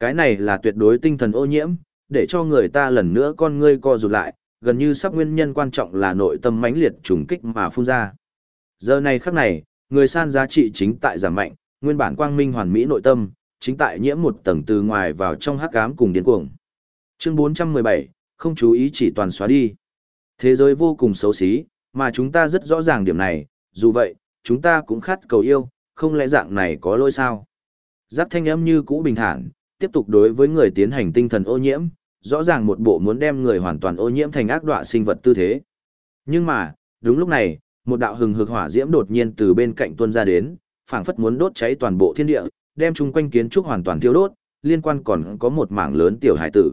Cái này là tuyệt đối tinh thần ô nhiễm, để cho người ta lần nữa con ngươi co rụt lại, gần như sắp nguyên nhân quan trọng là nội tâm mãnh liệt trùng kích mà phun ra. Giờ này khắc này, người san giá trị chính tại giảm mạnh, nguyên bản quang minh hoàn mỹ nội tâm, chính tại nhiễm một tầng từ ngoài vào trong hắc ám cùng điên cuồng. Chương 417, không chú ý chỉ toàn xóa đi. Thế giới vô cùng xấu xí, mà chúng ta rất rõ ràng điểm này, dù vậy, chúng ta cũng khát cầu yêu, không lẽ dạng này có lỗi sao? Giáp thanh âm như cũ bình thản, tiếp tục đối với người tiến hành tinh thần ô nhiễm, rõ ràng một bộ muốn đem người hoàn toàn ô nhiễm thành ác đọa sinh vật tư thế. Nhưng mà, đúng lúc này, một đạo hừng hực hỏa diễm đột nhiên từ bên cạnh tuôn ra đến, phảng phất muốn đốt cháy toàn bộ thiên địa, đem chung quanh kiến trúc hoàn toàn thiêu đốt, liên quan còn có một mảng lớn tiểu hải tử.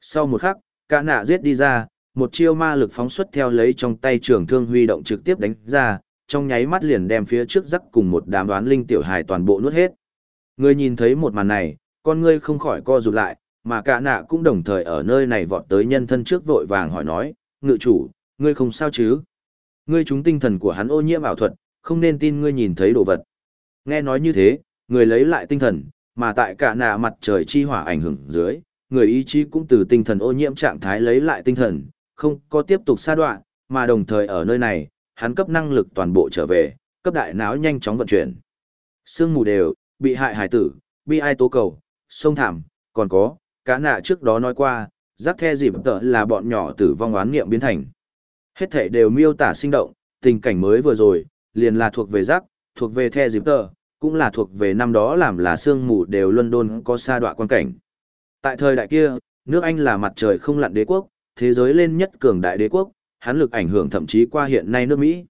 Sau một khắc, cả nạ giết đi ra, một chiêu ma lực phóng xuất theo lấy trong tay trường thương huy động trực tiếp đánh ra, trong nháy mắt liền đem phía trước rắc cùng một đám đoán linh tiểu hài toàn bộ nuốt hết. Người nhìn thấy một màn này, con ngươi không khỏi co rụt lại, mà cả nạ cũng đồng thời ở nơi này vọt tới nhân thân trước vội vàng hỏi nói, ngự chủ, ngươi không sao chứ? Ngươi chúng tinh thần của hắn ô nhiễm ảo thuật, không nên tin ngươi nhìn thấy đồ vật. Nghe nói như thế, người lấy lại tinh thần, mà tại cả nạ mặt trời chi hỏa ảnh hưởng dưới, người ý chí cũng từ tinh thần ô nhiễm trạng thái lấy lại tinh thần, không có tiếp tục xa đoạn, mà đồng thời ở nơi này, hắn cấp năng lực toàn bộ trở về, cấp đại não nhanh chóng vận chuyển. Sương mù đều, bị hại hải tử, bi ai tố cầu, sông thảm, còn có, cá nạ trước đó nói qua, rác the dịp tợ là bọn nhỏ tử vong oán nghiệm biến thành. Hết thể đều miêu tả sinh động, tình cảnh mới vừa rồi, liền là thuộc về rác, thuộc về the dịp tợ, cũng là thuộc về năm đó làm là sương mù đều London có sa đọa quan cảnh. Tại thời đại kia, nước Anh là mặt trời không lặn đế quốc, thế giới lên nhất cường đại đế quốc, hắn lực ảnh hưởng thậm chí qua hiện nay nước Mỹ.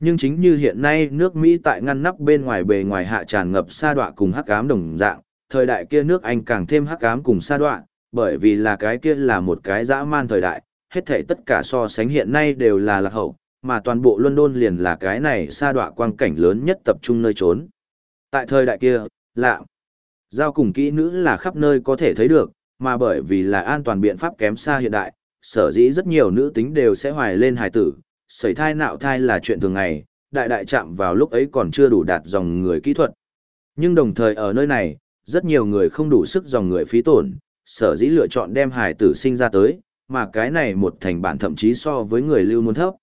Nhưng chính như hiện nay nước Mỹ tại ngăn nắp bên ngoài bề ngoài hạ tràn ngập sa đọa cùng hắc ám đồng dạng, thời đại kia nước Anh càng thêm hắc ám cùng sa đoạn, bởi vì là cái kia là một cái dã man thời đại, hết thảy tất cả so sánh hiện nay đều là lạc hậu, mà toàn bộ London liền là cái này sa đoạn quang cảnh lớn nhất tập trung nơi trốn. Tại thời đại kia, lạ, giao cùng kỹ nữ là khắp nơi có thể thấy được, mà bởi vì là an toàn biện pháp kém xa hiện đại, sở dĩ rất nhiều nữ tính đều sẽ hoài lên hài tử, sẩy thai nạo thai là chuyện thường ngày, đại đại chạm vào lúc ấy còn chưa đủ đạt dòng người kỹ thuật. Nhưng đồng thời ở nơi này, rất nhiều người không đủ sức dòng người phí tổn, sở dĩ lựa chọn đem hài tử sinh ra tới, mà cái này một thành bản thậm chí so với người lưu muốn thấp.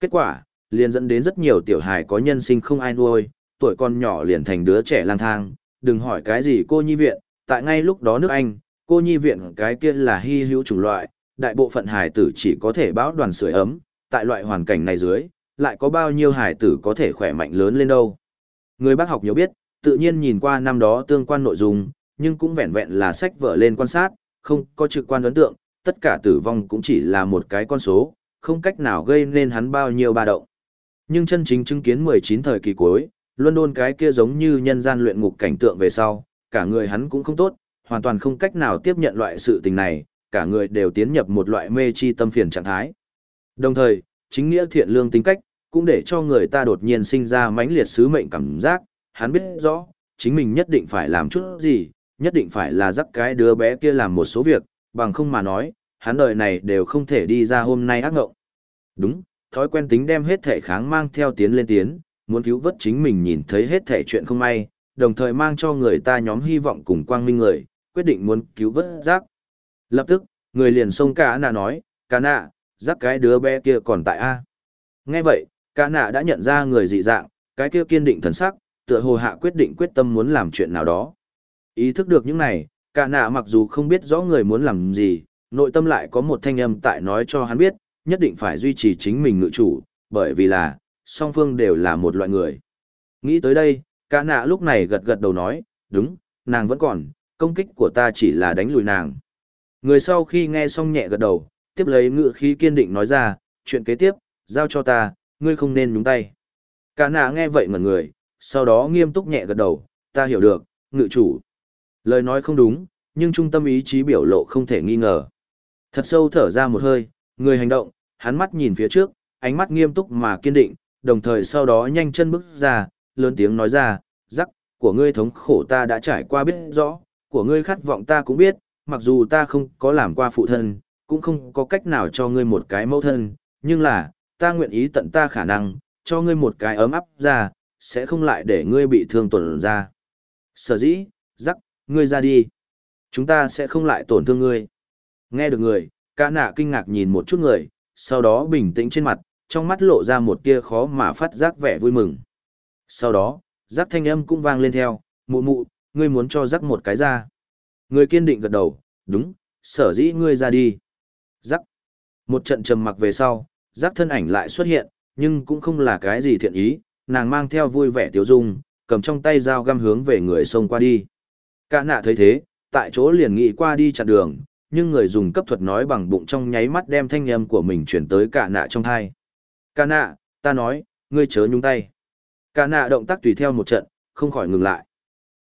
Kết quả, liền dẫn đến rất nhiều tiểu hài có nhân sinh không ai nuôi, tuổi con nhỏ liền thành đứa trẻ lang thang, đừng hỏi cái gì cô nhi viện, tại ngay lúc đó nước Anh, cô nhi viện cái kia là hy hữu chủng loại, đại bộ phận hài tử chỉ có thể báo đoàn sưởi ấm, tại loại hoàn cảnh này dưới, lại có bao nhiêu hài tử có thể khỏe mạnh lớn lên đâu. Người bác học nhiều biết, tự nhiên nhìn qua năm đó tương quan nội dung, nhưng cũng vẹn vẹn là sách vở lên quan sát, không có trực quan ấn tượng, tất cả tử vong cũng chỉ là một cái con số, không cách nào gây nên hắn bao nhiêu ba động. Nhưng chân chính chứng kiến 19 thời kỳ cuối, London cái kia giống như nhân gian luyện ngục cảnh tượng về sau, cả người hắn cũng không tốt, hoàn toàn không cách nào tiếp nhận loại sự tình này, cả người đều tiến nhập một loại mê chi tâm phiền trạng thái. Đồng thời, chính nghĩa thiện lương tính cách, cũng để cho người ta đột nhiên sinh ra mãnh liệt sứ mệnh cảm giác, hắn biết rõ, chính mình nhất định phải làm chút gì, nhất định phải là dắt cái đứa bé kia làm một số việc, bằng không mà nói, hắn đời này đều không thể đi ra hôm nay ác ngộng. Đúng, thói quen tính đem hết thể kháng mang theo tiến lên tiến, muốn cứu vớt chính mình nhìn thấy hết thể chuyện không may, đồng thời mang cho người ta nhóm hy vọng cùng quang minh người, quyết định muốn cứu vớt rác. Lập tức, người liền xông cả nạ nói, cả nạ, rác cái đứa bé kia còn tại A. Nghe vậy, cả nạ đã nhận ra người dị dạng, cái kia kiên định thần sắc, tựa hồ hạ quyết định quyết tâm muốn làm chuyện nào đó. Ý thức được những này, cả nạ mặc dù không biết rõ người muốn làm gì, nội tâm lại có một thanh âm tại nói cho hắn biết, nhất định phải duy trì chính mình ngự chủ, bởi vì là, song phương đều là một loại người. Nghĩ tới đây, cả nạ lúc này gật gật đầu nói, đúng, nàng vẫn còn, công kích của ta chỉ là đánh lùi nàng. Người sau khi nghe xong nhẹ gật đầu, tiếp lấy ngựa khí kiên định nói ra, chuyện kế tiếp, giao cho ta, ngươi không nên nhúng tay. Cả nạ nghe vậy ngẩn người, sau đó nghiêm túc nhẹ gật đầu, ta hiểu được, ngự chủ. Lời nói không đúng, nhưng trung tâm ý chí biểu lộ không thể nghi ngờ. Thật sâu thở ra một hơi, người hành động, hắn mắt nhìn phía trước, ánh mắt nghiêm túc mà kiên định, đồng thời sau đó nhanh chân bước ra, lớn tiếng nói ra, rắc, của ngươi thống khổ ta đã trải qua biết rõ, của ngươi khát vọng ta cũng biết, mặc dù ta không có làm qua phụ thân, cũng không có cách nào cho ngươi một cái mẫu thân, nhưng là, ta nguyện ý tận ta khả năng, cho ngươi một cái ấm áp ra, sẽ không lại để ngươi bị thương tổn ra. Sở dĩ, rắc, ngươi ra đi. Chúng ta sẽ không lại tổn thương ngươi. Nghe được người, cả nạ kinh ngạc nhìn một chút người, sau đó bình tĩnh trên mặt, trong mắt lộ ra một tia khó mà phát giác vẻ vui mừng. Sau đó, giác thanh âm cũng vang lên theo, mụ mụ, ngươi muốn cho giác một cái ra. Người kiên định gật đầu, đúng, sở dĩ ngươi ra đi. Giác. Một trận trầm mặc về sau, giác thân ảnh lại xuất hiện, nhưng cũng không là cái gì thiện ý, nàng mang theo vui vẻ tiếu dung, cầm trong tay dao găm hướng về người xông qua đi. Cả nạ thấy thế, tại chỗ liền nghĩ qua đi chặn đường, nhưng người dùng cấp thuật nói bằng bụng trong nháy mắt đem thanh âm của mình chuyển tới cả nạ trong thai. Cả nạ, ta nói, ngươi chớ nhúng tay. Cả nạ động tác tùy theo một trận, không khỏi ngừng lại.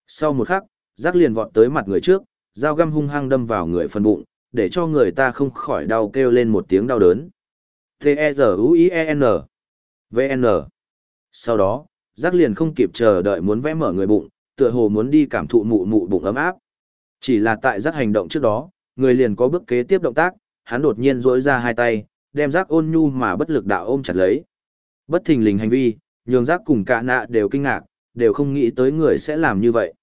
Sau một khắc, giác liền vọt tới mặt người trước, dao găm hung hăng đâm vào người phần bụng, để cho người ta không khỏi đau kêu lên một tiếng đau đớn. T-E-Z-U-I-E-N V-N sau đó, giác liền không kịp chờ đợi muốn vẽ mở người bụng, tựa hồ muốn đi cảm thụ mụ mụ bụng ấm áp. Chỉ là tại giác hành động trước đó, người liền có bước kế tiếp động tác, hắn đột nhiên rỗi ra hai tay, đem giác ôn nhu mà bất lực đạo ôm chặt lấy. Bất thình lình hành vi, nhường giác cùng cả nạ đều kinh ngạc, đều không nghĩ tới người sẽ làm như vậy.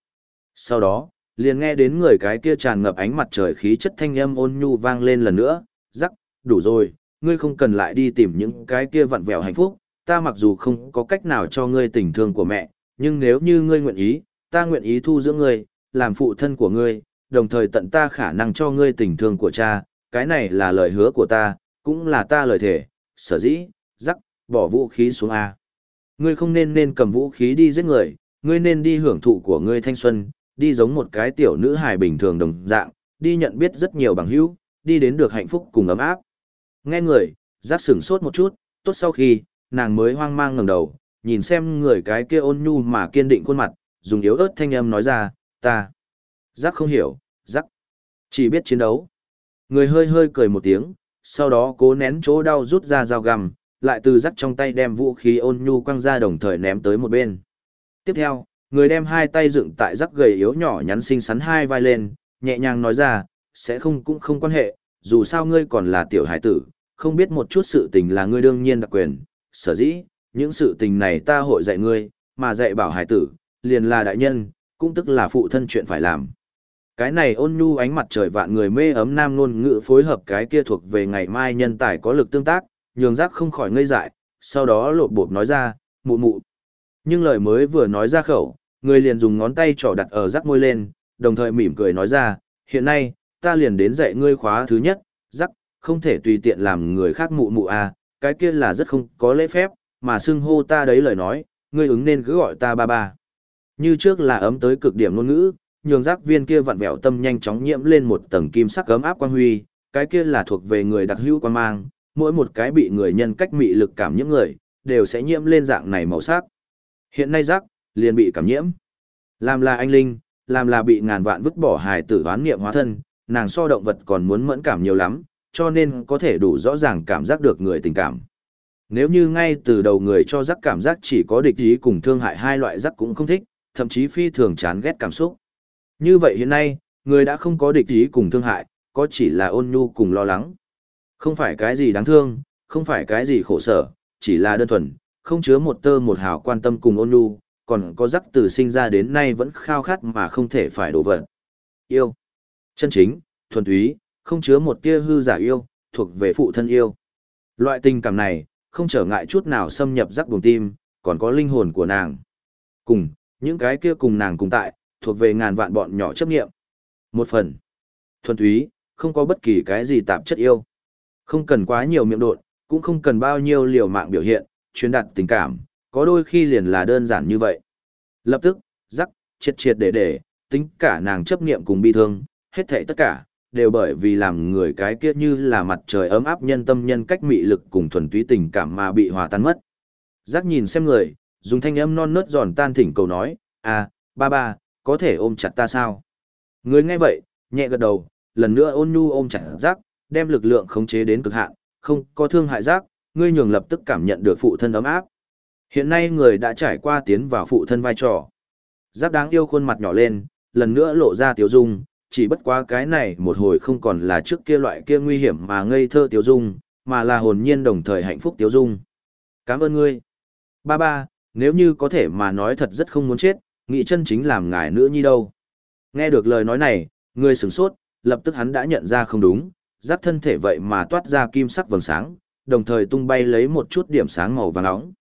Sau đó, liền nghe đến người cái kia tràn ngập ánh mặt trời khí chất thanh âm ôn nhu vang lên lần nữa, giác, đủ rồi, ngươi không cần lại đi tìm những cái kia vặn vẹo hạnh phúc, ta mặc dù không có cách nào cho ngươi tình thương của mẹ, nhưng nếu như ngươi nguyện ý, ta nguyện ý thu dưỡng ngươi, làm phụ thân của ngươi, đồng thời tận ta khả năng cho ngươi tình thương của cha, cái này là lời hứa của ta, cũng là ta lời thể, sở dĩ, rắc, bỏ vũ khí xuống A. Ngươi không nên nên cầm vũ khí đi giết người, ngươi nên đi hưởng thụ của ngươi thanh xuân, đi giống một cái tiểu nữ hài bình thường đồng dạng, đi nhận biết rất nhiều bằng hữu, đi đến được hạnh phúc cùng ấm áp. Nghe người, rắc sửng sốt một chút, tốt sau khi, nàng mới hoang mang ngẩng đầu, nhìn xem người cái kia ôn nhu mà kiên định khuôn mặt, dùng yếu ớt thanh âm nói ra, ta. Giác không hiểu, giác. Chỉ biết chiến đấu. Người hơi hơi cười một tiếng, sau đó cố nén chỗ đau rút ra dao găm, lại từ rắc trong tay đem vũ khí ôn nhu quăng ra đồng thời ném tới một bên. Tiếp theo, người đem hai tay dựng tại rắc gầy yếu nhỏ nhắn xinh xắn hai vai lên, nhẹ nhàng nói ra, sẽ không cũng không quan hệ, dù sao ngươi còn là tiểu hải tử, không biết một chút sự tình là ngươi đương nhiên đặc quyền, sở dĩ, những sự tình này ta hội dạy ngươi, mà dạy bảo hải tử, liền là đại nhân, cũng tức là phụ thân chuyện phải làm. Cái này ôn nhu ánh mặt trời vạn người mê ấm nam ngôn ngữ phối hợp cái kia thuộc về ngày mai nhân tài có lực tương tác, nhường giác không khỏi ngây dại, sau đó lột bột nói ra, mụ mụ. Nhưng lời mới vừa nói ra khẩu, người liền dùng ngón tay trỏ đặt ở giác môi lên, đồng thời mỉm cười nói ra, hiện nay, ta liền đến dạy ngươi khóa thứ nhất, giác, không thể tùy tiện làm người khác mụ mụ à, cái kia là rất không có lễ phép, mà xưng hô ta đấy lời nói, ngươi ứng nên cứ gọi ta ba ba. Như trước là ấm tới cực điểm ngôn ngữ, nhường giác viên kia vặn vẹo tâm nhanh chóng nhiễm lên một tầng kim sắc ấm áp quang huy, cái kia là thuộc về người đặc hữu quan mang, mỗi một cái bị người nhân cách mị lực cảm nhiễm người, đều sẽ nhiễm lên dạng này màu sắc. Hiện nay giác, liền bị cảm nhiễm. Làm là anh linh, làm là bị ngàn vạn vứt bỏ hài tử hoán niệm hóa thân, nàng so động vật còn muốn mẫn cảm nhiều lắm, cho nên có thể đủ rõ ràng cảm giác được người tình cảm. Nếu như ngay từ đầu người cho giác cảm giác chỉ có địch ý cùng thương hại hai loại giác cũng không thích, thậm chí phi thường chán ghét cảm xúc. Như vậy hiện nay, người đã không có địch ý cùng thương hại, có chỉ là ôn nhu cùng lo lắng. Không phải cái gì đáng thương, không phải cái gì khổ sở, chỉ là đơn thuần, không chứa một tơ một hào quan tâm cùng ôn nhu, còn có giác từ sinh ra đến nay vẫn khao khát mà không thể phải đổ vật. Yêu. Chân chính, thuần túy, không chứa một tia hư giả yêu, thuộc về phụ thân yêu. Loại tình cảm này, không trở ngại chút nào xâm nhập rắc buồng tim, còn có linh hồn của nàng. Cùng, những cái kia cùng nàng cùng tại, thuộc về ngàn vạn bọn nhỏ chấp nghiệm. Một phần, thuần túy, không có bất kỳ cái gì tạp chất yêu. Không cần quá nhiều miệng đột, cũng không cần bao nhiêu liều mạng biểu hiện, truyền đạt tình cảm, có đôi khi liền là đơn giản như vậy. Lập tức, rắc, triệt triệt để để, tính cả nàng chấp nghiệm cùng bi thương, hết thảy tất cả, đều bởi vì làm người cái kia như là mặt trời ấm áp nhân tâm nhân cách mị lực cùng thuần túy tình cảm mà bị hòa tan mất. Giác nhìn xem người, dùng thanh âm non nớt giòn tan thỉnh cầu nói, à, ba ba, có thể ôm chặt ta sao? Người nghe vậy, nhẹ gật đầu, lần nữa ôn nhu ôm chặt giác, đem lực lượng khống chế đến cực hạn, không có thương hại giác, ngươi nhường lập tức cảm nhận được phụ thân ấm áp. Hiện nay người đã trải qua tiến vào phụ thân vai trò. Giác đáng yêu khuôn mặt nhỏ lên, lần nữa lộ ra tiểu dung, chỉ bất quá cái này một hồi không còn là trước kia loại kia nguy hiểm mà ngây thơ tiếu dung, mà là hồn nhiên đồng thời hạnh phúc tiếu dung. Cảm ơn ngươi. Ba ba, nếu như có thể mà nói thật rất không muốn chết, nghị chân chính làm ngài nữ nhi đâu. Nghe được lời nói này, Người sửng sốt, lập tức hắn đã nhận ra không đúng, giáp thân thể vậy mà toát ra kim sắc vầng sáng, đồng thời tung bay lấy một chút điểm sáng màu vàng nóng.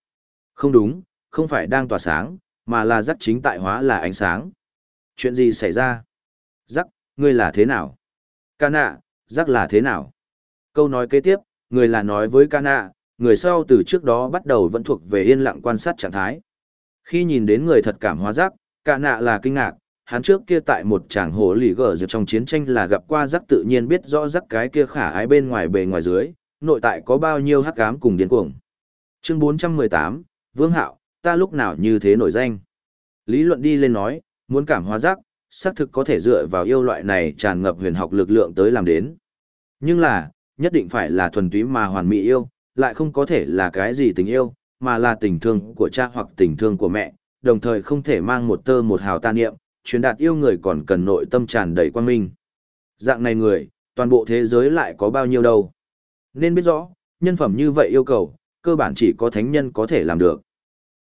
Không đúng, không phải đang tỏa sáng, mà là giáp chính tại hóa là ánh sáng. Chuyện gì xảy ra? Giáp, ngươi là thế nào? Ca nạ, giác là thế nào? Câu nói kế tiếp, người là nói với ca nạ, người sau từ trước đó bắt đầu vẫn thuộc về yên lặng quan sát trạng thái. Khi nhìn đến người thật cảm hóa giác, ca nạ là kinh ngạc, hắn trước kia tại một tràng hồ lì gở dược trong chiến tranh là gặp qua giác tự nhiên biết rõ giác cái kia khả ái bên ngoài bề ngoài dưới, nội tại có bao nhiêu hắc ám cùng điên cuồng. Chương 418, Vương Hạo, ta lúc nào như thế nổi danh. Lý luận đi lên nói, muốn cảm hóa giác, xác thực có thể dựa vào yêu loại này tràn ngập huyền học lực lượng tới làm đến. Nhưng là, nhất định phải là thuần túy mà hoàn mỹ yêu, lại không có thể là cái gì tình yêu, mà là tình thương của cha hoặc tình thương của mẹ, đồng thời không thể mang một tơ một hào ta niệm, truyền đạt yêu người còn cần nội tâm tràn đầy quan minh. Dạng này người, toàn bộ thế giới lại có bao nhiêu đâu. Nên biết rõ, nhân phẩm như vậy yêu cầu, cơ bản chỉ có thánh nhân có thể làm được.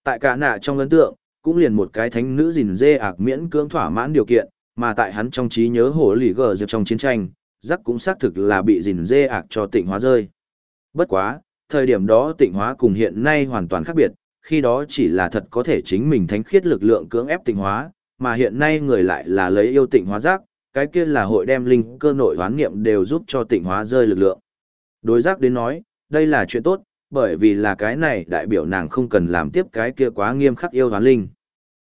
Tại cả nạ trong ấn tượng, cũng liền một cái thánh nữ gìn dê ạc miễn cưỡng thỏa mãn điều kiện, mà tại hắn trong trí nhớ hồ lì gờ dược trong chiến tranh, giác cũng xác thực là bị gìn dê ạc cho tịnh hóa rơi. Bất quá, thời điểm đó tịnh hóa cùng hiện nay hoàn toàn khác biệt, khi đó chỉ là thật có thể chính mình thánh khiết lực lượng cưỡng ép tịnh hóa, mà hiện nay người lại là lấy yêu tịnh hóa giác, cái kia là hội đem linh cơ nội hoán niệm đều giúp cho tịnh hóa rơi lực lượng. Đối giác đến nói, đây là chuyện tốt, bởi vì là cái này đại biểu nàng không cần làm tiếp cái kia quá nghiêm khắc yêu hoán linh.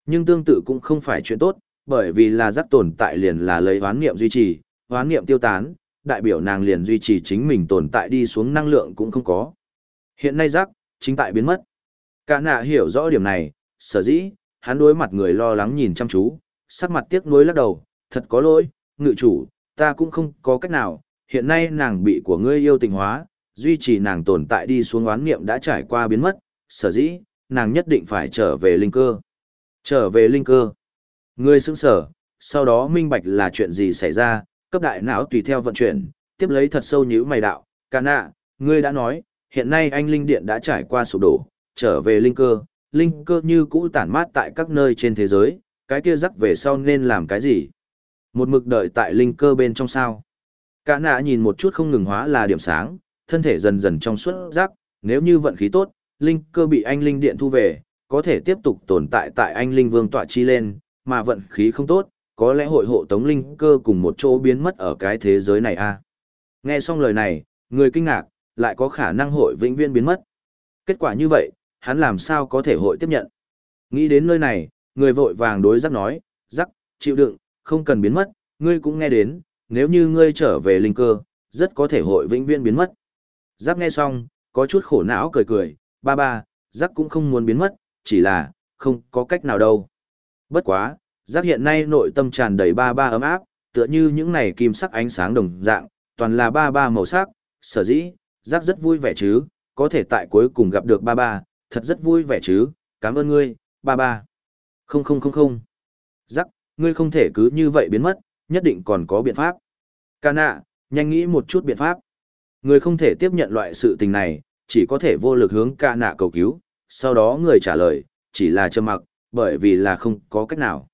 Nhưng tương tự cũng không phải chuyện tốt, bởi vì là giác tồn tại liền là lấy hoán niệm duy trì, hoán niệm tiêu tán, đại biểu nàng liền duy trì chính mình tồn tại đi xuống năng lượng cũng không có. Hiện nay giác, chính tại biến mất. Cả nạ hiểu rõ điểm này, sở dĩ, hắn đối mặt người lo lắng nhìn chăm chú, sắc mặt tiếc nuối lắc đầu, thật có lỗi, ngự chủ, ta cũng không có cách nào, hiện nay nàng bị của ngươi yêu tình hóa, duy trì nàng tồn tại đi xuống oán niệm đã trải qua biến mất, sở dĩ, nàng nhất định phải trở về linh cơ. Trở về linh cơ. Ngươi sững sở, sau đó minh bạch là chuyện gì xảy ra, cấp đại não tùy theo vận chuyển, tiếp lấy thật sâu nhíu mày đạo, ca nạ, ngươi đã nói, hiện nay anh linh điện đã trải qua sụp đổ, trở về linh cơ, linh cơ như cũ tản mát tại các nơi trên thế giới, cái kia rắc về sau nên làm cái gì? Một mực đợi tại linh cơ bên trong sao? Cả nạ nhìn một chút không ngừng hóa là điểm sáng, thân thể dần dần trong suốt rắc, nếu như vận khí tốt, linh cơ bị anh linh điện thu về, có thể tiếp tục tồn tại tại anh linh vương tọa chi lên, mà vận khí không tốt, có lẽ hội hộ tống linh cơ cùng một chỗ biến mất ở cái thế giới này a. À? Nghe xong lời này, người kinh ngạc, lại có khả năng hội vĩnh viễn biến mất. Kết quả như vậy, hắn làm sao có thể hội tiếp nhận. Nghĩ đến nơi này, người vội vàng đối giác nói, giác, chịu đựng, không cần biến mất, ngươi cũng nghe đến, nếu như ngươi trở về linh cơ, rất có thể hội vĩnh viễn biến mất. Giác nghe xong, có chút khổ não cười cười, ba ba, giác cũng không muốn biến mất, chỉ là, không có cách nào đâu. Bất quá, giác hiện nay nội tâm tràn đầy ba ba ấm áp, tựa như những này kim sắc ánh sáng đồng dạng, toàn là ba ba màu sắc, sở dĩ, giác rất vui vẻ chứ, có thể tại cuối cùng gặp được ba ba, thật rất vui vẻ chứ, cảm ơn ngươi, ba ba. Không không không không. giác ngươi không thể cứ như vậy biến mất, nhất định còn có biện pháp. Ca nạ, nhanh nghĩ một chút biện pháp. Ngươi không thể tiếp nhận loại sự tình này, chỉ có thể vô lực hướng ca nạ cầu cứu, sau đó người trả lời, chỉ là trầm mặc, bởi vì là không có cách nào.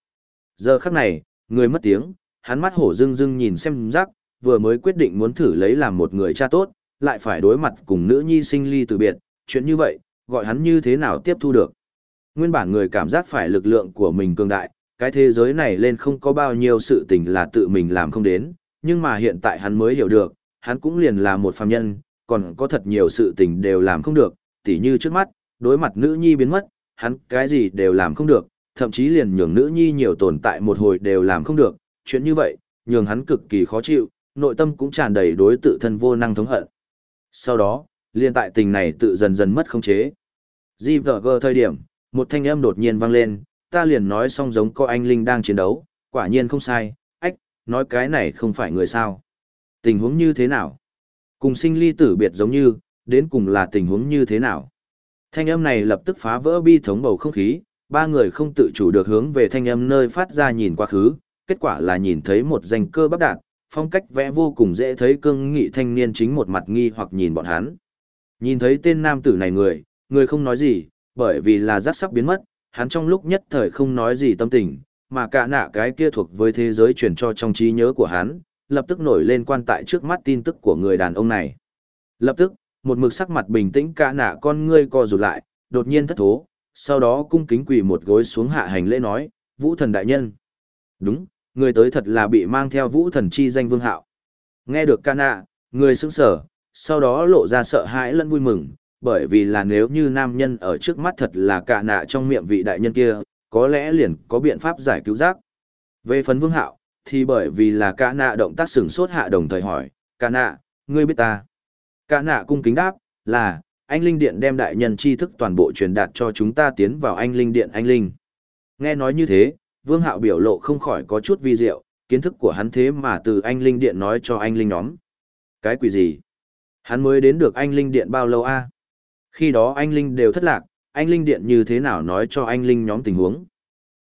Giờ khắc này, người mất tiếng, hắn mắt hổ dưng dưng nhìn xem rắc, vừa mới quyết định muốn thử lấy làm một người cha tốt, lại phải đối mặt cùng nữ nhi sinh ly từ biệt, chuyện như vậy, gọi hắn như thế nào tiếp thu được. Nguyên bản người cảm giác phải lực lượng của mình cường đại, cái thế giới này lên không có bao nhiêu sự tình là tự mình làm không đến, nhưng mà hiện tại hắn mới hiểu được, hắn cũng liền là một phàm nhân, còn có thật nhiều sự tình đều làm không được, tỉ như trước mắt, đối mặt nữ nhi biến mất, hắn cái gì đều làm không được, thậm chí liền nhường nữ nhi nhiều tồn tại một hồi đều làm không được, chuyện như vậy, nhường hắn cực kỳ khó chịu, nội tâm cũng tràn đầy đối tự thân vô năng thống hận. Sau đó, liên tại tình này tự dần dần mất khống chế. GVG thời điểm, một thanh âm đột nhiên vang lên, ta liền nói xong giống có anh Linh đang chiến đấu, quả nhiên không sai, ách, nói cái này không phải người sao. Tình huống như thế nào? Cùng sinh ly tử biệt giống như, đến cùng là tình huống như thế nào? Thanh âm này lập tức phá vỡ bi thống bầu không khí, ba người không tự chủ được hướng về thanh âm nơi phát ra nhìn quá khứ, kết quả là nhìn thấy một danh cơ bắp đạt, phong cách vẽ vô cùng dễ thấy cương nghị thanh niên chính một mặt nghi hoặc nhìn bọn hắn. Nhìn thấy tên nam tử này người, người không nói gì, bởi vì là rắc sắc biến mất, hắn trong lúc nhất thời không nói gì tâm tình, mà cả nạ cái kia thuộc với thế giới truyền cho trong trí nhớ của hắn, lập tức nổi lên quan tại trước mắt tin tức của người đàn ông này. Lập tức, một mực sắc mặt bình tĩnh cả nạ con ngươi co rụt lại, đột nhiên thất thố, sau đó cung kính quỳ một gối xuống hạ hành lễ nói, vũ thần đại nhân. Đúng, người tới thật là bị mang theo vũ thần chi danh vương hạo. Nghe được ca nạ, người sững sở, sau đó lộ ra sợ hãi lẫn vui mừng, bởi vì là nếu như nam nhân ở trước mắt thật là ca nạ trong miệng vị đại nhân kia, có lẽ liền có biện pháp giải cứu giác. Về phần vương hạo, thì bởi vì là ca nạ động tác sừng sốt hạ đồng thời hỏi, ca nạ, ngươi biết ta. Cả nạ cung kính đáp, là, anh Linh Điện đem đại nhân tri thức toàn bộ truyền đạt cho chúng ta tiến vào anh Linh Điện anh Linh. Nghe nói như thế, Vương Hạo biểu lộ không khỏi có chút vi diệu, kiến thức của hắn thế mà từ anh Linh Điện nói cho anh Linh nhóm. Cái quỷ gì? Hắn mới đến được anh Linh Điện bao lâu a? Khi đó anh Linh đều thất lạc, anh Linh Điện như thế nào nói cho anh Linh nhóm tình huống?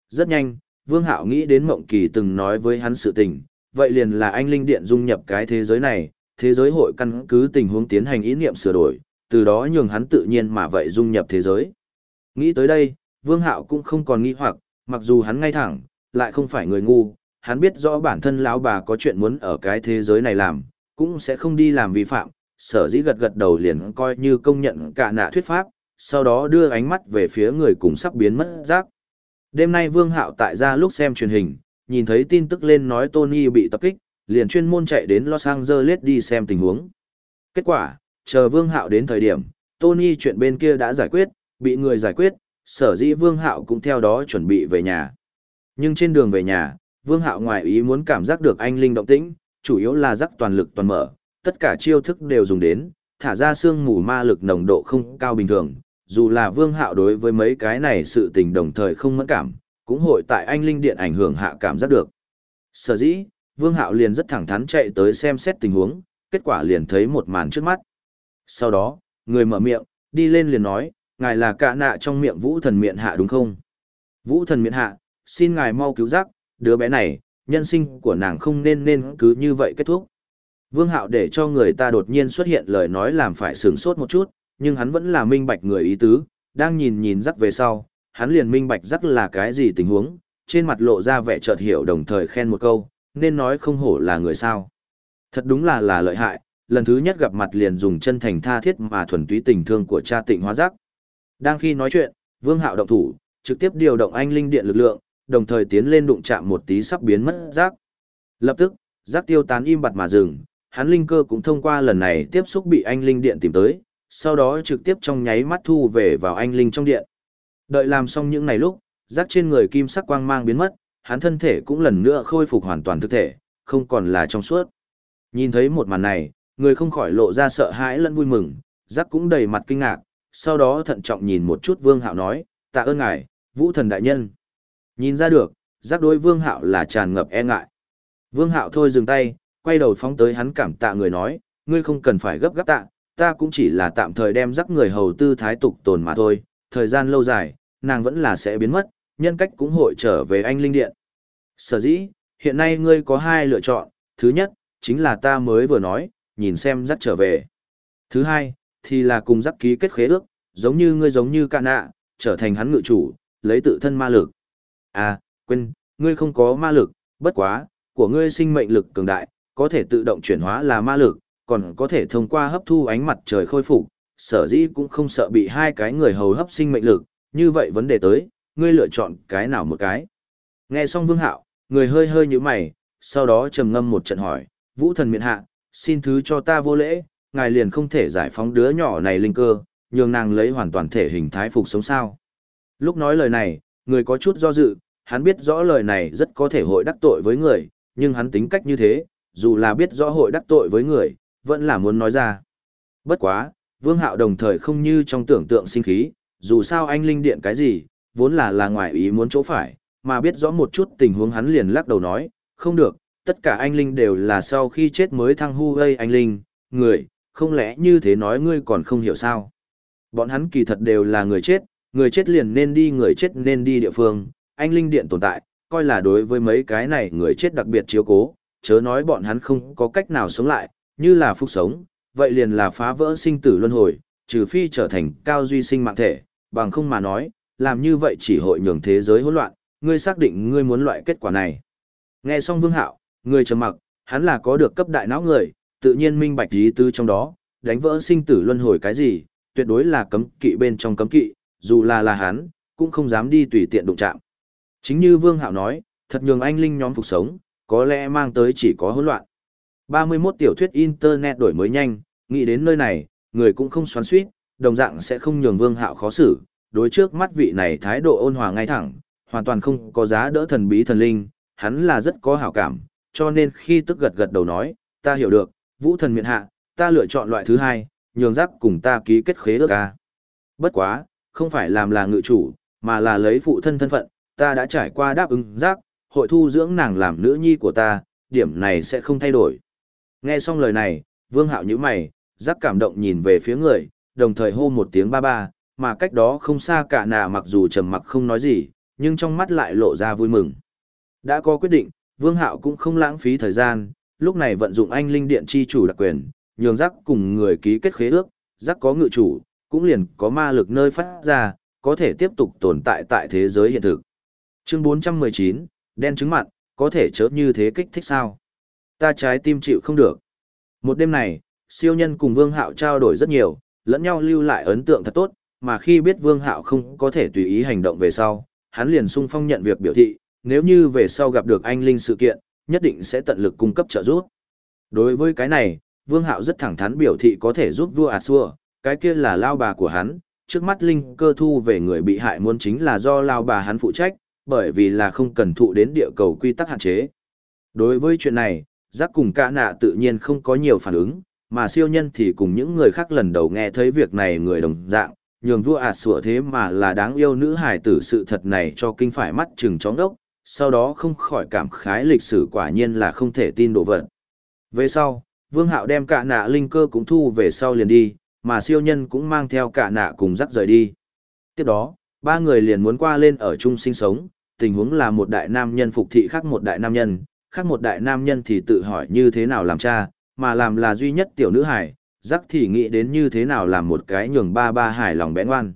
Rất nhanh, Vương Hạo nghĩ đến Mộng Kỳ từng nói với hắn sự tình, vậy liền là anh Linh Điện dung nhập cái thế giới này, thế giới hội căn cứ tình huống tiến hành ý niệm sửa đổi, từ đó nhường hắn tự nhiên mà vậy dung nhập thế giới. Nghĩ tới đây, Vương Hạo cũng không còn nghi hoặc, mặc dù hắn ngay thẳng, lại không phải người ngu, hắn biết rõ bản thân lão bà có chuyện muốn ở cái thế giới này làm, cũng sẽ không đi làm vi phạm, sở dĩ gật gật đầu liền coi như công nhận cả nạ thuyết pháp, sau đó đưa ánh mắt về phía người cùng sắp biến mất rác. Đêm nay Vương Hạo tại gia lúc xem truyền hình, nhìn thấy tin tức lên nói Tony bị tập kích, liền chuyên môn chạy đến Los Angeles đi xem tình huống. Kết quả, chờ Vương Hạo đến thời điểm, Tony chuyện bên kia đã giải quyết, bị người giải quyết, sở dĩ Vương Hạo cũng theo đó chuẩn bị về nhà. Nhưng trên đường về nhà, Vương Hạo ngoài ý muốn cảm giác được anh linh động tĩnh, chủ yếu là giác toàn lực toàn mở, tất cả chiêu thức đều dùng đến, thả ra xương mù ma lực nồng độ không cao bình thường, dù là Vương Hạo đối với mấy cái này sự tình đồng thời không mẫn cảm, cũng hội tại anh linh điện ảnh hưởng hạ cảm giác được. Sở dĩ, Vương Hạo liền rất thẳng thắn chạy tới xem xét tình huống, kết quả liền thấy một màn trước mắt. Sau đó, người mở miệng, đi lên liền nói, ngài là cả nạ trong miệng vũ thần miệng hạ đúng không? Vũ thần miệng hạ, xin ngài mau cứu giác, đứa bé này, nhân sinh của nàng không nên nên cứ như vậy kết thúc. Vương Hạo để cho người ta đột nhiên xuất hiện lời nói làm phải sướng sốt một chút, nhưng hắn vẫn là minh bạch người ý tứ, đang nhìn nhìn rắc về sau, hắn liền minh bạch rắc là cái gì tình huống, trên mặt lộ ra vẻ chợt hiểu đồng thời khen một câu, nên nói không hổ là người sao. Thật đúng là là lợi hại, lần thứ nhất gặp mặt liền dùng chân thành tha thiết mà thuần túy tình thương của cha tịnh hóa giác. Đang khi nói chuyện, Vương Hạo động thủ, trực tiếp điều động anh linh điện lực lượng, đồng thời tiến lên đụng chạm một tí sắp biến mất giác. Lập tức, giác tiêu tán im bặt mà dừng, hắn linh cơ cũng thông qua lần này tiếp xúc bị anh linh điện tìm tới, sau đó trực tiếp trong nháy mắt thu về vào anh linh trong điện. Đợi làm xong những này lúc, giác trên người kim sắc quang mang biến mất, hắn thân thể cũng lần nữa khôi phục hoàn toàn thực thể, không còn là trong suốt. Nhìn thấy một màn này, người không khỏi lộ ra sợ hãi lẫn vui mừng, giác cũng đầy mặt kinh ngạc, sau đó thận trọng nhìn một chút Vương Hạo nói, tạ ơn ngài, vũ thần đại nhân. Nhìn ra được, giác đối Vương Hạo là tràn ngập e ngại. Vương Hạo thôi dừng tay, quay đầu phóng tới hắn cảm tạ người nói, ngươi không cần phải gấp gáp tạ, ta cũng chỉ là tạm thời đem rắc người hầu tư thái tục tồn mà thôi, thời gian lâu dài, nàng vẫn là sẽ biến mất, nhân cách cũng hội trở về anh linh điện. Sở dĩ, hiện nay ngươi có hai lựa chọn, thứ nhất, chính là ta mới vừa nói, nhìn xem dắt trở về. Thứ hai, thì là cùng dắt ký kết khế ước, giống như ngươi giống như ca nạ, trở thành hắn ngự chủ, lấy tự thân ma lực. À, quên, ngươi không có ma lực, bất quá, của ngươi sinh mệnh lực cường đại, có thể tự động chuyển hóa là ma lực, còn có thể thông qua hấp thu ánh mặt trời khôi phục, sở dĩ cũng không sợ bị hai cái người hầu hấp sinh mệnh lực, như vậy vấn đề tới, ngươi lựa chọn cái nào một cái. Nghe xong vương hạo, người hơi hơi như mày, sau đó trầm ngâm một trận hỏi, vũ thần miện hạ, xin thứ cho ta vô lễ, ngài liền không thể giải phóng đứa nhỏ này linh cơ, nhường nàng lấy hoàn toàn thể hình thái phục sống sao. Lúc nói lời này, người có chút do dự, hắn biết rõ lời này rất có thể hội đắc tội với người, nhưng hắn tính cách như thế, dù là biết rõ hội đắc tội với người, vẫn là muốn nói ra. Bất quá, Vương Hạo đồng thời không như trong tưởng tượng sinh khí, dù sao anh linh điện cái gì, vốn là là ngoài ý muốn chỗ phải, mà biết rõ một chút tình huống hắn liền lắc đầu nói, không được, tất cả anh linh đều là sau khi chết mới thăng hu gây anh linh, người, không lẽ như thế nói ngươi còn không hiểu sao? Bọn hắn kỳ thật đều là người chết, người chết liền nên đi người chết nên đi địa phương, anh linh điện tồn tại, coi là đối với mấy cái này người chết đặc biệt chiếu cố, chớ nói bọn hắn không có cách nào sống lại, như là phục sống, vậy liền là phá vỡ sinh tử luân hồi, trừ phi trở thành cao duy sinh mạng thể, bằng không mà nói, làm như vậy chỉ hội nhường thế giới hỗn loạn, ngươi xác định ngươi muốn loại kết quả này. Nghe xong Vương Hạo, người trầm mặc, hắn là có được cấp đại não người, tự nhiên minh bạch ý tứ trong đó, đánh vỡ sinh tử luân hồi cái gì, tuyệt đối là cấm kỵ bên trong cấm kỵ, dù là là hắn, cũng không dám đi tùy tiện đụng chạm. Chính như Vương Hạo nói, thật nhường anh linh nhóm phục sống, có lẽ mang tới chỉ có hỗn loạn. 31 tiểu thuyết internet đổi mới nhanh, nghĩ đến nơi này, người cũng không xoắn xuýt, đồng dạng sẽ không nhường Vương Hạo khó xử, đối trước mắt vị này thái độ ôn hòa ngay thẳng, hoàn toàn không có giá đỡ thần bí thần linh, hắn là rất có hảo cảm, cho nên khi tức gật gật đầu nói, ta hiểu được, vũ thần miện hạ, ta lựa chọn loại thứ hai, nhường giác cùng ta ký kết khế ước ca. Bất quá, không phải làm là ngự chủ, mà là lấy phụ thân thân phận, ta đã trải qua đáp ứng giác, hội thu dưỡng nàng làm nữ nhi của ta, điểm này sẽ không thay đổi. Nghe xong lời này, vương hạo như mày, giác cảm động nhìn về phía người, đồng thời hô một tiếng ba ba, mà cách đó không xa cả nà mặc dù trầm mặc không nói gì, nhưng trong mắt lại lộ ra vui mừng. Đã có quyết định, Vương Hạo cũng không lãng phí thời gian, lúc này vận dụng anh linh điện chi chủ đặc quyền, nhường giác cùng người ký kết khế ước, giác có ngự chủ, cũng liền có ma lực nơi phát ra, có thể tiếp tục tồn tại tại thế giới hiện thực. Chương 419, đen trứng mặn, có thể chớ như thế kích thích sao? Ta trái tim chịu không được. Một đêm này, siêu nhân cùng Vương Hạo trao đổi rất nhiều, lẫn nhau lưu lại ấn tượng thật tốt, mà khi biết Vương Hạo không có thể tùy ý hành động về sau, hắn liền sung phong nhận việc biểu thị, nếu như về sau gặp được anh Linh sự kiện, nhất định sẽ tận lực cung cấp trợ giúp. Đối với cái này, Vương Hạo rất thẳng thắn biểu thị có thể giúp vua à xua, cái kia là lao bà của hắn, trước mắt Linh cơ thu về người bị hại muốn chính là do lao bà hắn phụ trách, bởi vì là không cần thụ đến địa cầu quy tắc hạn chế. Đối với chuyện này, giác cùng cả nạ tự nhiên không có nhiều phản ứng, mà siêu nhân thì cùng những người khác lần đầu nghe thấy việc này người đồng dạng, nhường vua ạt sủa thế mà là đáng yêu nữ hài tử sự thật này cho kinh phải mắt chừng chóng đốc, sau đó không khỏi cảm khái lịch sử quả nhiên là không thể tin đồ vật. Về sau, vương hạo đem cả nạ linh cơ cũng thu về sau liền đi, mà siêu nhân cũng mang theo cả nạ cùng dắt rời đi. Tiếp đó, ba người liền muốn qua lên ở chung sinh sống, tình huống là một đại nam nhân phục thị khác một đại nam nhân, khác một đại nam nhân thì tự hỏi như thế nào làm cha, mà làm là duy nhất tiểu nữ hải, rắc thì nghĩ đến như thế nào làm một cái nhường ba ba hài lòng bén ngoan.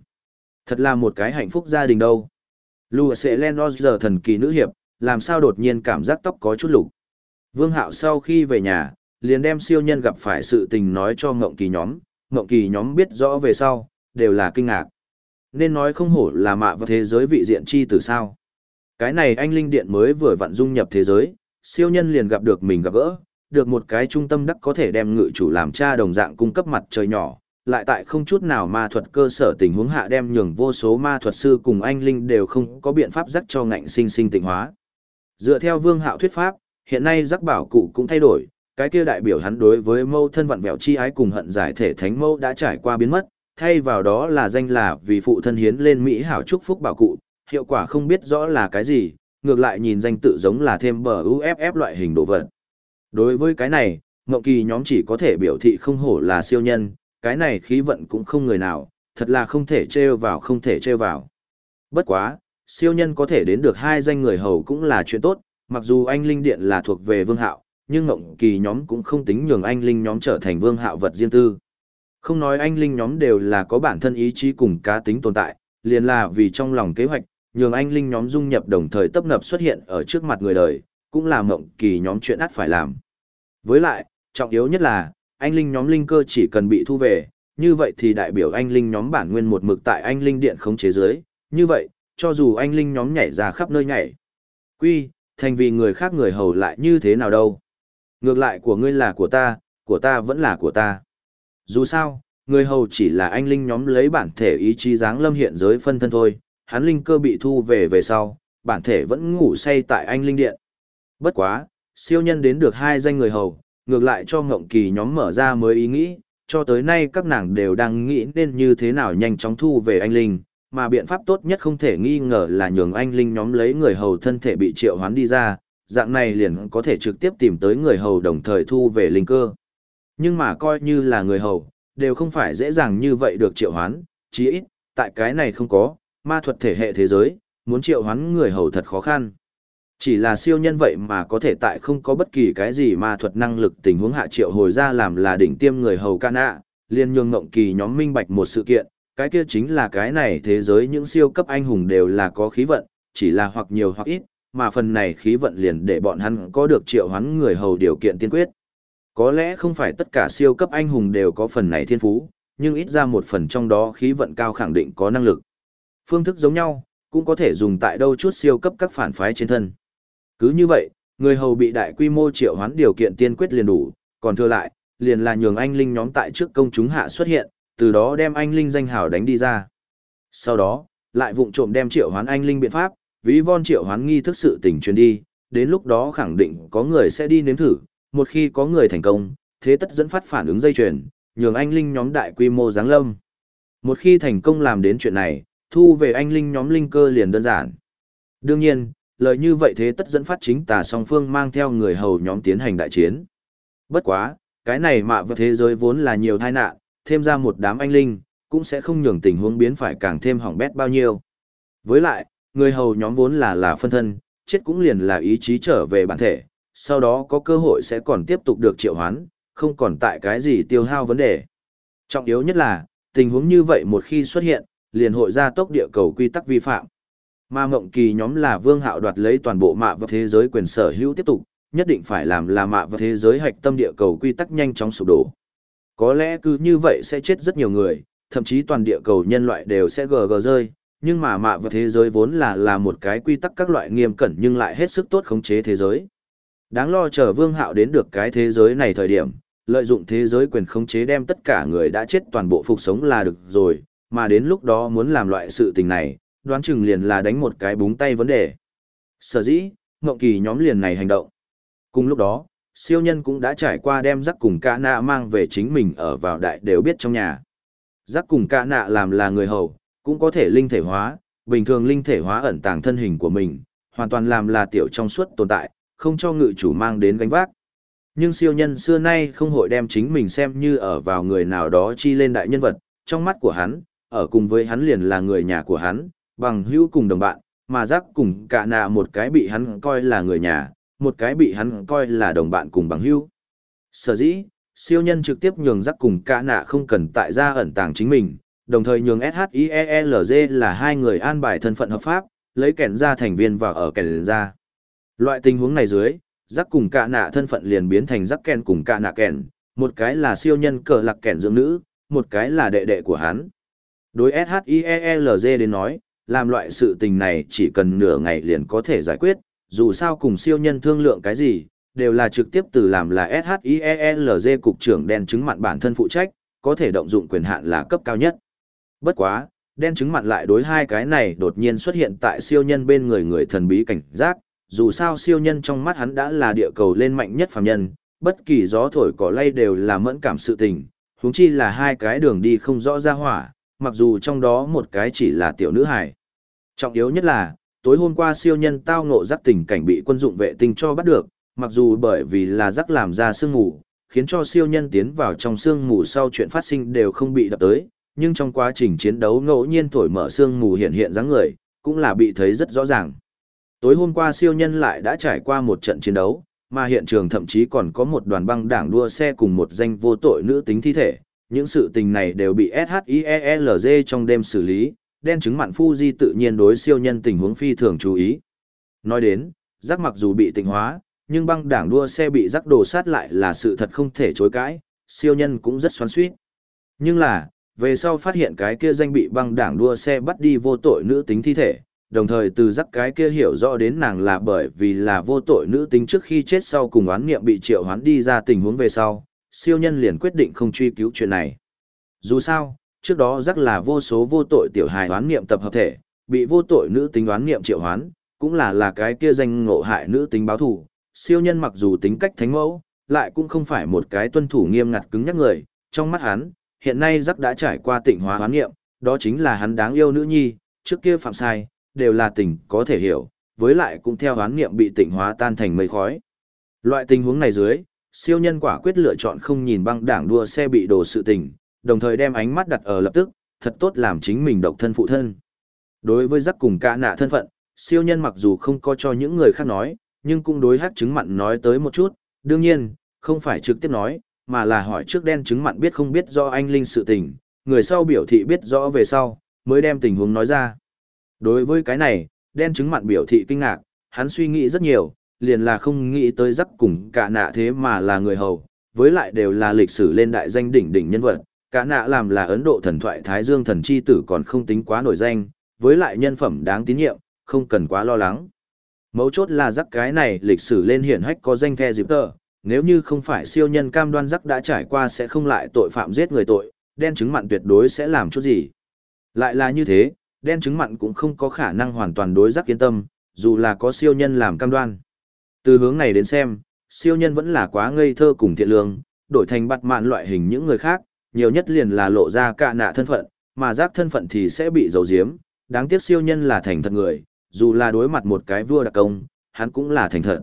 Thật là một cái hạnh phúc gia đình đâu. Lùa sẽ lên giờ thần kỳ nữ hiệp, làm sao đột nhiên cảm giác tóc có chút lục. Vương Hạo sau khi về nhà, liền đem siêu nhân gặp phải sự tình nói cho Ngộng Kỳ nhóm, Ngộng Kỳ nhóm biết rõ về sau, đều là kinh ngạc. Nên nói không hổ là mạ vào thế giới vị diện chi từ sao. Cái này anh linh điện mới vừa vặn dung nhập thế giới, siêu nhân liền gặp được mình gặp gỡ, được một cái trung tâm đắc có thể đem ngự chủ làm cha đồng dạng cung cấp mặt trời nhỏ, lại tại không chút nào ma thuật cơ sở tình huống hạ đem nhường vô số ma thuật sư cùng anh linh đều không có biện pháp dắt cho ngạnh sinh sinh tịnh hóa. Dựa theo vương hạo thuyết pháp, hiện nay giác bảo cụ cũng thay đổi, cái kia đại biểu hắn đối với mâu thân vặn vẹo chi ái cùng hận giải thể thánh mâu đã trải qua biến mất, thay vào đó là danh là vì phụ thân hiến lên Mỹ hảo chúc phúc bảo cụ, hiệu quả không biết rõ là cái gì, ngược lại nhìn danh tự giống là thêm bờ UFF loại hình đồ vật. Đối với cái này, Ngộng Kỳ nhóm chỉ có thể biểu thị không hổ là siêu nhân, cái này khí vận cũng không người nào, thật là không thể trêu vào không thể trêu vào. Bất quá, siêu nhân có thể đến được hai danh người hầu cũng là chuyện tốt, mặc dù anh Linh Điện là thuộc về Vương Hạo, nhưng Ngộng Kỳ nhóm cũng không tính nhường anh Linh nhóm trở thành Vương Hạo vật riêng tư. Không nói anh Linh nhóm đều là có bản thân ý chí cùng cá tính tồn tại, liền là vì trong lòng kế hoạch, nhường anh Linh nhóm dung nhập đồng thời tấp nập xuất hiện ở trước mặt người đời, cũng là Ngộng Kỳ nhóm chuyện ắt phải làm. Với lại, trọng yếu nhất là, anh linh nhóm linh cơ chỉ cần bị thu về, như vậy thì đại biểu anh linh nhóm bản nguyên một mực tại anh linh điện khống chế dưới, như vậy, cho dù anh linh nhóm nhảy ra khắp nơi nhảy. Quy, thành vì người khác người hầu lại như thế nào đâu. Ngược lại của ngươi là của ta, của ta vẫn là của ta. Dù sao, người hầu chỉ là anh linh nhóm lấy bản thể ý chí dáng lâm hiện giới phân thân thôi, hắn linh cơ bị thu về về sau, bản thể vẫn ngủ say tại anh linh điện. Bất quá, siêu nhân đến được hai danh người hầu, ngược lại cho ngộng kỳ nhóm mở ra mới ý nghĩ, cho tới nay các nàng đều đang nghĩ nên như thế nào nhanh chóng thu về anh Linh, mà biện pháp tốt nhất không thể nghi ngờ là nhường anh Linh nhóm lấy người hầu thân thể bị triệu hoán đi ra, dạng này liền có thể trực tiếp tìm tới người hầu đồng thời thu về linh cơ. Nhưng mà coi như là người hầu, đều không phải dễ dàng như vậy được triệu hoán, chí ít, tại cái này không có, ma thuật thể hệ thế giới, muốn triệu hoán người hầu thật khó khăn. Chỉ là siêu nhân vậy mà có thể tại không có bất kỳ cái gì ma thuật năng lực tình huống hạ triệu hồi ra làm là đỉnh tiêm người hầu ca nạ, liên nhường ngộng kỳ nhóm minh bạch một sự kiện, cái kia chính là cái này thế giới những siêu cấp anh hùng đều là có khí vận, chỉ là hoặc nhiều hoặc ít, mà phần này khí vận liền để bọn hắn có được triệu hoán người hầu điều kiện tiên quyết. Có lẽ không phải tất cả siêu cấp anh hùng đều có phần này thiên phú, nhưng ít ra một phần trong đó khí vận cao khẳng định có năng lực. Phương thức giống nhau, cũng có thể dùng tại đâu chút siêu cấp các phản phái trên thân. Cứ như vậy, người hầu bị đại quy mô triệu hoán điều kiện tiên quyết liền đủ, còn thừa lại, liền là nhường anh linh nhóm tại trước công chúng hạ xuất hiện, từ đó đem anh linh danh hào đánh đi ra. Sau đó, lại vụng trộm đem triệu hoán anh linh biện pháp, ví von triệu hoán nghi thức sự tình truyền đi, đến lúc đó khẳng định có người sẽ đi nếm thử, một khi có người thành công, thế tất dẫn phát phản ứng dây chuyền, nhường anh linh nhóm đại quy mô giáng lâm. Một khi thành công làm đến chuyện này, thu về anh linh nhóm linh cơ liền đơn giản. Đương nhiên, lời như vậy thế tất dẫn phát chính tà song phương mang theo người hầu nhóm tiến hành đại chiến. Bất quá, cái này mạ vật thế giới vốn là nhiều tai nạn, thêm ra một đám anh linh, cũng sẽ không nhường tình huống biến phải càng thêm hỏng bét bao nhiêu. Với lại, người hầu nhóm vốn là là phân thân, chết cũng liền là ý chí trở về bản thể, sau đó có cơ hội sẽ còn tiếp tục được triệu hoán, không còn tại cái gì tiêu hao vấn đề. Trọng yếu nhất là, tình huống như vậy một khi xuất hiện, liền hội ra tốc địa cầu quy tắc vi phạm. Mà Mộng Kỳ nhóm là Vương Hạo đoạt lấy toàn bộ mạ vật thế giới quyền sở hữu tiếp tục, nhất định phải làm là mạ vật thế giới hạch tâm địa cầu quy tắc nhanh chóng sụp đổ. Có lẽ cứ như vậy sẽ chết rất nhiều người, thậm chí toàn địa cầu nhân loại đều sẽ gờ gờ rơi, nhưng mà mạ vật thế giới vốn là là một cái quy tắc các loại nghiêm cẩn nhưng lại hết sức tốt khống chế thế giới. Đáng lo chờ Vương Hạo đến được cái thế giới này thời điểm, lợi dụng thế giới quyền khống chế đem tất cả người đã chết toàn bộ phục sống là được rồi, mà đến lúc đó muốn làm loại sự tình này, đoán chừng liền là đánh một cái búng tay vấn đề. Sở dĩ, Ngộng Kỳ nhóm liền này hành động. Cùng lúc đó, siêu nhân cũng đã trải qua đem rắc cùng ca nạ mang về chính mình ở vào đại đều biết trong nhà. Rắc cùng ca nạ làm là người hầu, cũng có thể linh thể hóa, bình thường linh thể hóa ẩn tàng thân hình của mình, hoàn toàn làm là tiểu trong suốt tồn tại, không cho ngự chủ mang đến gánh vác. Nhưng siêu nhân xưa nay không hội đem chính mình xem như ở vào người nào đó chi lên đại nhân vật, trong mắt của hắn, ở cùng với hắn liền là người nhà của hắn, bằng hữu cùng đồng bạn, mà giác cùng cả nạ một cái bị hắn coi là người nhà, một cái bị hắn coi là đồng bạn cùng bằng hữu. Sở dĩ, siêu nhân trực tiếp nhường giác cùng cả nạ không cần tại gia ẩn tàng chính mình, đồng thời nhường SHIELZ là hai người an bài thân phận hợp pháp, lấy kẻn ra thành viên vào ở kẻn ra. Loại tình huống này dưới, giác cùng cả nạ thân phận liền biến thành giác kèn cùng cả nạ kèn, một cái là siêu nhân cờ lạc kèn dưỡng nữ, một cái là đệ đệ của hắn. Đối SHIELZ đến nói, làm loại sự tình này chỉ cần nửa ngày liền có thể giải quyết, dù sao cùng siêu nhân thương lượng cái gì, đều là trực tiếp từ làm là SHIELZ cục trưởng đen chứng mặn bản thân phụ trách, có thể động dụng quyền hạn là cấp cao nhất. Bất quá, đen chứng mặn lại đối hai cái này đột nhiên xuất hiện tại siêu nhân bên người người thần bí cảnh giác, dù sao siêu nhân trong mắt hắn đã là địa cầu lên mạnh nhất phàm nhân, bất kỳ gió thổi cỏ lay đều là mẫn cảm sự tình, huống chi là hai cái đường đi không rõ ra hỏa, mặc dù trong đó một cái chỉ là tiểu nữ hải, Trọng yếu nhất là, tối hôm qua siêu nhân tao ngộ giác tình cảnh bị quân dụng vệ tinh cho bắt được, mặc dù bởi vì là giác làm ra sương mù, khiến cho siêu nhân tiến vào trong sương mù sau chuyện phát sinh đều không bị đập tới, nhưng trong quá trình chiến đấu ngẫu nhiên thổi mở sương mù hiện hiện dáng người, cũng là bị thấy rất rõ ràng. Tối hôm qua siêu nhân lại đã trải qua một trận chiến đấu, mà hiện trường thậm chí còn có một đoàn băng đảng đua xe cùng một danh vô tội nữ tính thi thể. Những sự tình này đều bị SHIELZ trong đêm xử lý, đen chứng mặn Fuji tự nhiên đối siêu nhân tình huống phi thường chú ý. Nói đến, rắc mặc dù bị tịnh hóa, nhưng băng đảng đua xe bị rắc đồ sát lại là sự thật không thể chối cãi, siêu nhân cũng rất xoắn suýt. Nhưng là, về sau phát hiện cái kia danh bị băng đảng đua xe bắt đi vô tội nữ tính thi thể, đồng thời từ rắc cái kia hiểu rõ đến nàng là bởi vì là vô tội nữ tính trước khi chết sau cùng oán nghiệm bị triệu hoán đi ra tình huống về sau, siêu nhân liền quyết định không truy cứu chuyện này. Dù sao, trước đó rắc là vô số vô tội tiểu hài đoán nghiệm tập hợp thể, bị vô tội nữ tính đoán nghiệm triệu hoán, cũng là là cái kia danh ngộ hại nữ tính báo thủ. Siêu nhân mặc dù tính cách thánh mẫu, lại cũng không phải một cái tuân thủ nghiêm ngặt cứng nhắc người, trong mắt hắn, hiện nay rắc đã trải qua tịnh hóa hoán nghiệm, đó chính là hắn đáng yêu nữ nhi, trước kia phạm sai, đều là tình có thể hiểu, với lại cũng theo hoán nghiệm bị tịnh hóa tan thành mây khói. Loại tình huống này dưới, siêu nhân quả quyết lựa chọn không nhìn băng đảng đua xe bị đổ sự tình, đồng thời đem ánh mắt đặt ở lập tức, thật tốt làm chính mình độc thân phụ thân. Đối với giác cùng cả nạ thân phận, siêu nhân mặc dù không có cho những người khác nói, nhưng cũng đối hát chứng mặn nói tới một chút, đương nhiên, không phải trực tiếp nói, mà là hỏi trước đen chứng mặn biết không biết do anh Linh sự tình, người sau biểu thị biết rõ về sau, mới đem tình huống nói ra. Đối với cái này, đen chứng mặn biểu thị kinh ngạc, hắn suy nghĩ rất nhiều, liền là không nghĩ tới rắc cùng cả nạ thế mà là người hầu, với lại đều là lịch sử lên đại danh đỉnh đỉnh nhân vật, cả nạ làm là Ấn Độ thần thoại Thái Dương thần chi tử còn không tính quá nổi danh, với lại nhân phẩm đáng tín nhiệm, không cần quá lo lắng. Mấu chốt là rắc cái này lịch sử lên hiển hách có danh the dịp tờ, nếu như không phải siêu nhân cam đoan rắc đã trải qua sẽ không lại tội phạm giết người tội, đen chứng mặn tuyệt đối sẽ làm chút gì. Lại là như thế, đen chứng mặn cũng không có khả năng hoàn toàn đối rắc yên tâm, dù là có siêu nhân làm cam đoan. Từ hướng này đến xem, siêu nhân vẫn là quá ngây thơ cùng thiện lương, đổi thành bắt mạn loại hình những người khác, nhiều nhất liền là lộ ra cả nạ thân phận, mà giác thân phận thì sẽ bị giấu giếm. đáng tiếc siêu nhân là thành thật người, dù là đối mặt một cái vua đặc công, hắn cũng là thành thật.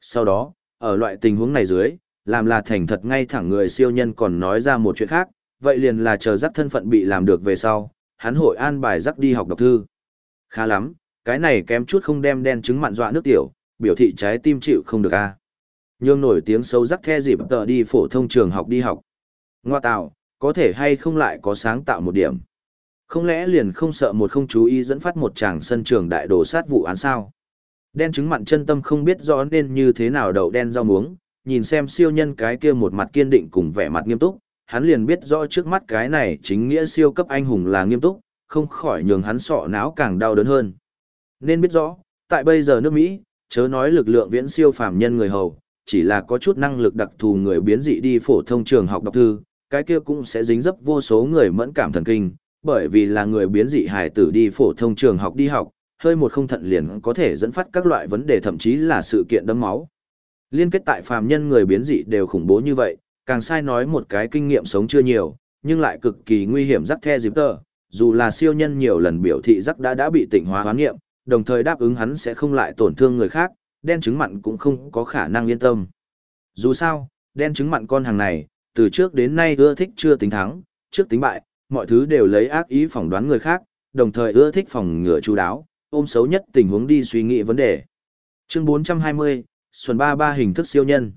Sau đó, ở loại tình huống này dưới, làm là thành thật ngay thẳng người siêu nhân còn nói ra một chuyện khác, vậy liền là chờ giác thân phận bị làm được về sau, hắn hội an bài giác đi học đọc thư. Khá lắm, cái này kém chút không đem đen trứng mặn dọa nước tiểu, biểu thị trái tim chịu không được a. À. Nhương nổi tiếng xấu rắc the dịp tờ đi phổ thông trường học đi học. Ngoa tạo, có thể hay không lại có sáng tạo một điểm. Không lẽ liền không sợ một không chú ý dẫn phát một chàng sân trường đại đồ sát vụ án sao? Đen chứng mặn chân tâm không biết rõ nên như thế nào đậu đen rau muống, nhìn xem siêu nhân cái kia một mặt kiên định cùng vẻ mặt nghiêm túc, hắn liền biết rõ trước mắt cái này chính nghĩa siêu cấp anh hùng là nghiêm túc, không khỏi nhường hắn sọ não càng đau đớn hơn. Nên biết rõ, tại bây giờ nước Mỹ, chớ nói lực lượng viễn siêu phàm nhân người hầu, chỉ là có chút năng lực đặc thù người biến dị đi phổ thông trường học đọc thư, cái kia cũng sẽ dính dấp vô số người mẫn cảm thần kinh, bởi vì là người biến dị hài tử đi phổ thông trường học đi học, hơi một không thận liền có thể dẫn phát các loại vấn đề thậm chí là sự kiện đấm máu. Liên kết tại phàm nhân người biến dị đều khủng bố như vậy, càng sai nói một cái kinh nghiệm sống chưa nhiều, nhưng lại cực kỳ nguy hiểm rắc the dịp tờ, dù là siêu nhân nhiều lần biểu thị rắc đã đã bị tỉnh hóa hoán nghiệm, đồng thời đáp ứng hắn sẽ không lại tổn thương người khác, đen trứng mặn cũng không có khả năng yên tâm. Dù sao, đen trứng mặn con hàng này, từ trước đến nay ưa thích chưa tính thắng, trước tính bại, mọi thứ đều lấy ác ý phỏng đoán người khác, đồng thời ưa thích phòng ngừa chú đáo, ôm xấu nhất tình huống đi suy nghĩ vấn đề. Chương 420, Xuân Ba Ba hình thức siêu nhân.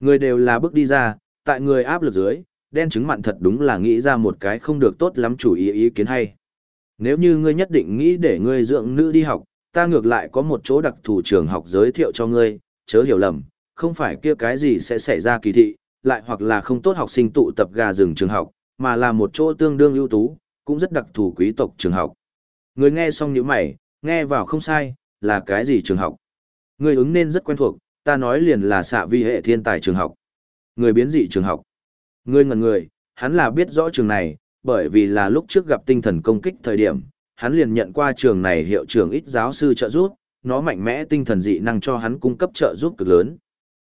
Người đều là bước đi ra, tại người áp lực dưới, đen trứng mặn thật đúng là nghĩ ra một cái không được tốt lắm chủ ý ý kiến hay. Nếu như ngươi nhất định nghĩ để ngươi dưỡng nữ đi học, ta ngược lại có một chỗ đặc thù trường học giới thiệu cho ngươi, chớ hiểu lầm, không phải kia cái gì sẽ xảy ra kỳ thị, lại hoặc là không tốt học sinh tụ tập gà rừng trường học, mà là một chỗ tương đương ưu tú, cũng rất đặc thù quý tộc trường học. Người nghe xong những mày, nghe vào không sai, là cái gì trường học? Người ứng nên rất quen thuộc, ta nói liền là xạ vi hệ thiên tài trường học. Người biến dị trường học. Người ngần người, hắn là biết rõ trường này, bởi vì là lúc trước gặp tinh thần công kích thời điểm, hắn liền nhận qua trường này hiệu trưởng ít giáo sư trợ giúp, nó mạnh mẽ tinh thần dị năng cho hắn cung cấp trợ giúp cực lớn.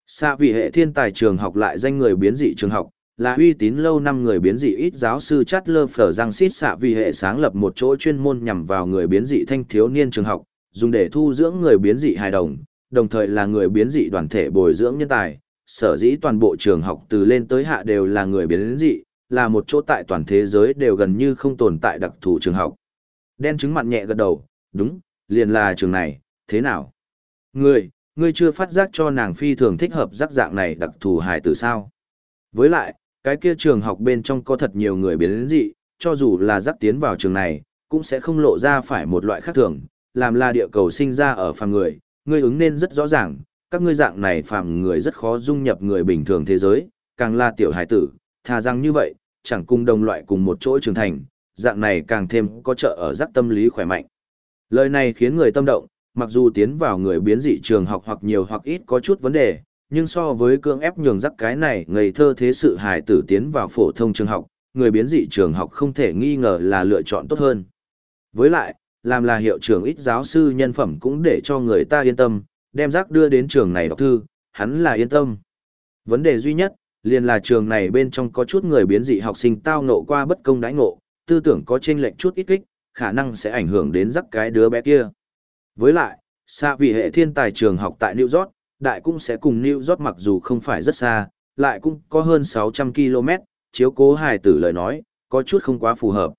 Xa vì hệ thiên tài trường học lại danh người biến dị trường học, là uy tín lâu năm người biến dị ít giáo sư chát lơ phở răng xít xạ vì hệ sáng lập một chỗ chuyên môn nhằm vào người biến dị thanh thiếu niên trường học, dùng để thu dưỡng người biến dị hài đồng, đồng thời là người biến dị đoàn thể bồi dưỡng nhân tài. Sở dĩ toàn bộ trường học từ lên tới hạ đều là người biến dị, là một chỗ tại toàn thế giới đều gần như không tồn tại đặc thù trường học. Đen trứng mặn nhẹ gật đầu, đúng, liền là trường này, thế nào? Ngươi, ngươi chưa phát giác cho nàng phi thường thích hợp giác dạng này đặc thù hài tử sao? Với lại, cái kia trường học bên trong có thật nhiều người biến dị, cho dù là giác tiến vào trường này, cũng sẽ không lộ ra phải một loại khác thường, làm là địa cầu sinh ra ở phàm người, ngươi ứng nên rất rõ ràng, các ngươi dạng này phàm người rất khó dung nhập người bình thường thế giới, càng là tiểu hải tử, thà rằng như vậy, chẳng cùng đồng loại cùng một chỗ trưởng thành, dạng này càng thêm có trợ ở giác tâm lý khỏe mạnh. Lời này khiến người tâm động, mặc dù tiến vào người biến dị trường học hoặc nhiều hoặc ít có chút vấn đề, nhưng so với cưỡng ép nhường rắc cái này ngây thơ thế sự hài tử tiến vào phổ thông trường học, người biến dị trường học không thể nghi ngờ là lựa chọn tốt hơn. Với lại, làm là hiệu trưởng ít giáo sư nhân phẩm cũng để cho người ta yên tâm, đem rắc đưa đến trường này đọc thư, hắn là yên tâm. Vấn đề duy nhất, liền là trường này bên trong có chút người biến dị học sinh tao ngộ qua bất công đãi ngộ, tư tưởng có chênh lệch chút ít kích, khả năng sẽ ảnh hưởng đến rắc cái đứa bé kia. Với lại, xa vì hệ thiên tài trường học tại New York, đại cũng sẽ cùng New York mặc dù không phải rất xa, lại cũng có hơn 600 km, chiếu cố hài tử lời nói, có chút không quá phù hợp.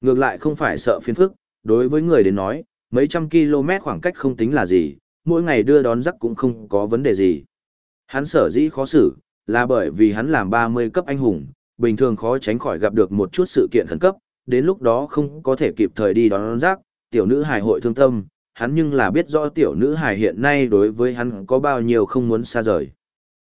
Ngược lại không phải sợ phiền phức, đối với người đến nói, mấy trăm km khoảng cách không tính là gì, mỗi ngày đưa đón rắc cũng không có vấn đề gì. Hắn sở dĩ khó xử, là bởi vì hắn làm 30 cấp anh hùng, bình thường khó tránh khỏi gặp được một chút sự kiện khẩn cấp, đến lúc đó không có thể kịp thời đi đón rác, tiểu nữ hài hội thương tâm, hắn nhưng là biết rõ tiểu nữ hài hiện nay đối với hắn có bao nhiêu không muốn xa rời.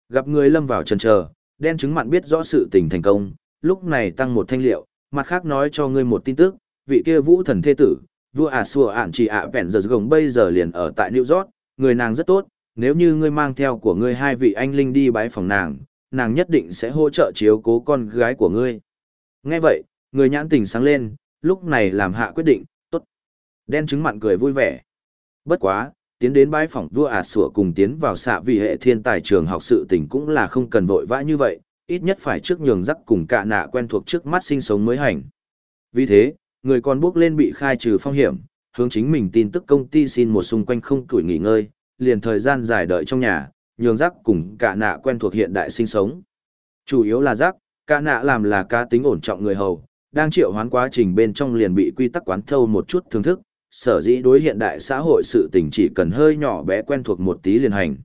Gặp người lâm vào trần chờ, đen chứng mặn biết rõ sự tình thành công, lúc này tăng một thanh liệu, mặt khác nói cho ngươi một tin tức, vị kia vũ thần thế tử, vua à xua ản chỉ ạ vẹn giờ gồng bây giờ liền ở tại New York, người nàng rất tốt, nếu như ngươi mang theo của ngươi hai vị anh linh đi bái phòng nàng, nàng nhất định sẽ hỗ trợ chiếu cố con gái của ngươi. Nghe vậy, người nhãn tình sáng lên, lúc này làm hạ quyết định, tốt. Đen trứng mặn cười vui vẻ. Bất quá, tiến đến bái phòng vua ả sủa cùng tiến vào xạ vì hệ thiên tài trường học sự tình cũng là không cần vội vã như vậy, ít nhất phải trước nhường rắc cùng cả nạ quen thuộc trước mắt sinh sống mới hành. Vì thế, người còn bước lên bị khai trừ phong hiểm, hướng chính mình tin tức công ty xin một xung quanh không tuổi nghỉ ngơi, liền thời gian dài đợi trong nhà, nhường rắc cùng cả nạ quen thuộc hiện đại sinh sống. Chủ yếu là rắc, cả nạ làm là cá tính ổn trọng người hầu, đang triệu hoán quá trình bên trong liền bị quy tắc quán thâu một chút thưởng thức, sở dĩ đối hiện đại xã hội sự tình chỉ cần hơi nhỏ bé quen thuộc một tí liền hành.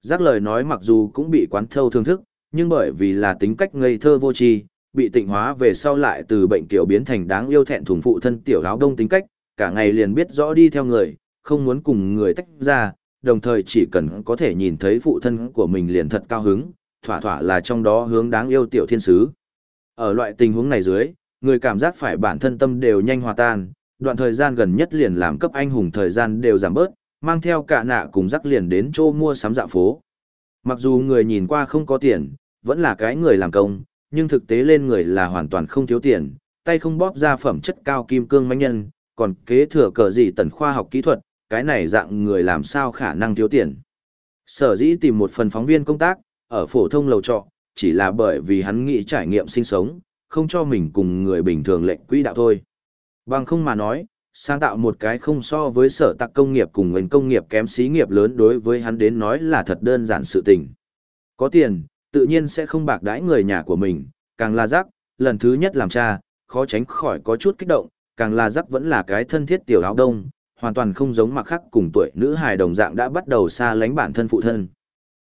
Giác lời nói mặc dù cũng bị quán thâu thưởng thức, nhưng bởi vì là tính cách ngây thơ vô tri, bị tịnh hóa về sau lại từ bệnh kiểu biến thành đáng yêu thẹn thùng phụ thân tiểu áo đông tính cách, cả ngày liền biết rõ đi theo người, không muốn cùng người tách ra, đồng thời chỉ cần có thể nhìn thấy phụ thân của mình liền thật cao hứng, thỏa thỏa là trong đó hướng đáng yêu tiểu thiên sứ. Ở loại tình huống này dưới, người cảm giác phải bản thân tâm đều nhanh hòa tan, đoạn thời gian gần nhất liền làm cấp anh hùng thời gian đều giảm bớt, mang theo cả nạ cùng rắc liền đến chỗ mua sắm dạ phố. Mặc dù người nhìn qua không có tiền, vẫn là cái người làm công, nhưng thực tế lên người là hoàn toàn không thiếu tiền, tay không bóp ra phẩm chất cao kim cương mãnh nhân, còn kế thừa cờ gì tần khoa học kỹ thuật, cái này dạng người làm sao khả năng thiếu tiền. Sở dĩ tìm một phần phóng viên công tác, ở phổ thông lầu trọ, chỉ là bởi vì hắn nghĩ trải nghiệm sinh sống, không cho mình cùng người bình thường lệnh quỹ đạo thôi. Bằng không mà nói, sáng tạo một cái không so với sở tạc công nghiệp cùng ngành công nghiệp kém xí nghiệp lớn đối với hắn đến nói là thật đơn giản sự tình. Có tiền, tự nhiên sẽ không bạc đãi người nhà của mình, càng là rắc, lần thứ nhất làm cha, khó tránh khỏi có chút kích động, càng là rắc vẫn là cái thân thiết tiểu áo đông, hoàn toàn không giống mặc khắc cùng tuổi nữ hài đồng dạng đã bắt đầu xa lánh bản thân phụ thân.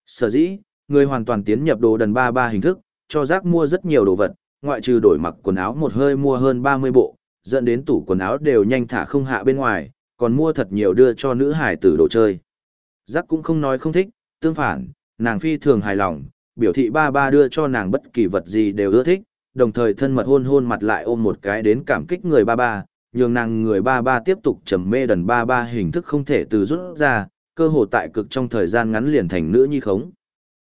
Sở dĩ, người hoàn toàn tiến nhập đồ đần ba ba hình thức, cho giác mua rất nhiều đồ vật, ngoại trừ đổi mặc quần áo một hơi mua hơn 30 bộ, dẫn đến tủ quần áo đều nhanh thả không hạ bên ngoài, còn mua thật nhiều đưa cho nữ hải tử đồ chơi. Giác cũng không nói không thích, tương phản, nàng phi thường hài lòng, biểu thị ba ba đưa cho nàng bất kỳ vật gì đều ưa thích, đồng thời thân mật hôn hôn mặt lại ôm một cái đến cảm kích người ba ba, nhường nàng người ba ba tiếp tục trầm mê đần ba ba hình thức không thể từ rút ra, cơ hồ tại cực trong thời gian ngắn liền thành nữ nhi khống.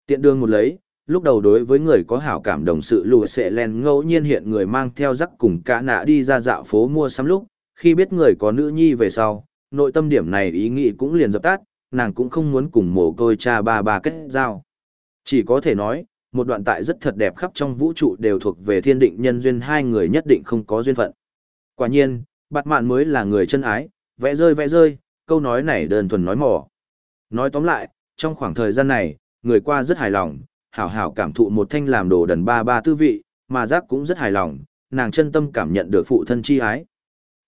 Tiện đường một lấy, lúc đầu đối với người có hảo cảm đồng sự lùa sẽ len ngẫu nhiên hiện người mang theo rắc cùng cả nạ đi ra dạo phố mua sắm lúc, khi biết người có nữ nhi về sau, nội tâm điểm này ý nghĩ cũng liền dập tắt, nàng cũng không muốn cùng mồ côi cha ba ba kết giao. Chỉ có thể nói, một đoạn tại rất thật đẹp khắp trong vũ trụ đều thuộc về thiên định nhân duyên hai người nhất định không có duyên phận. Quả nhiên, bạt mạn mới là người chân ái, vẽ rơi vẽ rơi, câu nói này đơn thuần nói mỏ. Nói tóm lại, trong khoảng thời gian này, người qua rất hài lòng, hảo hảo cảm thụ một thanh làm đồ đần ba ba tư vị, mà giác cũng rất hài lòng, nàng chân tâm cảm nhận được phụ thân chi ái.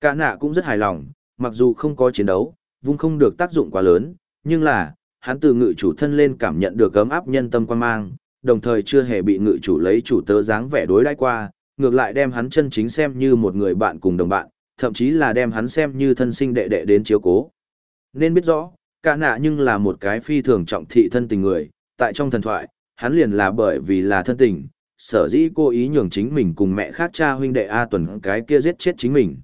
Cả nạ cũng rất hài lòng, mặc dù không có chiến đấu, vung không được tác dụng quá lớn, nhưng là, hắn từ ngự chủ thân lên cảm nhận được ấm áp nhân tâm quan mang, đồng thời chưa hề bị ngự chủ lấy chủ tớ dáng vẻ đối đãi qua, ngược lại đem hắn chân chính xem như một người bạn cùng đồng bạn, thậm chí là đem hắn xem như thân sinh đệ đệ đến chiếu cố. Nên biết rõ, cả nạ nhưng là một cái phi thường trọng thị thân tình người, tại trong thần thoại, hắn liền là bởi vì là thân tình, sở dĩ cô ý nhường chính mình cùng mẹ khác cha huynh đệ A Tuần cái kia giết chết chính mình.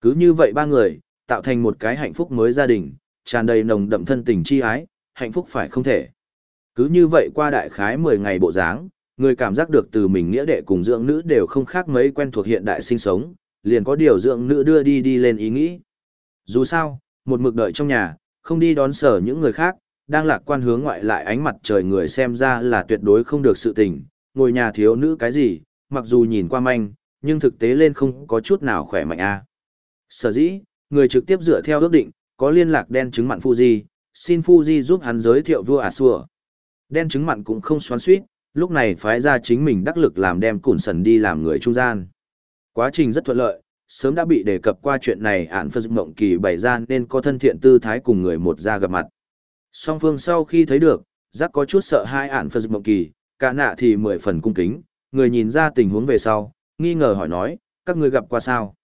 Cứ như vậy ba người, tạo thành một cái hạnh phúc mới gia đình, tràn đầy nồng đậm thân tình chi ái, hạnh phúc phải không thể. Cứ như vậy qua đại khái 10 ngày bộ dáng, người cảm giác được từ mình nghĩa đệ cùng dưỡng nữ đều không khác mấy quen thuộc hiện đại sinh sống, liền có điều dưỡng nữ đưa đi đi lên ý nghĩ. Dù sao, một mực đợi trong nhà, không đi đón sở những người khác, đang lạc quan hướng ngoại lại ánh mặt trời người xem ra là tuyệt đối không được sự tình, ngồi nhà thiếu nữ cái gì, mặc dù nhìn qua manh, nhưng thực tế lên không có chút nào khỏe mạnh a. Sở dĩ, người trực tiếp dựa theo ước định, có liên lạc đen chứng mặn Fuji, xin Fuji giúp hắn giới thiệu vua Asua. Đen chứng mặn cũng không xoắn suýt, lúc này phái ra chính mình đắc lực làm đem củn sần đi làm người trung gian. Quá trình rất thuận lợi, sớm đã bị đề cập qua chuyện này ản phật mộng kỳ bày ra nên có thân thiện tư thái cùng người một ra gặp mặt. Song phương sau khi thấy được, giác có chút sợ hai ản phật mộng kỳ, cả nạ thì mười phần cung kính, người nhìn ra tình huống về sau, nghi ngờ hỏi nói, các ngươi gặp qua sao?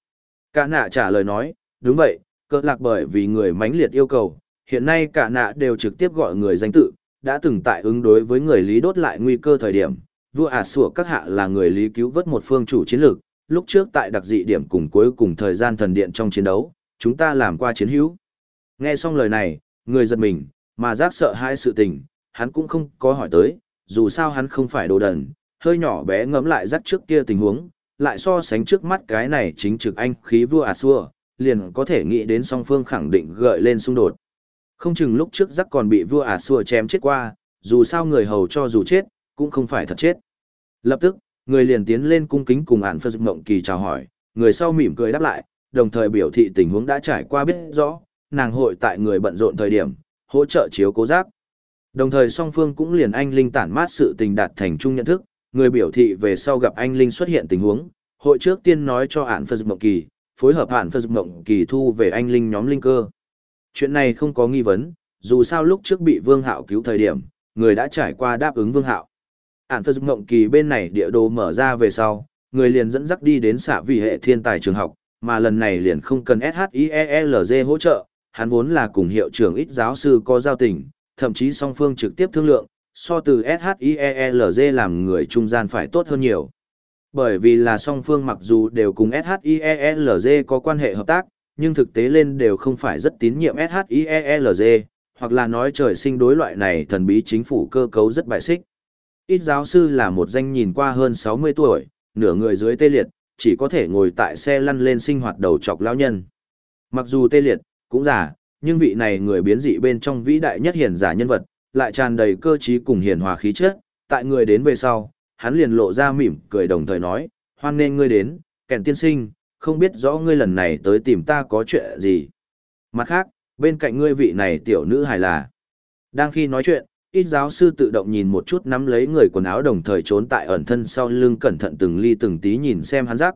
Cả nạ trả lời nói, đúng vậy, Cờ lạc bởi vì người mãnh liệt yêu cầu, hiện nay cả nạ đều trực tiếp gọi người danh tự, đã từng tại ứng đối với người lý đốt lại nguy cơ thời điểm. Vua ả sủa các hạ là người lý cứu vớt một phương chủ chiến lược, lúc trước tại đặc dị điểm cùng cuối cùng thời gian thần điện trong chiến đấu, chúng ta làm qua chiến hữu. Nghe xong lời này, người giật mình, mà giác sợ hai sự tình, hắn cũng không có hỏi tới, dù sao hắn không phải đồ đần, hơi nhỏ bé ngẫm lại rắc trước kia tình huống, lại so sánh trước mắt cái này chính trực anh khí vua à xua, liền có thể nghĩ đến song phương khẳng định gợi lên xung đột. Không chừng lúc trước rắc còn bị vua à xua chém chết qua, dù sao người hầu cho dù chết, cũng không phải thật chết. Lập tức, người liền tiến lên cung kính cùng ản phật mộng kỳ chào hỏi, người sau mỉm cười đáp lại, đồng thời biểu thị tình huống đã trải qua biết rõ, nàng hội tại người bận rộn thời điểm, hỗ trợ chiếu cố giác. Đồng thời song phương cũng liền anh Linh tản mát sự tình đạt thành chung nhận thức, người biểu thị về sau gặp anh Linh xuất hiện tình huống, hội trước tiên nói cho ản Phật Mộng Kỳ, phối hợp ản Phật Mộng Kỳ thu về anh Linh nhóm Linh cơ. Chuyện này không có nghi vấn, dù sao lúc trước bị Vương Hạo cứu thời điểm, người đã trải qua đáp ứng Vương Hạo. Ản Phật Mộng Kỳ bên này địa đồ mở ra về sau, người liền dẫn dắt đi đến xạ vị hệ thiên tài trường học, mà lần này liền không cần SHIELG hỗ trợ, hắn vốn là cùng hiệu trưởng ít giáo sư có giao tình, thậm chí song phương trực tiếp thương lượng, so từ SHIELG làm người trung gian phải tốt hơn nhiều. Bởi vì là song phương mặc dù đều cùng SHIELG có quan hệ hợp tác, nhưng thực tế lên đều không phải rất tín nhiệm SHIELG, hoặc là nói trời sinh đối loại này thần bí chính phủ cơ cấu rất bại xích. Ít giáo sư là một danh nhìn qua hơn 60 tuổi, nửa người dưới tê liệt, chỉ có thể ngồi tại xe lăn lên sinh hoạt đầu chọc lão nhân. Mặc dù tê liệt, cũng giả, nhưng vị này người biến dị bên trong vĩ đại nhất hiền giả nhân vật, lại tràn đầy cơ trí cùng hiền hòa khí chất, tại người đến về sau, hắn liền lộ ra mỉm cười đồng thời nói, hoan nên ngươi đến, kèn tiên sinh, không biết rõ ngươi lần này tới tìm ta có chuyện gì. Mặt khác, bên cạnh ngươi vị này tiểu nữ hài là. Đang khi nói chuyện, ít giáo sư tự động nhìn một chút nắm lấy người quần áo đồng thời trốn tại ẩn thân sau lưng cẩn thận từng ly từng tí nhìn xem hắn rắc.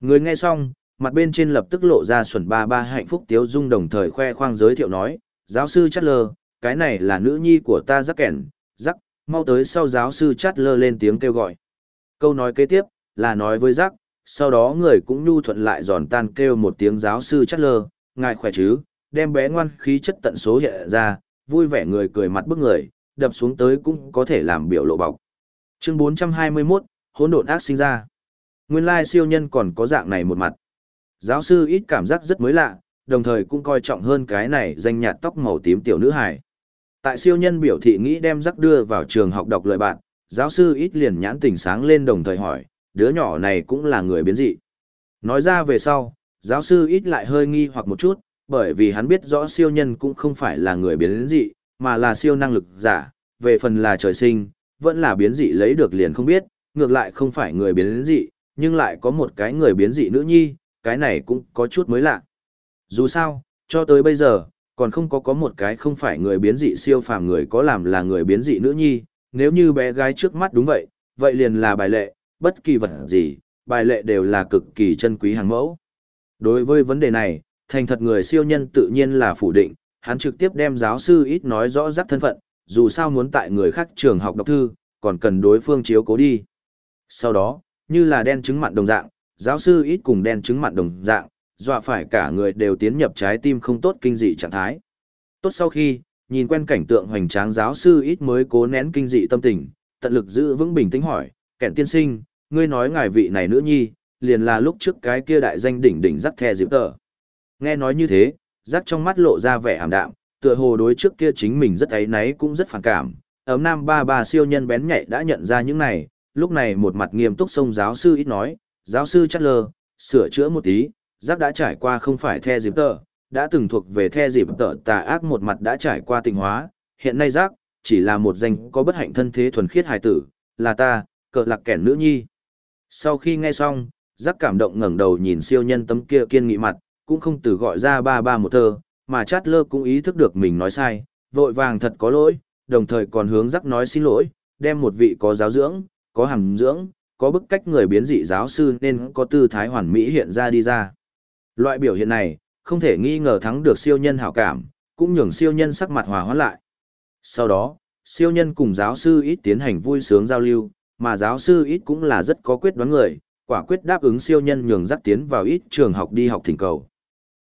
Người nghe xong, mặt bên trên lập tức lộ ra xuẩn ba ba hạnh phúc tiếu dung đồng thời khoe khoang giới thiệu nói, giáo sư chát lơ, cái này là nữ nhi của ta rắc kẻn, rắc, mau tới sau giáo sư chát lơ lên tiếng kêu gọi. Câu nói kế tiếp, là nói với rắc, sau đó người cũng nhu thuận lại giòn tan kêu một tiếng giáo sư chát lơ, ngài khỏe chứ, đem bé ngoan khí chất tận số hiện ra, vui vẻ người cười mặt bức người, đập xuống tới cũng có thể làm biểu lộ bọc. Chương 421, hỗn độn ác sinh ra. Nguyên lai siêu nhân còn có dạng này một mặt. Giáo sư ít cảm giác rất mới lạ, đồng thời cũng coi trọng hơn cái này danh nhạt tóc màu tím tiểu nữ hài. Tại siêu nhân biểu thị nghĩ đem rắc đưa vào trường học đọc lời bạn, giáo sư ít liền nhãn tỉnh sáng lên đồng thời hỏi, đứa nhỏ này cũng là người biến dị. Nói ra về sau, giáo sư ít lại hơi nghi hoặc một chút, bởi vì hắn biết rõ siêu nhân cũng không phải là người biến dị, mà là siêu năng lực giả, về phần là trời sinh, vẫn là biến dị lấy được liền không biết, ngược lại không phải người biến dị, nhưng lại có một cái người biến dị nữ nhi, cái này cũng có chút mới lạ. Dù sao, cho tới bây giờ, còn không có có một cái không phải người biến dị siêu phàm người có làm là người biến dị nữ nhi, nếu như bé gái trước mắt đúng vậy, vậy liền là bài lệ, bất kỳ vật gì, bài lệ đều là cực kỳ chân quý hàng mẫu. Đối với vấn đề này, thành thật người siêu nhân tự nhiên là phủ định, hắn trực tiếp đem giáo sư ít nói rõ rắc thân phận, dù sao muốn tại người khác trường học đọc thư, còn cần đối phương chiếu cố đi. Sau đó, như là đen chứng mặn đồng dạng, giáo sư ít cùng đen chứng mặn đồng dạng, dọa phải cả người đều tiến nhập trái tim không tốt kinh dị trạng thái. Tốt sau khi, nhìn quen cảnh tượng hoành tráng giáo sư ít mới cố nén kinh dị tâm tình, tận lực giữ vững bình tĩnh hỏi, kẻn tiên sinh, ngươi nói ngài vị này nữ nhi, liền là lúc trước cái kia đại danh đỉnh đỉnh rắc the dịp tờ. Nghe nói như thế, rắc trong mắt lộ ra vẻ hàm đạm, tựa hồ đối trước kia chính mình rất ấy náy cũng rất phản cảm. Ấm nam ba ba siêu nhân bén nhạy đã nhận ra những này, lúc này một mặt nghiêm túc sông giáo sư ít nói, giáo sư chắc lơ, sửa chữa một tí, giác đã trải qua không phải the dịp tờ, đã từng thuộc về the dịp tờ tà ác một mặt đã trải qua tình hóa, hiện nay giác, chỉ là một danh có bất hạnh thân thế thuần khiết hài tử, là ta, cờ lạc kẻ nữ nhi. Sau khi nghe xong, giác cảm động ngẩng đầu nhìn siêu nhân tấm kia kiên nghị mặt, cũng không từ gọi ra ba ba một thơ, mà chát lơ cũng ý thức được mình nói sai, vội vàng thật có lỗi, đồng thời còn hướng rắc nói xin lỗi, đem một vị có giáo dưỡng, có hàm dưỡng, có bức cách người biến dị giáo sư nên có tư thái hoàn mỹ hiện ra đi ra. Loại biểu hiện này, không thể nghi ngờ thắng được siêu nhân hảo cảm, cũng nhường siêu nhân sắc mặt hòa hóa lại. Sau đó, siêu nhân cùng giáo sư ít tiến hành vui sướng giao lưu, mà giáo sư ít cũng là rất có quyết đoán người, quả quyết đáp ứng siêu nhân nhường dắt tiến vào ít trường học đi học thỉnh cầu.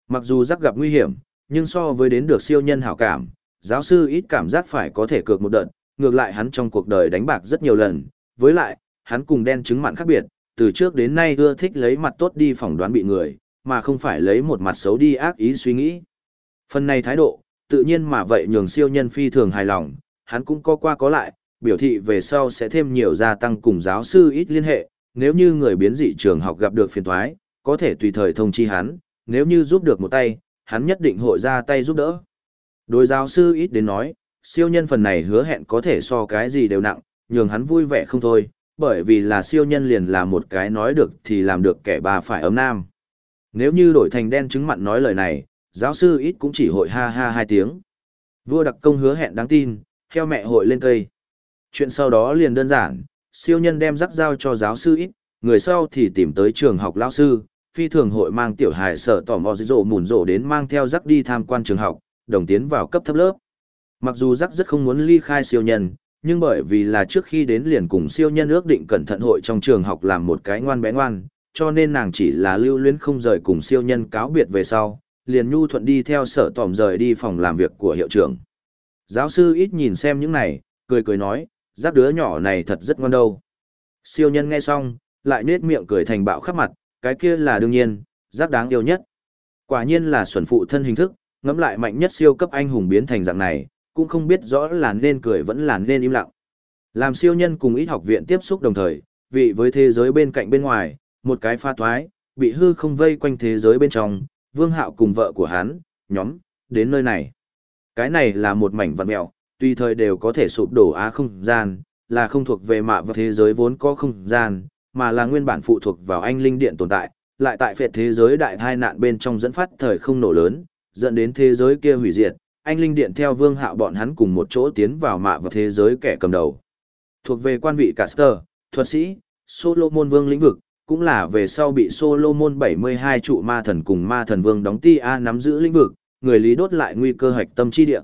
Mặc dù rắc gặp nguy hiểm, nhưng so với đến được siêu nhân hảo cảm, giáo sư ít cảm giác phải có thể cược một đợt, ngược lại hắn trong cuộc đời đánh bạc rất nhiều lần, với lại, hắn cùng đen chứng mặn khác biệt, từ trước đến nay ưa thích lấy mặt tốt đi phỏng đoán bị người, mà không phải lấy một mặt xấu đi ác ý suy nghĩ. Phần này thái độ, tự nhiên mà vậy nhường siêu nhân phi thường hài lòng, hắn cũng có qua có lại, biểu thị về sau sẽ thêm nhiều gia tăng cùng giáo sư ít liên hệ, nếu như người biến dị trường học gặp được phiền thoái, có thể tùy thời thông chi hắn, nếu như giúp được một tay, hắn nhất định hội ra tay giúp đỡ. Đối giáo sư ít đến nói, siêu nhân phần này hứa hẹn có thể so cái gì đều nặng, nhường hắn vui vẻ không thôi, bởi vì là siêu nhân liền là một cái nói được thì làm được kẻ bà phải ấm nam. Nếu như đổi thành đen chứng mặn nói lời này, giáo sư ít cũng chỉ hội ha ha hai tiếng. Vua đặc công hứa hẹn đáng tin, theo mẹ hội lên cây. Chuyện sau đó liền đơn giản, siêu nhân đem rắc giao cho giáo sư ít, người sau thì tìm tới trường học lao sư, phi thường hội mang tiểu hài sở tỏ mò rộ mùn rộ đến mang theo rắc đi tham quan trường học, đồng tiến vào cấp thấp lớp. Mặc dù rắc rất không muốn ly khai siêu nhân, nhưng bởi vì là trước khi đến liền cùng siêu nhân ước định cẩn thận hội trong trường học làm một cái ngoan bé ngoan, cho nên nàng chỉ là lưu luyến không rời cùng siêu nhân cáo biệt về sau, liền nhu thuận đi theo sở tòm rời đi phòng làm việc của hiệu trưởng. Giáo sư ít nhìn xem những này, cười cười nói, giác đứa nhỏ này thật rất ngon đâu. Siêu nhân nghe xong, lại nết miệng cười thành bạo khắp mặt, cái kia là đương nhiên, giác đáng yêu nhất. Quả nhiên là xuẩn phụ thân hình thức, ngẫm lại mạnh nhất siêu cấp anh hùng biến thành dạng này, cũng không biết rõ là nên cười vẫn là nên im lặng. Làm siêu nhân cùng ít học viện tiếp xúc đồng thời, vị với thế giới bên cạnh bên ngoài, một cái pha thoái, bị hư không vây quanh thế giới bên trong, vương hạo cùng vợ của hắn, nhóm, đến nơi này. Cái này là một mảnh vật mẹo, tùy thời đều có thể sụp đổ á không gian, là không thuộc về mạ và thế giới vốn có không gian, mà là nguyên bản phụ thuộc vào anh linh điện tồn tại, lại tại phệ thế giới đại tai nạn bên trong dẫn phát thời không nổ lớn, dẫn đến thế giới kia hủy diệt, anh linh điện theo vương hạo bọn hắn cùng một chỗ tiến vào mạ và thế giới kẻ cầm đầu. Thuộc về quan vị Caster, thuật sĩ, Solomon vương lĩnh vực, cũng là về sau bị Solomon 72 trụ ma thần cùng ma thần vương đóng ti A nắm giữ lĩnh vực, người lý đốt lại nguy cơ hạch tâm chi địa.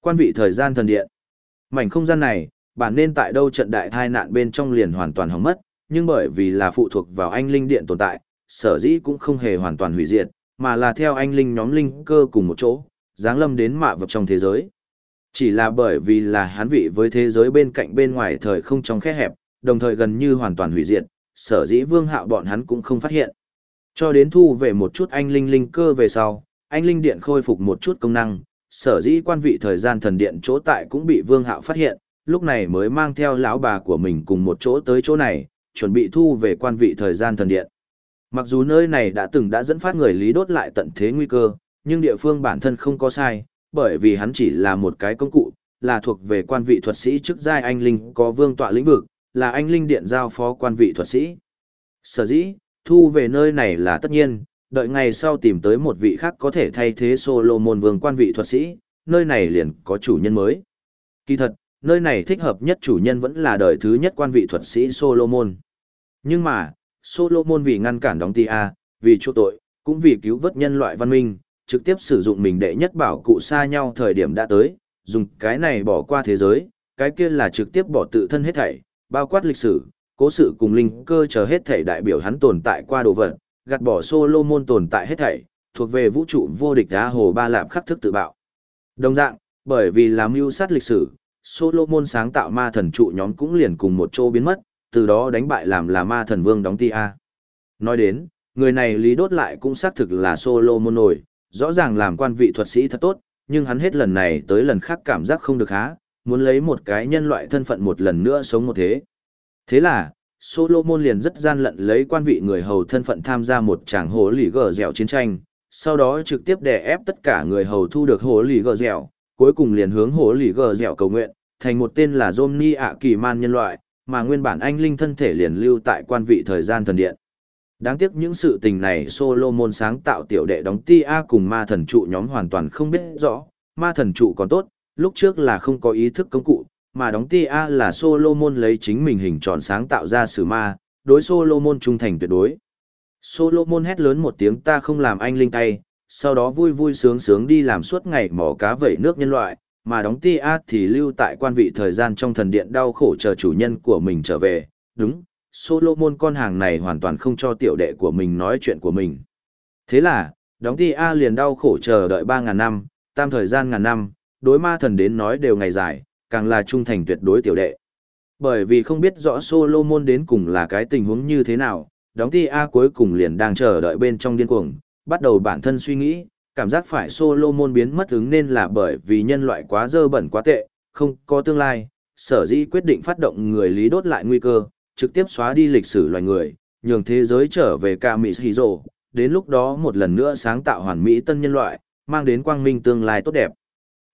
Quan vị thời gian thần điện. Mảnh không gian này, bản nên tại đâu trận đại tai nạn bên trong liền hoàn toàn hỏng mất, nhưng bởi vì là phụ thuộc vào anh linh điện tồn tại, sở dĩ cũng không hề hoàn toàn hủy diệt, mà là theo anh linh nhóm linh cơ cùng một chỗ, giáng lâm đến mạ vật trong thế giới. Chỉ là bởi vì là hắn vị với thế giới bên cạnh bên ngoài thời không trong khe hẹp, đồng thời gần như hoàn toàn hủy diệt, sở dĩ vương hạo bọn hắn cũng không phát hiện. Cho đến thu về một chút anh linh linh cơ về sau, anh linh điện khôi phục một chút công năng, sở dĩ quan vị thời gian thần điện chỗ tại cũng bị vương hạo phát hiện, lúc này mới mang theo lão bà của mình cùng một chỗ tới chỗ này, chuẩn bị thu về quan vị thời gian thần điện. Mặc dù nơi này đã từng đã dẫn phát người lý đốt lại tận thế nguy cơ, nhưng địa phương bản thân không có sai, bởi vì hắn chỉ là một cái công cụ, là thuộc về quan vị thuật sĩ chức giai anh linh có vương tọa lĩnh vực, là anh linh điện giao phó quan vị thuật sĩ. Sở dĩ, thu về nơi này là tất nhiên, đợi ngày sau tìm tới một vị khác có thể thay thế Solomon vương quan vị thuật sĩ, nơi này liền có chủ nhân mới. Kỳ thật, nơi này thích hợp nhất chủ nhân vẫn là đời thứ nhất quan vị thuật sĩ Solomon. Nhưng mà, Solomon vì ngăn cản đóng tia, vì chỗ tội, cũng vì cứu vớt nhân loại văn minh, trực tiếp sử dụng mình đệ nhất bảo cụ xa nhau thời điểm đã tới, dùng cái này bỏ qua thế giới, cái kia là trực tiếp bỏ tự thân hết thảy, bao quát lịch sử, cố sự cùng linh cơ chờ hết thảy đại biểu hắn tồn tại qua đồ vật, gạt bỏ Solomon tồn tại hết thảy, thuộc về vũ trụ vô địch đá hồ ba lạp khắc thức tự bạo. Đồng dạng, bởi vì làm mưu sát lịch sử, Solomon sáng tạo ma thần trụ nhóm cũng liền cùng một chỗ biến mất, từ đó đánh bại làm là ma thần vương đóng tia. Nói đến, người này lý đốt lại cũng xác thực là Solomon nổi, rõ ràng làm quan vị thuật sĩ thật tốt, nhưng hắn hết lần này tới lần khác cảm giác không được há, muốn lấy một cái nhân loại thân phận một lần nữa sống một thế. Thế là, Solomon liền rất gian lận lấy quan vị người hầu thân phận tham gia một tràng hồ lì gờ dẻo chiến tranh, sau đó trực tiếp đè ép tất cả người hầu thu được hồ lì gờ dẻo, cuối cùng liền hướng hồ lì gờ dẻo cầu nguyện, thành một tên là Zomni ạ kỳ man nhân loại, mà nguyên bản anh linh thân thể liền lưu tại quan vị thời gian thần điện. Đáng tiếc những sự tình này Solomon sáng tạo tiểu đệ đóng ti A cùng ma thần trụ nhóm hoàn toàn không biết rõ, ma thần trụ còn tốt, lúc trước là không có ý thức công cụ, mà đóng ti A là Solomon lấy chính mình hình tròn sáng tạo ra sử ma, đối Solomon trung thành tuyệt đối. Solomon hét lớn một tiếng ta không làm anh linh tay, sau đó vui vui sướng sướng đi làm suốt ngày mỏ cá vẩy nước nhân loại, mà đóng ti A thì lưu tại quan vị thời gian trong thần điện đau khổ chờ chủ nhân của mình trở về, đúng, Solomon con hàng này hoàn toàn không cho tiểu đệ của mình nói chuyện của mình. Thế là, đóng ti A liền đau khổ chờ đợi ba ngàn năm, tam thời gian ngàn năm, đối ma thần đến nói đều ngày dài, càng là trung thành tuyệt đối tiểu đệ. Bởi vì không biết rõ Solomon đến cùng là cái tình huống như thế nào, đóng ti A cuối cùng liền đang chờ đợi bên trong điên cuồng, bắt đầu bản thân suy nghĩ, cảm giác phải Solomon biến mất ứng nên là bởi vì nhân loại quá dơ bẩn quá tệ, không có tương lai, sở dĩ quyết định phát động người lý đốt lại nguy cơ, trực tiếp xóa đi lịch sử loài người, nhường thế giới trở về ca mỹ hero, đến lúc đó một lần nữa sáng tạo hoàn mỹ tân nhân loại, mang đến quang minh tương lai tốt đẹp.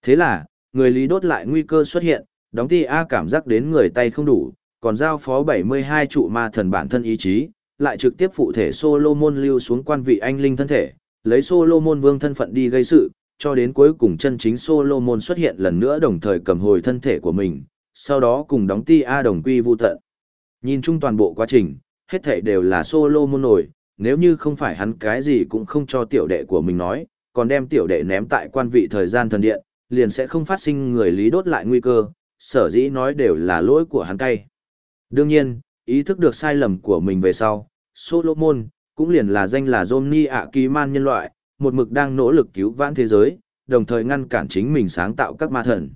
Thế là, người lý đốt lại nguy cơ xuất hiện, đóng ti A cảm giác đến người tay không đủ, còn giao phó 72 trụ ma thần bản thân ý chí, lại trực tiếp phụ thể Solomon lưu xuống quan vị anh linh thân thể, lấy Solomon vương thân phận đi gây sự, cho đến cuối cùng chân chính Solomon xuất hiện lần nữa đồng thời cầm hồi thân thể của mình, sau đó cùng đóng ti A đồng quy vu tận. Nhìn chung toàn bộ quá trình, hết thảy đều là Solomon nổi, nếu như không phải hắn cái gì cũng không cho tiểu đệ của mình nói, còn đem tiểu đệ ném tại quan vị thời gian thần điện, liền sẽ không phát sinh người lý đốt lại nguy cơ, sở dĩ nói đều là lỗi của hắn cay. Đương nhiên, ý thức được sai lầm của mình về sau, Solomon, cũng liền là danh là Johnny ạ kỳ man nhân loại, một mực đang nỗ lực cứu vãn thế giới, đồng thời ngăn cản chính mình sáng tạo các ma thần.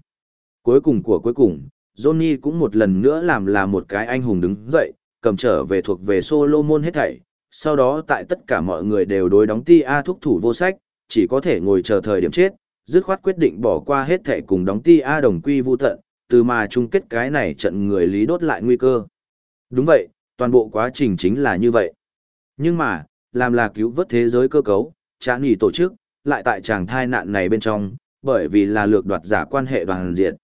Cuối cùng của cuối cùng, Johnny cũng một lần nữa làm là một cái anh hùng đứng dậy, cầm trở về thuộc về Solomon hết thảy. Sau đó tại tất cả mọi người đều đối đóng ti A thúc thủ vô sách, chỉ có thể ngồi chờ thời điểm chết, dứt khoát quyết định bỏ qua hết thảy cùng đóng ti A đồng quy vu tận, từ mà chung kết cái này trận người lý đốt lại nguy cơ. Đúng vậy, toàn bộ quá trình chính là như vậy. Nhưng mà, làm là cứu vớt thế giới cơ cấu, trả nghỉ tổ chức, lại tại chàng thai nạn này bên trong, bởi vì là lược đoạt giả quan hệ đoàn diệt.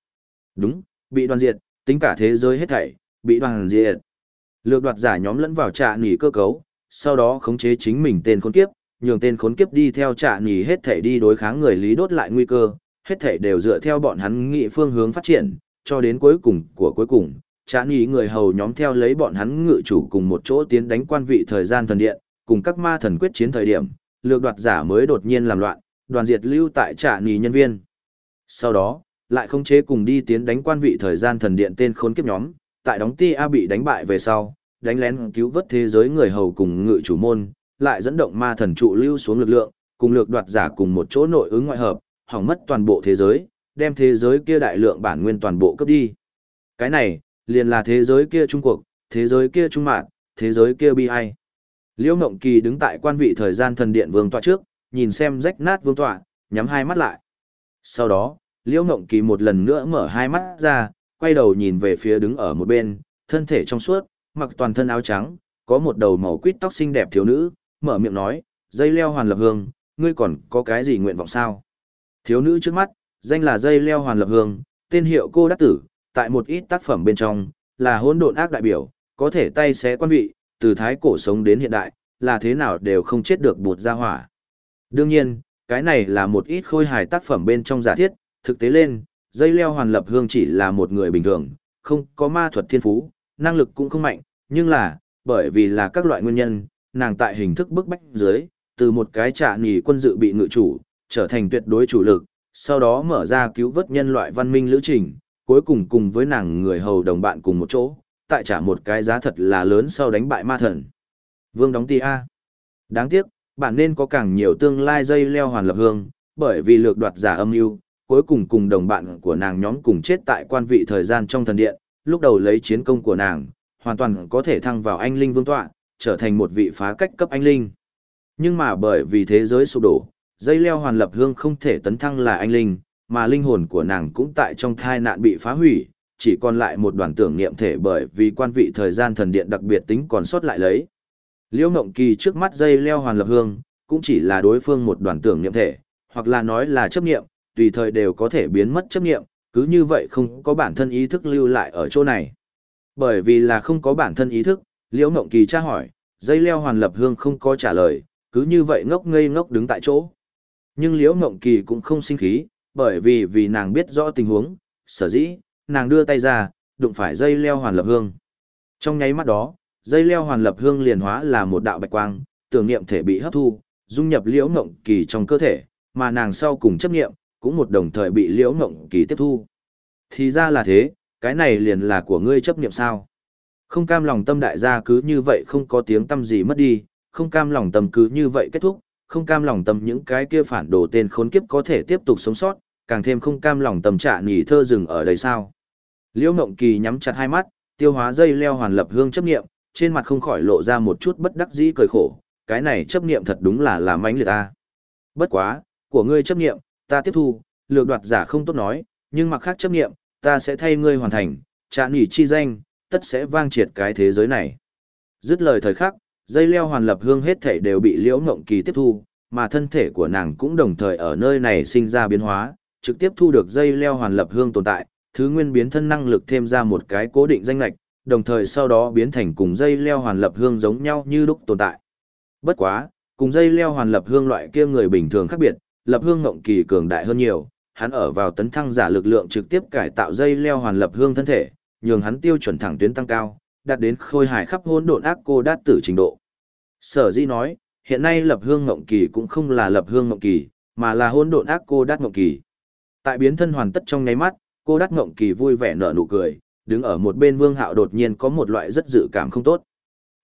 Đúng, bị đoàn diệt, tính cả thế giới hết thảy, bị đoàn diệt. Lược đoạt giả nhóm lẫn vào trả nghỉ cơ cấu, sau đó khống chế chính mình tên khốn kiếp, nhường tên khốn kiếp đi theo trả nghỉ hết thảy đi đối kháng người lý đốt lại nguy cơ, hết thảy đều dựa theo bọn hắn nghị phương hướng phát triển, cho đến cuối cùng của cuối cùng, trạ ý người hầu nhóm theo lấy bọn hắn ngự chủ cùng một chỗ tiến đánh quan vị thời gian thần điện, cùng các ma thần quyết chiến thời điểm, lược đoạt giả mới đột nhiên làm loạn, đoàn diệt lưu tại trạ ý nhân viên. Sau đó, lại không chế cùng đi tiến đánh quan vị thời gian thần điện tên khốn kiếp nhóm, tại đóng ti A bị đánh bại về sau, đánh lén cứu vớt thế giới người hầu cùng ngự chủ môn, lại dẫn động ma thần trụ lưu xuống lực lượng, cùng lược đoạt giả cùng một chỗ nội ứng ngoại hợp, hỏng mất toàn bộ thế giới, đem thế giới kia đại lượng bản nguyên toàn bộ cấp đi. Cái này, liền là thế giới kia trung cuộc, thế giới kia trung mạng, thế giới kia bi ai. Liễu Ngộng Kỳ đứng tại quan vị thời gian thần điện vương tọa trước, nhìn xem rách nát vương tọa, nhắm hai mắt lại. Sau đó, Liễu Ngộng Kỳ một lần nữa mở hai mắt ra, quay đầu nhìn về phía đứng ở một bên, thân thể trong suốt, mặc toàn thân áo trắng, có một đầu màu quýt tóc xinh đẹp thiếu nữ, mở miệng nói, dây leo hoàn lập hương, ngươi còn có cái gì nguyện vọng sao? Thiếu nữ trước mắt, danh là dây leo hoàn lập hương, tên hiệu cô đắc tử, tại một ít tác phẩm bên trong, là hỗn độn ác đại biểu, có thể tay xé quan vị, từ thái cổ sống đến hiện đại, là thế nào đều không chết được bột ra hỏa. Đương nhiên, cái này là một ít khôi hài tác phẩm bên trong giả thiết, thực tế lên, dây leo hoàn lập hương chỉ là một người bình thường, không có ma thuật thiên phú, năng lực cũng không mạnh, nhưng là, bởi vì là các loại nguyên nhân, nàng tại hình thức bức bách dưới, từ một cái trả nỉ quân dự bị ngự chủ, trở thành tuyệt đối chủ lực, sau đó mở ra cứu vớt nhân loại văn minh lữ trình, cuối cùng cùng với nàng người hầu đồng bạn cùng một chỗ, tại trả một cái giá thật là lớn sau đánh bại ma thần. Vương đóng ti A. Đáng tiếc, bạn nên có càng nhiều tương lai dây leo hoàn lập hương, bởi vì lược đoạt giả âm mưu cuối cùng cùng đồng bạn của nàng nhóm cùng chết tại quan vị thời gian trong thần điện, lúc đầu lấy chiến công của nàng, hoàn toàn có thể thăng vào anh linh vương tọa, trở thành một vị phá cách cấp anh linh. Nhưng mà bởi vì thế giới sụp đổ, dây leo hoàn lập hương không thể tấn thăng là anh linh, mà linh hồn của nàng cũng tại trong thai nạn bị phá hủy, chỉ còn lại một đoàn tưởng niệm thể bởi vì quan vị thời gian thần điện đặc biệt tính còn sót lại lấy. Liễu Ngộng Kỳ trước mắt dây leo hoàn lập hương, cũng chỉ là đối phương một đoàn tưởng niệm thể, hoặc là nói là chấp niệm, tùy thời đều có thể biến mất chấp niệm, cứ như vậy không có bản thân ý thức lưu lại ở chỗ này. Bởi vì là không có bản thân ý thức, Liễu Ngộng Kỳ tra hỏi, dây leo hoàn lập hương không có trả lời, cứ như vậy ngốc ngây ngốc đứng tại chỗ. Nhưng Liễu Ngộng Kỳ cũng không sinh khí, bởi vì vì nàng biết rõ tình huống, sở dĩ, nàng đưa tay ra, đụng phải dây leo hoàn lập hương. Trong nháy mắt đó, dây leo hoàn lập hương liền hóa là một đạo bạch quang, tưởng niệm thể bị hấp thu, dung nhập Liễu Ngộng Kỳ trong cơ thể, mà nàng sau cùng chấp niệm, cũng một đồng thời bị liễu ngộng kỳ tiếp thu. Thì ra là thế, cái này liền là của ngươi chấp niệm sao. Không cam lòng tâm đại gia cứ như vậy không có tiếng tâm gì mất đi, không cam lòng tâm cứ như vậy kết thúc, không cam lòng tâm những cái kia phản đồ tên khốn kiếp có thể tiếp tục sống sót, càng thêm không cam lòng tầm trạng nhỉ thơ dừng ở đây sao. Liễu Ngộng Kỳ nhắm chặt hai mắt, tiêu hóa dây leo hoàn lập hương chấp nghiệm, trên mặt không khỏi lộ ra một chút bất đắc dĩ cười khổ, cái này chấp nghiệm thật đúng là làm mánh liệt ta. Bất quá, của ngươi chấp nghiệm, ta tiếp thu, lược đoạt giả không tốt nói, nhưng mặc khác chấp nghiệm, ta sẽ thay ngươi hoàn thành, trả nhỉ chi danh, tất sẽ vang triệt cái thế giới này. Dứt lời thời khắc, dây leo hoàn lập hương hết thể đều bị liễu ngộng kỳ tiếp thu, mà thân thể của nàng cũng đồng thời ở nơi này sinh ra biến hóa, trực tiếp thu được dây leo hoàn lập hương tồn tại, thứ nguyên biến thân năng lực thêm ra một cái cố định danh lệch, đồng thời sau đó biến thành cùng dây leo hoàn lập hương giống nhau như lúc tồn tại. Bất quá, cùng dây leo hoàn lập hương loại kia người bình thường khác biệt, lập hương ngộng kỳ cường đại hơn nhiều, hắn ở vào tấn thăng giả lực lượng trực tiếp cải tạo dây leo hoàn lập hương thân thể, nhường hắn tiêu chuẩn thẳng tuyến tăng cao, đạt đến khôi hài khắp hỗn độn ác cô đát tử trình độ. Sở Di nói, hiện nay lập hương ngộng kỳ cũng không là lập hương ngộng kỳ, mà là hỗn độn ác cô đát ngộng kỳ. Tại biến thân hoàn tất trong nháy mắt, cô đắc ngộng kỳ vui vẻ nở nụ cười, đứng ở một bên Vương Hạo đột nhiên có một loại rất dự cảm không tốt.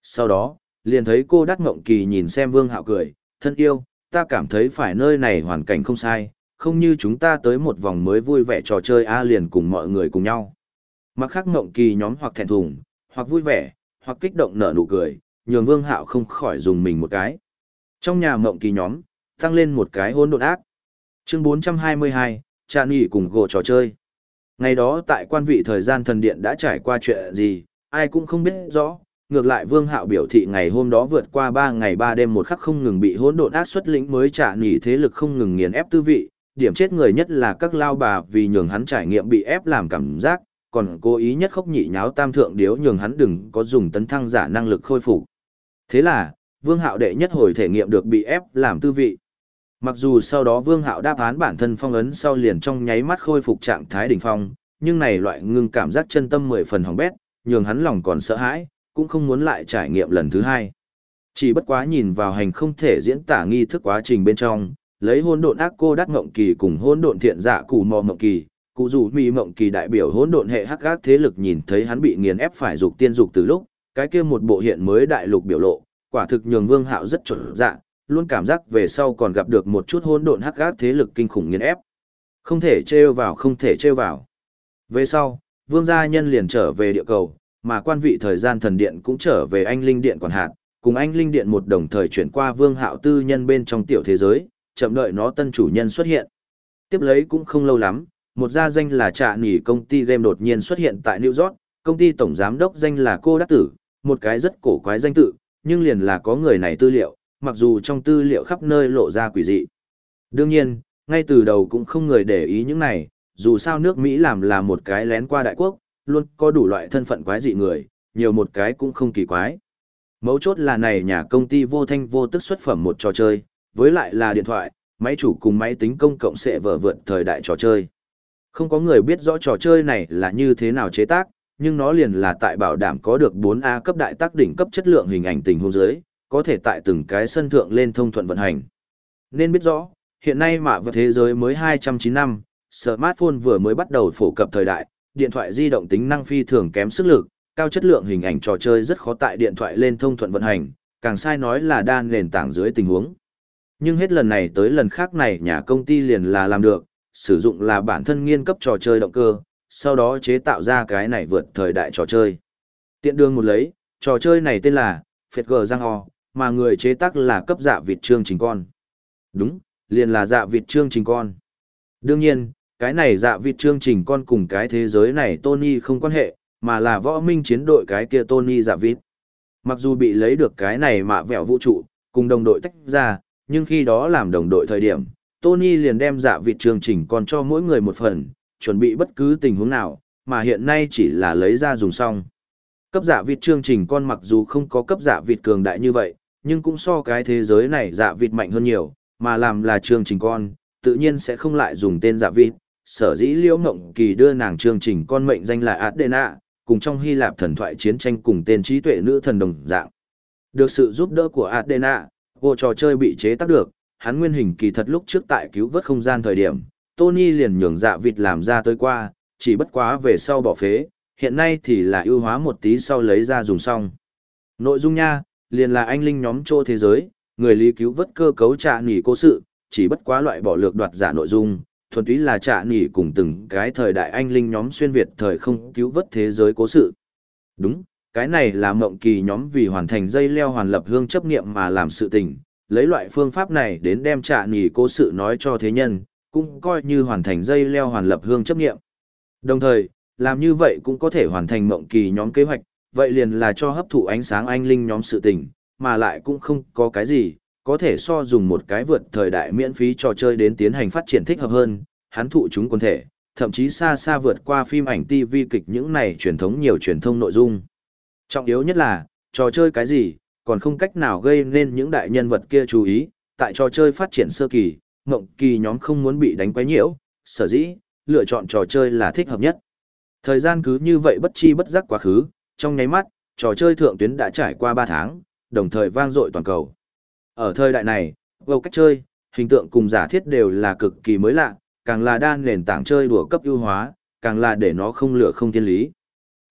Sau đó, liền thấy cô đắc ngộng kỳ nhìn xem Vương Hạo cười, thân yêu, ta cảm thấy phải nơi này hoàn cảnh không sai, không như chúng ta tới một vòng mới vui vẻ trò chơi A liền cùng mọi người cùng nhau. Mặc khác ngộng kỳ nhóm hoặc thẹn thùng, hoặc vui vẻ, hoặc kích động nở nụ cười, nhường Vương Hạo không khỏi dùng mình một cái. Trong nhà ngộng kỳ nhóm, tăng lên một cái hôn đột ác. Chương 422, trà nghỉ cùng gồ trò chơi. Ngày đó tại quan vị thời gian thần điện đã trải qua chuyện gì, ai cũng không biết rõ. Ngược lại Vương Hạo biểu thị ngày hôm đó vượt qua 3 ngày 3 đêm một khắc không ngừng bị hỗn độn ác xuất lĩnh mới trả nghỉ thế lực không ngừng nghiền ép tư vị, điểm chết người nhất là các lao bà vì nhường hắn trải nghiệm bị ép làm cảm giác, còn cố ý nhất khóc nhị nháo tam thượng điếu nhường hắn đừng có dùng tấn thăng giả năng lực khôi phục. Thế là, Vương Hạo đệ nhất hồi thể nghiệm được bị ép làm tư vị. Mặc dù sau đó Vương Hạo đáp án bản thân phong ấn sau liền trong nháy mắt khôi phục trạng thái đỉnh phong, nhưng này loại ngưng cảm giác chân tâm mười phần hỏng bét, nhường hắn lòng còn sợ hãi, cũng không muốn lại trải nghiệm lần thứ hai. Chỉ bất quá nhìn vào hành không thể diễn tả nghi thức quá trình bên trong, lấy hôn độn ác cô đắc ngộng kỳ cùng hôn độn thiện dạ cụ mò ngộng kỳ, cụ dù mỹ mộng kỳ đại biểu hỗn độn hệ hắc gác thế lực nhìn thấy hắn bị nghiền ép phải dục tiên dục từ lúc, cái kia một bộ hiện mới đại lục biểu lộ, quả thực nhường vương hạo rất chuẩn dạ, luôn cảm giác về sau còn gặp được một chút hỗn độn hắc gác thế lực kinh khủng nghiền ép. Không thể trêu vào không thể trêu vào. Về sau, vương gia nhân liền trở về địa cầu, mà quan vị thời gian thần điện cũng trở về anh linh điện quản hạt, cùng anh linh điện một đồng thời chuyển qua vương hạo tư nhân bên trong tiểu thế giới, chậm đợi nó tân chủ nhân xuất hiện. Tiếp lấy cũng không lâu lắm, một gia danh là trạ nỉ công ty game đột nhiên xuất hiện tại New York, công ty tổng giám đốc danh là cô đắc tử, một cái rất cổ quái danh tự, nhưng liền là có người này tư liệu, mặc dù trong tư liệu khắp nơi lộ ra quỷ dị. Đương nhiên, ngay từ đầu cũng không người để ý những này, dù sao nước Mỹ làm là một cái lén qua đại quốc, luôn có đủ loại thân phận quái dị người, nhiều một cái cũng không kỳ quái. Mấu chốt là này nhà công ty vô thanh vô tức xuất phẩm một trò chơi, với lại là điện thoại, máy chủ cùng máy tính công cộng sẽ vở vượt thời đại trò chơi. Không có người biết rõ trò chơi này là như thế nào chế tác, nhưng nó liền là tại bảo đảm có được 4A cấp đại tác đỉnh cấp chất lượng hình ảnh tình huống dưới, có thể tại từng cái sân thượng lên thông thuận vận hành. Nên biết rõ, hiện nay mạ vật thế giới mới 209 năm, smartphone vừa mới bắt đầu phổ cập thời đại, điện thoại di động tính năng phi thường kém sức lực, cao chất lượng hình ảnh trò chơi rất khó tại điện thoại lên thông thuận vận hành, càng sai nói là đa nền tảng dưới tình huống. Nhưng hết lần này tới lần khác này nhà công ty liền là làm được, sử dụng là bản thân nghiên cấp trò chơi động cơ, sau đó chế tạo ra cái này vượt thời đại trò chơi. Tiện đường một lấy, trò chơi này tên là Phệt Gờ Giang O, mà người chế tác là cấp dạ vịt trương trình con. Đúng, liền là dạ vịt trương trình con. Đương nhiên, cái này dạ vịt trương trình con cùng cái thế giới này Tony không quan hệ, mà là võ minh chiến đội cái kia Tony dạ vịt. Mặc dù bị lấy được cái này mà vẹo vũ trụ, cùng đồng đội tách ra, nhưng khi đó làm đồng đội thời điểm, Tony liền đem dạ vịt trương trình con cho mỗi người một phần, chuẩn bị bất cứ tình huống nào, mà hiện nay chỉ là lấy ra dùng xong. Cấp dạ vịt chương trình con mặc dù không có cấp dạ vịt cường đại như vậy, nhưng cũng so cái thế giới này dạ vịt mạnh hơn nhiều, mà làm là chương trình con, tự nhiên sẽ không lại dùng tên dạ vịt. Sở dĩ liễu Ngộng kỳ đưa nàng chương trình con mệnh danh là Adena, cùng trong Hy Lạp thần thoại chiến tranh cùng tên trí tuệ nữ thần đồng dạng. Được sự giúp đỡ của Adena, vô trò chơi bị chế tác được, hắn nguyên hình kỳ thật lúc trước tại cứu vớt không gian thời điểm, Tony liền nhường dạ vịt làm ra tới qua, chỉ bất quá về sau bỏ phế, hiện nay thì là ưu hóa một tí sau lấy ra dùng xong. Nội dung nha, liền là anh linh nhóm chỗ thế giới, người lý cứu vớt cơ cấu trả nỉ cố sự, chỉ bất quá loại bỏ lược đoạt giả nội dung, thuần túy là trả nỉ cùng từng cái thời đại anh linh nhóm xuyên Việt thời không cứu vớt thế giới cố sự. Đúng, cái này là mộng kỳ nhóm vì hoàn thành dây leo hoàn lập hương chấp niệm mà làm sự tình, lấy loại phương pháp này đến đem trả nỉ cố sự nói cho thế nhân, cũng coi như hoàn thành dây leo hoàn lập hương chấp niệm. Đồng thời, làm như vậy cũng có thể hoàn thành mộng kỳ nhóm kế hoạch, vậy liền là cho hấp thụ ánh sáng anh linh nhóm sự tình, mà lại cũng không có cái gì, có thể so dùng một cái vượt thời đại miễn phí trò chơi đến tiến hành phát triển thích hợp hơn, hắn thụ chúng quân thể, thậm chí xa xa vượt qua phim ảnh TV kịch những này truyền thống nhiều truyền thông nội dung. Trọng yếu nhất là, trò chơi cái gì, còn không cách nào gây nên những đại nhân vật kia chú ý, tại trò chơi phát triển sơ kỳ, ngộng kỳ nhóm không muốn bị đánh quấy nhiễu, sở dĩ, lựa chọn trò chơi là thích hợp nhất. Thời gian cứ như vậy bất chi bất giác quá khứ, trong nháy mắt, trò chơi thượng tuyến đã trải qua 3 tháng, đồng thời vang dội toàn cầu. Ở thời đại này, vô cách chơi, hình tượng cùng giả thiết đều là cực kỳ mới lạ, càng là đa nền tảng chơi đùa cấp ưu hóa, càng là để nó không lửa không thiên lý.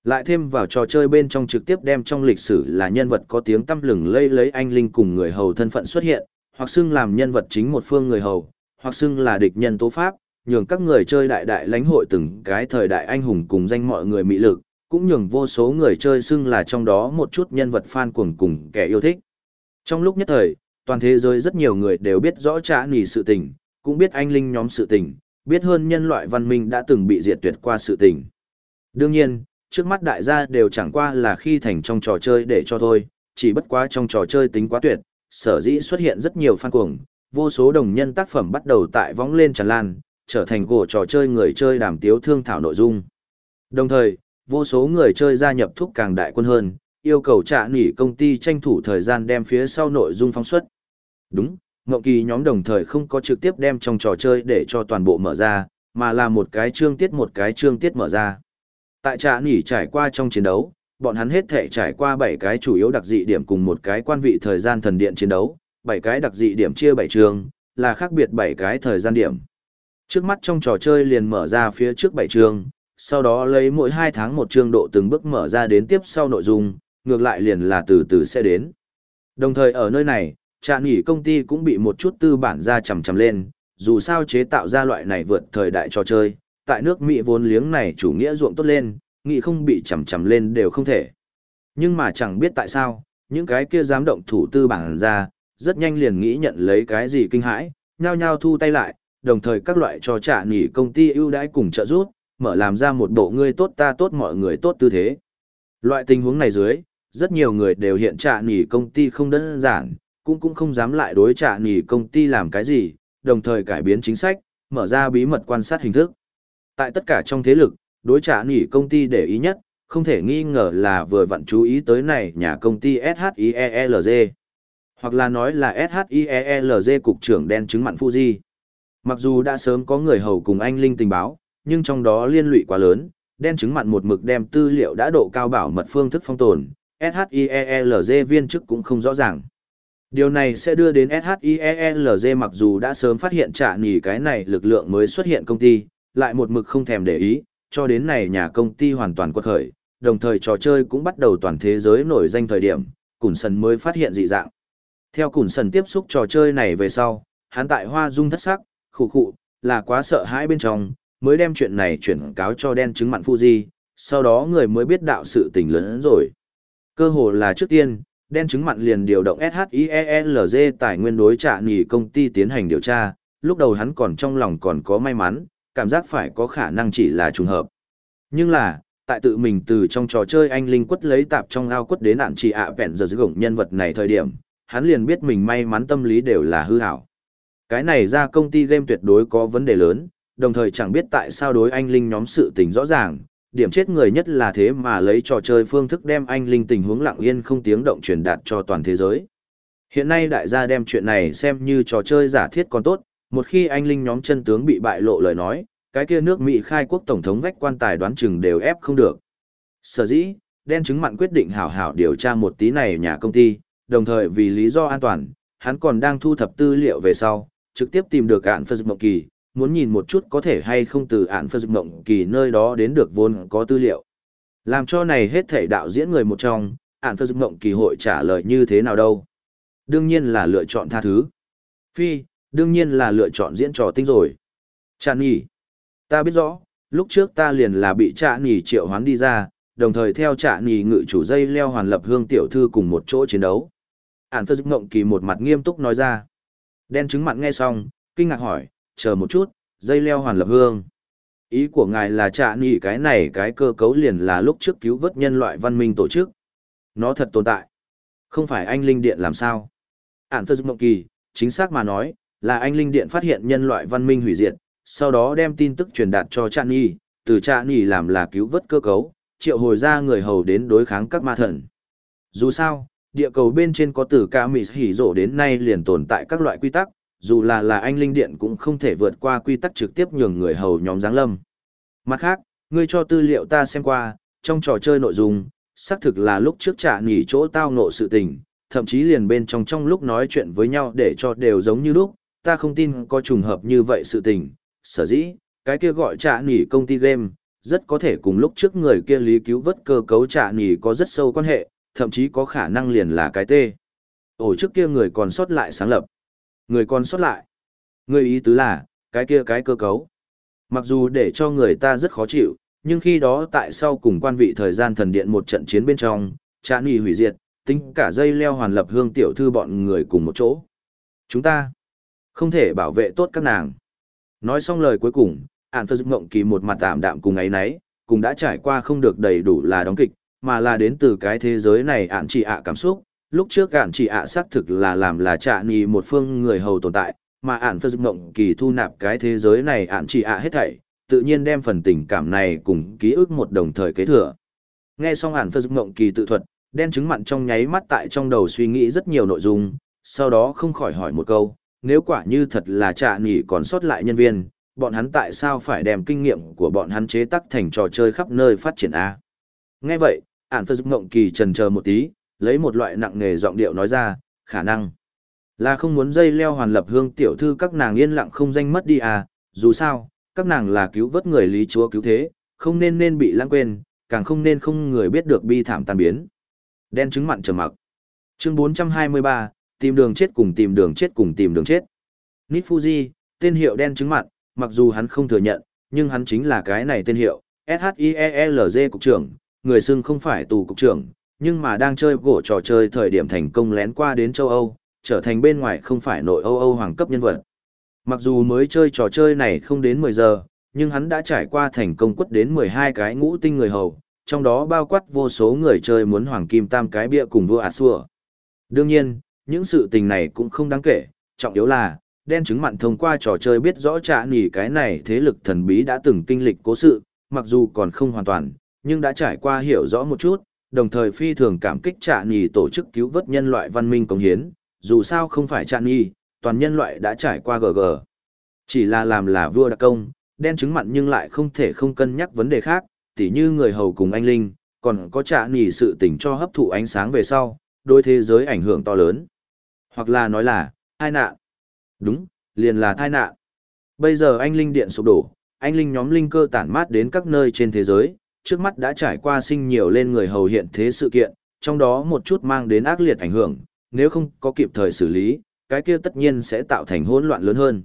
Lại thêm vào trò chơi bên trong trực tiếp đem trong lịch sử là nhân vật có tiếng tăm lừng lây lấy anh linh cùng người hầu thân phận xuất hiện, hoặc xưng làm nhân vật chính một phương người hầu, hoặc xưng là địch nhân tố pháp, nhường các người chơi đại đại lãnh hội từng cái thời đại anh hùng cùng danh mọi người mỹ lực, cũng nhường vô số người chơi xưng là trong đó một chút nhân vật fan cuồng cùng kẻ yêu thích. Trong lúc nhất thời, toàn thế giới rất nhiều người đều biết rõ trả nỉ sự tình, cũng biết anh linh nhóm sự tình, biết hơn nhân loại văn minh đã từng bị diệt tuyệt qua sự tình. Đương nhiên, trước mắt đại gia đều chẳng qua là khi thành trong trò chơi để cho thôi, chỉ bất quá trong trò chơi tính quá tuyệt, sở dĩ xuất hiện rất nhiều fan cuồng, vô số đồng nhân tác phẩm bắt đầu tại võng lên tràn lan, trở thành gỗ trò chơi người chơi đàm tiếu thương thảo nội dung. Đồng thời, vô số người chơi gia nhập thúc càng đại quân hơn, yêu cầu trả nỉ công ty tranh thủ thời gian đem phía sau nội dung phóng xuất. Đúng, Ngọc Kỳ nhóm đồng thời không có trực tiếp đem trong trò chơi để cho toàn bộ mở ra, mà là một cái chương tiết một cái chương tiết mở ra. Tại trả nỉ trải qua trong chiến đấu, bọn hắn hết thể trải qua 7 cái chủ yếu đặc dị điểm cùng một cái quan vị thời gian thần điện chiến đấu, 7 cái đặc dị điểm chia 7 trường, là khác biệt 7 cái thời gian điểm. Trước mắt trong trò chơi liền mở ra phía trước 7 trường, sau đó lấy mỗi 2 tháng một chương độ từng bước mở ra đến tiếp sau nội dung, ngược lại liền là từ từ sẽ đến. Đồng thời ở nơi này, trà nghỉ công ty cũng bị một chút tư bản ra chầm chầm lên, dù sao chế tạo ra loại này vượt thời đại trò chơi, tại nước Mỹ vốn liếng này chủ nghĩa ruộng tốt lên, nghĩ không bị chầm chầm lên đều không thể. Nhưng mà chẳng biết tại sao, những cái kia dám động thủ tư bản ra, rất nhanh liền nghĩ nhận lấy cái gì kinh hãi, nhao nhao thu tay lại, đồng thời các loại trò trả nghỉ công ty ưu đãi cùng trợ giúp, mở làm ra một bộ ngươi tốt ta tốt mọi người tốt tư thế. Loại tình huống này dưới, rất nhiều người đều hiện trả nghỉ công ty không đơn giản, cũng cũng không dám lại đối trả nghỉ công ty làm cái gì, đồng thời cải biến chính sách, mở ra bí mật quan sát hình thức. Tại tất cả trong thế lực, đối trả nghỉ công ty để ý nhất, không thể nghi ngờ là vừa vặn chú ý tới này nhà công ty SHIELZ. Hoặc là nói là SHIELZ cục trưởng đen chứng mặn Fuji. Mặc dù đã sớm có người hầu cùng anh Linh tình báo, nhưng trong đó liên lụy quá lớn, đen chứng mặn một mực đem tư liệu đã độ cao bảo mật phương thức phong tồn, SHIELZ viên chức cũng không rõ ràng. Điều này sẽ đưa đến SHIELZ mặc dù đã sớm phát hiện trả nỉ cái này lực lượng mới xuất hiện công ty, lại một mực không thèm để ý, cho đến này nhà công ty hoàn toàn quật khởi, đồng thời trò chơi cũng bắt đầu toàn thế giới nổi danh thời điểm, Cùn Sần mới phát hiện dị dạng. Theo Cùn Sần tiếp xúc trò chơi này về sau, hắn tại hoa dung thất sắc, khủ khụ, là quá sợ hãi bên trong, mới đem chuyện này chuyển cáo cho đen chứng mặn Fuji, sau đó người mới biết đạo sự tình lớn rồi. Cơ hồ là trước tiên, đen chứng mặn liền điều động SHIELG tài nguyên đối trả nghỉ công ty tiến hành điều tra, lúc đầu hắn còn trong lòng còn có may mắn, cảm giác phải có khả năng chỉ là trùng hợp. Nhưng là, tại tự mình từ trong trò chơi anh Linh quất lấy tạp trong ao quất đến nạn chỉ ạ vẹn giờ dưới gồng nhân vật này thời điểm, hắn liền biết mình may mắn tâm lý đều là hư hảo. Cái này ra công ty game tuyệt đối có vấn đề lớn, đồng thời chẳng biết tại sao đối anh Linh nhóm sự tình rõ ràng, điểm chết người nhất là thế mà lấy trò chơi phương thức đem anh Linh tình huống lặng yên không tiếng động truyền đạt cho toàn thế giới. Hiện nay đại gia đem chuyện này xem như trò chơi giả thiết còn tốt, một khi anh Linh nhóm chân tướng bị bại lộ lời nói, cái kia nước Mỹ khai quốc tổng thống vách quan tài đoán chừng đều ép không được. Sở dĩ, đen chứng mặn quyết định hảo hảo điều tra một tí này nhà công ty, đồng thời vì lý do an toàn, hắn còn đang thu thập tư liệu về sau, trực tiếp tìm được ạn Phật Mộng Kỳ, muốn nhìn một chút có thể hay không từ ạn Phật Mộng Kỳ nơi đó đến được vốn có tư liệu. Làm cho này hết thể đạo diễn người một trong, ạn Phật Mộng Kỳ hội trả lời như thế nào đâu. Đương nhiên là lựa chọn tha thứ. Phi, đương nhiên là lựa chọn diễn trò tinh rồi. Chạn nhỉ. Ta biết rõ, lúc trước ta liền là bị trạ nhỉ triệu hoán đi ra, đồng thời theo trạ nhỉ ngự chủ dây leo hoàn lập hương tiểu thư cùng một chỗ chiến đấu. Ản phơ mộng kỳ một mặt nghiêm túc nói ra. Đen trứng mặn nghe xong, kinh ngạc hỏi, chờ một chút, dây leo hoàn lập hương. Ý của ngài là trạ nhỉ cái này cái cơ cấu liền là lúc trước cứu vớt nhân loại văn minh tổ chức. Nó thật tồn tại. Không phải anh linh điện làm sao? Ản phơ mộng kỳ, chính xác mà nói, là anh linh điện phát hiện nhân loại văn minh hủy diệt, sau đó đem tin tức truyền đạt cho Trạ Nhi, từ Trạ Nhi làm là cứu vớt cơ cấu, triệu hồi ra người hầu đến đối kháng các ma thần. Dù sao, địa cầu bên trên có từ ca mị hỉ rổ đến nay liền tồn tại các loại quy tắc, dù là là anh linh điện cũng không thể vượt qua quy tắc trực tiếp nhường người hầu nhóm giáng lâm. Mặt khác, ngươi cho tư liệu ta xem qua, trong trò chơi nội dung, xác thực là lúc trước trả nghỉ chỗ tao ngộ sự tình, thậm chí liền bên trong trong lúc nói chuyện với nhau để cho đều giống như lúc, ta không tin có trùng hợp như vậy sự tình, sở dĩ, cái kia gọi trả nghỉ công ty game, rất có thể cùng lúc trước người kia lý cứu vớt cơ cấu trả nghỉ có rất sâu quan hệ, thậm chí có khả năng liền là cái tê. Ổ trước kia người còn sót lại sáng lập. Người còn sót lại. Người ý tứ là, cái kia cái cơ cấu. Mặc dù để cho người ta rất khó chịu, nhưng khi đó tại sau cùng quan vị thời gian thần điện một trận chiến bên trong, trả nghỉ hủy diệt, tính cả dây leo hoàn lập hương tiểu thư bọn người cùng một chỗ. Chúng ta không thể bảo vệ tốt các nàng. Nói xong lời cuối cùng, ản phật ngộng kỳ một mặt tạm đạm cùng ấy nấy, cùng đã trải qua không được đầy đủ là đóng kịch, mà là đến từ cái thế giới này ản chỉ ạ cảm xúc. Lúc trước ạn chỉ ạ xác thực là làm là trạ nghi một phương người hầu tồn tại, mà ạn phật mộng kỳ thu nạp cái thế giới này ạn chỉ ạ hết thảy, tự nhiên đem phần tình cảm này cùng ký ức một đồng thời kế thừa. Nghe xong ạn phật mộng kỳ tự thuật, đen chứng mặn trong nháy mắt tại trong đầu suy nghĩ rất nhiều nội dung, sau đó không khỏi hỏi một câu, nếu quả như thật là trạ nghỉ còn sót lại nhân viên, bọn hắn tại sao phải đem kinh nghiệm của bọn hắn chế tác thành trò chơi khắp nơi phát triển A. Nghe vậy, ạn phật mộng kỳ trần chờ một tí, lấy một loại nặng nghề giọng điệu nói ra, khả năng là không muốn dây leo hoàn lập hương tiểu thư các nàng yên lặng không danh mất đi à, dù sao, các nàng là cứu vớt người lý chúa cứu thế, không nên nên bị lãng quên, càng không nên không người biết được bi thảm tan biến. Đen trứng mặn trầm mặc. Chương 423, tìm đường chết cùng tìm đường chết cùng tìm đường chết. Nít Fuji, tên hiệu đen trứng mặn, mặc dù hắn không thừa nhận, nhưng hắn chính là cái này tên hiệu, SHIELZ cục trưởng, người xưng không phải tù cục trưởng, nhưng mà đang chơi gỗ trò chơi thời điểm thành công lén qua đến châu Âu, trở thành bên ngoài không phải nội Âu Âu hoàng cấp nhân vật. Mặc dù mới chơi trò chơi này không đến 10 giờ, nhưng hắn đã trải qua thành công quất đến 12 cái ngũ tinh người hầu, trong đó bao quát vô số người chơi muốn hoàng kim tam cái bia cùng vua ả xua. Đương nhiên, những sự tình này cũng không đáng kể, trọng yếu là, đen chứng mặn thông qua trò chơi biết rõ trả nỉ cái này thế lực thần bí đã từng kinh lịch cố sự, mặc dù còn không hoàn toàn, nhưng đã trải qua hiểu rõ một chút, đồng thời phi thường cảm kích trả nhì tổ chức cứu vớt nhân loại văn minh công hiến, dù sao không phải trả nhì toàn nhân loại đã trải qua GG. Chỉ là làm là vua đặc công, đen chứng mặn nhưng lại không thể không cân nhắc vấn đề khác, tỉ như người hầu cùng anh Linh, còn có trả nhì sự tình cho hấp thụ ánh sáng về sau, đối thế giới ảnh hưởng to lớn. Hoặc là nói là, tai nạn. Đúng, liền là tai nạn. Bây giờ anh Linh Điện sụp đổ, anh Linh nhóm linh cơ tản mát đến các nơi trên thế giới, trước mắt đã trải qua sinh nhiều lên người hầu hiện thế sự kiện, trong đó một chút mang đến ác liệt ảnh hưởng, nếu không có kịp thời xử lý, cái kia tất nhiên sẽ tạo thành hỗn loạn lớn hơn.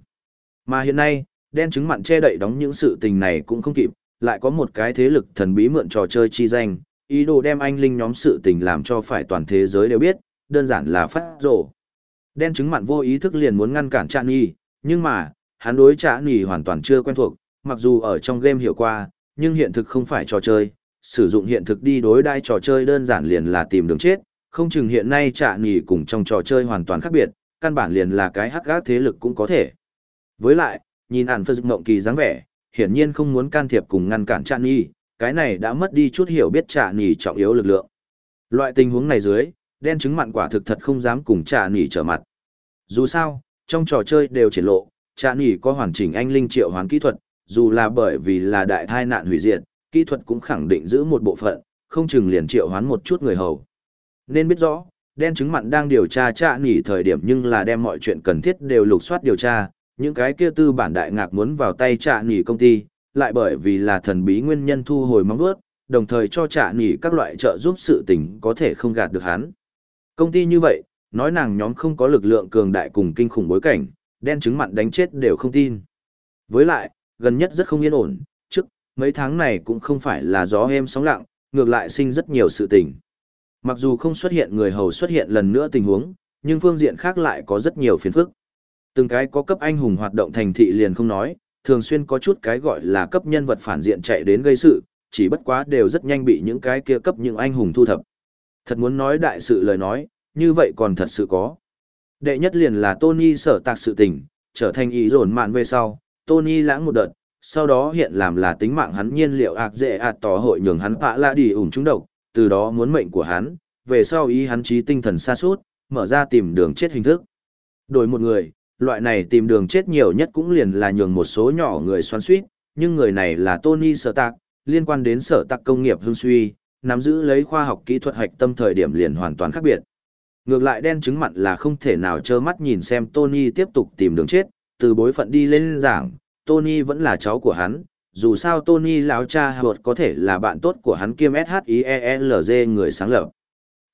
Mà hiện nay, đen chứng mặn che đậy đóng những sự tình này cũng không kịp, lại có một cái thế lực thần bí mượn trò chơi chi danh, ý đồ đem anh linh nhóm sự tình làm cho phải toàn thế giới đều biết, đơn giản là phát rổ. Đen chứng mặn vô ý thức liền muốn ngăn cản Trạng Nhi, nhưng mà, hắn đối Trạng Nhi hoàn toàn chưa quen thuộc, mặc dù ở trong game hiểu qua, nhưng hiện thực không phải trò chơi, sử dụng hiện thực đi đối đai trò chơi đơn giản liền là tìm đường chết, không chừng hiện nay Trạ nghỉ cùng trong trò chơi hoàn toàn khác biệt, căn bản liền là cái hắc gác thế lực cũng có thể. Với lại, nhìn ản phật mộng kỳ dáng vẻ, hiển nhiên không muốn can thiệp cùng ngăn cản Trạ nghỉ, cái này đã mất đi chút hiểu biết Trạ nghỉ trọng yếu lực lượng. Loại tình huống này dưới, đen trứng mặn quả thực thật không dám cùng Trạ nghỉ trở mặt. Dù sao, trong trò chơi đều triển lộ, Trạ nghỉ có hoàn chỉnh anh linh triệu hoán kỹ thuật, dù là bởi vì là đại thai nạn hủy diệt, kỹ thuật cũng khẳng định giữ một bộ phận, không chừng liền triệu hoán một chút người hầu. Nên biết rõ, đen chứng mặn đang điều tra Trạ nghỉ thời điểm nhưng là đem mọi chuyện cần thiết đều lục soát điều tra, những cái kia tư bản đại ngạc muốn vào tay Trạ nghỉ công ty, lại bởi vì là thần bí nguyên nhân thu hồi mong vuốt, đồng thời cho Trạ nghỉ các loại trợ giúp sự tình có thể không gạt được hắn. Công ty như vậy, nói nàng nhóm không có lực lượng cường đại cùng kinh khủng bối cảnh, đen chứng mặn đánh chết đều không tin. Với lại, gần nhất rất không yên ổn, trước, mấy tháng này cũng không phải là gió êm sóng lặng, ngược lại sinh rất nhiều sự tình. Mặc dù không xuất hiện người hầu xuất hiện lần nữa tình huống, nhưng phương diện khác lại có rất nhiều phiền phức. Từng cái có cấp anh hùng hoạt động thành thị liền không nói, thường xuyên có chút cái gọi là cấp nhân vật phản diện chạy đến gây sự, chỉ bất quá đều rất nhanh bị những cái kia cấp những anh hùng thu thập. Thật muốn nói đại sự lời nói, như vậy còn thật sự có. Đệ nhất liền là Tony sở tạc sự tình, trở thành ý rồn mạn về sau, Tony lãng một đợt, sau đó hiện làm là tính mạng hắn nhiên liệu ạc dễ ạt tỏ hội nhường hắn phạ la đi ủng trúng độc, từ đó muốn mệnh của hắn, về sau ý hắn trí tinh thần xa suốt, mở ra tìm đường chết hình thức. Đổi một người, loại này tìm đường chết nhiều nhất cũng liền là nhường một số nhỏ người xoắn suýt, nhưng người này là Tony Sở Tạc, liên quan đến sở tạc công nghiệp hương suy, nắm giữ lấy khoa học kỹ thuật hạch tâm thời điểm liền hoàn toàn khác biệt. Ngược lại đen chứng mặn là không thể nào trơ mắt nhìn xem Tony tiếp tục tìm đường chết, từ bối phận đi lên giảng, Tony vẫn là cháu của hắn, dù sao Tony lão cha hợp có thể là bạn tốt của hắn kiêm SHIELZ người sáng lập.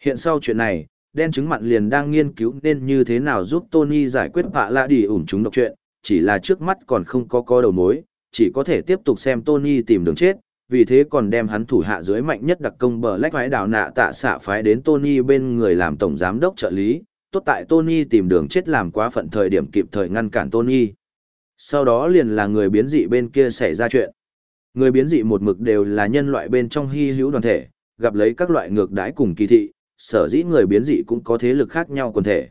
Hiện sau chuyện này, đen chứng mặn liền đang nghiên cứu nên như thế nào giúp Tony giải quyết vạ lạ đi ủn chúng độc chuyện, chỉ là trước mắt còn không có có đầu mối, chỉ có thể tiếp tục xem Tony tìm đường chết, vì thế còn đem hắn thủ hạ dưới mạnh nhất đặc công bờ lách phái đào nạ tạ xạ phái đến Tony bên người làm tổng giám đốc trợ lý, tốt tại Tony tìm đường chết làm quá phận thời điểm kịp thời ngăn cản Tony. Sau đó liền là người biến dị bên kia xảy ra chuyện. Người biến dị một mực đều là nhân loại bên trong hy hữu đoàn thể, gặp lấy các loại ngược đãi cùng kỳ thị, sở dĩ người biến dị cũng có thế lực khác nhau quần thể.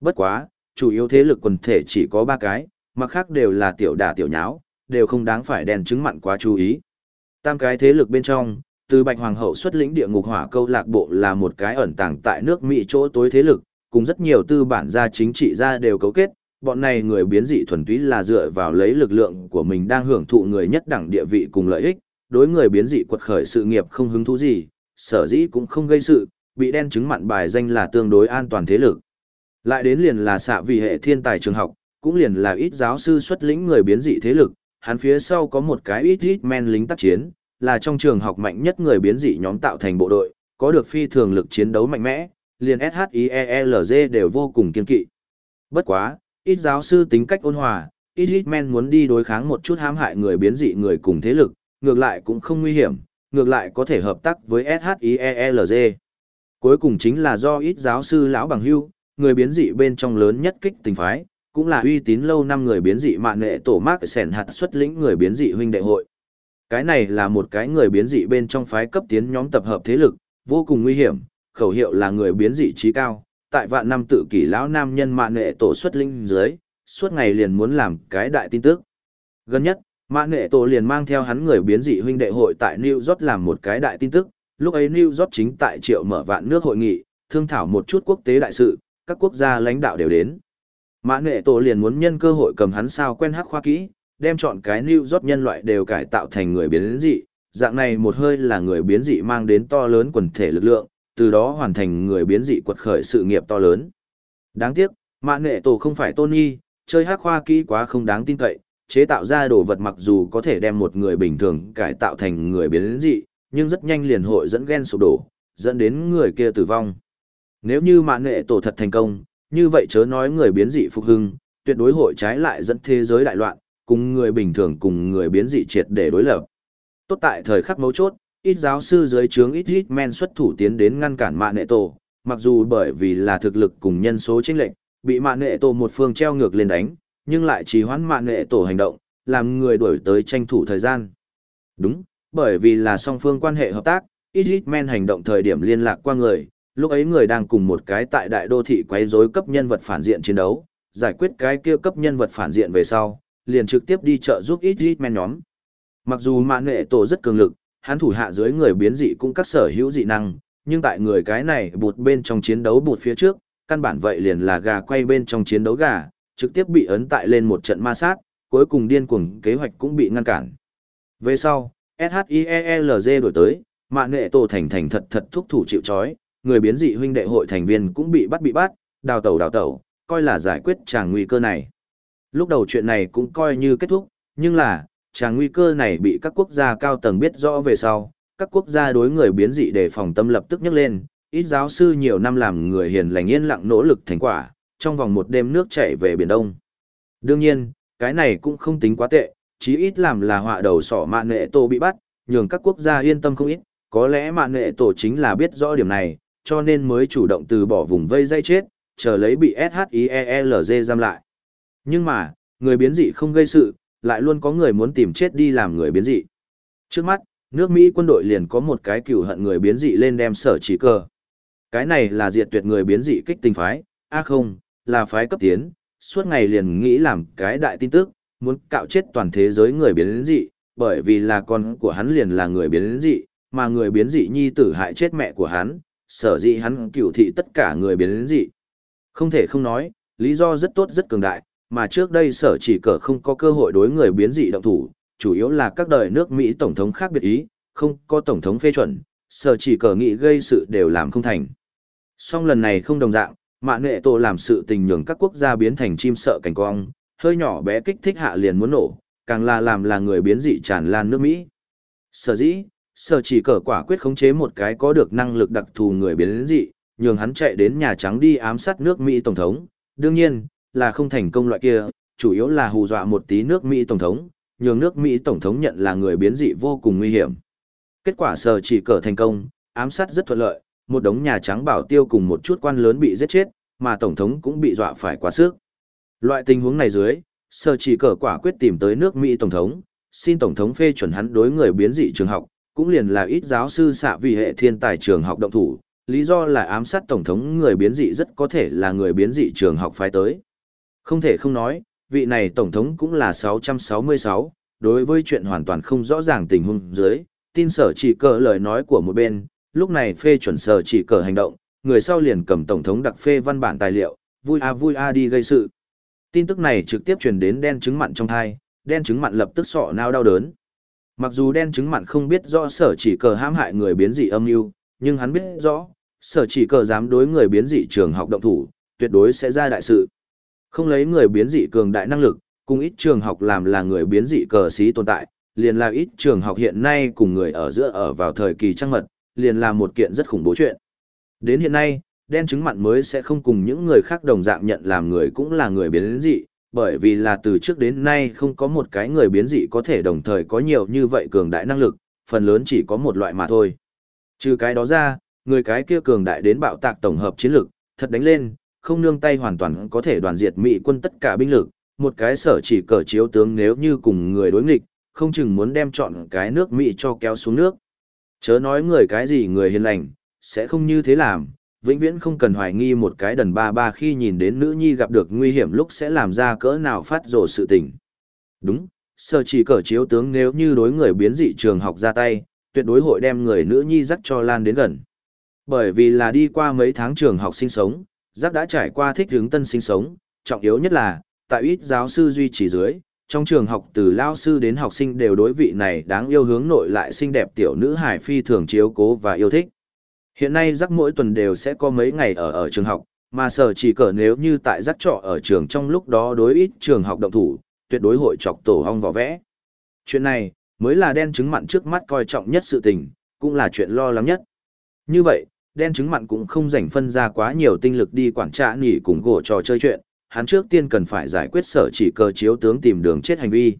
Bất quá, chủ yếu thế lực quần thể chỉ có ba cái, mà khác đều là tiểu đả tiểu nháo, đều không đáng phải đèn chứng mặn quá chú ý. Tam cái thế lực bên trong, từ Bạch Hoàng hậu xuất lĩnh địa ngục hỏa câu lạc bộ là một cái ẩn tàng tại nước Mỹ chỗ tối thế lực, cùng rất nhiều tư bản gia chính trị gia đều cấu kết, bọn này người biến dị thuần túy là dựa vào lấy lực lượng của mình đang hưởng thụ người nhất đẳng địa vị cùng lợi ích, đối người biến dị quật khởi sự nghiệp không hứng thú gì, sở dĩ cũng không gây sự, bị đen chứng mặn bài danh là tương đối an toàn thế lực. Lại đến liền là xạ vì hệ thiên tài trường học, cũng liền là ít giáo sư xuất lĩnh người biến dị thế lực, hắn phía sau có một cái ít ít men lính tác chiến, là trong trường học mạnh nhất người biến dị nhóm tạo thành bộ đội, có được phi thường lực chiến đấu mạnh mẽ, liền SHIELZ đều vô cùng kiên kỵ. Bất quá, ít giáo sư tính cách ôn hòa, ít ít men muốn đi đối kháng một chút hãm hại người biến dị người cùng thế lực, ngược lại cũng không nguy hiểm, ngược lại có thể hợp tác với SHIELZ. Cuối cùng chính là do ít giáo sư lão bằng hưu, người biến dị bên trong lớn nhất kích tình phái, cũng là uy tín lâu năm người biến dị mạng nghệ tổ mác sẻn hạt xuất lĩnh người biến dị huynh đệ hội. Cái này là một cái người biến dị bên trong phái cấp tiến nhóm tập hợp thế lực, vô cùng nguy hiểm, khẩu hiệu là người biến dị trí cao, tại vạn năm tự kỷ lão nam nhân mạ nghệ tổ xuất linh dưới, suốt ngày liền muốn làm cái đại tin tức. Gần nhất, mạ nghệ tổ liền mang theo hắn người biến dị huynh đệ hội tại New York làm một cái đại tin tức, lúc ấy New York chính tại triệu mở vạn nước hội nghị, thương thảo một chút quốc tế đại sự, các quốc gia lãnh đạo đều đến. Mã nghệ tổ liền muốn nhân cơ hội cầm hắn sao quen hắc khoa kỹ, đem chọn cái New York nhân loại đều cải tạo thành người biến dị, dạng này một hơi là người biến dị mang đến to lớn quần thể lực lượng, từ đó hoàn thành người biến dị quật khởi sự nghiệp to lớn. Đáng tiếc, mạng nghệ tổ không phải Tony, chơi hắc khoa kỹ quá không đáng tin cậy, chế tạo ra đồ vật mặc dù có thể đem một người bình thường cải tạo thành người biến dị, nhưng rất nhanh liền hội dẫn ghen sụp đổ, dẫn đến người kia tử vong. Nếu như mạng nghệ tổ thật thành công, như vậy chớ nói người biến dị phục hưng, tuyệt đối hội trái lại dẫn thế giới đại loạn, cùng người bình thường cùng người biến dị triệt để đối lập. Tốt tại thời khắc mấu chốt, ít giáo sư dưới trướng ít ít men xuất thủ tiến đến ngăn cản mạ nệ tổ, mặc dù bởi vì là thực lực cùng nhân số chênh lệch, bị mạ nệ tổ một phương treo ngược lên đánh, nhưng lại trì hoãn mạ nệ tổ hành động, làm người đuổi tới tranh thủ thời gian. Đúng, bởi vì là song phương quan hệ hợp tác, ít ít men hành động thời điểm liên lạc qua người, lúc ấy người đang cùng một cái tại đại đô thị quấy rối cấp nhân vật phản diện chiến đấu, giải quyết cái kia cấp nhân vật phản diện về sau, liền trực tiếp đi chợ giúp ít ít men nhóm. Mặc dù mạng nghệ tổ rất cường lực, hắn thủ hạ dưới người biến dị cũng các sở hữu dị năng, nhưng tại người cái này bụt bên trong chiến đấu bụt phía trước, căn bản vậy liền là gà quay bên trong chiến đấu gà, trực tiếp bị ấn tại lên một trận ma sát, cuối cùng điên cuồng kế hoạch cũng bị ngăn cản. Về sau, SHIELZ đổi tới, mạng nghệ tổ thành thành thật thật thúc thủ chịu chói, người biến dị huynh đệ hội thành viên cũng bị bắt bị bắt, đào tẩu đào tẩu, coi là giải quyết tràng nguy cơ này. Lúc đầu chuyện này cũng coi như kết thúc, nhưng là, tràng nguy cơ này bị các quốc gia cao tầng biết rõ về sau, các quốc gia đối người biến dị để phòng tâm lập tức nhấc lên, ít giáo sư nhiều năm làm người hiền lành yên lặng nỗ lực thành quả, trong vòng một đêm nước chảy về Biển Đông. Đương nhiên, cái này cũng không tính quá tệ, chí ít làm là họa đầu sỏ mạ nệ tổ bị bắt, nhường các quốc gia yên tâm không ít, có lẽ mạ nệ tổ chính là biết rõ điểm này, cho nên mới chủ động từ bỏ vùng vây dây chết, chờ lấy bị SHIELZ giam lại. Nhưng mà, người biến dị không gây sự, lại luôn có người muốn tìm chết đi làm người biến dị. Trước mắt, nước Mỹ quân đội liền có một cái cựu hận người biến dị lên đem sở chỉ cơ. Cái này là diệt tuyệt người biến dị kích tình phái, a không, là phái cấp tiến, suốt ngày liền nghĩ làm cái đại tin tức, muốn cạo chết toàn thế giới người biến dị, bởi vì là con của hắn liền là người biến dị, mà người biến dị nhi tử hại chết mẹ của hắn, sở dĩ hắn cửu thị tất cả người biến dị. Không thể không nói, lý do rất tốt rất cường đại, mà trước đây sở chỉ cờ không có cơ hội đối người biến dị động thủ, chủ yếu là các đời nước Mỹ tổng thống khác biệt ý, không có tổng thống phê chuẩn, sở chỉ cờ nghị gây sự đều làm không thành. Song lần này không đồng dạng, mạng nghệ tổ làm sự tình nhường các quốc gia biến thành chim sợ cảnh cong, hơi nhỏ bé kích thích hạ liền muốn nổ, càng là làm là người biến dị tràn lan nước Mỹ. Sở dĩ, sở chỉ cờ quả quyết khống chế một cái có được năng lực đặc thù người biến dị, nhường hắn chạy đến Nhà Trắng đi ám sát nước Mỹ Tổng thống. Đương nhiên, là không thành công loại kia, chủ yếu là hù dọa một tí nước Mỹ Tổng thống, nhường nước Mỹ Tổng thống nhận là người biến dị vô cùng nguy hiểm. Kết quả sở chỉ cờ thành công, ám sát rất thuận lợi, một đống Nhà Trắng bảo tiêu cùng một chút quan lớn bị giết chết, mà Tổng thống cũng bị dọa phải quá sức. Loại tình huống này dưới, sở chỉ cờ quả quyết tìm tới nước Mỹ Tổng thống, xin Tổng thống phê chuẩn hắn đối người biến dị trường học, cũng liền là ít giáo sư xạ vì hệ thiên tài trường học động thủ, lý do là ám sát tổng thống người biến dị rất có thể là người biến dị trường học phái tới. Không thể không nói, vị này tổng thống cũng là 666, đối với chuyện hoàn toàn không rõ ràng tình huống dưới, tin sở chỉ cờ lời nói của một bên, lúc này phê chuẩn sở chỉ cờ hành động, người sau liền cầm tổng thống đặc phê văn bản tài liệu, vui a vui a đi gây sự. Tin tức này trực tiếp truyền đến đen chứng mặn trong thai, đen chứng mặn lập tức sọ nao đau đớn. Mặc dù đen chứng mặn không biết rõ sở chỉ cờ hãm hại người biến dị âm mưu nhưng hắn biết rõ, sở chỉ cờ dám đối người biến dị trường học động thủ, tuyệt đối sẽ ra đại sự. Không lấy người biến dị cường đại năng lực, cùng ít trường học làm là người biến dị cờ sĩ tồn tại, liền là ít trường học hiện nay cùng người ở giữa ở vào thời kỳ trăng mật, liền là một kiện rất khủng bố chuyện. Đến hiện nay, đen chứng mặn mới sẽ không cùng những người khác đồng dạng nhận làm người cũng là người biến dị, bởi vì là từ trước đến nay không có một cái người biến dị có thể đồng thời có nhiều như vậy cường đại năng lực, phần lớn chỉ có một loại mà thôi. Trừ cái đó ra, người cái kia cường đại đến bạo tạc tổng hợp chiến lực, thật đánh lên, không nương tay hoàn toàn có thể đoàn diệt Mỹ quân tất cả binh lực, một cái sở chỉ cờ chiếu tướng nếu như cùng người đối nghịch, không chừng muốn đem chọn cái nước Mỹ cho kéo xuống nước. Chớ nói người cái gì người hiền lành, sẽ không như thế làm, vĩnh viễn không cần hoài nghi một cái đần ba ba khi nhìn đến nữ nhi gặp được nguy hiểm lúc sẽ làm ra cỡ nào phát rồ sự tình. Đúng, sở chỉ cờ chiếu tướng nếu như đối người biến dị trường học ra tay, tuyệt đối hội đem người nữ nhi dắt cho lan đến gần. Bởi vì là đi qua mấy tháng trường học sinh sống, giác đã trải qua thích hướng tân sinh sống, trọng yếu nhất là, tại ít giáo sư duy trì dưới, trong trường học từ lao sư đến học sinh đều đối vị này đáng yêu hướng nội lại xinh đẹp tiểu nữ hải phi thường chiếu cố và yêu thích. Hiện nay giác mỗi tuần đều sẽ có mấy ngày ở ở trường học, mà sở chỉ cờ nếu như tại giác trọ ở trường trong lúc đó đối ít trường học động thủ, tuyệt đối hội chọc tổ hong vỏ vẽ. Chuyện này, mới là đen chứng mặn trước mắt coi trọng nhất sự tình, cũng là chuyện lo lắng nhất. Như vậy, đen chứng mặn cũng không dành phân ra quá nhiều tinh lực đi quản trạ nỉ cùng gỗ trò chơi chuyện, hắn trước tiên cần phải giải quyết sở chỉ cờ chiếu tướng tìm đường chết hành vi.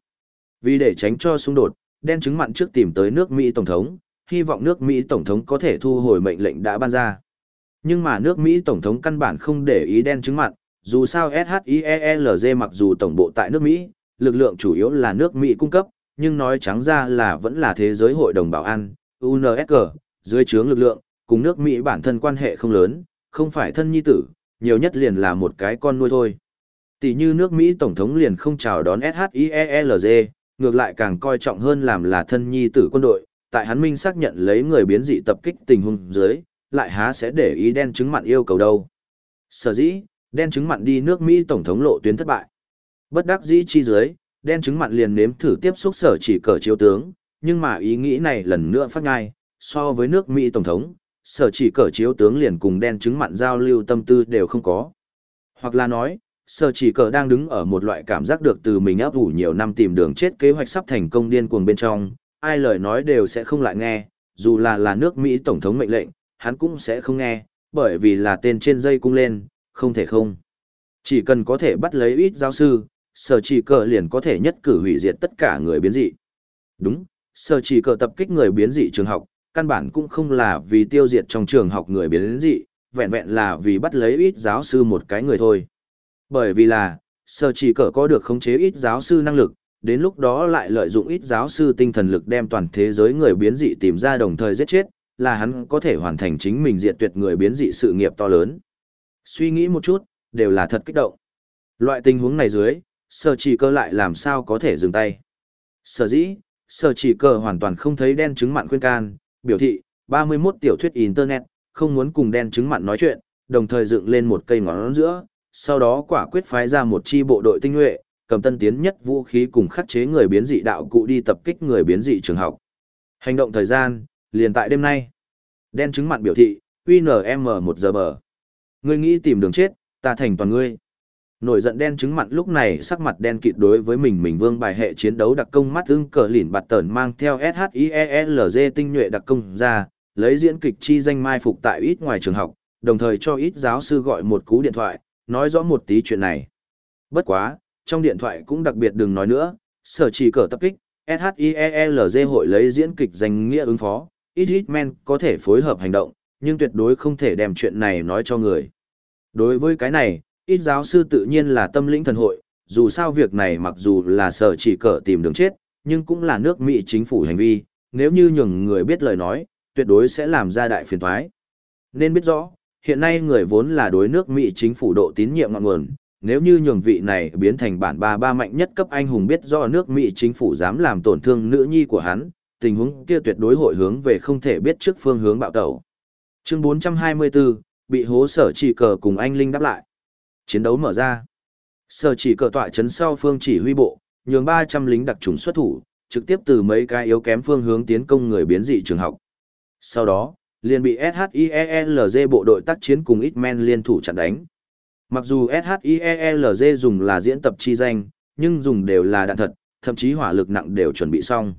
Vì để tránh cho xung đột, đen chứng mặn trước tìm tới nước Mỹ Tổng thống, hy vọng nước Mỹ Tổng thống có thể thu hồi mệnh lệnh đã ban ra. Nhưng mà nước Mỹ Tổng thống căn bản không để ý đen chứng mặn, dù sao SHIELZ mặc dù tổng bộ tại nước Mỹ, lực lượng chủ yếu là nước Mỹ cung cấp, nhưng nói trắng ra là vẫn là thế giới hội đồng bảo an, UNSC, dưới trướng lực lượng, cùng nước Mỹ bản thân quan hệ không lớn, không phải thân nhi tử, nhiều nhất liền là một cái con nuôi thôi. Tỷ như nước Mỹ Tổng thống liền không chào đón SHIELZ, ngược lại càng coi trọng hơn làm là thân nhi tử quân đội, tại hắn minh xác nhận lấy người biến dị tập kích tình huống dưới, lại há sẽ để ý đen chứng mặn yêu cầu đâu. Sở dĩ, đen chứng mặn đi nước Mỹ Tổng thống lộ tuyến thất bại. Bất đắc dĩ chi dưới, đen chứng mặn liền nếm thử tiếp xúc sở chỉ cờ chiếu tướng, nhưng mà ý nghĩ này lần nữa phát ngai, so với nước Mỹ Tổng thống, sở chỉ cờ chiếu tướng liền cùng đen chứng mặn giao lưu tâm tư đều không có. Hoặc là nói, sở chỉ cờ đang đứng ở một loại cảm giác được từ mình áp ủ nhiều năm tìm đường chết kế hoạch sắp thành công điên cuồng bên trong, ai lời nói đều sẽ không lại nghe, dù là là nước Mỹ Tổng thống mệnh lệnh, hắn cũng sẽ không nghe, bởi vì là tên trên dây cung lên, không thể không. Chỉ cần có thể bắt lấy ít giáo sư, sở chỉ cờ liền có thể nhất cử hủy diệt tất cả người biến dị. Đúng, sở chỉ cờ tập kích người biến dị trường học, căn bản cũng không là vì tiêu diệt trong trường học người biến dị, vẹn vẹn là vì bắt lấy ít giáo sư một cái người thôi. Bởi vì là, sở chỉ cờ có được khống chế ít giáo sư năng lực, đến lúc đó lại lợi dụng ít giáo sư tinh thần lực đem toàn thế giới người biến dị tìm ra đồng thời giết chết, là hắn có thể hoàn thành chính mình diệt tuyệt người biến dị sự nghiệp to lớn. Suy nghĩ một chút, đều là thật kích động. Loại tình huống này dưới, sở chỉ cơ lại làm sao có thể dừng tay. Sở dĩ, sở chỉ cơ hoàn toàn không thấy đen chứng mặn khuyên can, biểu thị, 31 tiểu thuyết Internet, không muốn cùng đen chứng mặn nói chuyện, đồng thời dựng lên một cây ngón giữa, sau đó quả quyết phái ra một chi bộ đội tinh nhuệ, cầm tân tiến nhất vũ khí cùng khắc chế người biến dị đạo cụ đi tập kích người biến dị trường học. Hành động thời gian, liền tại đêm nay. Đen chứng mặn biểu thị, UNM 1 giờ bờ. Ngươi nghĩ tìm đường chết, ta thành toàn ngươi. Nổi giận đen chứng mặn lúc này sắc mặt đen kịt đối với mình mình vương bài hệ chiến đấu đặc công mắt ưng cờ lỉn bạt tởn mang theo SHIELZ tinh nhuệ đặc công ra, lấy diễn kịch chi danh mai phục tại ít ngoài trường học, đồng thời cho ít giáo sư gọi một cú điện thoại, nói rõ một tí chuyện này. Bất quá, trong điện thoại cũng đặc biệt đừng nói nữa, sở chỉ cờ tập kích, SHIELZ hội lấy diễn kịch danh nghĩa ứng phó, ít ít men có thể phối hợp hành động, nhưng tuyệt đối không thể đem chuyện này nói cho người. Đối với cái này, ít giáo sư tự nhiên là tâm lĩnh thần hội, dù sao việc này mặc dù là sở chỉ cờ tìm đường chết, nhưng cũng là nước Mỹ chính phủ hành vi, nếu như nhường người biết lời nói, tuyệt đối sẽ làm ra đại phiền toái. Nên biết rõ, hiện nay người vốn là đối nước Mỹ chính phủ độ tín nhiệm ngọn nguồn, nếu như nhường vị này biến thành bản ba ba mạnh nhất cấp anh hùng biết do nước Mỹ chính phủ dám làm tổn thương nữ nhi của hắn, tình huống kia tuyệt đối hội hướng về không thể biết trước phương hướng bạo tẩu. Chương 424, bị hố sở chỉ cờ cùng anh Linh đáp lại. Chiến đấu mở ra. Sở chỉ cờ tọa chấn sau phương chỉ huy bộ, nhường 300 lính đặc trùng xuất thủ, trực tiếp từ mấy cái yếu kém phương hướng tiến công người biến dị trường học. Sau đó, liền bị SHIELZ bộ đội tác chiến cùng ít men liên thủ chặn đánh. Mặc dù SHIELZ dùng là diễn tập chi danh, nhưng dùng đều là đạn thật, thậm chí hỏa lực nặng đều chuẩn bị xong.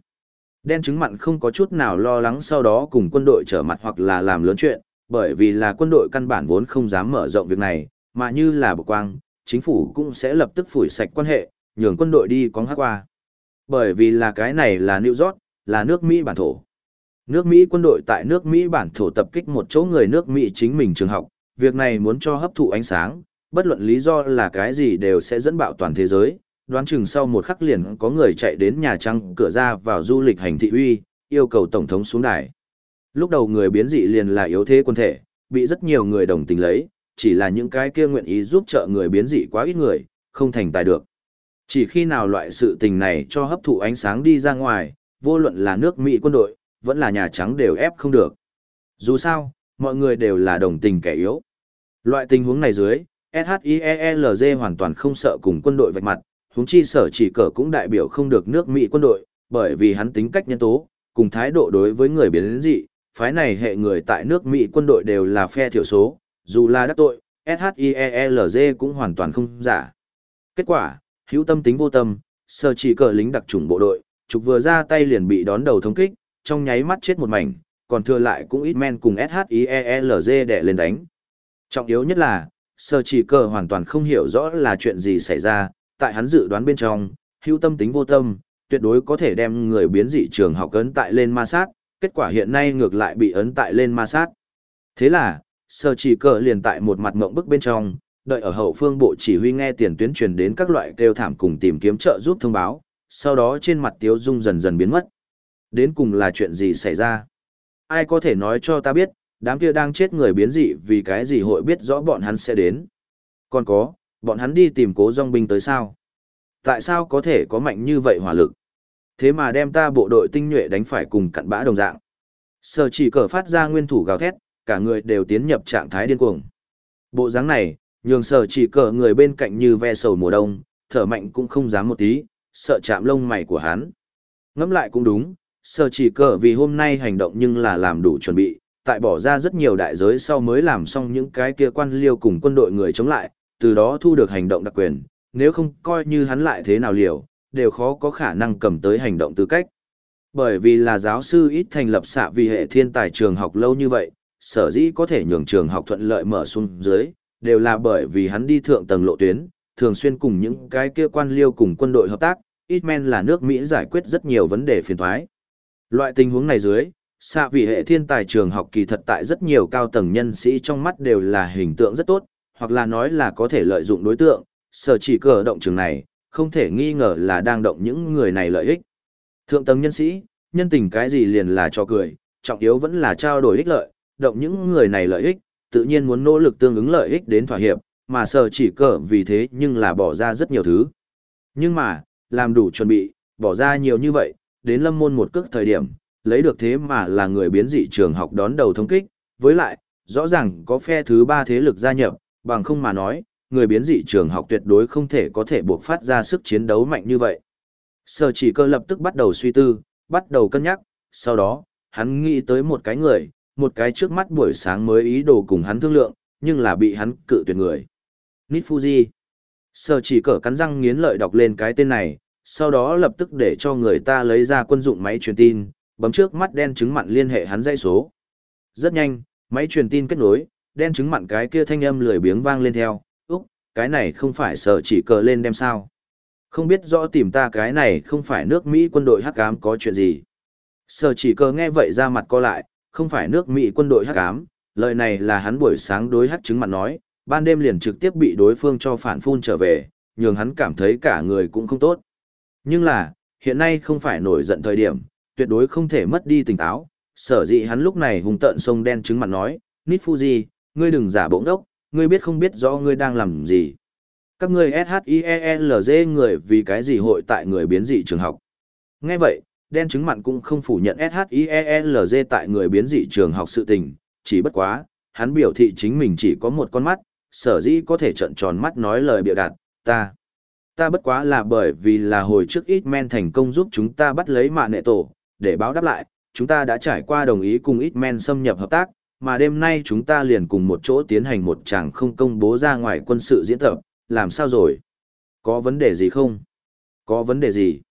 Đen chứng mặn không có chút nào lo lắng sau đó cùng quân đội trở mặt hoặc là làm lớn chuyện, bởi vì là quân đội căn bản vốn không dám mở rộng việc này, mà như là bộ quang, chính phủ cũng sẽ lập tức phủi sạch quan hệ, nhường quân đội đi có hát qua. Bởi vì là cái này là New York, là nước Mỹ bản thổ. Nước Mỹ quân đội tại nước Mỹ bản thổ tập kích một chỗ người nước Mỹ chính mình trường học, việc này muốn cho hấp thụ ánh sáng, bất luận lý do là cái gì đều sẽ dẫn bạo toàn thế giới. Đoán chừng sau một khắc liền có người chạy đến Nhà Trăng cửa ra vào du lịch hành thị uy, yêu cầu Tổng thống xuống đài. Lúc đầu người biến dị liền là yếu thế quân thể, bị rất nhiều người đồng tình lấy, chỉ là những cái kia nguyện ý giúp trợ người biến dị quá ít người, không thành tài được. Chỉ khi nào loại sự tình này cho hấp thụ ánh sáng đi ra ngoài, vô luận là nước Mỹ quân đội, vẫn là Nhà Trắng đều ép không được. Dù sao, mọi người đều là đồng tình kẻ yếu. Loại tình huống này dưới, SHIELZ hoàn toàn không sợ cùng quân đội vạch mặt, huống chi sở chỉ cờ cũng đại biểu không được nước Mỹ quân đội, bởi vì hắn tính cách nhân tố, cùng thái độ đối với người biến dị, phái này hệ người tại nước Mỹ quân đội đều là phe thiểu số, dù là đắc tội, SHIELZ cũng hoàn toàn không giả. Kết quả, hữu tâm tính vô tâm, sở chỉ cờ lính đặc chủng bộ đội, trục vừa ra tay liền bị đón đầu thống kích, trong nháy mắt chết một mảnh, còn thừa lại cũng ít men cùng SHIELZ đè lên đánh. Trọng yếu nhất là, sở chỉ cờ hoàn toàn không hiểu rõ là chuyện gì xảy ra, tại hắn dự đoán bên trong, hữu tâm tính vô tâm, tuyệt đối có thể đem người biến dị trường học ấn tại lên ma sát, kết quả hiện nay ngược lại bị ấn tại lên ma sát. Thế là, sở chỉ cờ liền tại một mặt mộng bức bên trong, đợi ở hậu phương bộ chỉ huy nghe tiền tuyến truyền đến các loại kêu thảm cùng tìm kiếm trợ giúp thông báo, sau đó trên mặt tiếu dung dần dần biến mất. Đến cùng là chuyện gì xảy ra? Ai có thể nói cho ta biết, đám kia đang chết người biến dị vì cái gì hội biết rõ bọn hắn sẽ đến. Còn có, bọn hắn đi tìm cố dòng binh tới sao? Tại sao có thể có mạnh như vậy hỏa lực? Thế mà đem ta bộ đội tinh nhuệ đánh phải cùng cặn bã đồng dạng. Sở chỉ cờ phát ra nguyên thủ gào thét, cả người đều tiến nhập trạng thái điên cuồng. Bộ dáng này, nhường sở chỉ cờ người bên cạnh như ve sầu mùa đông, thở mạnh cũng không dám một tí, sợ chạm lông mày của hắn. Ngẫm lại cũng đúng, sở chỉ cờ vì hôm nay hành động nhưng là làm đủ chuẩn bị, tại bỏ ra rất nhiều đại giới sau mới làm xong những cái kia quan liêu cùng quân đội người chống lại, từ đó thu được hành động đặc quyền, nếu không coi như hắn lại thế nào liều, đều khó có khả năng cầm tới hành động tư cách. Bởi vì là giáo sư ít thành lập xạ vì hệ thiên tài trường học lâu như vậy, sở dĩ có thể nhường trường học thuận lợi mở xuống dưới, đều là bởi vì hắn đi thượng tầng lộ tuyến, thường xuyên cùng những cái kia quan liêu cùng quân đội hợp tác, ít men là nước Mỹ giải quyết rất nhiều vấn đề phiền thoái. Loại tình huống này dưới, xạ vị hệ thiên tài trường học kỳ thật tại rất nhiều cao tầng nhân sĩ trong mắt đều là hình tượng rất tốt, hoặc là nói là có thể lợi dụng đối tượng, sở chỉ cờ động trường này, không thể nghi ngờ là đang động những người này lợi ích. Thượng tầng nhân sĩ, nhân tình cái gì liền là cho cười, trọng yếu vẫn là trao đổi ích lợi, động những người này lợi ích, tự nhiên muốn nỗ lực tương ứng lợi ích đến thỏa hiệp, mà sở chỉ cờ vì thế nhưng là bỏ ra rất nhiều thứ. Nhưng mà, làm đủ chuẩn bị, bỏ ra nhiều như vậy, đến lâm môn một cước thời điểm, lấy được thế mà là người biến dị trường học đón đầu thống kích, với lại, rõ ràng có phe thứ ba thế lực gia nhập, bằng không mà nói, người biến dị trường học tuyệt đối không thể có thể buộc phát ra sức chiến đấu mạnh như vậy. Sở chỉ cơ lập tức bắt đầu suy tư, bắt đầu cân nhắc, sau đó, hắn nghĩ tới một cái người, một cái trước mắt buổi sáng mới ý đồ cùng hắn thương lượng, nhưng là bị hắn cự tuyệt người. Nít Fuji. Sở chỉ cỡ cắn răng nghiến lợi đọc lên cái tên này, sau đó lập tức để cho người ta lấy ra quân dụng máy truyền tin, bấm trước mắt đen chứng mặn liên hệ hắn dây số. Rất nhanh, máy truyền tin kết nối, đen chứng mặn cái kia thanh âm lười biếng vang lên theo, úc, cái này không phải sở chỉ cờ lên đem sao. Không biết rõ tìm ta cái này không phải nước Mỹ quân đội hắc ám có chuyện gì. Sở chỉ cờ nghe vậy ra mặt co lại, không phải nước Mỹ quân đội hắc ám, lời này là hắn buổi sáng đối hắc chứng mặt nói, ban đêm liền trực tiếp bị đối phương cho phản phun trở về, nhường hắn cảm thấy cả người cũng không tốt. Nhưng là, hiện nay không phải nổi giận thời điểm, tuyệt đối không thể mất đi tỉnh táo. Sở dĩ hắn lúc này hùng tận sông đen chứng mặt nói, Nít Fuji, ngươi đừng giả bỗng đốc, ngươi biết không biết rõ ngươi đang làm gì. Các ngươi SHIELZ người vì cái gì hội tại người biến dị trường học. Nghe vậy, đen chứng mặn cũng không phủ nhận SHIELZ tại người biến dị trường học sự tình, chỉ bất quá, hắn biểu thị chính mình chỉ có một con mắt, sở dĩ có thể trận tròn mắt nói lời biểu đạt, ta. Ta bất quá là bởi vì là hồi trước ít men thành công giúp chúng ta bắt lấy mạ nệ tổ, để báo đáp lại, chúng ta đã trải qua đồng ý cùng ít men xâm nhập hợp tác, mà đêm nay chúng ta liền cùng một chỗ tiến hành một tràng không công bố ra ngoài quân sự diễn tập, làm sao rồi? Có vấn đề gì không? Có vấn đề gì?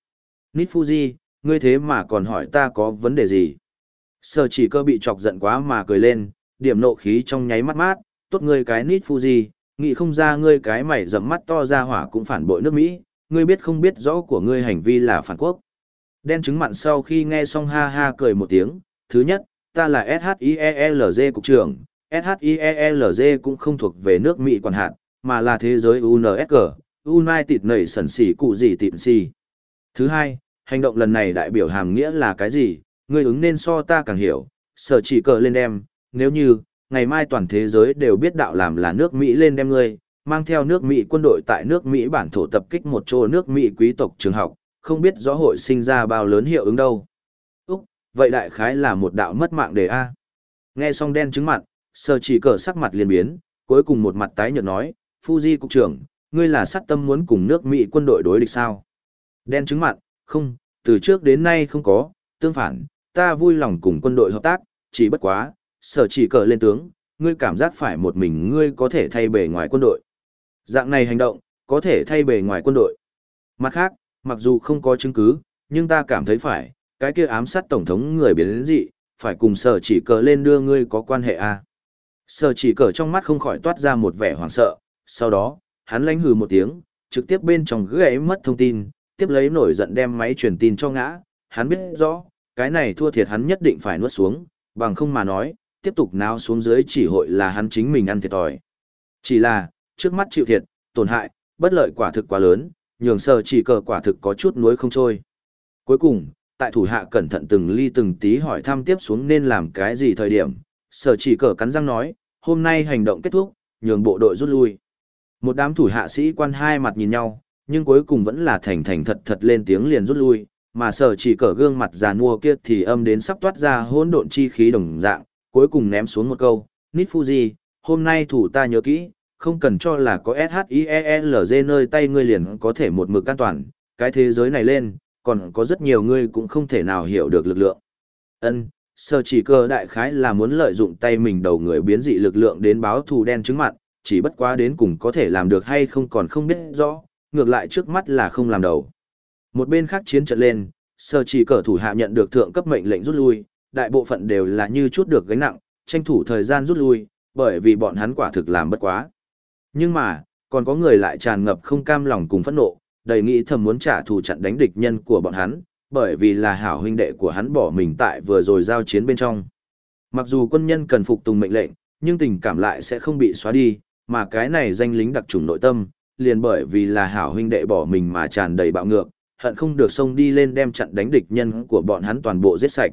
Nít Fuji, ngươi thế mà còn hỏi ta có vấn đề gì? Sở chỉ cơ bị chọc giận quá mà cười lên, điểm nộ khí trong nháy mắt mát, tốt ngươi cái Nít Fuji, nghĩ không ra ngươi cái mày dầm mắt to ra hỏa cũng phản bội nước Mỹ, ngươi biết không biết rõ của ngươi hành vi là phản quốc. Đen trứng mặn sau khi nghe xong ha ha cười một tiếng, thứ nhất, ta là SHIELZ cục trưởng, SHIELZ cũng không thuộc về nước Mỹ quản hạt, mà là thế giới UNSG, United Nations xỉ cụ gì tịm xì. Thứ hai, hành động lần này đại biểu hàm nghĩa là cái gì, ngươi ứng nên so ta càng hiểu, sở chỉ cờ lên đem, nếu như, ngày mai toàn thế giới đều biết đạo làm là nước Mỹ lên đem ngươi, mang theo nước Mỹ quân đội tại nước Mỹ bản thổ tập kích một chỗ nước Mỹ quý tộc trường học, không biết rõ hội sinh ra bao lớn hiệu ứng đâu. Úc, vậy đại khái là một đạo mất mạng đề A. Nghe xong đen chứng mặt, sơ chỉ cờ sắc mặt liền biến, cuối cùng một mặt tái nhợt nói, Fuji cục trưởng, ngươi là sát tâm muốn cùng nước Mỹ quân đội đối địch sao? Đen chứng mặt, không, từ trước đến nay không có, tương phản, ta vui lòng cùng quân đội hợp tác, chỉ bất quá, sở chỉ cờ lên tướng, ngươi cảm giác phải một mình ngươi có thể thay bề ngoài quân đội. Dạng này hành động, có thể thay bề ngoài quân đội. Mặt khác, mặc dù không có chứng cứ, nhưng ta cảm thấy phải, cái kia ám sát tổng thống người biến đến dị, phải cùng sở chỉ cờ lên đưa ngươi có quan hệ à. Sở chỉ cờ trong mắt không khỏi toát ra một vẻ hoảng sợ, sau đó, hắn lánh hừ một tiếng, trực tiếp bên trong gãy mất thông tin, tiếp lấy nổi giận đem máy truyền tin cho ngã, hắn biết rõ, cái này thua thiệt hắn nhất định phải nuốt xuống, bằng không mà nói, tiếp tục náo xuống dưới chỉ hội là hắn chính mình ăn thiệt thòi. Chỉ là, trước mắt chịu thiệt, tổn hại, bất lợi quả thực quá lớn, nhường sở chỉ cờ quả thực có chút nuối không trôi. Cuối cùng, tại thủ hạ cẩn thận từng ly từng tí hỏi thăm tiếp xuống nên làm cái gì thời điểm, sở chỉ cờ cắn răng nói, hôm nay hành động kết thúc, nhường bộ đội rút lui. Một đám thủ hạ sĩ quan hai mặt nhìn nhau, nhưng cuối cùng vẫn là thành thành thật thật lên tiếng liền rút lui, mà sở chỉ cờ gương mặt già nua kia thì âm đến sắp toát ra hỗn độn chi khí đồng dạng, cuối cùng ném xuống một câu, Nít Fuji, hôm nay thủ ta nhớ kỹ, không cần cho là có SHIELZ nơi tay ngươi liền có thể một mực an toàn, cái thế giới này lên, còn có rất nhiều ngươi cũng không thể nào hiểu được lực lượng. Ân, sở chỉ cơ đại khái là muốn lợi dụng tay mình đầu người biến dị lực lượng đến báo thù đen chứng mặn chỉ bất quá đến cùng có thể làm được hay không còn không biết rõ, ngược lại trước mắt là không làm đầu. Một bên khác chiến trận lên, sở chỉ cờ thủ hạ nhận được thượng cấp mệnh lệnh rút lui, đại bộ phận đều là như chút được gánh nặng, tranh thủ thời gian rút lui, bởi vì bọn hắn quả thực làm bất quá. Nhưng mà, còn có người lại tràn ngập không cam lòng cùng phẫn nộ, đầy nghĩ thầm muốn trả thù chặn đánh địch nhân của bọn hắn, bởi vì là hảo huynh đệ của hắn bỏ mình tại vừa rồi giao chiến bên trong. Mặc dù quân nhân cần phục tùng mệnh lệnh, nhưng tình cảm lại sẽ không bị xóa đi, mà cái này danh lính đặc trùng nội tâm, liền bởi vì là hảo huynh đệ bỏ mình mà tràn đầy bạo ngược, hận không được xông đi lên đem chặn đánh địch nhân của bọn hắn toàn bộ giết sạch.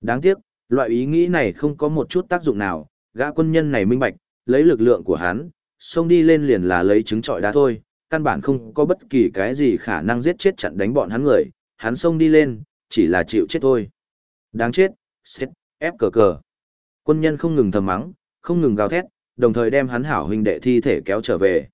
Đáng tiếc, loại ý nghĩ này không có một chút tác dụng nào, gã quân nhân này minh bạch, lấy lực lượng của hắn, xông đi lên liền là lấy trứng trọi đá thôi, căn bản không có bất kỳ cái gì khả năng giết chết chặn đánh bọn hắn người, hắn xông đi lên, chỉ là chịu chết thôi. Đáng chết, xếp, ép cờ cờ. Quân nhân không ngừng thầm mắng, không ngừng gào thét, đồng thời đem hắn hảo huynh đệ thi thể kéo trở về.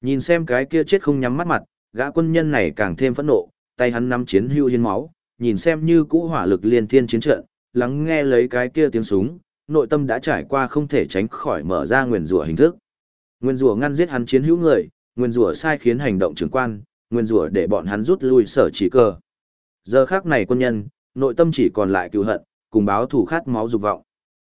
Nhìn xem cái kia chết không nhắm mắt mặt, gã quân nhân này càng thêm phẫn nộ, tay hắn nắm chiến hưu hiên máu, nhìn xem như cũ hỏa lực liên thiên chiến trận, lắng nghe lấy cái kia tiếng súng, nội tâm đã trải qua không thể tránh khỏi mở ra nguyền rủa hình thức. Nguyên rủa ngăn giết hắn chiến hữu người, nguyên rủa sai khiến hành động trưởng quan, nguyên rủa để bọn hắn rút lui sở chỉ cơ. Giờ khác này quân nhân, nội tâm chỉ còn lại cứu hận, cùng báo thủ khát máu dục vọng.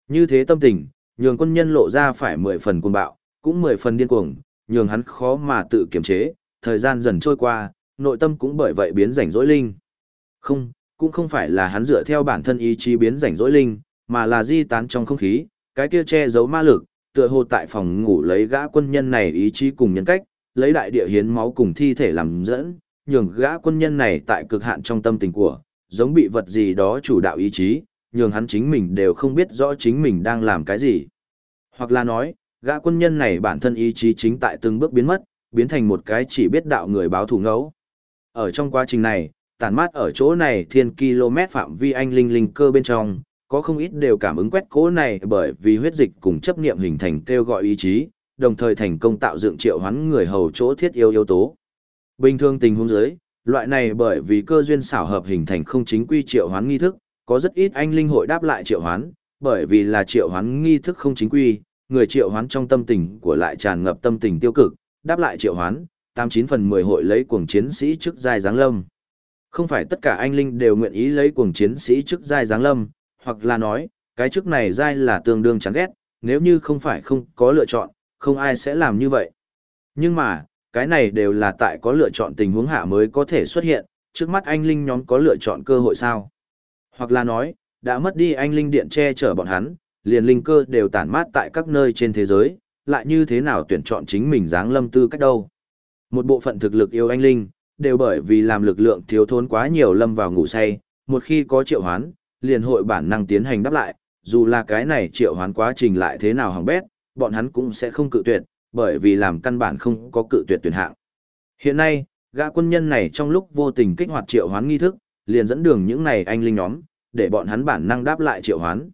Như thế tâm tình, nhường quân nhân lộ ra phải mười phần cuồng bạo, cũng mười phần điên cuồng, nhường hắn khó mà tự kiềm chế, thời gian dần trôi qua, nội tâm cũng bởi vậy biến rảnh rỗi linh. Không, cũng không phải là hắn dựa theo bản thân ý chí biến rảnh rỗi linh, mà là di tán trong không khí, cái kia che giấu ma lực, tựa hồ tại phòng ngủ lấy gã quân nhân này ý chí cùng nhân cách, lấy đại địa hiến máu cùng thi thể làm dẫn, nhường gã quân nhân này tại cực hạn trong tâm tình của, giống bị vật gì đó chủ đạo ý chí, nhường hắn chính mình đều không biết rõ chính mình đang làm cái gì. Hoặc là nói, gã quân nhân này bản thân ý chí chính tại từng bước biến mất, biến thành một cái chỉ biết đạo người báo thù ngấu. Ở trong quá trình này, tàn mát ở chỗ này thiên km phạm vi anh linh linh cơ bên trong, có không ít đều cảm ứng quét cố này bởi vì huyết dịch cùng chấp niệm hình thành kêu gọi ý chí, đồng thời thành công tạo dựng triệu hoán người hầu chỗ thiết yếu yếu tố. Bình thường tình huống dưới, loại này bởi vì cơ duyên xảo hợp hình thành không chính quy triệu hoán nghi thức, có rất ít anh linh hội đáp lại triệu hoán, bởi vì là triệu hoán nghi thức không chính quy, người triệu hoán trong tâm tình của lại tràn ngập tâm tình tiêu cực, đáp lại triệu hoán, 89 phần 10 hội lấy cuồng chiến sĩ trước giai giáng lâm. Không phải tất cả anh linh đều nguyện ý lấy cuồng chiến sĩ trước giai giáng lâm, hoặc là nói, cái chức này dai là tương đương chán ghét, nếu như không phải không có lựa chọn, không ai sẽ làm như vậy. Nhưng mà, cái này đều là tại có lựa chọn tình huống hạ mới có thể xuất hiện, trước mắt anh Linh nhóm có lựa chọn cơ hội sao? Hoặc là nói, đã mất đi anh Linh điện che chở bọn hắn, liền linh cơ đều tản mát tại các nơi trên thế giới, lại như thế nào tuyển chọn chính mình dáng lâm tư cách đâu? Một bộ phận thực lực yêu anh Linh, đều bởi vì làm lực lượng thiếu thốn quá nhiều lâm vào ngủ say, một khi có triệu hoán, liền hội bản năng tiến hành đáp lại, dù là cái này triệu hoán quá trình lại thế nào hỏng bét, bọn hắn cũng sẽ không cự tuyệt, bởi vì làm căn bản không có cự tuyệt tuyển hạng. Hiện nay, gã quân nhân này trong lúc vô tình kích hoạt triệu hoán nghi thức, liền dẫn đường những này anh linh nhóm, để bọn hắn bản năng đáp lại triệu hoán.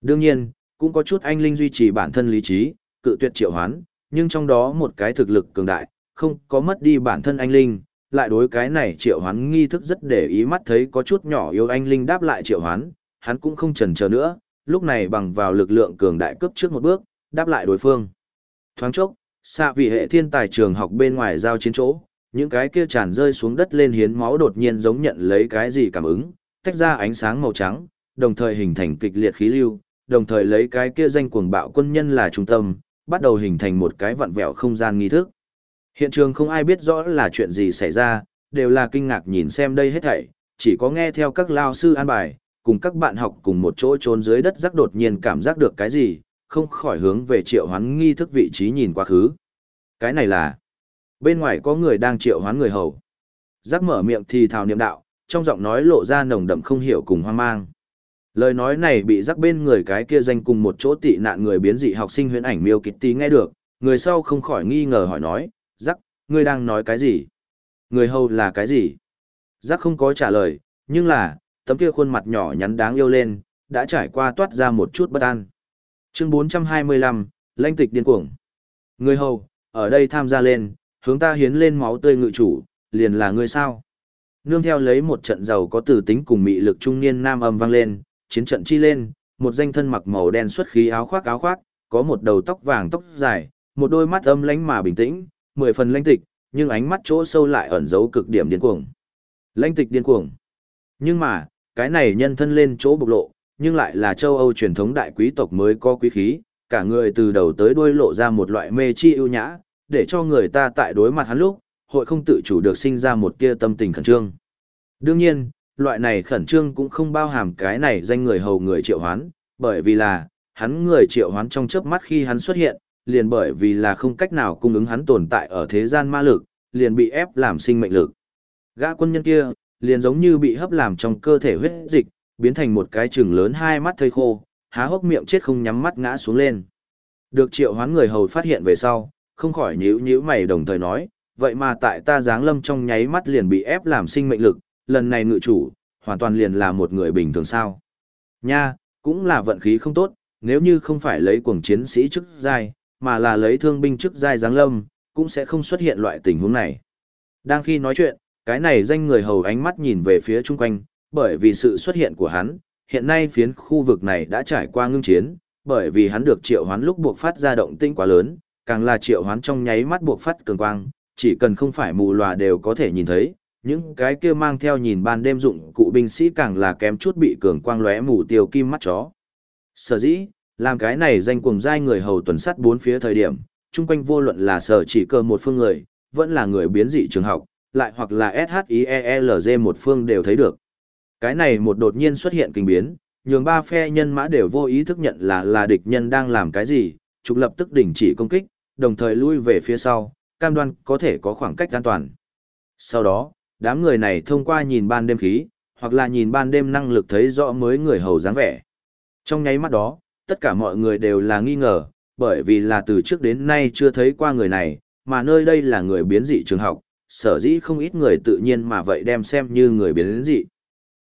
Đương nhiên, cũng có chút anh linh duy trì bản thân lý trí, cự tuyệt triệu hoán, nhưng trong đó một cái thực lực cường đại, không có mất đi bản thân anh linh, lại đối cái này triệu hoán nghi thức rất để ý mắt thấy có chút nhỏ yếu anh linh đáp lại triệu hoán, hắn cũng không chần chờ nữa, lúc này bằng vào lực lượng cường đại cấp trước một bước, đáp lại đối phương. Thoáng chốc, xa vị hệ thiên tài trường học bên ngoài giao chiến chỗ, những cái kia tràn rơi xuống đất lên hiến máu đột nhiên giống nhận lấy cái gì cảm ứng, tách ra ánh sáng màu trắng, đồng thời hình thành kịch liệt khí lưu, đồng thời lấy cái kia danh cuồng bạo quân nhân là trung tâm, bắt đầu hình thành một cái vặn vẹo không gian nghi thức. Hiện trường không ai biết rõ là chuyện gì xảy ra, đều là kinh ngạc nhìn xem đây hết thảy, chỉ có nghe theo các lao sư an bài, cùng các bạn học cùng một chỗ trốn dưới đất rắc đột nhiên cảm giác được cái gì, không khỏi hướng về triệu hoán nghi thức vị trí nhìn quá khứ. Cái này là, bên ngoài có người đang triệu hoán người hầu. Rắc mở miệng thì thào niệm đạo, trong giọng nói lộ ra nồng đậm không hiểu cùng hoang mang. Lời nói này bị rắc bên người cái kia danh cùng một chỗ tị nạn người biến dị học sinh huyễn ảnh miêu kitty nghe được, người sau không khỏi nghi ngờ hỏi nói, rắc, ngươi đang nói cái gì? Người hầu là cái gì? Giác không có trả lời, nhưng là, tấm kia khuôn mặt nhỏ nhắn đáng yêu lên, đã trải qua toát ra một chút bất an. Chương 425, Lanh tịch điên cuồng. Người hầu, ở đây tham gia lên, hướng ta hiến lên máu tươi ngự chủ, liền là người sao? Nương theo lấy một trận giàu có tử tính cùng mị lực trung niên nam âm vang lên, chiến trận chi lên, một danh thân mặc màu đen xuất khí áo khoác áo khoác, có một đầu tóc vàng tóc dài, một đôi mắt âm lánh mà bình tĩnh, mười phần lãnh tịch, nhưng ánh mắt chỗ sâu lại ẩn giấu cực điểm điên cuồng. Lãnh tịch điên cuồng. Nhưng mà, cái này nhân thân lên chỗ bộc lộ, nhưng lại là châu Âu truyền thống đại quý tộc mới có quý khí, cả người từ đầu tới đuôi lộ ra một loại mê chi ưu nhã, để cho người ta tại đối mặt hắn lúc, hội không tự chủ được sinh ra một tia tâm tình khẩn trương. Đương nhiên, loại này khẩn trương cũng không bao hàm cái này danh người hầu người triệu hoán, bởi vì là, hắn người triệu hoán trong chớp mắt khi hắn xuất hiện, liền bởi vì là không cách nào cung ứng hắn tồn tại ở thế gian ma lực, liền bị ép làm sinh mệnh lực. Gã quân nhân kia, liền giống như bị hấp làm trong cơ thể huyết dịch, biến thành một cái trừng lớn hai mắt thây khô, há hốc miệng chết không nhắm mắt ngã xuống lên. Được triệu hoán người hầu phát hiện về sau, không khỏi nhíu nhíu mày đồng thời nói, vậy mà tại ta giáng lâm trong nháy mắt liền bị ép làm sinh mệnh lực, lần này ngự chủ, hoàn toàn liền là một người bình thường sao. Nha, cũng là vận khí không tốt, nếu như không phải lấy cuồng chiến sĩ chức giai, mà là lấy thương binh chức giai giáng lâm, cũng sẽ không xuất hiện loại tình huống này. Đang khi nói chuyện, cái này danh người hầu ánh mắt nhìn về phía chung quanh, bởi vì sự xuất hiện của hắn, hiện nay phiến khu vực này đã trải qua ngưng chiến, bởi vì hắn được triệu hoán lúc buộc phát ra động tinh quá lớn, càng là triệu hoán trong nháy mắt buộc phát cường quang, chỉ cần không phải mù lòa đều có thể nhìn thấy, những cái kia mang theo nhìn ban đêm dụng cụ binh sĩ càng là kém chút bị cường quang lóe mù tiêu kim mắt chó. Sở dĩ, làm cái này danh cuồng giai người hầu tuần sắt bốn phía thời điểm, chung quanh vô luận là sở chỉ cơ một phương người, vẫn là người biến dị trường học, lại hoặc là SHIELZ một phương đều thấy được. Cái này một đột nhiên xuất hiện kinh biến, nhường ba phe nhân mã đều vô ý thức nhận là là địch nhân đang làm cái gì, trục lập tức đình chỉ công kích, đồng thời lui về phía sau, cam đoan có thể có khoảng cách an toàn. Sau đó, đám người này thông qua nhìn ban đêm khí, hoặc là nhìn ban đêm năng lực thấy rõ mới người hầu dáng vẻ. Trong nháy mắt đó, tất cả mọi người đều là nghi ngờ, bởi vì là từ trước đến nay chưa thấy qua người này, mà nơi đây là người biến dị trường học, sở dĩ không ít người tự nhiên mà vậy đem xem như người biến dị.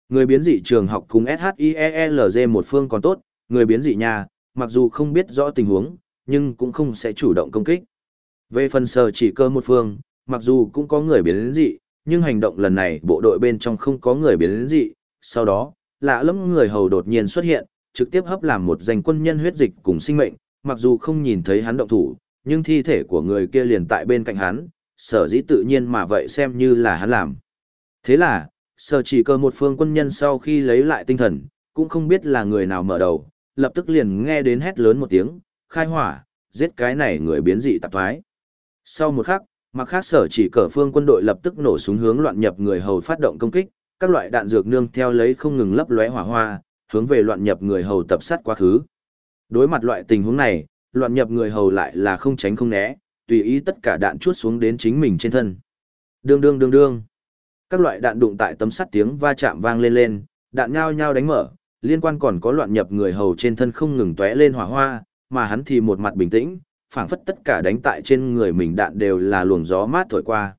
Người biến dị trường học cùng SHIELZ một phương còn tốt, người biến dị nhà, mặc dù không biết rõ tình huống, nhưng cũng không sẽ chủ động công kích. Về phần sở chỉ cơ một phương, mặc dù cũng có người biến dị, nhưng hành động lần này bộ đội bên trong không có người biến dị, sau đó, lạ lắm người hầu đột nhiên xuất hiện, trực tiếp hấp làm một danh quân nhân huyết dịch cùng sinh mệnh, mặc dù không nhìn thấy hắn động thủ, nhưng thi thể của người kia liền tại bên cạnh hắn, sở dĩ tự nhiên mà vậy xem như là hắn làm. Thế là, sở chỉ cơ một phương quân nhân sau khi lấy lại tinh thần, cũng không biết là người nào mở đầu, lập tức liền nghe đến hét lớn một tiếng, khai hỏa, giết cái này người biến dị tạp thoái. Sau một khắc, mặc khác sở chỉ cờ phương quân đội lập tức nổ súng hướng loạn nhập người hầu phát động công kích, các loại đạn dược nương theo lấy không ngừng lấp lóe hỏa hoa, hướng về loạn nhập người hầu tập sát quá khứ. Đối mặt loại tình huống này, loạn nhập người hầu lại là không tránh không né, tùy ý tất cả đạn chuốt xuống đến chính mình trên thân. Đương đương đương đương. Các loại đạn đụng tại tấm sắt tiếng va chạm vang lên lên, đạn nhao nhao đánh mở, liên quan còn có loạn nhập người hầu trên thân không ngừng tóe lên hỏa hoa, mà hắn thì một mặt bình tĩnh, phảng phất tất cả đánh tại trên người mình đạn đều là luồng gió mát thổi qua.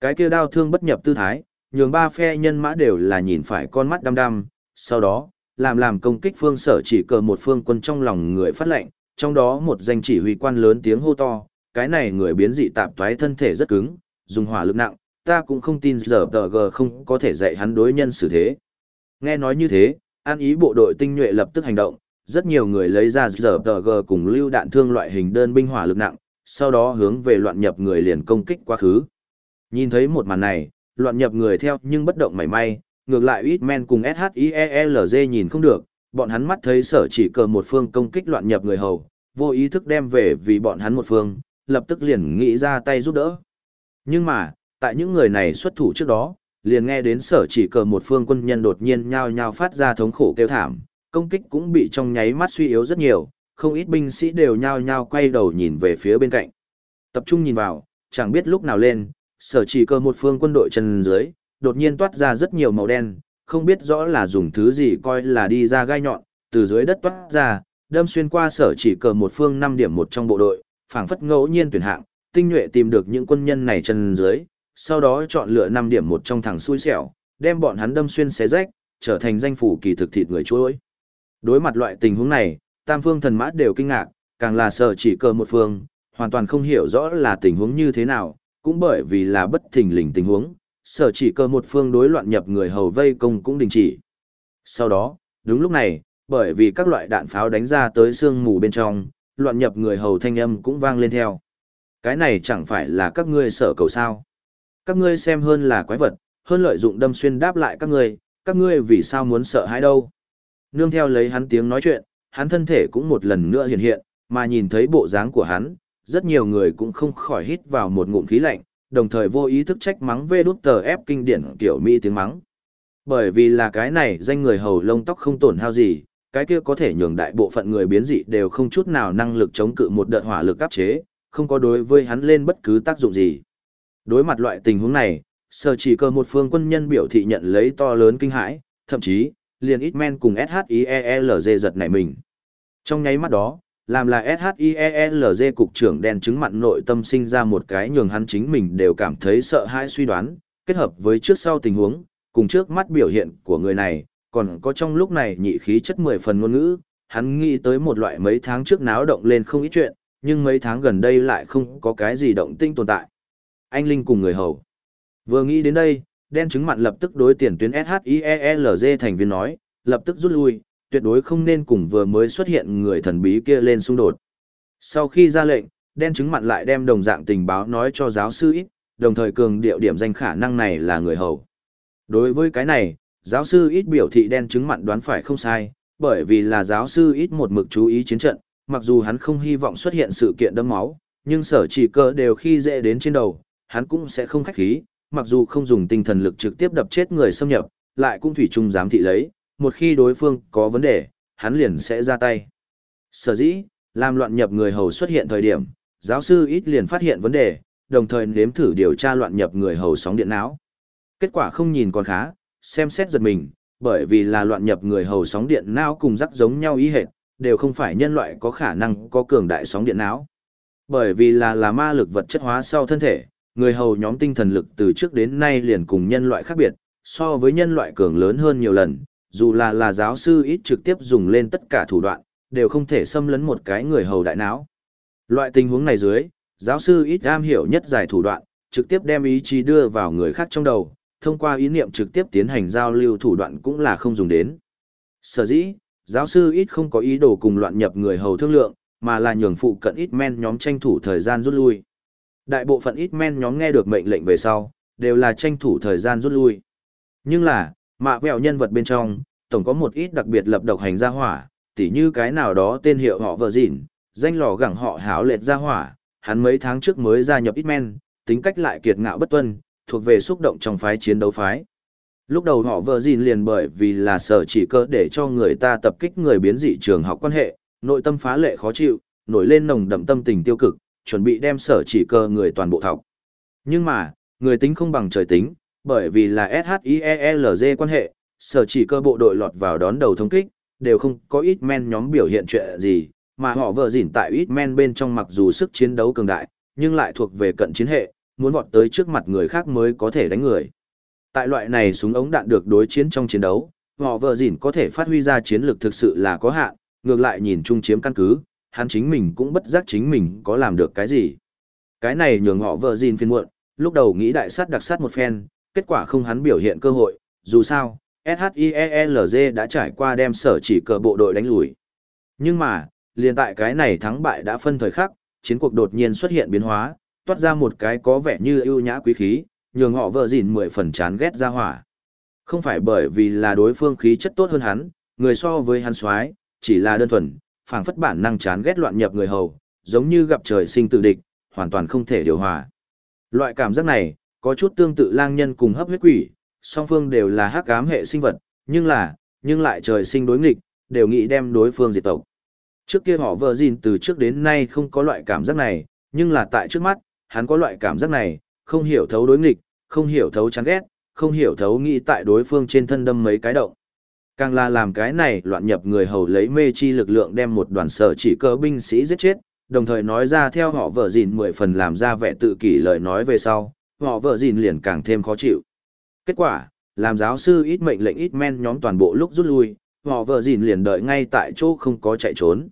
Cái kia đao thương bất nhập tư thái, nhường ba phe nhân mã đều là nhìn phải con mắt đăm đăm, sau đó, làm làm công kích phương sở chỉ cờ một phương quân trong lòng người phát lệnh, trong đó một danh chỉ huy quan lớn tiếng hô to, cái này người biến dị tạp toái thân thể rất cứng, dùng hỏa lực nặng, ta cũng không tin giờ tờ g không có thể dạy hắn đối nhân xử thế. Nghe nói như thế, an ý bộ đội tinh nhuệ lập tức hành động, rất nhiều người lấy ra giờ tờ g cùng lưu đạn thương loại hình đơn binh hỏa lực nặng, sau đó hướng về loạn nhập người liền công kích quá khứ. Nhìn thấy một màn này, loạn nhập người theo nhưng bất động mảy may, ngược lại ít men cùng SHIELZ nhìn không được, bọn hắn mắt thấy sở chỉ cờ một phương công kích loạn nhập người hầu, vô ý thức đem về vì bọn hắn một phương, lập tức liền nghĩ ra tay giúp đỡ. Nhưng mà, tại những người này xuất thủ trước đó, liền nghe đến sở chỉ cờ một phương quân nhân đột nhiên nhao nhao phát ra thống khổ kêu thảm, công kích cũng bị trong nháy mắt suy yếu rất nhiều, không ít binh sĩ đều nhao nhao quay đầu nhìn về phía bên cạnh. Tập trung nhìn vào, chẳng biết lúc nào lên, sở chỉ cơ một phương quân đội chân dưới, đột nhiên toát ra rất nhiều màu đen, không biết rõ là dùng thứ gì coi là đi ra gai nhọn, từ dưới đất toát ra, đâm xuyên qua sở chỉ cờ một phương 5 điểm một trong bộ đội, phảng phất ngẫu nhiên tuyển hạng, tinh nhuệ tìm được những quân nhân này chân dưới, sau đó chọn lựa 5 điểm một trong thằng xui xẻo, đem bọn hắn đâm xuyên xé rách, trở thành danh phủ kỳ thực thịt người chuối. Đối mặt loại tình huống này, tam phương thần mã đều kinh ngạc, càng là sở chỉ cờ một phương, hoàn toàn không hiểu rõ là tình huống như thế nào, cũng bởi vì là bất thình lình tình huống, sở chỉ cờ một phương đối loạn nhập người hầu vây công cũng đình chỉ. Sau đó, đúng lúc này, bởi vì các loại đạn pháo đánh ra tới sương mù bên trong, loạn nhập người hầu thanh âm cũng vang lên theo. Cái này chẳng phải là các ngươi sở cầu sao. Các ngươi xem hơn là quái vật, hơn lợi dụng đâm xuyên đáp lại các ngươi, các ngươi vì sao muốn sợ hãi đâu. Nương theo lấy hắn tiếng nói chuyện, hắn thân thể cũng một lần nữa hiện hiện, mà nhìn thấy bộ dáng của hắn, rất nhiều người cũng không khỏi hít vào một ngụm khí lạnh, đồng thời vô ý thức trách mắng vê đút tờ ép kinh điển kiểu Mỹ tiếng mắng. Bởi vì là cái này danh người hầu lông tóc không tổn hao gì, cái kia có thể nhường đại bộ phận người biến dị đều không chút nào năng lực chống cự một đợt hỏa lực áp chế, không có đối với hắn lên bất cứ tác dụng gì. Đối mặt loại tình huống này, sở chỉ cơ một phương quân nhân biểu thị nhận lấy to lớn kinh hãi, thậm chí, liền ít men cùng SHIELZ giật nảy mình. Trong nháy mắt đó, làm là SHIELZ cục trưởng đen chứng mặn nội tâm sinh ra một cái nhường hắn chính mình đều cảm thấy sợ hãi suy đoán, kết hợp với trước sau tình huống, cùng trước mắt biểu hiện của người này, còn có trong lúc này nhị khí chất mười phần ngôn ngữ, hắn nghĩ tới một loại mấy tháng trước náo động lên không ít chuyện, nhưng mấy tháng gần đây lại không có cái gì động tinh tồn tại. Anh Linh cùng người hầu. Vừa nghĩ đến đây, đen chứng mặn lập tức đối tiền tuyến SHIELZ thành viên nói, lập tức rút lui, tuyệt đối không nên cùng vừa mới xuất hiện người thần bí kia lên xung đột. Sau khi ra lệnh, đen chứng mặn lại đem đồng dạng tình báo nói cho giáo sư ít, đồng thời cường điệu điểm danh khả năng này là người hầu. Đối với cái này, giáo sư ít biểu thị đen chứng mặn đoán phải không sai, bởi vì là giáo sư ít một mực chú ý chiến trận, mặc dù hắn không hy vọng xuất hiện sự kiện đẫm máu, nhưng sở chỉ cơ đều khi dễ đến trên đầu, hắn cũng sẽ không khách khí, mặc dù không dùng tinh thần lực trực tiếp đập chết người xâm nhập, lại cũng thủy chung giám thị lấy, một khi đối phương có vấn đề, hắn liền sẽ ra tay. Sở dĩ, làm loạn nhập người hầu xuất hiện thời điểm, giáo sư ít liền phát hiện vấn đề, đồng thời nếm thử điều tra loạn nhập người hầu sóng điện não. Kết quả không nhìn còn khá, xem xét giật mình, bởi vì là loạn nhập người hầu sóng điện não cùng rắc giống nhau ý hệt, đều không phải nhân loại có khả năng có cường đại sóng điện não. Bởi vì là là ma lực vật chất hóa sau thân thể, người hầu nhóm tinh thần lực từ trước đến nay liền cùng nhân loại khác biệt, so với nhân loại cường lớn hơn nhiều lần, dù là là giáo sư ít trực tiếp dùng lên tất cả thủ đoạn, đều không thể xâm lấn một cái người hầu đại não. Loại tình huống này dưới, giáo sư ít am hiểu nhất giải thủ đoạn, trực tiếp đem ý chí đưa vào người khác trong đầu, thông qua ý niệm trực tiếp tiến hành giao lưu thủ đoạn cũng là không dùng đến. Sở dĩ, giáo sư ít không có ý đồ cùng loạn nhập người hầu thương lượng, mà là nhường phụ cận ít men nhóm tranh thủ thời gian rút lui. Đại bộ phận ít men nhóm nghe được mệnh lệnh về sau, đều là tranh thủ thời gian rút lui. Nhưng là, mạ vẹo nhân vật bên trong, tổng có một ít đặc biệt lập độc hành gia hỏa, tỉ như cái nào đó tên hiệu họ vợ dịn, danh lò gẳng họ háo lệt gia hỏa, hắn mấy tháng trước mới gia nhập ít men, tính cách lại kiệt ngạo bất tuân, thuộc về xúc động trong phái chiến đấu phái. Lúc đầu họ vợ dỉn liền bởi vì là sở chỉ cơ để cho người ta tập kích người biến dị trường học quan hệ, nội tâm phá lệ khó chịu, nổi lên nồng đậm tâm tình tiêu cực, chuẩn bị đem sở chỉ cơ người toàn bộ thọc. Nhưng mà, người tính không bằng trời tính, bởi vì là SHIELZ quan hệ, sở chỉ cơ bộ đội lọt vào đón đầu thống kích, đều không có ít men nhóm biểu hiện chuyện gì, mà họ vợ dỉn tại ít men bên trong mặc dù sức chiến đấu cường đại, nhưng lại thuộc về cận chiến hệ, muốn vọt tới trước mặt người khác mới có thể đánh người. Tại loại này súng ống đạn được đối chiến trong chiến đấu, họ vợ dỉn có thể phát huy ra chiến lược thực sự là có hạn, ngược lại nhìn chung chiếm căn cứ, hắn chính mình cũng bất giác chính mình có làm được cái gì. Cái này nhường họ vợ gìn phiền muộn, lúc đầu nghĩ đại sát đặc sát một phen, kết quả không hắn biểu hiện cơ hội, dù sao, SHIELZ đã trải qua đem sở chỉ cờ bộ đội đánh lùi. Nhưng mà, liền tại cái này thắng bại đã phân thời khắc, chiến cuộc đột nhiên xuất hiện biến hóa, toát ra một cái có vẻ như ưu nhã quý khí, nhường họ vợ gìn mười phần chán ghét ra hỏa. Không phải bởi vì là đối phương khí chất tốt hơn hắn, người so với hắn soái chỉ là đơn thuần, phảng phất bản năng chán ghét loạn nhập người hầu, giống như gặp trời sinh tự địch, hoàn toàn không thể điều hòa. Loại cảm giác này, có chút tương tự lang nhân cùng hấp huyết quỷ, song phương đều là hắc ám hệ sinh vật, nhưng là, nhưng lại trời sinh đối nghịch, đều nghĩ đem đối phương diệt tộc. Trước kia họ vợ gìn từ trước đến nay không có loại cảm giác này, nhưng là tại trước mắt, hắn có loại cảm giác này, không hiểu thấu đối nghịch, không hiểu thấu chán ghét, không hiểu thấu nghĩ tại đối phương trên thân đâm mấy cái động. Càng là làm cái này loạn nhập người hầu lấy mê chi lực lượng đem một đoàn sở chỉ cơ binh sĩ giết chết, đồng thời nói ra theo họ vợ gìn mười phần làm ra vẻ tự kỷ lời nói về sau, họ vợ gìn liền càng thêm khó chịu. Kết quả, làm giáo sư ít mệnh lệnh ít men nhóm toàn bộ lúc rút lui, họ vợ gìn liền đợi ngay tại chỗ không có chạy trốn.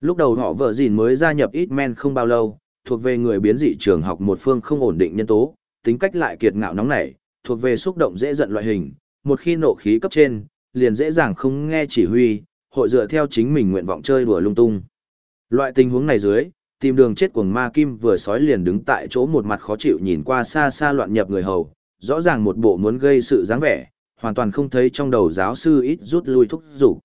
Lúc đầu họ vợ gìn mới gia nhập ít men không bao lâu, thuộc về người biến dị trường học một phương không ổn định nhân tố, tính cách lại kiệt ngạo nóng nảy, thuộc về xúc động dễ giận loại hình, một khi nộ khí cấp trên, liền dễ dàng không nghe chỉ huy, hội dựa theo chính mình nguyện vọng chơi đùa lung tung. Loại tình huống này dưới, tìm đường chết cuồng ma kim vừa sói liền đứng tại chỗ một mặt khó chịu nhìn qua xa xa loạn nhập người hầu, rõ ràng một bộ muốn gây sự dáng vẻ, hoàn toàn không thấy trong đầu giáo sư ít rút lui thúc giục.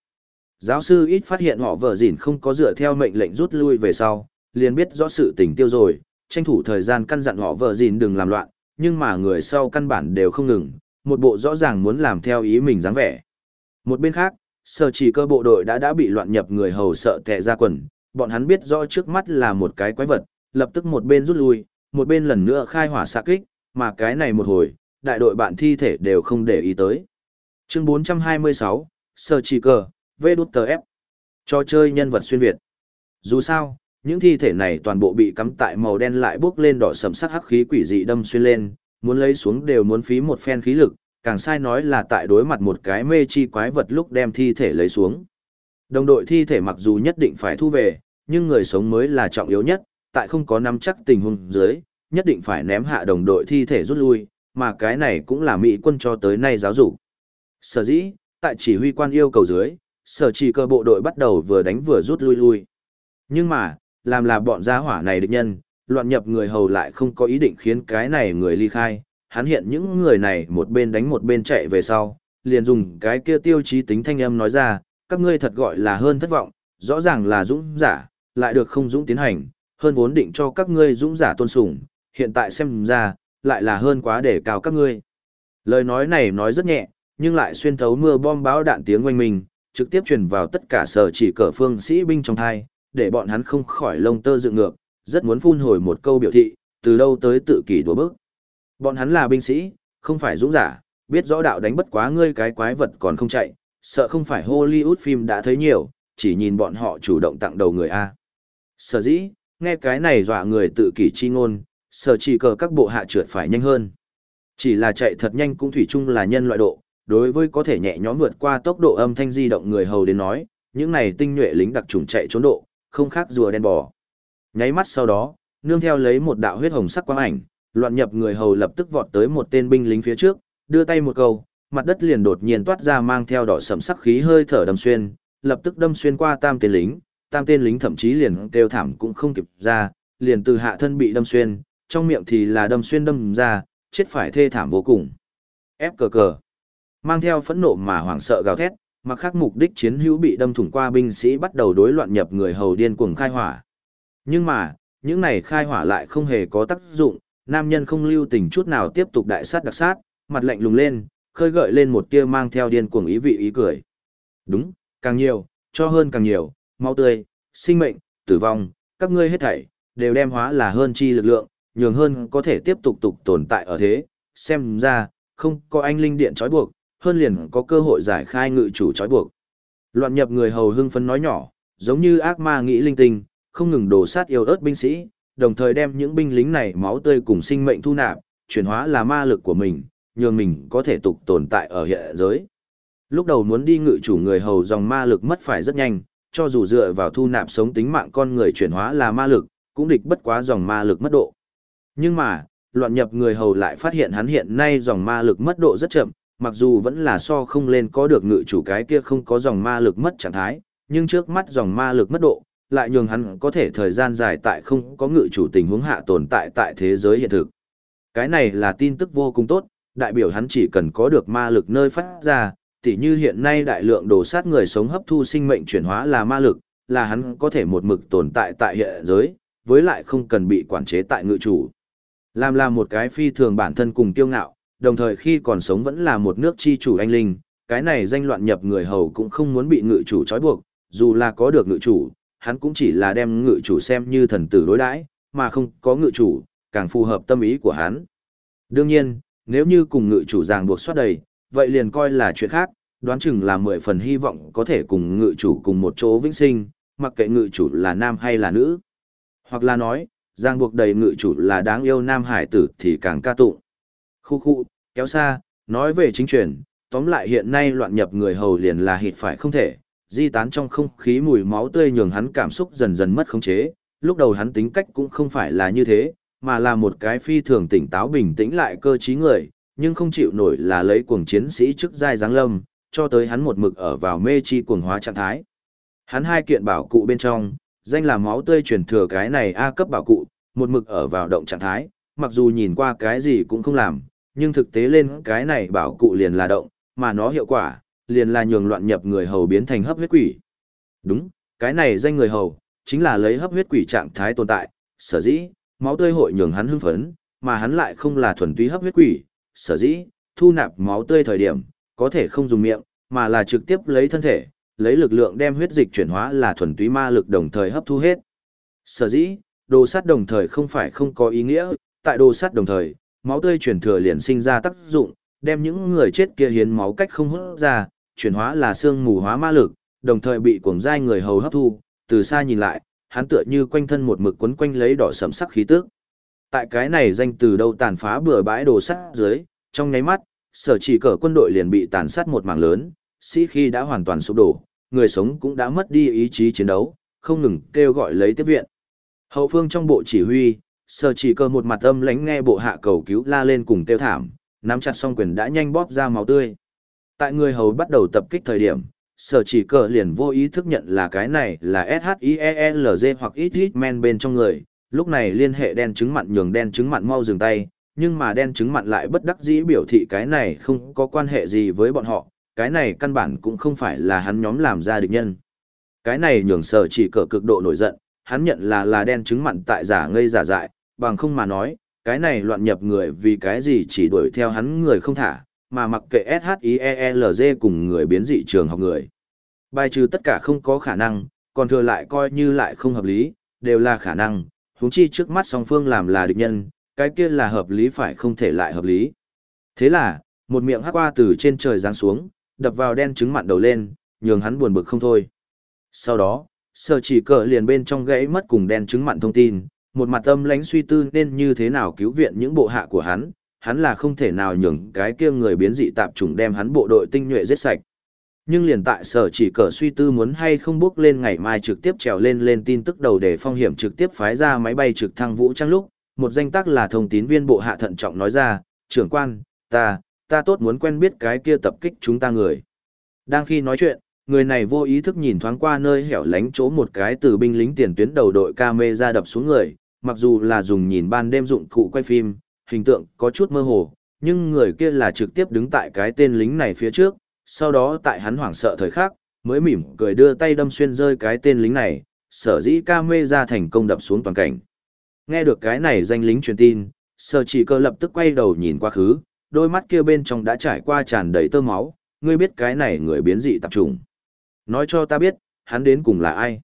Giáo sư ít phát hiện họ vợ dỉn không có dựa theo mệnh lệnh rút lui về sau, liền biết rõ sự tình tiêu rồi, tranh thủ thời gian căn dặn họ vợ dỉn đừng làm loạn, nhưng mà người sau căn bản đều không ngừng, một bộ rõ ràng muốn làm theo ý mình dáng vẻ. Một bên khác, sở chỉ cơ bộ đội đã đã bị loạn nhập người hầu sợ tệ ra quần, bọn hắn biết rõ trước mắt là một cái quái vật, lập tức một bên rút lui, một bên lần nữa khai hỏa xạ kích, mà cái này một hồi, đại đội bạn thi thể đều không để ý tới. Chương 426, Sở chỉ cơ, VđF. Cho chơi nhân vật xuyên Việt. Dù sao, những thi thể này toàn bộ bị cắm tại màu đen lại bước lên đỏ sầm sắc hắc khí quỷ dị đâm xuyên lên, muốn lấy xuống đều muốn phí một phen khí lực, càng sai nói là tại đối mặt một cái mê chi quái vật lúc đem thi thể lấy xuống. Đồng đội thi thể mặc dù nhất định phải thu về, nhưng người sống mới là trọng yếu nhất, tại không có nắm chắc tình huống dưới, nhất định phải ném hạ đồng đội thi thể rút lui, mà cái này cũng là Mỹ quân cho tới nay giáo dục. Sở dĩ, tại chỉ huy quan yêu cầu dưới, sở chỉ cơ bộ đội bắt đầu vừa đánh vừa rút lui lui. Nhưng mà, làm là bọn gia hỏa này địch nhân, loạn nhập người hầu lại không có ý định khiến cái này người ly khai, hắn hiện những người này một bên đánh một bên chạy về sau, liền dùng cái kia tiêu chí tính thanh âm nói ra, các ngươi thật gọi là hơn thất vọng, rõ ràng là dũng giả, lại được không dũng tiến hành, hơn vốn định cho các ngươi dũng giả tôn sùng, hiện tại xem ra, lại là hơn quá để cao các ngươi. Lời nói này nói rất nhẹ, nhưng lại xuyên thấu mưa bom báo đạn tiếng quanh mình, trực tiếp truyền vào tất cả sở chỉ cờ phương sĩ binh trong thai, để bọn hắn không khỏi lông tơ dựng ngược, rất muốn phun hồi một câu biểu thị, từ đâu tới tự kỷ đùa bức. Bọn hắn là binh sĩ, không phải dũng giả, biết rõ đạo đánh bất quá ngươi cái quái vật còn không chạy, sợ không phải Hollywood phim đã thấy nhiều, chỉ nhìn bọn họ chủ động tặng đầu người A. Sở dĩ, nghe cái này dọa người tự kỷ chi ngôn, sở chỉ cờ các bộ hạ trượt phải nhanh hơn. Chỉ là chạy thật nhanh cũng thủy chung là nhân loại độ, đối với có thể nhẹ nhõm vượt qua tốc độ âm thanh di động người hầu đến nói, những này tinh nhuệ lính đặc trùng chạy trốn độ, không khác rùa đen bò. Nháy mắt sau đó, nương theo lấy một đạo huyết hồng sắc quang ảnh, loạn nhập người hầu lập tức vọt tới một tên binh lính phía trước, đưa tay một câu, mặt đất liền đột nhiên toát ra mang theo đỏ sẫm sắc khí hơi thở đâm xuyên, lập tức đâm xuyên qua tam tên lính, tam tên lính thậm chí liền kêu thảm cũng không kịp ra, liền từ hạ thân bị đâm xuyên, trong miệng thì là đâm xuyên đâm ra, chết phải thê thảm vô cùng. Ép cờ cờ. Mang theo phẫn nộ mà hoảng sợ gào thét, mặc khác mục đích chiến hữu bị đâm thủng qua binh sĩ bắt đầu đối loạn nhập người hầu điên cuồng khai hỏa. Nhưng mà, những này khai hỏa lại không hề có tác dụng, nam nhân không lưu tình chút nào tiếp tục đại sát đặc sát, mặt lạnh lùng lên, khơi gợi lên một tia mang theo điên cuồng ý vị ý cười. Đúng, càng nhiều, cho hơn càng nhiều, máu tươi, sinh mệnh, tử vong, các ngươi hết thảy, đều đem hóa là hơn chi lực lượng, nhường hơn có thể tiếp tục tục tồn tại ở thế, xem ra, không có anh linh điện trói buộc, hơn liền có cơ hội giải khai ngự chủ trói buộc. Loạn nhập người hầu hưng phấn nói nhỏ, giống như ác ma nghĩ linh tinh, không ngừng đổ sát yêu ớt binh sĩ, đồng thời đem những binh lính này máu tươi cùng sinh mệnh thu nạp, chuyển hóa là ma lực của mình, nhường mình có thể tục tồn tại ở hiện giới. Lúc đầu muốn đi ngự chủ người hầu dòng ma lực mất phải rất nhanh, cho dù dựa vào thu nạp sống tính mạng con người chuyển hóa là ma lực, cũng địch bất quá dòng ma lực mất độ. Nhưng mà, loạn nhập người hầu lại phát hiện hắn hiện nay dòng ma lực mất độ rất chậm, mặc dù vẫn là so không lên có được ngự chủ cái kia không có dòng ma lực mất trạng thái, nhưng trước mắt dòng ma lực mất độ, lại nhường hắn có thể thời gian dài tại không có ngự chủ tình huống hạ tồn tại tại thế giới hiện thực. Cái này là tin tức vô cùng tốt, đại biểu hắn chỉ cần có được ma lực nơi phát ra, tỉ như hiện nay đại lượng đồ sát người sống hấp thu sinh mệnh chuyển hóa là ma lực, là hắn có thể một mực tồn tại tại hiện giới, với lại không cần bị quản chế tại ngự chủ. Làm là một cái phi thường bản thân cùng tiêu ngạo, đồng thời khi còn sống vẫn là một nước chi chủ anh linh, cái này danh loạn nhập người hầu cũng không muốn bị ngự chủ trói buộc, dù là có được ngự chủ, hắn cũng chỉ là đem ngự chủ xem như thần tử đối đãi, mà không có ngự chủ, càng phù hợp tâm ý của hắn. Đương nhiên, nếu như cùng ngự chủ ràng buộc soát đầy, vậy liền coi là chuyện khác, đoán chừng là mười phần hy vọng có thể cùng ngự chủ cùng một chỗ vĩnh sinh, mặc kệ ngự chủ là nam hay là nữ. Hoặc là nói, ràng buộc đầy ngự chủ là đáng yêu nam hải tử thì càng ca tụng. Khu khu, kéo xa, nói về chính truyền, tóm lại hiện nay loạn nhập người hầu liền là hịt phải không thể, di tán trong không khí mùi máu tươi nhường hắn cảm xúc dần dần mất khống chế, lúc đầu hắn tính cách cũng không phải là như thế, mà là một cái phi thường tỉnh táo bình tĩnh lại cơ trí người, nhưng không chịu nổi là lấy cuồng chiến sĩ trước giai giáng lâm, cho tới hắn một mực ở vào mê chi cuồng hóa trạng thái. Hắn hai kiện bảo cụ bên trong, danh là máu tươi truyền thừa cái này A cấp bảo cụ, một mực ở vào động trạng thái, mặc dù nhìn qua cái gì cũng không làm, nhưng thực tế lên cái này bảo cụ liền là động, mà nó hiệu quả, liền là nhường loạn nhập người hầu biến thành hấp huyết quỷ. Đúng, cái này danh người hầu, chính là lấy hấp huyết quỷ trạng thái tồn tại, sở dĩ, máu tươi hội nhường hắn hưng phấn, mà hắn lại không là thuần túy hấp huyết quỷ, sở dĩ, thu nạp máu tươi thời điểm, có thể không dùng miệng, mà là trực tiếp lấy thân thể, lấy lực lượng đem huyết dịch chuyển hóa là thuần túy ma lực đồng thời hấp thu hết. Sở dĩ, đồ sắt đồng thời không phải không có ý nghĩa, tại đồ sắt đồng thời, máu tươi chuyển thừa liền sinh ra tác dụng, đem những người chết kia hiến máu cách không hút ra, chuyển hóa là xương mù hóa ma lực, đồng thời bị cuồng giai người hầu hấp thu, từ xa nhìn lại, hắn tựa như quanh thân một mực quấn quanh lấy đỏ sẫm sắc khí tức. Tại cái này danh từ đâu tàn phá bừa bãi đồ sắt dưới, trong nháy mắt, sở chỉ cờ quân đội liền bị tàn sát một mảng lớn, sĩ khi đã hoàn toàn sụp đổ, người sống cũng đã mất đi ý chí chiến đấu, không ngừng kêu gọi lấy tiếp viện. Hậu phương trong bộ chỉ huy, sở chỉ cờ một mặt âm lánh nghe bộ hạ cầu cứu la lên cùng kêu thảm, nắm chặt song quyền đã nhanh bóp ra máu tươi. Tại người hầu bắt đầu tập kích thời điểm, sở chỉ cờ liền vô ý thức nhận là cái này là SHIELZ hoặc men bên trong người, lúc này liên hệ đen chứng mặn nhường đen chứng mặn mau dừng tay, nhưng mà đen chứng mặn lại bất đắc dĩ biểu thị cái này không có quan hệ gì với bọn họ, cái này căn bản cũng không phải là hắn nhóm làm ra địch nhân. Cái này nhường sở chỉ cờ cực độ nổi giận, hắn nhận là là đen chứng mặn tại giả ngây giả dại, bằng không mà nói, cái này loạn nhập người vì cái gì chỉ đuổi theo hắn người không thả, mà mặc kệ SHIELZ cùng người biến dị trường học người. Bài trừ tất cả không có khả năng, còn thừa lại coi như lại không hợp lý, đều là khả năng, huống chi trước mắt song phương làm là địch nhân, cái kia là hợp lý phải không thể lại hợp lý. Thế là, một miệng hắc qua từ trên trời giáng xuống, đập vào đen trứng mặn đầu lên, nhường hắn buồn bực không thôi. Sau đó, sở chỉ cờ liền bên trong gãy mất cùng đen trứng mặn thông tin, một mặt tâm lãnh suy tư nên như thế nào cứu viện những bộ hạ của hắn, hắn là không thể nào nhường cái kia người biến dị tạp chủng đem hắn bộ đội tinh nhuệ giết sạch. Nhưng liền tại sở chỉ cờ suy tư muốn hay không bước lên ngày mai trực tiếp trèo lên lên tin tức đầu để phong hiểm trực tiếp phái ra máy bay trực thăng vũ trang lúc, một danh tác là thông tín viên bộ hạ thận trọng nói ra, trưởng quan, ta, ta tốt muốn quen biết cái kia tập kích chúng ta người. Đang khi nói chuyện, người này vô ý thức nhìn thoáng qua nơi hẻo lánh chỗ một cái từ binh lính tiền tuyến đầu đội ca ra đập xuống người, mặc dù là dùng nhìn ban đêm dụng cụ quay phim, hình tượng có chút mơ hồ, nhưng người kia là trực tiếp đứng tại cái tên lính này phía trước, sau đó tại hắn hoảng sợ thời khắc, mới mỉm cười đưa tay đâm xuyên rơi cái tên lính này, sở dĩ ca mê ra thành công đập xuống toàn cảnh. Nghe được cái này danh lính truyền tin, sở chỉ cơ lập tức quay đầu nhìn quá khứ, đôi mắt kia bên trong đã trải qua tràn đầy tơ máu, ngươi biết cái này người biến dị tập trung. Nói cho ta biết, hắn đến cùng là ai.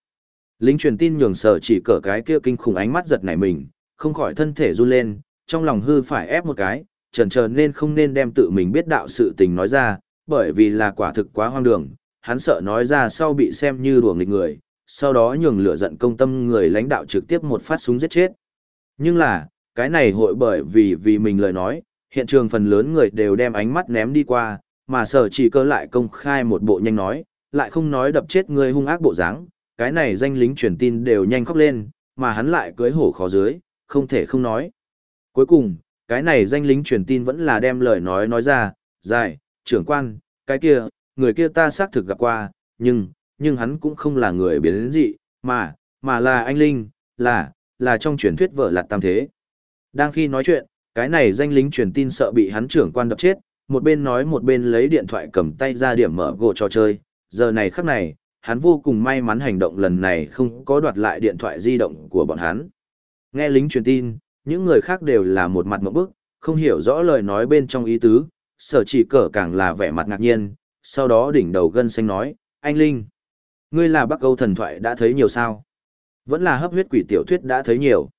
Lính truyền tin nhường sở chỉ cỡ cái kia kinh khủng ánh mắt giật nảy mình, không khỏi thân thể run lên, trong lòng hư phải ép một cái, trần trờ nên không nên đem tự mình biết đạo sự tình nói ra, bởi vì là quả thực quá hoang đường, hắn sợ nói ra sau bị xem như đùa nghịch người, sau đó nhường lửa giận công tâm người lãnh đạo trực tiếp một phát súng giết chết. Nhưng là, cái này hội bởi vì vì mình lời nói, hiện trường phần lớn người đều đem ánh mắt ném đi qua, mà sở chỉ cơ lại công khai một bộ nhanh nói, lại không nói đập chết người hung ác bộ dáng, cái này danh lính truyền tin đều nhanh khóc lên, mà hắn lại cưới hổ khó dưới, không thể không nói. Cuối cùng, cái này danh lính truyền tin vẫn là đem lời nói nói ra, dài, trưởng quan, cái kia, người kia ta xác thực gặp qua, nhưng, nhưng hắn cũng không là người biến dị, mà, mà là anh Linh, là, là trong truyền thuyết vợ lạt tam thế. Đang khi nói chuyện, cái này danh lính truyền tin sợ bị hắn trưởng quan đập chết, một bên nói một bên lấy điện thoại cầm tay ra điểm mở gỗ trò chơi, giờ này khắc này, hắn vô cùng may mắn hành động lần này không có đoạt lại điện thoại di động của bọn hắn. Nghe lính truyền tin, những người khác đều là một mặt mẫu bức, không hiểu rõ lời nói bên trong ý tứ, sở chỉ cờ càng là vẻ mặt ngạc nhiên, sau đó đỉnh đầu gân xanh nói, anh Linh, ngươi là bắc Câu thần thoại đã thấy nhiều sao? Vẫn là hấp huyết quỷ tiểu thuyết đã thấy nhiều.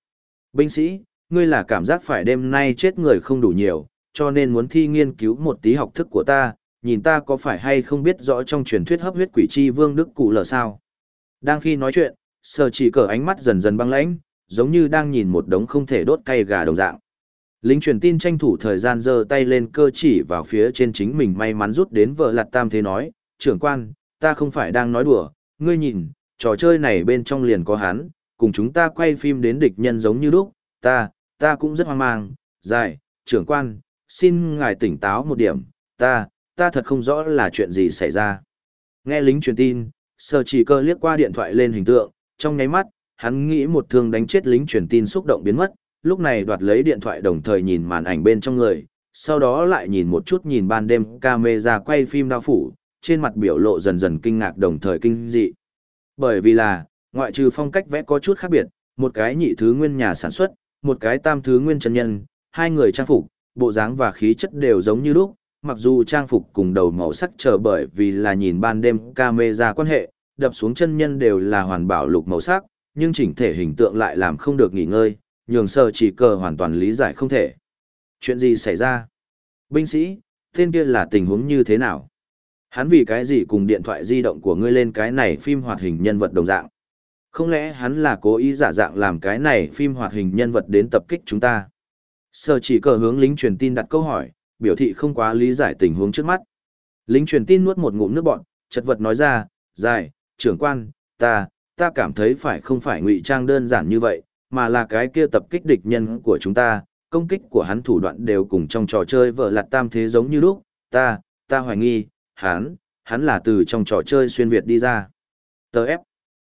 Binh sĩ, ngươi là cảm giác phải đêm nay chết người không đủ nhiều, cho nên muốn thi nghiên cứu một tí học thức của ta, nhìn ta có phải hay không biết rõ trong truyền thuyết hấp huyết quỷ chi vương đức cụ lờ sao. Đang khi nói chuyện, sở chỉ cờ ánh mắt dần dần băng lãnh, giống như đang nhìn một đống không thể đốt cay gà đồng dạng. Lính truyền tin tranh thủ thời gian giơ tay lên cơ chỉ vào phía trên chính mình may mắn rút đến vợ lặt tam thế nói, trưởng quan, ta không phải đang nói đùa, ngươi nhìn, trò chơi này bên trong liền có hắn, cùng chúng ta quay phim đến địch nhân giống như lúc, ta, ta cũng rất hoang mang, dài, trưởng quan, xin ngài tỉnh táo một điểm, ta, ta thật không rõ là chuyện gì xảy ra. Nghe lính truyền tin, sở chỉ cơ liếc qua điện thoại lên hình tượng, trong nháy mắt, hắn nghĩ một thương đánh chết lính truyền tin xúc động biến mất, lúc này đoạt lấy điện thoại đồng thời nhìn màn ảnh bên trong người, sau đó lại nhìn một chút nhìn ban đêm camera quay phim đao phủ, trên mặt biểu lộ dần dần kinh ngạc đồng thời kinh dị. Bởi vì là, ngoại trừ phong cách vẽ có chút khác biệt, một cái nhị thứ nguyên nhà sản xuất, một cái tam thứ nguyên chân nhân, hai người trang phục, bộ dáng và khí chất đều giống như lúc, mặc dù trang phục cùng đầu màu sắc trở bởi vì là nhìn ban đêm camera quan hệ, đập xuống chân nhân đều là hoàn bảo lục màu sắc, nhưng chỉnh thể hình tượng lại làm không được nghỉ ngơi, nhường sơ chỉ cờ hoàn toàn lý giải không thể. Chuyện gì xảy ra? Binh sĩ, tên kia là tình huống như thế nào? Hắn vì cái gì cùng điện thoại di động của ngươi lên cái này phim hoạt hình nhân vật đồng dạng? Không lẽ hắn là cố ý giả dạng làm cái này phim hoạt hình nhân vật đến tập kích chúng ta? Sở chỉ cờ hướng lính truyền tin đặt câu hỏi, biểu thị không quá lý giải tình huống trước mắt. Lính truyền tin nuốt một ngụm nước bọn, chật vật nói ra, dài, trưởng quan, ta, ta cảm thấy phải không phải ngụy trang đơn giản như vậy, mà là cái kia tập kích địch nhân của chúng ta, công kích của hắn thủ đoạn đều cùng trong trò chơi vợ lặt tam thế giống như lúc, ta, ta hoài nghi, hắn, hắn là từ trong trò chơi xuyên Việt đi ra. Tờ ép,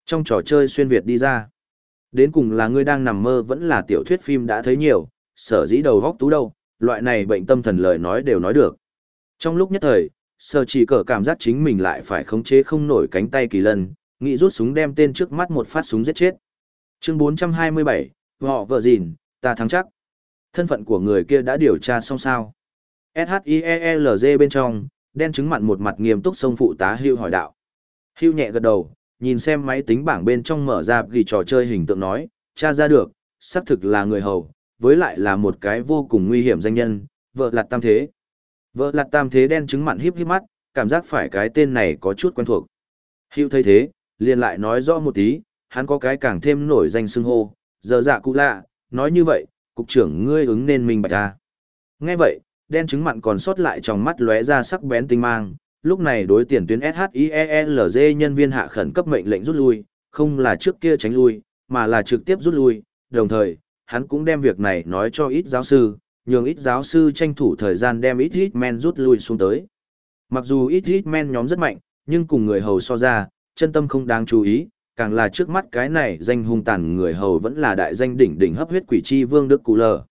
trong trò chơi xuyên Việt đi ra. Đến cùng là ngươi đang nằm mơ vẫn là tiểu thuyết phim đã thấy nhiều, sở dĩ đầu góc tú đâu, loại này bệnh tâm thần lời nói đều nói được. Trong lúc nhất thời, sở chỉ cờ cảm giác chính mình lại phải khống chế không nổi cánh tay kỳ lân, nghĩ rút súng đem tên trước mắt một phát súng giết chết. Chương 427, họ vợ gìn, ta thắng chắc. Thân phận của người kia đã điều tra xong sao. SHIELZ bên trong, đen chứng mặn một mặt nghiêm túc sông phụ tá hưu hỏi đạo. Hưu nhẹ gật đầu, nhìn xem máy tính bảng bên trong mở ra ghi trò chơi hình tượng nói, tra ra được, xác thực là người hầu, với lại là một cái vô cùng nguy hiểm danh nhân, vợ lặt tam thế. Vợ lặt tam thế đen chứng mặn híp híp mắt, cảm giác phải cái tên này có chút quen thuộc. Hưu thấy thế, liền lại nói rõ một tí, hắn có cái càng thêm nổi danh xưng hô, giờ dạ cụ lạ, nói như vậy, cục trưởng ngươi ứng nên mình bạch ta. Nghe vậy, đen trứng mặn còn sót lại trong mắt lóe ra sắc bén tinh mang, lúc này đối tiền tuyến SHIELZ nhân viên hạ khẩn cấp mệnh lệnh rút lui, không là trước kia tránh lui, mà là trực tiếp rút lui, đồng thời, hắn cũng đem việc này nói cho ít giáo sư, nhường ít giáo sư tranh thủ thời gian đem ít ít men rút lui xuống tới. Mặc dù ít ít men nhóm rất mạnh, nhưng cùng người hầu so ra, chân tâm không đáng chú ý, càng là trước mắt cái này danh hung tàn người hầu vẫn là đại danh đỉnh đỉnh hấp huyết quỷ chi vương Đức Cụ Lờ.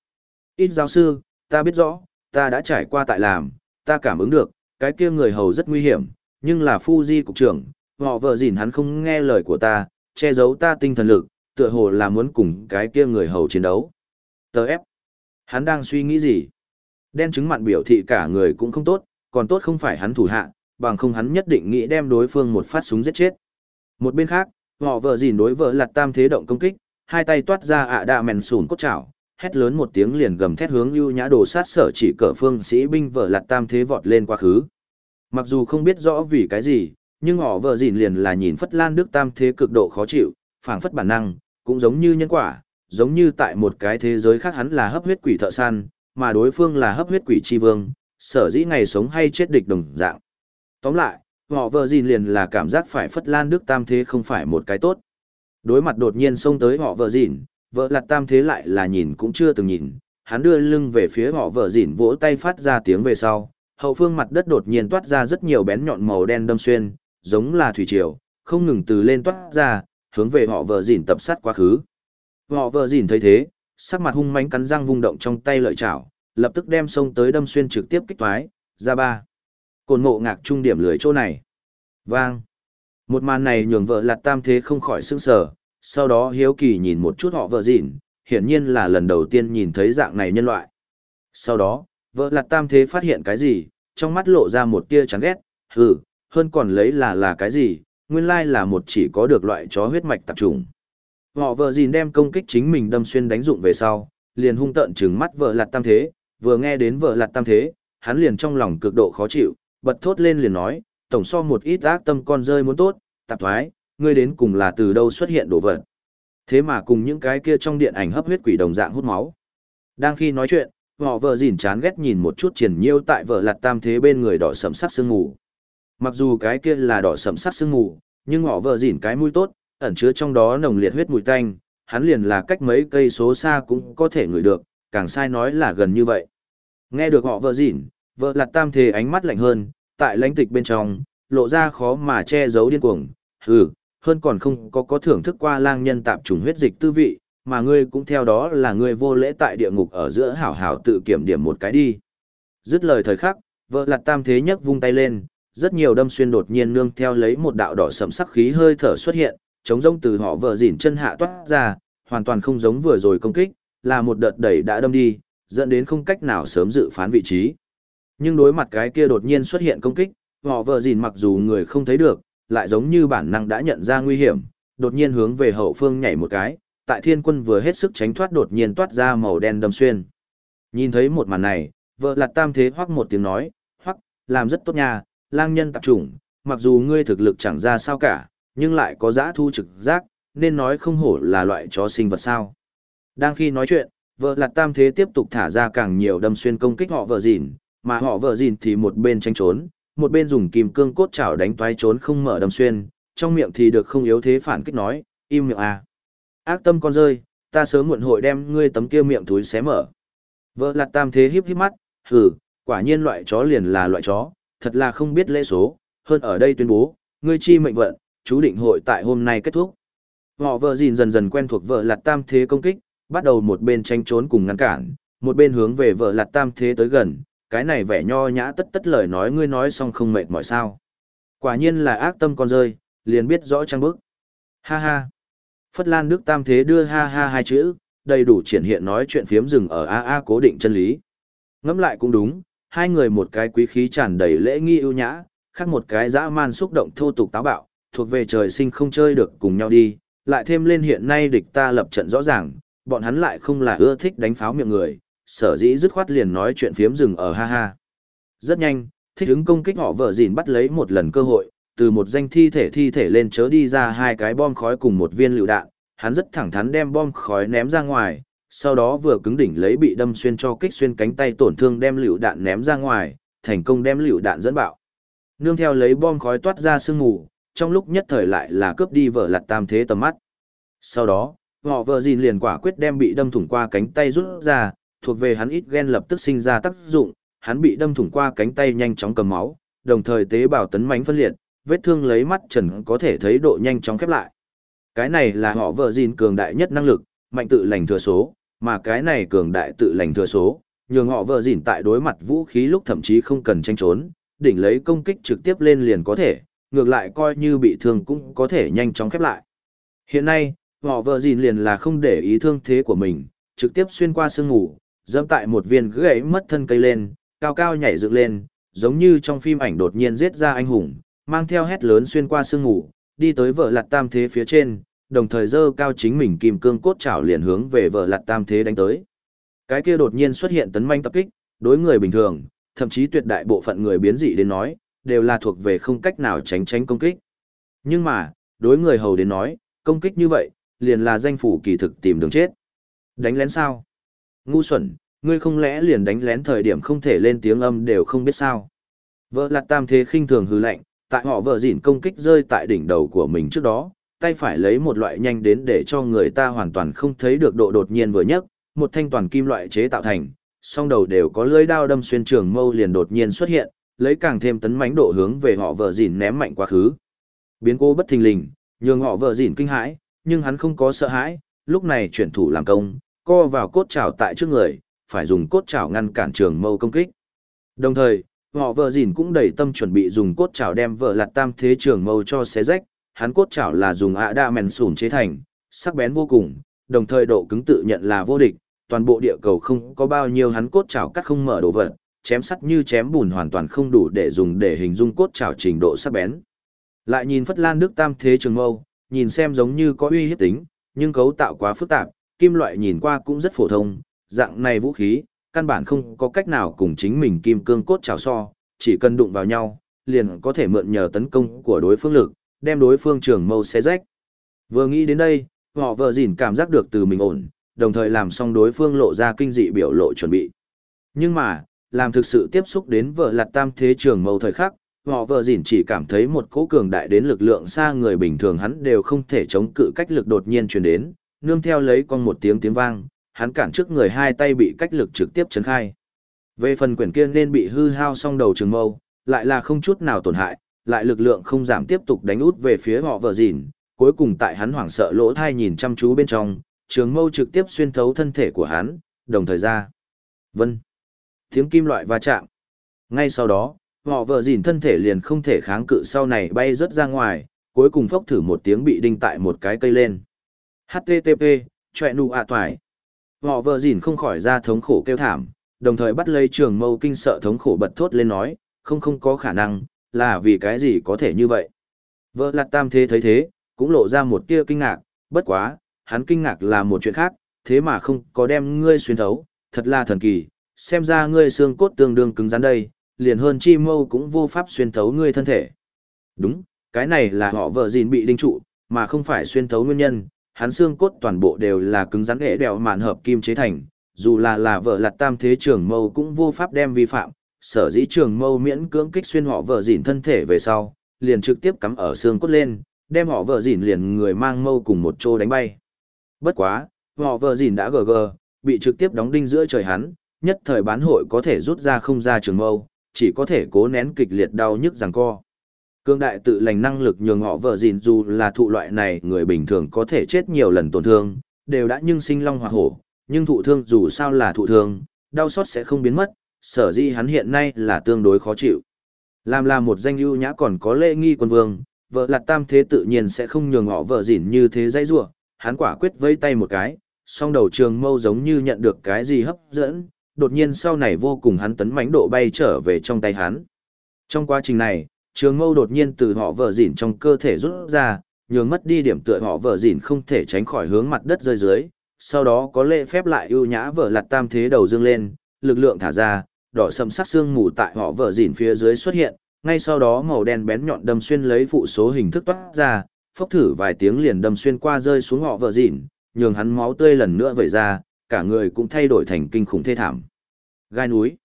Ít giáo sư, ta biết rõ, ta đã trải qua tại làm, ta cảm ứng được, cái kia người hầu rất nguy hiểm, nhưng là Fuji cục trưởng, họ vợ gìn hắn không nghe lời của ta, che giấu ta tinh thần lực, tựa hồ là muốn cùng cái kia người hầu chiến đấu. Tờ ép. Hắn đang suy nghĩ gì? Đen chứng mặn biểu thị cả người cũng không tốt, còn tốt không phải hắn thủ hạ, bằng không hắn nhất định nghĩ đem đối phương một phát súng giết chết. Một bên khác, họ vợ gìn đối vợ lặt tam thế động công kích, hai tay toát ra ạ đạ mèn sùn cốt chảo, hét lớn một tiếng liền gầm thét hướng ưu nhã đồ sát sở chỉ cỡ phương sĩ binh vợ lặt tam thế vọt lên quá khứ. Mặc dù không biết rõ vì cái gì, nhưng họ vợ gìn liền là nhìn phất lan đức tam thế cực độ khó chịu, phảng phất bản năng, cũng giống như nhân quả, giống như tại một cái thế giới khác hắn là hấp huyết quỷ thợ săn, mà đối phương là hấp huyết quỷ chi vương, sở dĩ ngày sống hay chết địch đồng dạng. Tóm lại, họ vợ gìn liền là cảm giác phải phất lan đức tam thế không phải một cái tốt. Đối mặt đột nhiên xông tới họ vợ gìn, vợ lặt tam thế lại là nhìn cũng chưa từng nhìn, hắn đưa lưng về phía họ vợ gìn vỗ tay phát ra tiếng về sau, hậu phương mặt đất đột nhiên toát ra rất nhiều bén nhọn màu đen đâm xuyên, giống là thủy triều, không ngừng từ lên toát ra, hướng về họ vợ dỉn tập sát quá khứ. Họ vợ dỉn thấy thế, sắc mặt hung mãnh cắn răng vung động trong tay lợi chảo, lập tức đem sông tới đâm xuyên trực tiếp kích thoái, ra ba. Cồn ngộ ngạc trung điểm lưới chỗ này. Vang. Một màn này nhường vợ lạt tam thế không khỏi sững sờ, sau đó hiếu kỳ nhìn một chút họ vợ dịn, hiển nhiên là lần đầu tiên nhìn thấy dạng này nhân loại. Sau đó, vợ lạt tam thế phát hiện cái gì, trong mắt lộ ra một tia chán ghét, hừ, hơn còn lấy là là cái gì, nguyên lai là một chỉ có được loại chó huyết mạch tạp trùng. Họ vợ dìn đem công kích chính mình đâm xuyên đánh dụng về sau, liền hung tợn trừng mắt vợ lặt tam thế, vừa nghe đến vợ lặt tam thế, hắn liền trong lòng cực độ khó chịu, bật thốt lên liền nói, tổng so một ít ác tâm con rơi muốn tốt, tạp thoái, ngươi đến cùng là từ đâu xuất hiện đồ vật. Thế mà cùng những cái kia trong điện ảnh hấp huyết quỷ đồng dạng hút máu. Đang khi nói chuyện, họ vợ dìn chán ghét nhìn một chút triển nhiêu tại vợ lặt tam thế bên người đỏ sẫm sắc sương ngủ. Mặc dù cái kia là đỏ sẫm sắc sương mù, nhưng họ vợ dỉn cái mũi tốt, ẩn chứa trong đó nồng liệt huyết mùi tanh, hắn liền là cách mấy cây số xa cũng có thể ngửi được, càng sai nói là gần như vậy. Nghe được họ vợ dỉn, vợ lặt tam thế ánh mắt lạnh hơn, tại lãnh tịch bên trong, lộ ra khó mà che giấu điên cuồng, hừ, hơn còn không có có thưởng thức qua lang nhân tạp trùng huyết dịch tư vị, mà ngươi cũng theo đó là ngươi vô lễ tại địa ngục ở giữa hảo hảo tự kiểm điểm một cái đi. Dứt lời thời khắc, vợ lặt tam thế nhấc vung tay lên, rất nhiều đâm xuyên đột nhiên nương theo lấy một đạo đỏ sẫm sắc khí hơi thở xuất hiện, chống rông từ họ vợ dỉn chân hạ toát ra, hoàn toàn không giống vừa rồi công kích, là một đợt đẩy đã đâm đi, dẫn đến không cách nào sớm dự phán vị trí. Nhưng đối mặt cái kia đột nhiên xuất hiện công kích, họ vợ dỉn mặc dù người không thấy được, lại giống như bản năng đã nhận ra nguy hiểm, đột nhiên hướng về hậu phương nhảy một cái, tại thiên quân vừa hết sức tránh thoát đột nhiên toát ra màu đen đâm xuyên. Nhìn thấy một màn này, vợ lặt tam thế hoắc một tiếng nói, hoắc, làm rất tốt nha, lang nhân tạp chủng, mặc dù ngươi thực lực chẳng ra sao cả, nhưng lại có giã thu trực giác, nên nói không hổ là loại chó sinh vật sao. Đang khi nói chuyện, vợ lặt tam thế tiếp tục thả ra càng nhiều đâm xuyên công kích họ vợ dìn, mà họ vợ dìn thì một bên tranh trốn, một bên dùng kìm cương cốt chảo đánh toái trốn không mở đâm xuyên, trong miệng thì được không yếu thế phản kích nói, im miệng à. Ác tâm con rơi, ta sớm muộn hội đem ngươi tấm kia miệng túi xé mở. Vợ lặt tam thế híp híp mắt, hừ, quả nhiên loại chó liền là loại chó, thật là không biết lễ số, hơn ở đây tuyên bố, ngươi chi mệnh vận, chú định hội tại hôm nay kết thúc. Họ vợ gìn dần dần quen thuộc vợ lạt tam thế công kích, bắt đầu một bên tranh trốn cùng ngăn cản, một bên hướng về vợ lạt tam thế tới gần, cái này vẻ nho nhã tất tất lời nói ngươi nói xong không mệt mỏi sao. Quả nhiên là ác tâm con rơi, liền biết rõ trang bức. Ha ha. Phất Lan Đức Tam Thế đưa ha ha hai chữ, đầy đủ triển hiện nói chuyện phiếm rừng ở a a cố định chân lý. Ngẫm lại cũng đúng, hai người một cái quý khí tràn đầy lễ nghi ưu nhã, khác một cái dã man xúc động thô tục táo bạo, thuộc về trời sinh không chơi được cùng nhau đi, lại thêm lên hiện nay địch ta lập trận rõ ràng, bọn hắn lại không là ưa thích đánh pháo miệng người, sở dĩ dứt khoát liền nói chuyện phiếm rừng ở ha ha. Rất nhanh, thích ứng công kích họ vợ dìn bắt lấy một lần cơ hội, từ một danh thi thể thi thể lên chớ đi ra hai cái bom khói cùng một viên lựu đạn, hắn rất thẳng thắn đem bom khói ném ra ngoài, sau đó vừa cứng đỉnh lấy bị đâm xuyên cho kích xuyên cánh tay tổn thương đem lựu đạn ném ra ngoài, thành công đem lựu đạn dẫn bạo. Nương theo lấy bom khói toát ra sương mù, trong lúc nhất thời lại là cướp đi vợ lặt tam thế tầm mắt. Sau đó, họ vợ gìn liền quả quyết đem bị đâm thủng qua cánh tay rút ra, thuộc về hắn ít ghen lập tức sinh ra tác dụng, hắn bị đâm thủng qua cánh tay nhanh chóng cầm máu, đồng thời tế bào tấn mãnh phân liệt, vết thương lấy mắt trần có thể thấy độ nhanh chóng khép lại. Cái này là họ vợ gìn cường đại nhất năng lực, mạnh tự lành thừa số, mà cái này cường đại tự lành thừa số, nhường họ vợ dỉn tại đối mặt vũ khí lúc thậm chí không cần tranh trốn, đỉnh lấy công kích trực tiếp lên liền có thể, ngược lại coi như bị thương cũng có thể nhanh chóng khép lại. Hiện nay, họ vợ dỉn liền là không để ý thương thế của mình, trực tiếp xuyên qua sương ngủ, dẫm tại một viên gãy mất thân cây lên, cao cao nhảy dựng lên, giống như trong phim ảnh đột nhiên giết ra anh hùng, mang theo hét lớn xuyên qua sương ngủ, đi tới vợ lặt tam thế phía trên, đồng thời dơ cao chính mình kim cương cốt chảo liền hướng về vợ lặt tam thế đánh tới. Cái kia đột nhiên xuất hiện tấn manh tập kích, đối người bình thường, thậm chí tuyệt đại bộ phận người biến dị đến nói, đều là thuộc về không cách nào tránh tránh công kích. Nhưng mà, đối người hầu đến nói, công kích như vậy, liền là danh phủ kỳ thực tìm đường chết. Đánh lén sao? Ngu xuẩn, ngươi không lẽ liền đánh lén thời điểm không thể lên tiếng âm đều không biết sao? Vợ lặt tam thế khinh thường hư lạnh, tại họ vợ dỉn công kích rơi tại đỉnh đầu của mình trước đó, tay phải lấy một loại nhanh đến để cho người ta hoàn toàn không thấy được độ đột nhiên vừa nhất, một thanh toàn kim loại chế tạo thành, song đầu đều có lưỡi đao đâm xuyên trường mâu liền đột nhiên xuất hiện, lấy càng thêm tấn mãnh độ hướng về họ vợ dỉn ném mạnh quá khứ. Biến cố bất thình lình, nhường họ vợ dỉn kinh hãi, nhưng hắn không có sợ hãi, lúc này chuyển thủ làm công, co vào cốt chảo tại trước người, phải dùng cốt chảo ngăn cản trường mâu công kích. Đồng thời, họ vợ dìn cũng đầy tâm chuẩn bị dùng cốt chảo đem vợ lặt tam thế trường mâu cho xé rách, hắn cốt chảo là dùng ạ đa mèn sùn chế thành, sắc bén vô cùng, đồng thời độ cứng tự nhận là vô địch, toàn bộ địa cầu không có bao nhiêu hắn cốt chảo cắt không mở đồ vật, chém sắt như chém bùn hoàn toàn không đủ để dùng để hình dung cốt chảo trình độ sắc bén. Lại nhìn Phất Lan Đức Tam Thế Trường Mâu, nhìn xem giống như có uy hiếp tính, nhưng cấu tạo quá phức tạp, kim loại nhìn qua cũng rất phổ thông, dạng này vũ khí, căn bản không có cách nào cùng chính mình kim cương cốt chảo so, chỉ cần đụng vào nhau, liền có thể mượn nhờ tấn công của đối phương lực, đem đối phương trường mâu xé rách. Vừa nghĩ đến đây, họ vợ dỉn cảm giác được từ mình ổn, đồng thời làm xong đối phương lộ ra kinh dị biểu lộ chuẩn bị. Nhưng mà, làm thực sự tiếp xúc đến vợ lặt tam thế trường mâu thời khắc, họ vợ dỉn chỉ cảm thấy một cỗ cường đại đến lực lượng xa người bình thường hắn đều không thể chống cự cách lực đột nhiên truyền đến, nương theo lấy con một tiếng tiếng vang, hắn cản trước người hai tay bị cách lực trực tiếp chấn khai. Về phần quyển kia nên bị hư hao xong đầu trường mâu, lại là không chút nào tổn hại, lại lực lượng không giảm tiếp tục đánh út về phía họ vợ dìn, cuối cùng tại hắn hoảng sợ lỗ thai nhìn chăm chú bên trong, trường mâu trực tiếp xuyên thấu thân thể của hắn, đồng thời ra. Vân. Tiếng kim loại va chạm. Ngay sau đó, Họ vợ dìn thân thể liền không thể kháng cự sau này bay rớt ra ngoài, cuối cùng phốc thử một tiếng bị đinh tại một cái cây lên. HTTP, chọe nụ ạ toài. Họ vợ dìn không khỏi ra thống khổ kêu thảm, đồng thời bắt lấy trường mâu kinh sợ thống khổ bật thốt lên nói, không không có khả năng, là vì cái gì có thể như vậy. Vợ lạt tam thế thấy thế, cũng lộ ra một tia kinh ngạc, bất quá, hắn kinh ngạc là một chuyện khác, thế mà không có đem ngươi xuyên thấu, thật là thần kỳ, xem ra ngươi xương cốt tương đương cứng rắn đây, liền hơn chi mâu cũng vô pháp xuyên thấu ngươi thân thể. Đúng, cái này là họ vợ gìn bị đinh trụ, mà không phải xuyên thấu nguyên nhân, hắn xương cốt toàn bộ đều là cứng rắn nghệ đèo màn hợp kim chế thành, dù là là vợ lặt tam thế trưởng mâu cũng vô pháp đem vi phạm, sở dĩ trường mâu miễn cưỡng kích xuyên họ vợ dỉn thân thể về sau, liền trực tiếp cắm ở xương cốt lên, đem họ vợ dỉn liền người mang mâu cùng một chỗ đánh bay. Bất quá, họ vợ dỉn đã gờ gờ, bị trực tiếp đóng đinh giữa trời hắn, nhất thời bán hội có thể rút ra không ra trường mâu, chỉ có thể cố nén kịch liệt đau nhức giằng co. Cương đại tự lành năng lực nhường họ vợ dỉn dù là thụ loại này người bình thường có thể chết nhiều lần tổn thương, đều đã nhưng sinh long hoa hổ, nhưng thụ thương dù sao là thụ thương, đau xót sẽ không biến mất, sở dĩ hắn hiện nay là tương đối khó chịu. Làm là một danh ưu nhã còn có lễ nghi quân vương, vợ lạt tam thế tự nhiên sẽ không nhường họ vợ dỉn như thế dây rủa hắn quả quyết vây tay một cái, song đầu trường mâu giống như nhận được cái gì hấp dẫn, đột nhiên sau này vô cùng hắn tấn mãnh độ bay trở về trong tay hắn. Trong quá trình này, trường mâu đột nhiên từ họ vợ dỉn trong cơ thể rút ra, nhường mất đi điểm tựa họ vợ dỉn không thể tránh khỏi hướng mặt đất rơi dưới, sau đó có lễ phép lại ưu nhã vợ lặt tam thế đầu dương lên, lực lượng thả ra, đỏ sầm sắc xương mù tại họ vợ dỉn phía dưới xuất hiện, ngay sau đó màu đen bén nhọn đâm xuyên lấy phụ số hình thức toát ra, phốc thử vài tiếng liền đâm xuyên qua rơi xuống họ vợ dỉn, nhường hắn máu tươi lần nữa vẩy ra, cả người cũng thay đổi thành kinh khủng thê thảm. Gai núi.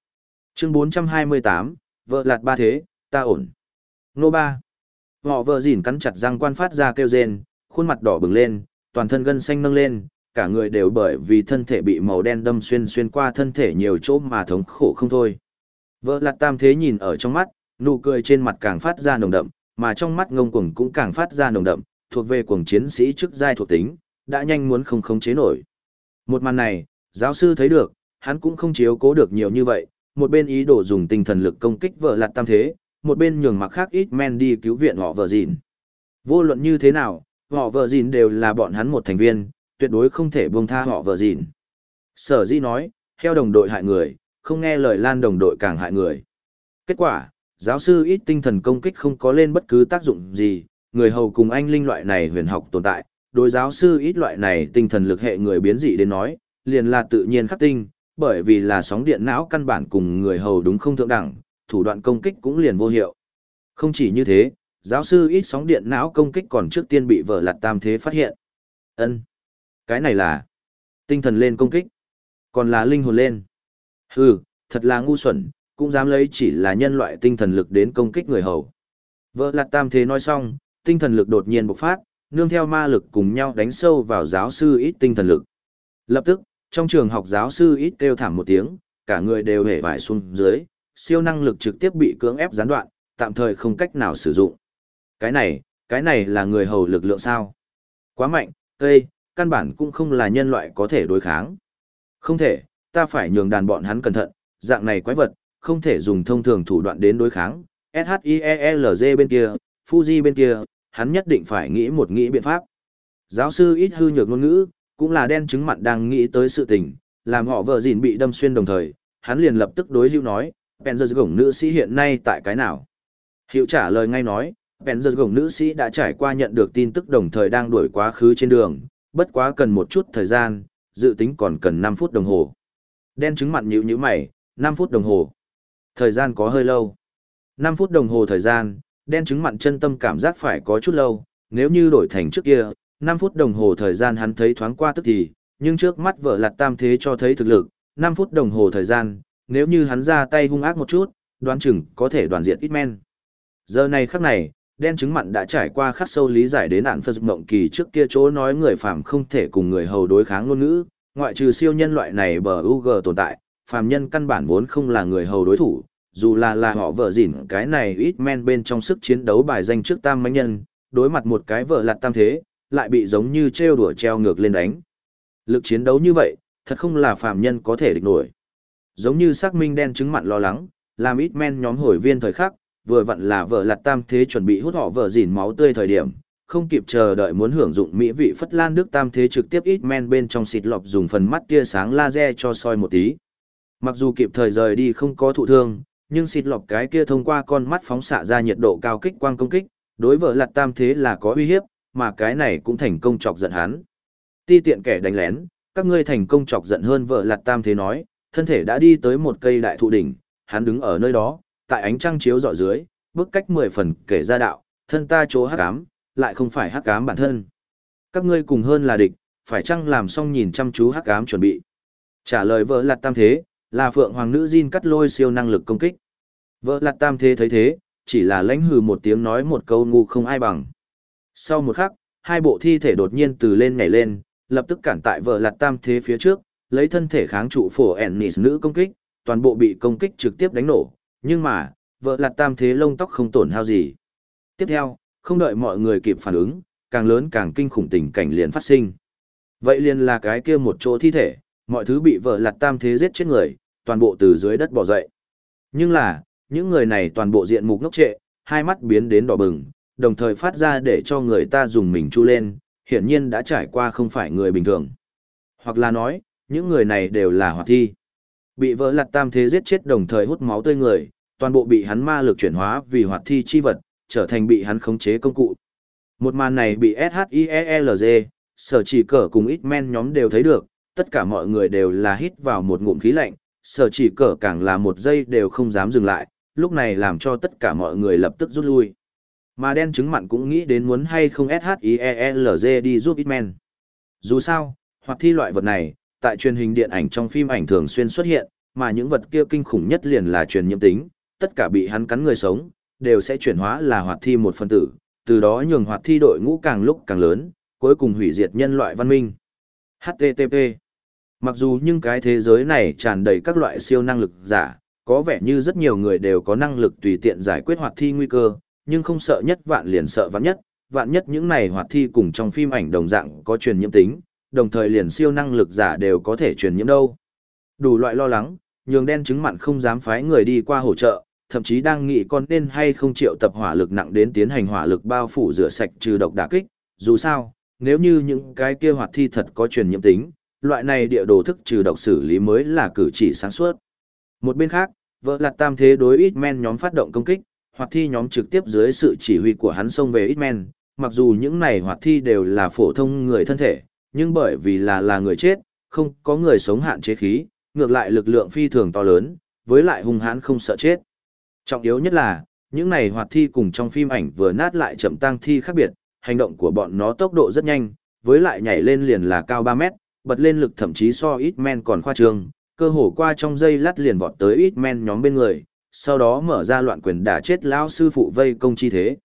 Chương 428, vợ lạt ba thế, ta ổn. Nô ba. Họ vợ dỉn cắn chặt răng quan phát ra kêu rên, khuôn mặt đỏ bừng lên, toàn thân gân xanh nâng lên, cả người đều bởi vì thân thể bị màu đen đâm xuyên xuyên qua thân thể nhiều chỗ mà thống khổ không thôi. Vợ lạt tam thế nhìn ở trong mắt, nụ cười trên mặt càng phát ra nồng đậm, mà trong mắt ngông cuồng cũng càng phát ra nồng đậm, thuộc về cuồng chiến sĩ chức giai thuộc tính, đã nhanh muốn không khống chế nổi. Một màn này, giáo sư thấy được, hắn cũng không chiếu cố được nhiều như vậy, một bên ý đồ dùng tinh thần lực công kích vợ lạt tam thế, một bên nhường mặc khác ít men đi cứu viện họ vợ gìn. Vô luận như thế nào, họ vợ gìn đều là bọn hắn một thành viên, tuyệt đối không thể buông tha họ vợ gìn. Sở di nói, theo đồng đội hại người, không nghe lời lan đồng đội càng hại người. Kết quả, giáo sư ít tinh thần công kích không có lên bất cứ tác dụng gì, người hầu cùng anh linh loại này huyền học tồn tại, đối giáo sư ít loại này tinh thần lực hệ người biến dị đến nói, liền là tự nhiên khắc tinh, bởi vì là sóng điện não căn bản cùng người hầu đúng không thượng đẳng, thủ đoạn công kích cũng liền vô hiệu. Không chỉ như thế, giáo sư ít sóng điện não công kích còn trước tiên bị vợ lặt tam thế phát hiện. ân cái này là tinh thần lên công kích, còn là linh hồn lên. Hừ, thật là ngu xuẩn, cũng dám lấy chỉ là nhân loại tinh thần lực đến công kích người hầu. Vợ lạt tam thế nói xong, tinh thần lực đột nhiên bộc phát, nương theo ma lực cùng nhau đánh sâu vào giáo sư ít tinh thần lực. Lập tức, trong trường học giáo sư ít kêu thảm một tiếng, cả người đều hể vải xuống dưới, siêu năng lực trực tiếp bị cưỡng ép gián đoạn, tạm thời không cách nào sử dụng. Cái này, cái này là người hầu lực lượng sao? Quá mạnh, cây, căn bản cũng không là nhân loại có thể đối kháng. Không thể, ta phải nhường đàn bọn hắn cẩn thận, dạng này quái vật, không thể dùng thông thường thủ đoạn đến đối kháng. SHIELZ bên kia, Fuji bên kia, hắn nhất định phải nghĩ một nghĩ biện pháp. Giáo sư ít hư nhược ngôn ngữ, cũng là đen chứng mặn đang nghĩ tới sự tình, làm họ vợ gìn bị đâm xuyên đồng thời, hắn liền lập tức đối lưu nói, Penzer gổng nữ sĩ hiện nay tại cái nào? Hiệu trả lời ngay nói, Penzer gổng nữ sĩ đã trải qua nhận được tin tức đồng thời đang đuổi quá khứ trên đường, bất quá cần một chút thời gian, dự tính còn cần 5 phút đồng hồ. Đen trứng mặn nhữ nhíu mày, 5 phút đồng hồ. Thời gian có hơi lâu. 5 phút đồng hồ thời gian, đen trứng mặn chân tâm cảm giác phải có chút lâu, nếu như đổi thành trước kia, 5 phút đồng hồ thời gian hắn thấy thoáng qua tức thì, nhưng trước mắt vợ lạt tam thế cho thấy thực lực, 5 phút đồng hồ thời gian, nếu như hắn ra tay hung ác một chút, đoán chừng có thể đoàn diện ít men. Giờ này khắc này, đen chứng mặn đã trải qua khắc sâu lý giải đến ạn phật mộng kỳ trước kia chỗ nói người phàm không thể cùng người hầu đối kháng ngôn ngữ, ngoại trừ siêu nhân loại này bờ UG tồn tại, phàm nhân căn bản vốn không là người hầu đối thủ, dù là là họ vợ dỉn cái này ít men bên trong sức chiến đấu bài danh trước tam mãnh nhân, đối mặt một cái vợ lặt tam thế, lại bị giống như treo đùa treo ngược lên đánh. Lực chiến đấu như vậy, thật không là phàm nhân có thể địch nổi. Giống như xác minh đen chứng mặn lo lắng, làm ít men nhóm hồi viên thời khắc, vừa vặn là vợ lặt tam thế chuẩn bị hút họ vợ dìn máu tươi thời điểm, không kịp chờ đợi muốn hưởng dụng mỹ vị phất lan đức tam thế trực tiếp ít men bên trong xịt lọc dùng phần mắt tia sáng laser cho soi một tí. Mặc dù kịp thời rời đi không có thụ thương, nhưng xịt lọc cái kia thông qua con mắt phóng xạ ra nhiệt độ cao kích quang công kích, đối vợ lặt tam thế là có uy hiếp, mà cái này cũng thành công chọc giận hắn. Ti tiện kẻ đánh lén, các ngươi thành công chọc giận hơn vợ lặt tam thế nói, thân thể đã đi tới một cây đại thụ đỉnh, hắn đứng ở nơi đó, tại ánh trăng chiếu dọi dưới, bước cách mười phần kể ra đạo, thân ta chỗ hắc ám, lại không phải hắc ám bản thân. Các ngươi cùng hơn là địch, phải chăng làm xong nhìn chăm chú hắc ám chuẩn bị. Trả lời vợ lạt tam thế, là phượng hoàng nữ Jin cắt lôi siêu năng lực công kích. Vợ lạt tam thế thấy thế, chỉ là lãnh hừ một tiếng nói một câu ngu không ai bằng. Sau một khắc, hai bộ thi thể đột nhiên từ lên nhảy lên, lập tức cản tại vợ lạt tam thế phía trước, lấy thân thể kháng trụ phổ ẻn nữ công kích, toàn bộ bị công kích trực tiếp đánh nổ, nhưng mà, vợ lạt tam thế lông tóc không tổn hao gì. Tiếp theo, không đợi mọi người kịp phản ứng, càng lớn càng kinh khủng tình cảnh liền phát sinh. Vậy liền là cái kia một chỗ thi thể, mọi thứ bị vợ lạt tam thế giết chết người, toàn bộ từ dưới đất bỏ dậy. Nhưng là, những người này toàn bộ diện mục ngốc trệ, hai mắt biến đến đỏ bừng, đồng thời phát ra để cho người ta dùng mình chu lên, hiển nhiên đã trải qua không phải người bình thường. Hoặc là nói, những người này đều là hoạt thi. Bị vỡ lặt tam thế giết chết đồng thời hút máu tươi người, toàn bộ bị hắn ma lực chuyển hóa vì hoạt thi chi vật, trở thành bị hắn khống chế công cụ. Một màn này bị SHIELZ, sở chỉ cờ cùng ít men nhóm đều thấy được, tất cả mọi người đều là hít vào một ngụm khí lạnh, sở chỉ cờ càng là một giây đều không dám dừng lại, lúc này làm cho tất cả mọi người lập tức rút lui. Mà đen chứng mặn cũng nghĩ đến muốn hay không SHIELZ đi giúp Hitman. Dù sao, hoặc thi loại vật này, tại truyền hình điện ảnh trong phim ảnh thường xuyên xuất hiện, mà những vật kia kinh khủng nhất liền là truyền nhiễm tính, tất cả bị hắn cắn người sống, đều sẽ chuyển hóa là hoạt thi một phân tử, từ đó nhường hoạt thi đội ngũ càng lúc càng lớn, cuối cùng hủy diệt nhân loại văn minh. HTTP Mặc dù những cái thế giới này tràn đầy các loại siêu năng lực giả, có vẻ như rất nhiều người đều có năng lực tùy tiện giải quyết hoạt thi nguy cơ, nhưng không sợ nhất vạn liền sợ vạn nhất, vạn nhất những này hoạt thi cùng trong phim ảnh đồng dạng có truyền nhiễm tính, đồng thời liền siêu năng lực giả đều có thể truyền nhiễm đâu. Đủ loại lo lắng, nhường đen chứng mặn không dám phái người đi qua hỗ trợ, thậm chí đang nghĩ con nên hay không chịu tập hỏa lực nặng đến tiến hành hỏa lực bao phủ rửa sạch trừ độc đả kích, dù sao, nếu như những cái kia hoạt thi thật có truyền nhiễm tính, loại này địa đồ thức trừ độc xử lý mới là cử chỉ sáng suốt. Một bên khác, vợ lạt tam thế đối ít men nhóm phát động công kích, hoạt thi nhóm trực tiếp dưới sự chỉ huy của hắn xông về ít men, mặc dù những này hoạt thi đều là phổ thông người thân thể, nhưng bởi vì là là người chết, không có người sống hạn chế khí, ngược lại lực lượng phi thường to lớn, với lại hung hãn không sợ chết. Trọng yếu nhất là, những này hoạt thi cùng trong phim ảnh vừa nát lại chậm tăng thi khác biệt, hành động của bọn nó tốc độ rất nhanh, với lại nhảy lên liền là cao 3 mét, bật lên lực thậm chí so ít men còn khoa trương, cơ hồ qua trong giây lát liền vọt tới ít men nhóm bên người, sau đó mở ra loạn quyền đả chết lão sư phụ vây công chi thế.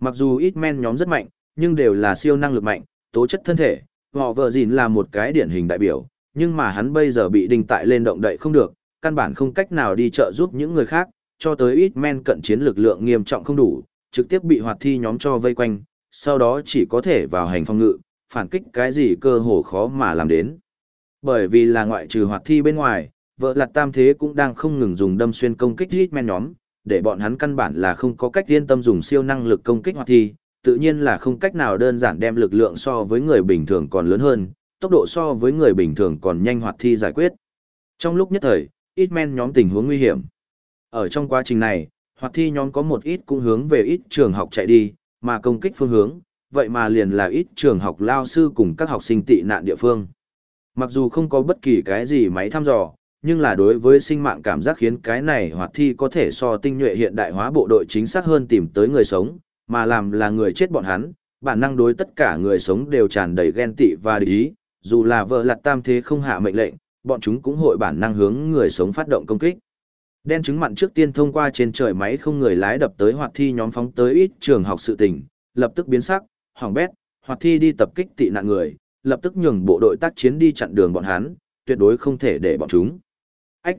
Mặc dù ít men nhóm rất mạnh, nhưng đều là siêu năng lực mạnh, tố chất thân thể, họ vợ dìn là một cái điển hình đại biểu, nhưng mà hắn bây giờ bị đinh tại lên động đậy không được, căn bản không cách nào đi trợ giúp những người khác, cho tới ít men cận chiến lực lượng nghiêm trọng không đủ, trực tiếp bị hoạt thi nhóm cho vây quanh, sau đó chỉ có thể vào hành phong ngự, phản kích cái gì cơ hồ khó mà làm đến. Bởi vì là ngoại trừ hoạt thi bên ngoài, vợ lặt tam thế cũng đang không ngừng dùng đâm xuyên công kích ít men nhóm, để bọn hắn căn bản là không có cách yên tâm dùng siêu năng lực công kích hoạt thi, tự nhiên là không cách nào đơn giản đem lực lượng so với người bình thường còn lớn hơn, tốc độ so với người bình thường còn nhanh hoạt thi giải quyết. Trong lúc nhất thời, ít men nhóm tình huống nguy hiểm. Ở trong quá trình này, hoạt thi nhóm có một ít cũng hướng về ít trường học chạy đi, mà công kích phương hướng, vậy mà liền là ít trường học lao sư cùng các học sinh tị nạn địa phương. Mặc dù không có bất kỳ cái gì máy thăm dò, nhưng là đối với sinh mạng cảm giác khiến cái này hoạt thi có thể so tinh nhuệ hiện đại hóa bộ đội chính xác hơn tìm tới người sống, mà làm là người chết bọn hắn, bản năng đối tất cả người sống đều tràn đầy ghen tị và địch ý, dù là vợ lặt tam thế không hạ mệnh lệnh, bọn chúng cũng hội bản năng hướng người sống phát động công kích. Đen chứng mặn trước tiên thông qua trên trời máy không người lái đập tới hoạt thi nhóm phóng tới ít trường học sự tình, lập tức biến sắc, hỏng bét, hoạt thi đi tập kích tị nạn người, lập tức nhường bộ đội tác chiến đi chặn đường bọn hắn, tuyệt đối không thể để bọn chúng. Ách!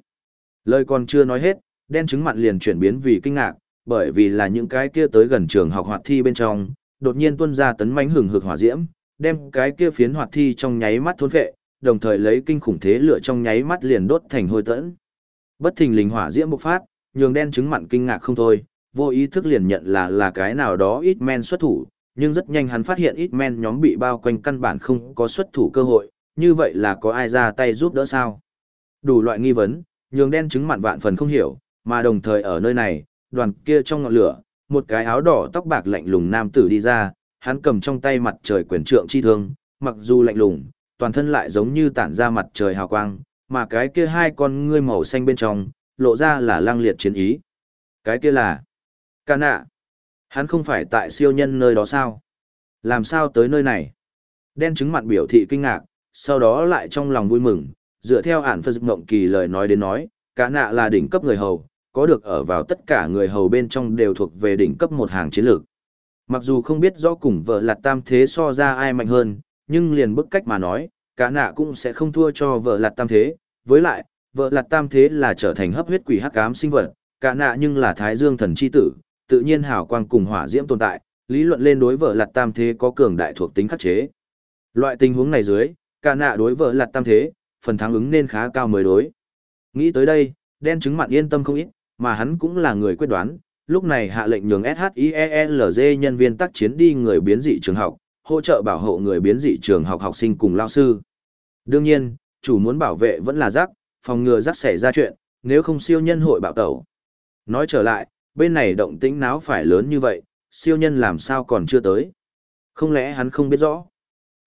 Lời còn chưa nói hết, đen chứng mặn liền chuyển biến vì kinh ngạc, bởi vì là những cái kia tới gần trường học hoạt thi bên trong, đột nhiên tuôn ra tấn mãnh hừng hực hỏa diễm, đem cái kia phiến hoạt thi trong nháy mắt thôn phệ, đồng thời lấy kinh khủng thế lửa trong nháy mắt liền đốt thành hôi tẫn. Bất thình lình hỏa diễm bộc phát, nhường đen chứng mặn kinh ngạc không thôi, vô ý thức liền nhận là là cái nào đó ít men xuất thủ, nhưng rất nhanh hắn phát hiện ít men nhóm bị bao quanh căn bản không có xuất thủ cơ hội, như vậy là có ai ra tay giúp đỡ sao? Đủ loại nghi vấn, nhường đen chứng mặn vạn phần không hiểu, mà đồng thời ở nơi này, đoàn kia trong ngọn lửa, một cái áo đỏ tóc bạc lạnh lùng nam tử đi ra, hắn cầm trong tay mặt trời quyền trượng chi thương, mặc dù lạnh lùng, toàn thân lại giống như tản ra mặt trời hào quang, mà cái kia hai con ngươi màu xanh bên trong, lộ ra là lăng liệt chiến ý. Cái kia là Ca nạ. Hắn không phải tại siêu nhân nơi đó sao? Làm sao tới nơi này? Đen chứng mặt biểu thị kinh ngạc, sau đó lại trong lòng vui mừng, dựa theo ản phân mộng kỳ lời nói đến nói, cả nạ là đỉnh cấp người hầu, có được ở vào tất cả người hầu bên trong đều thuộc về đỉnh cấp một hàng chiến lược. Mặc dù không biết rõ cùng vợ lạt tam thế so ra ai mạnh hơn, nhưng liền bức cách mà nói, cả nạ cũng sẽ không thua cho vợ lạt tam thế. Với lại, vợ lạt tam thế là trở thành hấp huyết quỷ hắc ám sinh vật, cả nạ nhưng là thái dương thần chi tử, tự nhiên hào quang cùng hỏa diễm tồn tại, lý luận lên đối vợ lạt tam thế có cường đại thuộc tính khắc chế. Loại tình huống này dưới, cả nạ đối vợ lạt tam thế, phần thắng ứng nên khá cao mới đối. Nghĩ tới đây, đen chứng mặn yên tâm không ít, mà hắn cũng là người quyết đoán, lúc này hạ lệnh nhường SHIELZ nhân viên tác chiến đi người biến dị trường học, hỗ trợ bảo hộ người biến dị trường học học sinh cùng lao sư. Đương nhiên, chủ muốn bảo vệ vẫn là rắc, phòng ngừa rắc xảy ra chuyện, nếu không siêu nhân hội bạo tẩu. Nói trở lại, bên này động tĩnh náo phải lớn như vậy, siêu nhân làm sao còn chưa tới. Không lẽ hắn không biết rõ?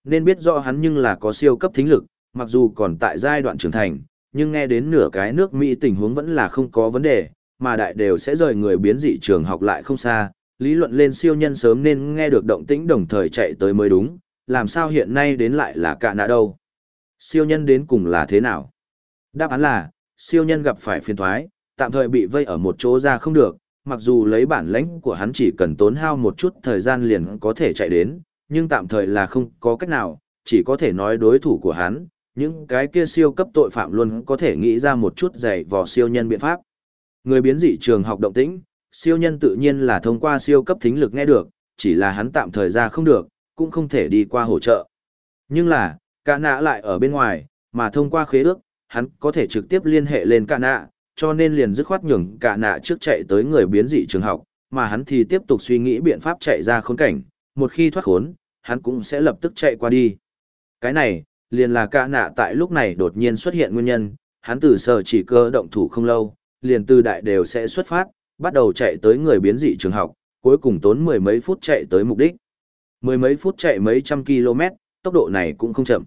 Nên biết rõ hắn nhưng là có siêu cấp thính lực, mặc dù còn tại giai đoạn trưởng thành, nhưng nghe đến nửa cái nước Mỹ tình huống vẫn là không có vấn đề, mà đại đều sẽ rời người biến dị trường học lại không xa, lý luận lên siêu nhân sớm nên nghe được động tĩnh đồng thời chạy tới mới đúng, làm sao hiện nay đến lại là cả nạ đâu. Siêu nhân đến cùng là thế nào? Đáp án là, siêu nhân gặp phải phiền thoái, tạm thời bị vây ở một chỗ ra không được, mặc dù lấy bản lãnh của hắn chỉ cần tốn hao một chút thời gian liền có thể chạy đến, nhưng tạm thời là không có cách nào, chỉ có thể nói đối thủ của hắn, những cái kia siêu cấp tội phạm luôn có thể nghĩ ra một chút dày vò siêu nhân biện pháp. Người biến dị trường học động tĩnh, siêu nhân tự nhiên là thông qua siêu cấp thính lực nghe được, chỉ là hắn tạm thời ra không được, cũng không thể đi qua hỗ trợ. Nhưng là, cả nạ lại ở bên ngoài, mà thông qua khế ước, hắn có thể trực tiếp liên hệ lên cả nạ, cho nên liền dứt khoát nhường cả nạ trước chạy tới người biến dị trường học, mà hắn thì tiếp tục suy nghĩ biện pháp chạy ra khốn cảnh, một khi thoát khốn, hắn cũng sẽ lập tức chạy qua đi. Cái này, liền là cả nạ tại lúc này đột nhiên xuất hiện nguyên nhân, hắn từ sở chỉ cơ động thủ không lâu, liền từ đại đều sẽ xuất phát, bắt đầu chạy tới người biến dị trường học, cuối cùng tốn mười mấy phút chạy tới mục đích. Mười mấy phút chạy mấy trăm km, tốc độ này cũng không chậm.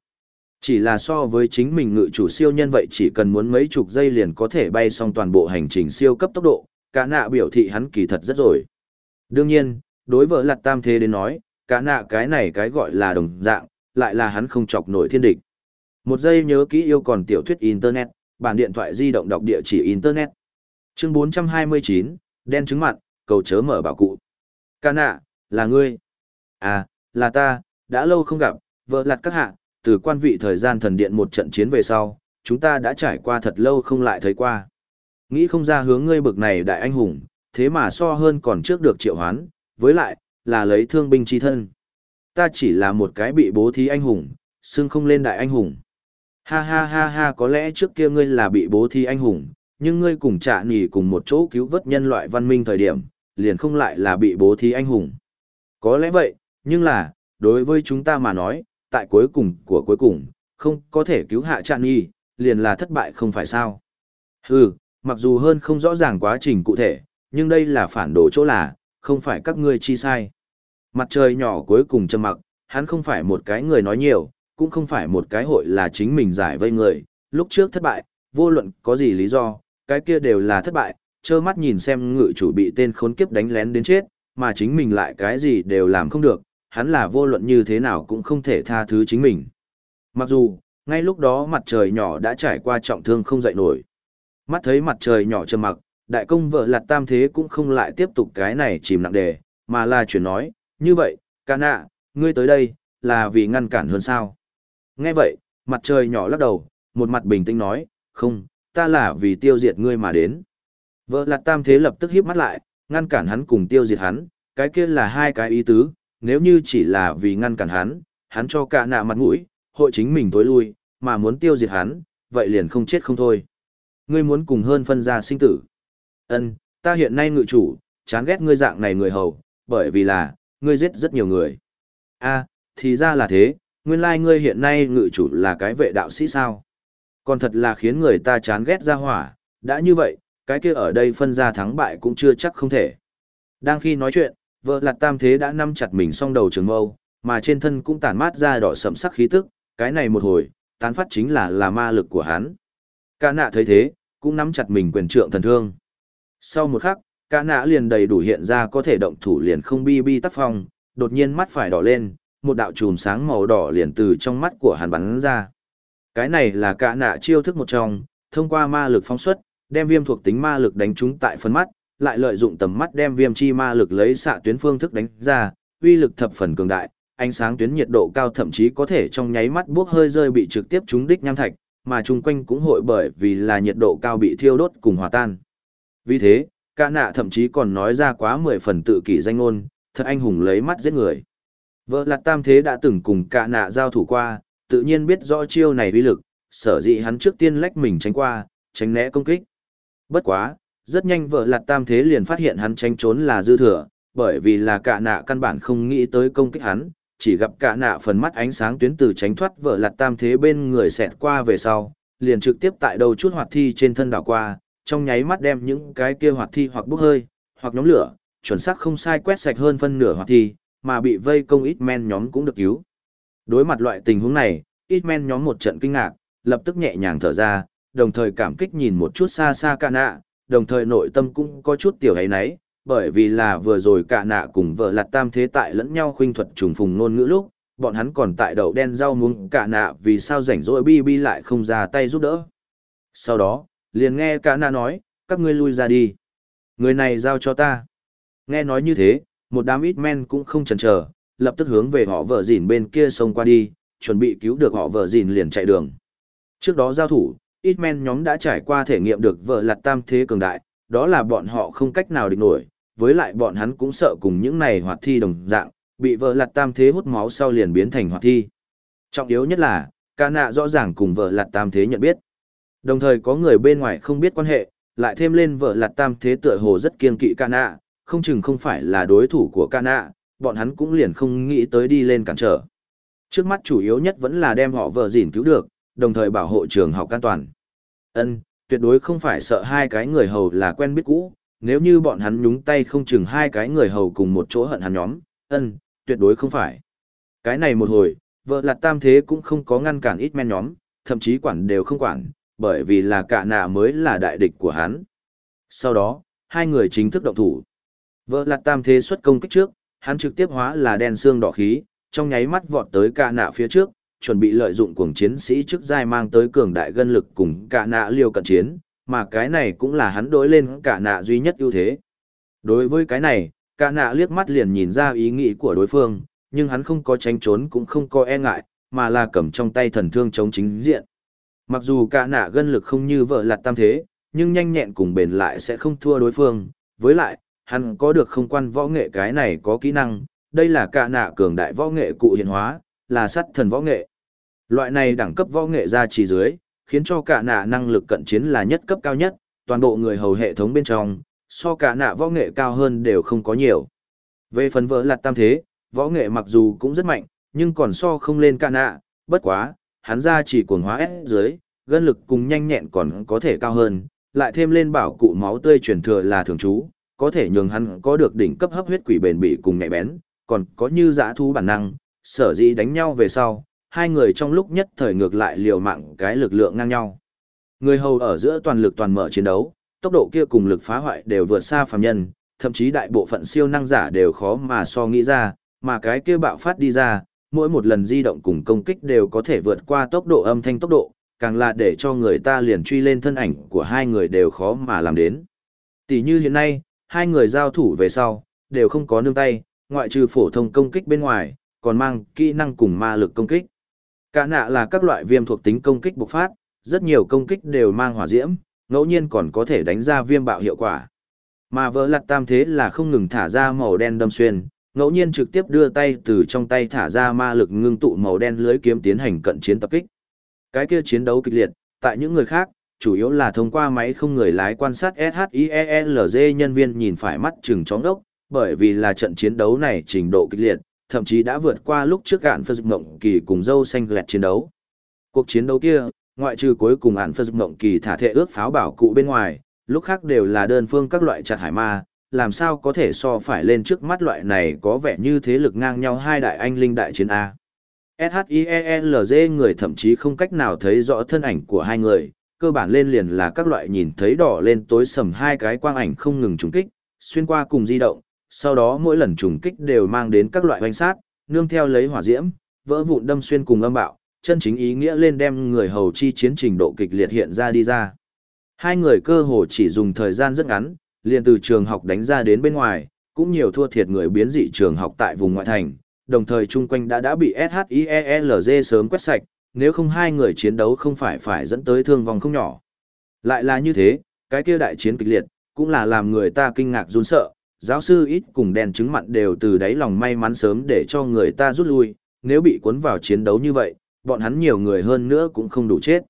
Chỉ là so với chính mình ngự chủ siêu nhân vậy chỉ cần muốn mấy chục giây liền có thể bay xong toàn bộ hành trình siêu cấp tốc độ, cả nạ biểu thị hắn kỳ thật rất rồi. Đương nhiên, đối với lặt tam thế đến nói, cả nạ cái này cái gọi là đồng dạng, lại là hắn không chọc nổi thiên địch. Một giây nhớ kỹ yêu còn tiểu thuyết Internet, bản điện thoại di động đọc địa chỉ Internet. Chương 429, đen trứng mặn, cầu chớ mở bảo cụ. Ca nạ, là ngươi. À, là ta, đã lâu không gặp, vợ lặt các hạ, từ quan vị thời gian thần điện một trận chiến về sau, chúng ta đã trải qua thật lâu không lại thấy qua. Nghĩ không ra hướng ngươi bực này đại anh hùng, thế mà so hơn còn trước được triệu hoán, với lại, là lấy thương binh chi thân. Ta chỉ là một cái bị bố thí anh hùng, xưng không lên đại anh hùng. Ha ha ha ha có lẽ trước kia ngươi là bị bố thí anh hùng, nhưng ngươi cùng trả nỉ cùng một chỗ cứu vớt nhân loại văn minh thời điểm, liền không lại là bị bố thí anh hùng. Có lẽ vậy, nhưng là, đối với chúng ta mà nói, tại cuối cùng của cuối cùng, không có thể cứu hạ Trạn Nhi, liền là thất bại không phải sao. Hừ, mặc dù hơn không rõ ràng quá trình cụ thể, nhưng đây là phản đồ chỗ là, không phải các ngươi chi sai. Mặt trời nhỏ cuối cùng trầm mặc, hắn không phải một cái người nói nhiều, cũng không phải một cái hội là chính mình giải vây người, lúc trước thất bại, vô luận có gì lý do, cái kia đều là thất bại, trơ mắt nhìn xem ngự chủ bị tên khốn kiếp đánh lén đến chết, mà chính mình lại cái gì đều làm không được, hắn là vô luận như thế nào cũng không thể tha thứ chính mình. Mặc dù, ngay lúc đó mặt trời nhỏ đã trải qua trọng thương không dậy nổi. Mắt thấy mặt trời nhỏ trầm mặc, đại công vợ lặt tam thế cũng không lại tiếp tục cái này chìm nặng đề, mà là chuyển nói, như vậy, ca nạ, ngươi tới đây, là vì ngăn cản hơn sao. Nghe vậy, mặt trời nhỏ lắc đầu, một mặt bình tĩnh nói, không, ta là vì tiêu diệt ngươi mà đến. Vợ lạt tam thế lập tức híp mắt lại, ngăn cản hắn cùng tiêu diệt hắn, cái kia là hai cái ý tứ, nếu như chỉ là vì ngăn cản hắn, hắn cho cả nạ mặt mũi, hội chính mình tối lui, mà muốn tiêu diệt hắn, vậy liền không chết không thôi. Ngươi muốn cùng hơn phân ra sinh tử. Ân, ta hiện nay ngự chủ, chán ghét ngươi dạng này người hầu, bởi vì là, ngươi giết rất nhiều người. a thì ra là thế, nguyên lai like ngươi hiện nay ngự chủ là cái vệ đạo sĩ sao. Còn thật là khiến người ta chán ghét ra hỏa, đã như vậy, cái kia ở đây phân ra thắng bại cũng chưa chắc không thể. Đang khi nói chuyện, vợ lạt tam thế đã nắm chặt mình song đầu trường mâu, mà trên thân cũng tản mát ra đỏ sẫm sắc khí tức, cái này một hồi, tán phát chính là là ma lực của hắn. Cả nạ thấy thế, cũng nắm chặt mình quyền trượng thần thương. Sau một khắc, cả nạ liền đầy đủ hiện ra có thể động thủ liền không bi bi tắc phong, đột nhiên mắt phải đỏ lên, một đạo chùm sáng màu đỏ liền từ trong mắt của hắn bắn ra. Cái này là cả nạ chiêu thức một trong, thông qua ma lực phóng xuất, đem viêm thuộc tính ma lực đánh trúng tại phần mắt, lại lợi dụng tầm mắt đem viêm chi ma lực lấy xạ tuyến phương thức đánh ra, uy lực thập phần cường đại, ánh sáng tuyến nhiệt độ cao thậm chí có thể trong nháy mắt buốc hơi rơi bị trực tiếp trúng đích nham thạch, mà chung quanh cũng hội bởi vì là nhiệt độ cao bị thiêu đốt cùng hòa tan. Vì thế, cả nạ thậm chí còn nói ra quá 10 phần tự kỷ danh ngôn, thật anh hùng lấy mắt giết người. Vợ lạt tam thế đã từng cùng cả nạ giao thủ qua, tự nhiên biết rõ chiêu này uy lực, sở dĩ hắn trước tiên lách mình tránh qua, tránh né công kích. Bất quá, rất nhanh vợ lạt tam thế liền phát hiện hắn tránh trốn là dư thừa, bởi vì là cả nạ căn bản không nghĩ tới công kích hắn, chỉ gặp cả nạ phần mắt ánh sáng tuyến từ tránh thoát vợ lạt tam thế bên người xẹt qua về sau, liền trực tiếp tại đầu chút hoạt thi trên thân đảo qua, trong nháy mắt đem những cái kia hoạt thi hoặc bốc hơi, hoặc nhóm lửa, chuẩn xác không sai quét sạch hơn phân nửa hoạt thi, mà bị vây công ít men nhóm cũng được cứu. Đối mặt loại tình huống này, ít men nhóm một trận kinh ngạc, lập tức nhẹ nhàng thở ra, đồng thời cảm kích nhìn một chút xa xa cả nạ, đồng thời nội tâm cũng có chút tiểu ấy nấy, bởi vì là vừa rồi cả nạ cùng vợ lạt tam thế tại lẫn nhau khuynh thuật trùng phùng ngôn ngữ lúc, bọn hắn còn tại đậu đen rau muống cả nạ vì sao rảnh rỗi bi bi lại không ra tay giúp đỡ. Sau đó, liền nghe cả nạ nói, các ngươi lui ra đi. Người này giao cho ta. Nghe nói như thế, một đám ít men cũng không chần chờ, lập tức hướng về họ vợ dìn bên kia sông qua đi, chuẩn bị cứu được họ vợ dìn liền chạy đường. Trước đó giao thủ, ít men nhóm đã trải qua thể nghiệm được vợ lặt tam thế cường đại, đó là bọn họ không cách nào địch nổi, với lại bọn hắn cũng sợ cùng những này hoạt thi đồng dạng, bị vợ lặt tam thế hút máu sau liền biến thành hoạt thi. Trọng yếu nhất là, ca nạ rõ ràng cùng vợ lặt tam thế nhận biết. Đồng thời có người bên ngoài không biết quan hệ, lại thêm lên vợ lặt tam thế tựa hồ rất kiên kỵ ca nạ, không chừng không phải là đối thủ của ca nạ, bọn hắn cũng liền không nghĩ tới đi lên cản trở. Trước mắt chủ yếu nhất vẫn là đem họ vợ gìn cứu được, đồng thời bảo hộ trường học an toàn. Ân, tuyệt đối không phải sợ hai cái người hầu là quen biết cũ, nếu như bọn hắn nhúng tay không chừng hai cái người hầu cùng một chỗ hận hắn nhóm, ân, tuyệt đối không phải. Cái này một hồi, vợ lạt tam thế cũng không có ngăn cản ít men nhóm, thậm chí quản đều không quản, bởi vì là cả nạ mới là đại địch của hắn. Sau đó, hai người chính thức động thủ. Vợ lạt tam thế xuất công kích trước, hắn trực tiếp hóa là đen xương đỏ khí, trong nháy mắt vọt tới cả nạ phía trước, chuẩn bị lợi dụng cuồng chiến sĩ trước giai mang tới cường đại gân lực cùng cả nạ liều cận chiến, mà cái này cũng là hắn đối lên cả nạ duy nhất ưu thế. Đối với cái này, cả nạ liếc mắt liền nhìn ra ý nghĩ của đối phương, nhưng hắn không có tránh trốn cũng không có e ngại, mà là cầm trong tay thần thương chống chính diện. Mặc dù cả nạ gân lực không như vợ lặt tam thế, nhưng nhanh nhẹn cùng bền lại sẽ không thua đối phương, với lại, hắn có được không quan võ nghệ cái này có kỹ năng, đây là cả nạ cường đại võ nghệ cụ hiện hóa, là sắt thần võ nghệ. Loại này đẳng cấp võ nghệ ra chỉ dưới, khiến cho cả nạ năng lực cận chiến là nhất cấp cao nhất, toàn bộ người hầu hệ thống bên trong, so cả nạ võ nghệ cao hơn đều không có nhiều. Về phần vỡ lạt tam thế, võ nghệ mặc dù cũng rất mạnh, nhưng còn so không lên cả nạ, bất quá, hắn ra chỉ cuồng hóa S dưới, gân lực cùng nhanh nhẹn còn có thể cao hơn, lại thêm lên bảo cụ máu tươi truyền thừa là thường trú, có thể nhường hắn có được đỉnh cấp hấp huyết quỷ bền bỉ cùng nhạy bén, còn có như dã thú bản năng, sở dĩ đánh nhau về sau, hai người trong lúc nhất thời ngược lại liều mạng cái lực lượng ngang nhau. Người hầu ở giữa toàn lực toàn mở chiến đấu, tốc độ kia cùng lực phá hoại đều vượt xa phàm nhân, thậm chí đại bộ phận siêu năng giả đều khó mà so nghĩ ra, mà cái kia bạo phát đi ra, mỗi một lần di động cùng công kích đều có thể vượt qua tốc độ âm thanh tốc độ, càng là để cho người ta liền truy lên thân ảnh của hai người đều khó mà làm đến. Tỷ như hiện nay, hai người giao thủ về sau, đều không có nương tay, ngoại trừ phổ thông công kích bên ngoài, còn mang kỹ năng cùng ma lực công kích. Cả nạ là các loại viêm thuộc tính công kích bộc phát, rất nhiều công kích đều mang hỏa diễm, ngẫu nhiên còn có thể đánh ra viêm bạo hiệu quả. Mà vỡ lặt tam thế là không ngừng thả ra màu đen đâm xuyên, ngẫu nhiên trực tiếp đưa tay từ trong tay thả ra ma lực ngưng tụ màu đen lưới kiếm tiến hành cận chiến tập kích. Cái kia chiến đấu kịch liệt, tại những người khác, chủ yếu là thông qua máy không người lái quan sát SHIELZ nhân viên nhìn phải mắt chừng chóng đốc, bởi vì là trận chiến đấu này trình độ kịch liệt, thậm chí đã vượt qua lúc trước ạn phơ mộng kỳ cùng dâu xanh lẹt chiến đấu. Cuộc chiến đấu kia, ngoại trừ cuối cùng ạn phơ mộng kỳ thả thệ ước pháo bảo cụ bên ngoài, lúc khác đều là đơn phương các loại chặt hải ma, làm sao có thể so phải lên trước mắt loại này có vẻ như thế lực ngang nhau hai đại anh linh đại chiến A. SHIELZ người thậm chí không cách nào thấy rõ thân ảnh của hai người, cơ bản lên liền là các loại nhìn thấy đỏ lên tối sầm hai cái quang ảnh không ngừng trùng kích, xuyên qua cùng di động, sau đó mỗi lần trùng kích đều mang đến các loại hoành sát, nương theo lấy hỏa diễm, vỡ vụn đâm xuyên cùng âm bạo, chân chính ý nghĩa lên đem người hầu chi chiến trình độ kịch liệt hiện ra đi ra. Hai người cơ hồ chỉ dùng thời gian rất ngắn, liền từ trường học đánh ra đến bên ngoài, cũng nhiều thua thiệt người biến dị trường học tại vùng ngoại thành, đồng thời chung quanh đã đã bị SHIELZ sớm quét sạch, nếu không hai người chiến đấu không phải phải dẫn tới thương vong không nhỏ. Lại là như thế, cái kia đại chiến kịch liệt, cũng là làm người ta kinh ngạc run sợ, giáo sư ít cùng đèn chứng mặn đều từ đáy lòng may mắn sớm để cho người ta rút lui, nếu bị cuốn vào chiến đấu như vậy, bọn hắn nhiều người hơn nữa cũng không đủ chết.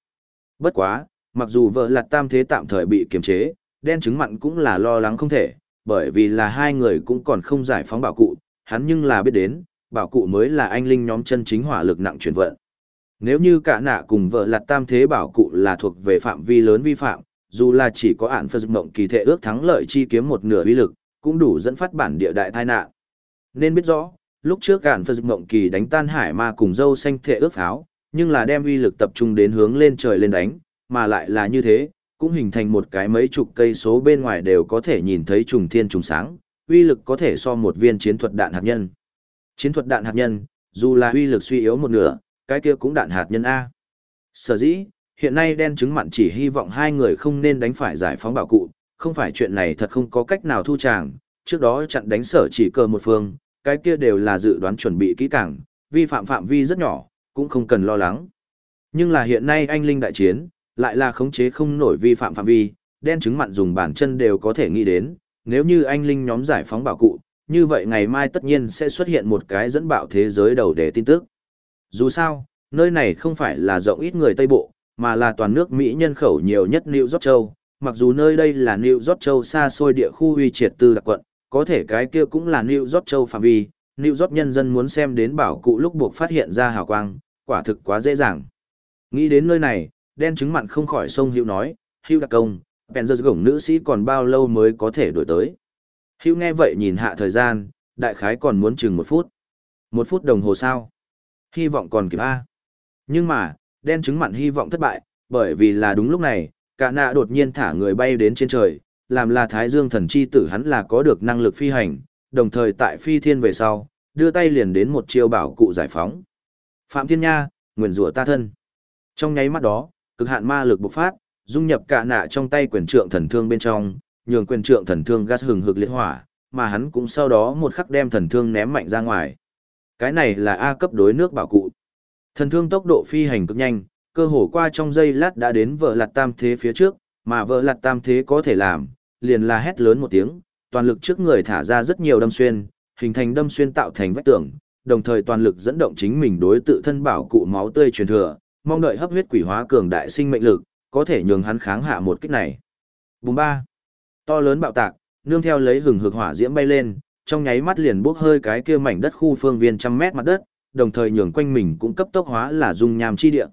Bất quá, mặc dù vợ lạt tam thế tạm thời bị kiềm chế, đen chứng mặn cũng là lo lắng không thể, bởi vì là hai người cũng còn không giải phóng bảo cụ, hắn nhưng là biết đến, bảo cụ mới là anh linh nhóm chân chính hỏa lực nặng chuyển vận. Nếu như cả nạ cùng vợ lặt tam thế bảo cụ là thuộc về phạm vi lớn vi phạm, dù là chỉ có ản phật mộng kỳ thể ước thắng lợi chi kiếm một nửa uy lực, cũng đủ dẫn phát bản địa đại tai nạn. Nên biết rõ, lúc trước ản phật mộng kỳ đánh tan hải ma cùng dâu xanh thể ước pháo, nhưng là đem uy lực tập trung đến hướng lên trời lên đánh, mà lại là như thế, cũng hình thành một cái mấy chục cây số bên ngoài đều có thể nhìn thấy trùng thiên trùng sáng, uy lực có thể so một viên chiến thuật đạn hạt nhân. Chiến thuật đạn hạt nhân, dù là uy lực suy yếu một nửa, cái kia cũng đạn hạt nhân A. Sở dĩ, hiện nay đen chứng mặn chỉ hy vọng hai người không nên đánh phải giải phóng bảo cụ, không phải chuyện này thật không có cách nào thu tràng, trước đó chặn đánh sở chỉ cờ một phương, cái kia đều là dự đoán chuẩn bị kỹ càng, vi phạm phạm vi rất nhỏ, cũng không cần lo lắng. Nhưng là hiện nay anh Linh đại chiến, lại là khống chế không nổi vi phạm phạm vi, đen chứng mặn dùng bản chân đều có thể nghĩ đến, nếu như anh Linh nhóm giải phóng bảo cụ, như vậy ngày mai tất nhiên sẽ xuất hiện một cái dẫn bạo thế giới đầu để tin tức. Dù sao, nơi này không phải là rộng ít người Tây Bộ, mà là toàn nước Mỹ nhân khẩu nhiều nhất New York Châu. Mặc dù nơi đây là New York Châu xa xôi địa khu uy triệt tư đặc quận, có thể cái kia cũng là New York Châu phạm vi, New York nhân dân muốn xem đến bảo cụ lúc buộc phát hiện ra hào quang, quả thực quá dễ dàng. Nghĩ đến nơi này, đen chứng mặn không khỏi sông Hữu nói, Hữu đặc công, bèn giật gổng nữ sĩ còn bao lâu mới có thể đổi tới. Hữu nghe vậy nhìn hạ thời gian, đại khái còn muốn chừng một phút. Một phút đồng hồ sao? Hy vọng còn kịp A. Nhưng mà, đen chứng mặn hy vọng thất bại, bởi vì là đúng lúc này, cả nạ đột nhiên thả người bay đến trên trời, làm là thái dương thần chi tử hắn là có được năng lực phi hành, đồng thời tại phi thiên về sau, đưa tay liền đến một chiêu bảo cụ giải phóng. Phạm Thiên Nha, nguyền rủa ta thân. Trong nháy mắt đó, cực hạn ma lực bộc phát, dung nhập cả nạ trong tay quyền trượng thần thương bên trong, nhường quyền trượng thần thương gas hừng hực liệt hỏa, mà hắn cũng sau đó một khắc đem thần thương ném mạnh ra ngoài. Cái này là A cấp đối nước bảo cụ. Thần thương tốc độ phi hành cực nhanh, cơ hồ qua trong giây lát đã đến vợ lạt tam thế phía trước, mà vợ lạt tam thế có thể làm, liền là hét lớn một tiếng, toàn lực trước người thả ra rất nhiều đâm xuyên, hình thành đâm xuyên tạo thành vách tường, đồng thời toàn lực dẫn động chính mình đối tự thân bảo cụ máu tươi truyền thừa, mong đợi hấp huyết quỷ hóa cường đại sinh mệnh lực, có thể nhường hắn kháng hạ một kích này. Bùng ba. To lớn bạo tạc, nương theo lấy hừng hực hỏa diễm bay lên, trong nháy mắt liền bốc hơi cái kia mảnh đất khu phương viên trăm mét mặt đất, đồng thời nhường quanh mình cũng cấp tốc hóa là dung nham chi địa.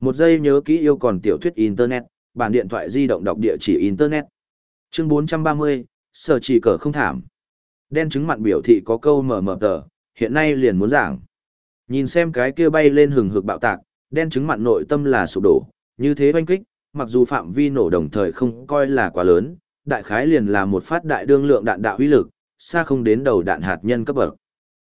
Một giây nhớ kỹ yêu còn tiểu thuyết internet, bản điện thoại di động đọc địa chỉ internet. Chương 430, sở chỉ cờ không thảm. Đen chứng mặn biểu thị có câu mở mở tờ, hiện nay liền muốn giảng. Nhìn xem cái kia bay lên hừng hực bạo tạc, đen chứng mặn nội tâm là sụp đổ, như thế oanh kích, mặc dù phạm vi nổ đồng thời không coi là quá lớn, đại khái liền là một phát đại đương lượng đạn đạo uy lực, xa không đến đầu đạn hạt nhân cấp bậc.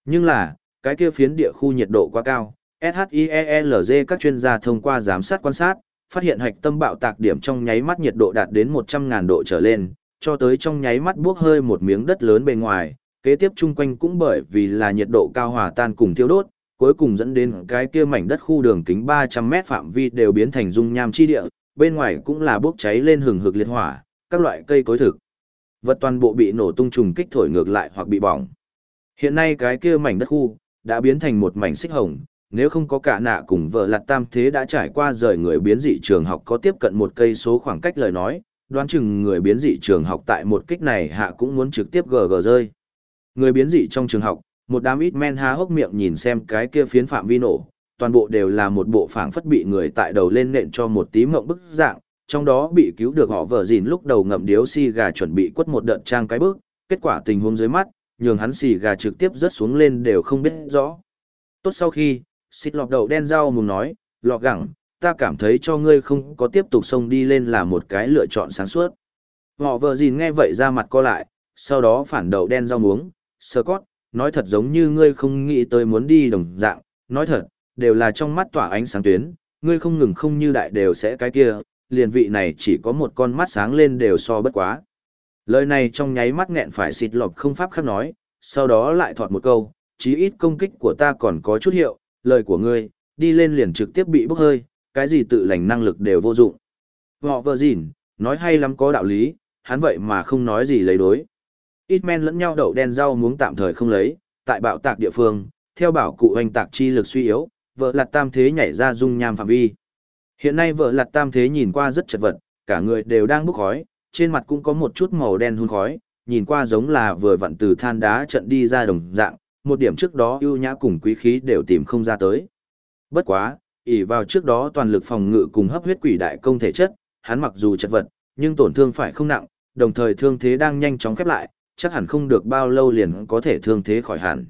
Nhưng là, cái kia phiến địa khu nhiệt độ quá cao, SHIELZ các chuyên gia thông qua giám sát quan sát, phát hiện hạch tâm bạo tạc điểm trong nháy mắt nhiệt độ đạt đến 100.000 độ trở lên, cho tới trong nháy mắt buốc hơi một miếng đất lớn bề ngoài, kế tiếp chung quanh cũng bởi vì là nhiệt độ cao hòa tan cùng thiêu đốt, cuối cùng dẫn đến cái kia mảnh đất khu đường kính 300 mét phạm vi đều biến thành dung nham chi địa, bên ngoài cũng là bốc cháy lên hừng hực liệt hỏa, các loại cây cối thực. Vật toàn bộ bị nổ tung trùng kích thổi ngược lại hoặc bị bỏng. Hiện nay cái kia mảnh đất khu đã biến thành một mảnh xích hồng, nếu không có cả nạ cùng vợ lặt tam thế đã trải qua rời người biến dị trường học có tiếp cận một cây số khoảng cách lời nói, đoán chừng người biến dị trường học tại một kích này hạ cũng muốn trực tiếp gờ gờ rơi. Người biến dị trong trường học, một đám ít men há hốc miệng nhìn xem cái kia phiến phạm vi nổ, toàn bộ đều là một bộ phảng phất bị người tại đầu lên nện cho một tí mộng bức dạng, trong đó bị cứu được họ vợ dìn lúc đầu ngậm điếu xì gà chuẩn bị quất một đợt trang cái bước, kết quả tình huống dưới mắt, nhường hắn xì gà trực tiếp rớt xuống lên đều không biết rõ. Tốt sau khi, xịt lọt đầu đen rau mùng nói, lọt gẳng, ta cảm thấy cho ngươi không có tiếp tục xông đi lên là một cái lựa chọn sáng suốt. Họ vợ dìn nghe vậy ra mặt co lại, sau đó phản đầu đen rau muống, sơ cót, nói thật giống như ngươi không nghĩ tới muốn đi đồng dạng, nói thật, đều là trong mắt tỏa ánh sáng tuyến, ngươi không ngừng không như đại đều sẽ cái kia, liền vị này chỉ có một con mắt sáng lên đều so bất quá. Lời này trong nháy mắt nghẹn phải xịt lọc không pháp khác nói, sau đó lại thọt một câu, chí ít công kích của ta còn có chút hiệu, lời của ngươi, đi lên liền trực tiếp bị bốc hơi, cái gì tự lành năng lực đều vô dụng. Họ vợ gìn, nói hay lắm có đạo lý, hắn vậy mà không nói gì lấy đối. Ít men lẫn nhau đậu đen rau muống tạm thời không lấy, tại bạo tạc địa phương, theo bảo cụ hoành tạc chi lực suy yếu, vợ lạt tam thế nhảy ra dung nham phạm vi. Hiện nay vợ lạt tam thế nhìn qua rất chật vật, cả người đều đang bốc khói, trên mặt cũng có một chút màu đen hun khói, nhìn qua giống là vừa vặn từ than đá trận đi ra đồng dạng, một điểm trước đó ưu nhã cùng quý khí đều tìm không ra tới. Bất quá, ỷ vào trước đó toàn lực phòng ngự cùng hấp huyết quỷ đại công thể chất, hắn mặc dù chật vật, nhưng tổn thương phải không nặng, đồng thời thương thế đang nhanh chóng khép lại, chắc hẳn không được bao lâu liền có thể thương thế khỏi hẳn.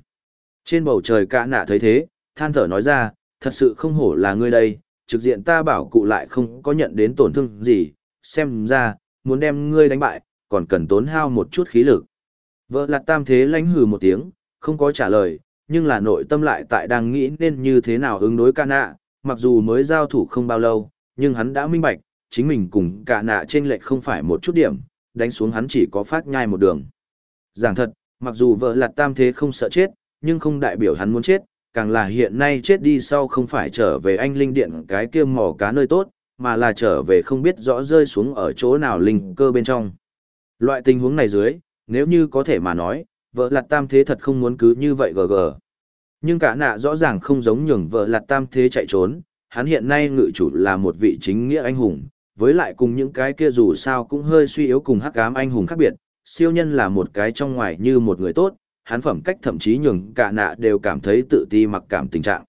Trên bầu trời cả nạ thấy thế, than thở nói ra, thật sự không hổ là ngươi đây, trực diện ta bảo cụ lại không có nhận đến tổn thương gì, xem ra, muốn đem ngươi đánh bại, còn cần tốn hao một chút khí lực. Vợ lạt tam thế lánh hừ một tiếng, không có trả lời, nhưng là nội tâm lại tại đang nghĩ nên như thế nào ứng đối ca nạ, mặc dù mới giao thủ không bao lâu, nhưng hắn đã minh bạch, chính mình cùng ca nạ trên lệch không phải một chút điểm, đánh xuống hắn chỉ có phát nhai một đường. Giảng thật, mặc dù vợ lạt tam thế không sợ chết, nhưng không đại biểu hắn muốn chết, càng là hiện nay chết đi sau không phải trở về anh linh điện cái kia mỏ cá nơi tốt, mà là trở về không biết rõ rơi xuống ở chỗ nào linh cơ bên trong. Loại tình huống này dưới, nếu như có thể mà nói, vợ lặt tam thế thật không muốn cứ như vậy gờ gờ. Nhưng cả nạ rõ ràng không giống nhường vợ lặt tam thế chạy trốn, hắn hiện nay ngự chủ là một vị chính nghĩa anh hùng, với lại cùng những cái kia dù sao cũng hơi suy yếu cùng hắc ám anh hùng khác biệt, siêu nhân là một cái trong ngoài như một người tốt, hắn phẩm cách thậm chí nhường cả nạ đều cảm thấy tự ti mặc cảm tình trạng.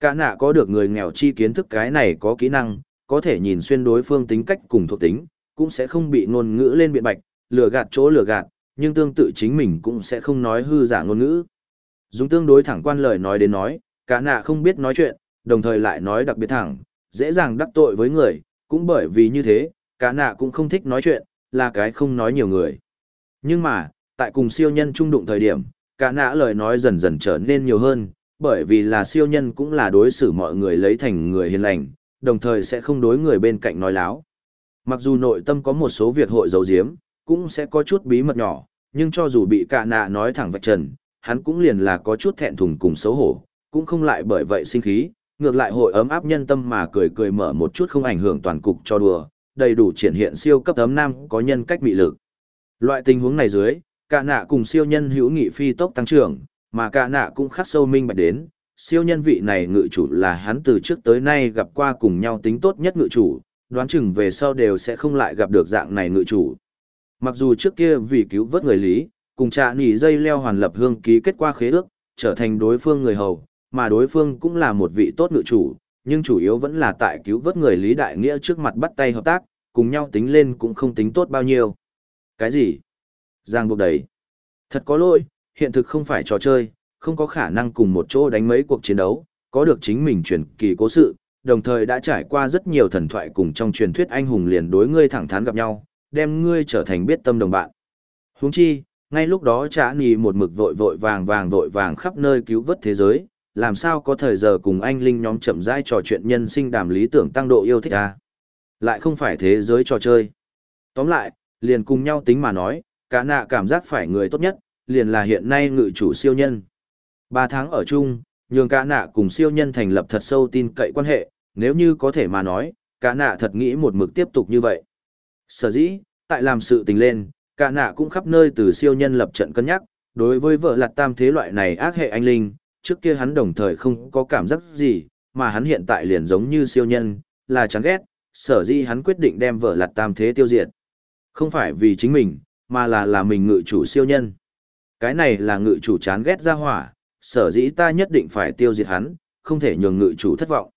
Cả nạ có được người nghèo chi kiến thức cái này có kỹ năng, có thể nhìn xuyên đối phương tính cách cùng thuộc tính, cũng sẽ không bị ngôn ngữ lên biện bạch, lừa gạt chỗ lừa gạt, nhưng tương tự chính mình cũng sẽ không nói hư giả ngôn ngữ. Dùng tương đối thẳng quan lời nói đến nói, cả nạ không biết nói chuyện, đồng thời lại nói đặc biệt thẳng, dễ dàng đắc tội với người, cũng bởi vì như thế, cả nạ cũng không thích nói chuyện, là cái không nói nhiều người. Nhưng mà, tại cùng siêu nhân trung đụng thời điểm, cả nạ lời nói dần dần trở nên nhiều hơn, bởi vì là siêu nhân cũng là đối xử mọi người lấy thành người hiền lành, đồng thời sẽ không đối người bên cạnh nói láo. Mặc dù nội tâm có một số việc hội giấu diếm, cũng sẽ có chút bí mật nhỏ, nhưng cho dù bị cả nạ nói thẳng vạch trần, hắn cũng liền là có chút thẹn thùng cùng xấu hổ, cũng không lại bởi vậy sinh khí, ngược lại hội ấm áp nhân tâm mà cười cười mở một chút không ảnh hưởng toàn cục cho đùa, đầy đủ triển hiện siêu cấp ấm nam có nhân cách mị lực. Loại tình huống này dưới, cả nạ cùng siêu nhân hữu nghị phi tốc tăng trưởng, mà cả nạ cũng khắc sâu minh bạch đến, siêu nhân vị này ngự chủ là hắn từ trước tới nay gặp qua cùng nhau tính tốt nhất ngự chủ, đoán chừng về sau đều sẽ không lại gặp được dạng này ngự chủ. Mặc dù trước kia vì cứu vớt người lý, cùng trạ nỉ dây leo hoàn lập hương ký kết qua khế ước, trở thành đối phương người hầu, mà đối phương cũng là một vị tốt ngự chủ, nhưng chủ yếu vẫn là tại cứu vớt người lý đại nghĩa trước mặt bắt tay hợp tác, cùng nhau tính lên cũng không tính tốt bao nhiêu. Cái gì? Giang buộc đấy. Thật có lỗi, hiện thực không phải trò chơi, không có khả năng cùng một chỗ đánh mấy cuộc chiến đấu, có được chính mình truyền kỳ cố sự, đồng thời đã trải qua rất nhiều thần thoại cùng trong truyền thuyết anh hùng liền đối ngươi thẳng thắn gặp nhau, đem ngươi trở thành biết tâm đồng bạn. Huống chi, ngay lúc đó trả nì một mực vội vội vàng vàng vội vàng khắp nơi cứu vớt thế giới, làm sao có thời giờ cùng anh linh nhóm chậm rãi trò chuyện nhân sinh đàm lý tưởng tăng độ yêu thích à? Lại không phải thế giới trò chơi. Tóm lại, liền cùng nhau tính mà nói, cả nạ cảm giác phải người tốt nhất, liền là hiện nay ngự chủ siêu nhân. Ba tháng ở chung, nhường cả nạ cùng siêu nhân thành lập thật sâu tin cậy quan hệ, nếu như có thể mà nói, cả nạ thật nghĩ một mực tiếp tục như vậy. Sở dĩ, tại làm sự tình lên, cả nạ cũng khắp nơi từ siêu nhân lập trận cân nhắc, đối với vợ lạt tam thế loại này ác hệ anh linh, trước kia hắn đồng thời không có cảm giác gì, mà hắn hiện tại liền giống như siêu nhân, là chán ghét, sở dĩ hắn quyết định đem vợ lạt tam thế tiêu diệt. Không phải vì chính mình, mà là là mình ngự chủ siêu nhân. Cái này là ngự chủ chán ghét ra hỏa, sở dĩ ta nhất định phải tiêu diệt hắn, không thể nhường ngự chủ thất vọng.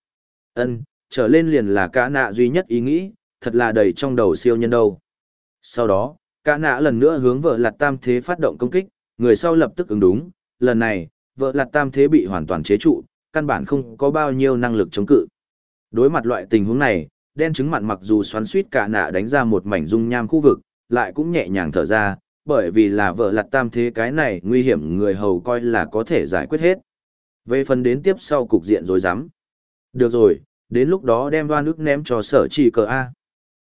Ân, trở lên liền là cả nạ duy nhất ý nghĩ, thật là đầy trong đầu siêu nhân đâu. Sau đó, cả nạ lần nữa hướng vợ lạt tam thế phát động công kích, người sau lập tức ứng đúng, lần này, vợ lạt tam thế bị hoàn toàn chế trụ, căn bản không có bao nhiêu năng lực chống cự. Đối mặt loại tình huống này, đen trứng mặn mặc dù xoắn suýt cả nạ đánh ra một mảnh dung nham khu vực, lại cũng nhẹ nhàng thở ra, bởi vì là vợ lặt tam thế cái này nguy hiểm người hầu coi là có thể giải quyết hết. Về phần đến tiếp sau cục diện rồi dám. Được rồi, đến lúc đó đem đoan nước ném cho sở chỉ cờ A.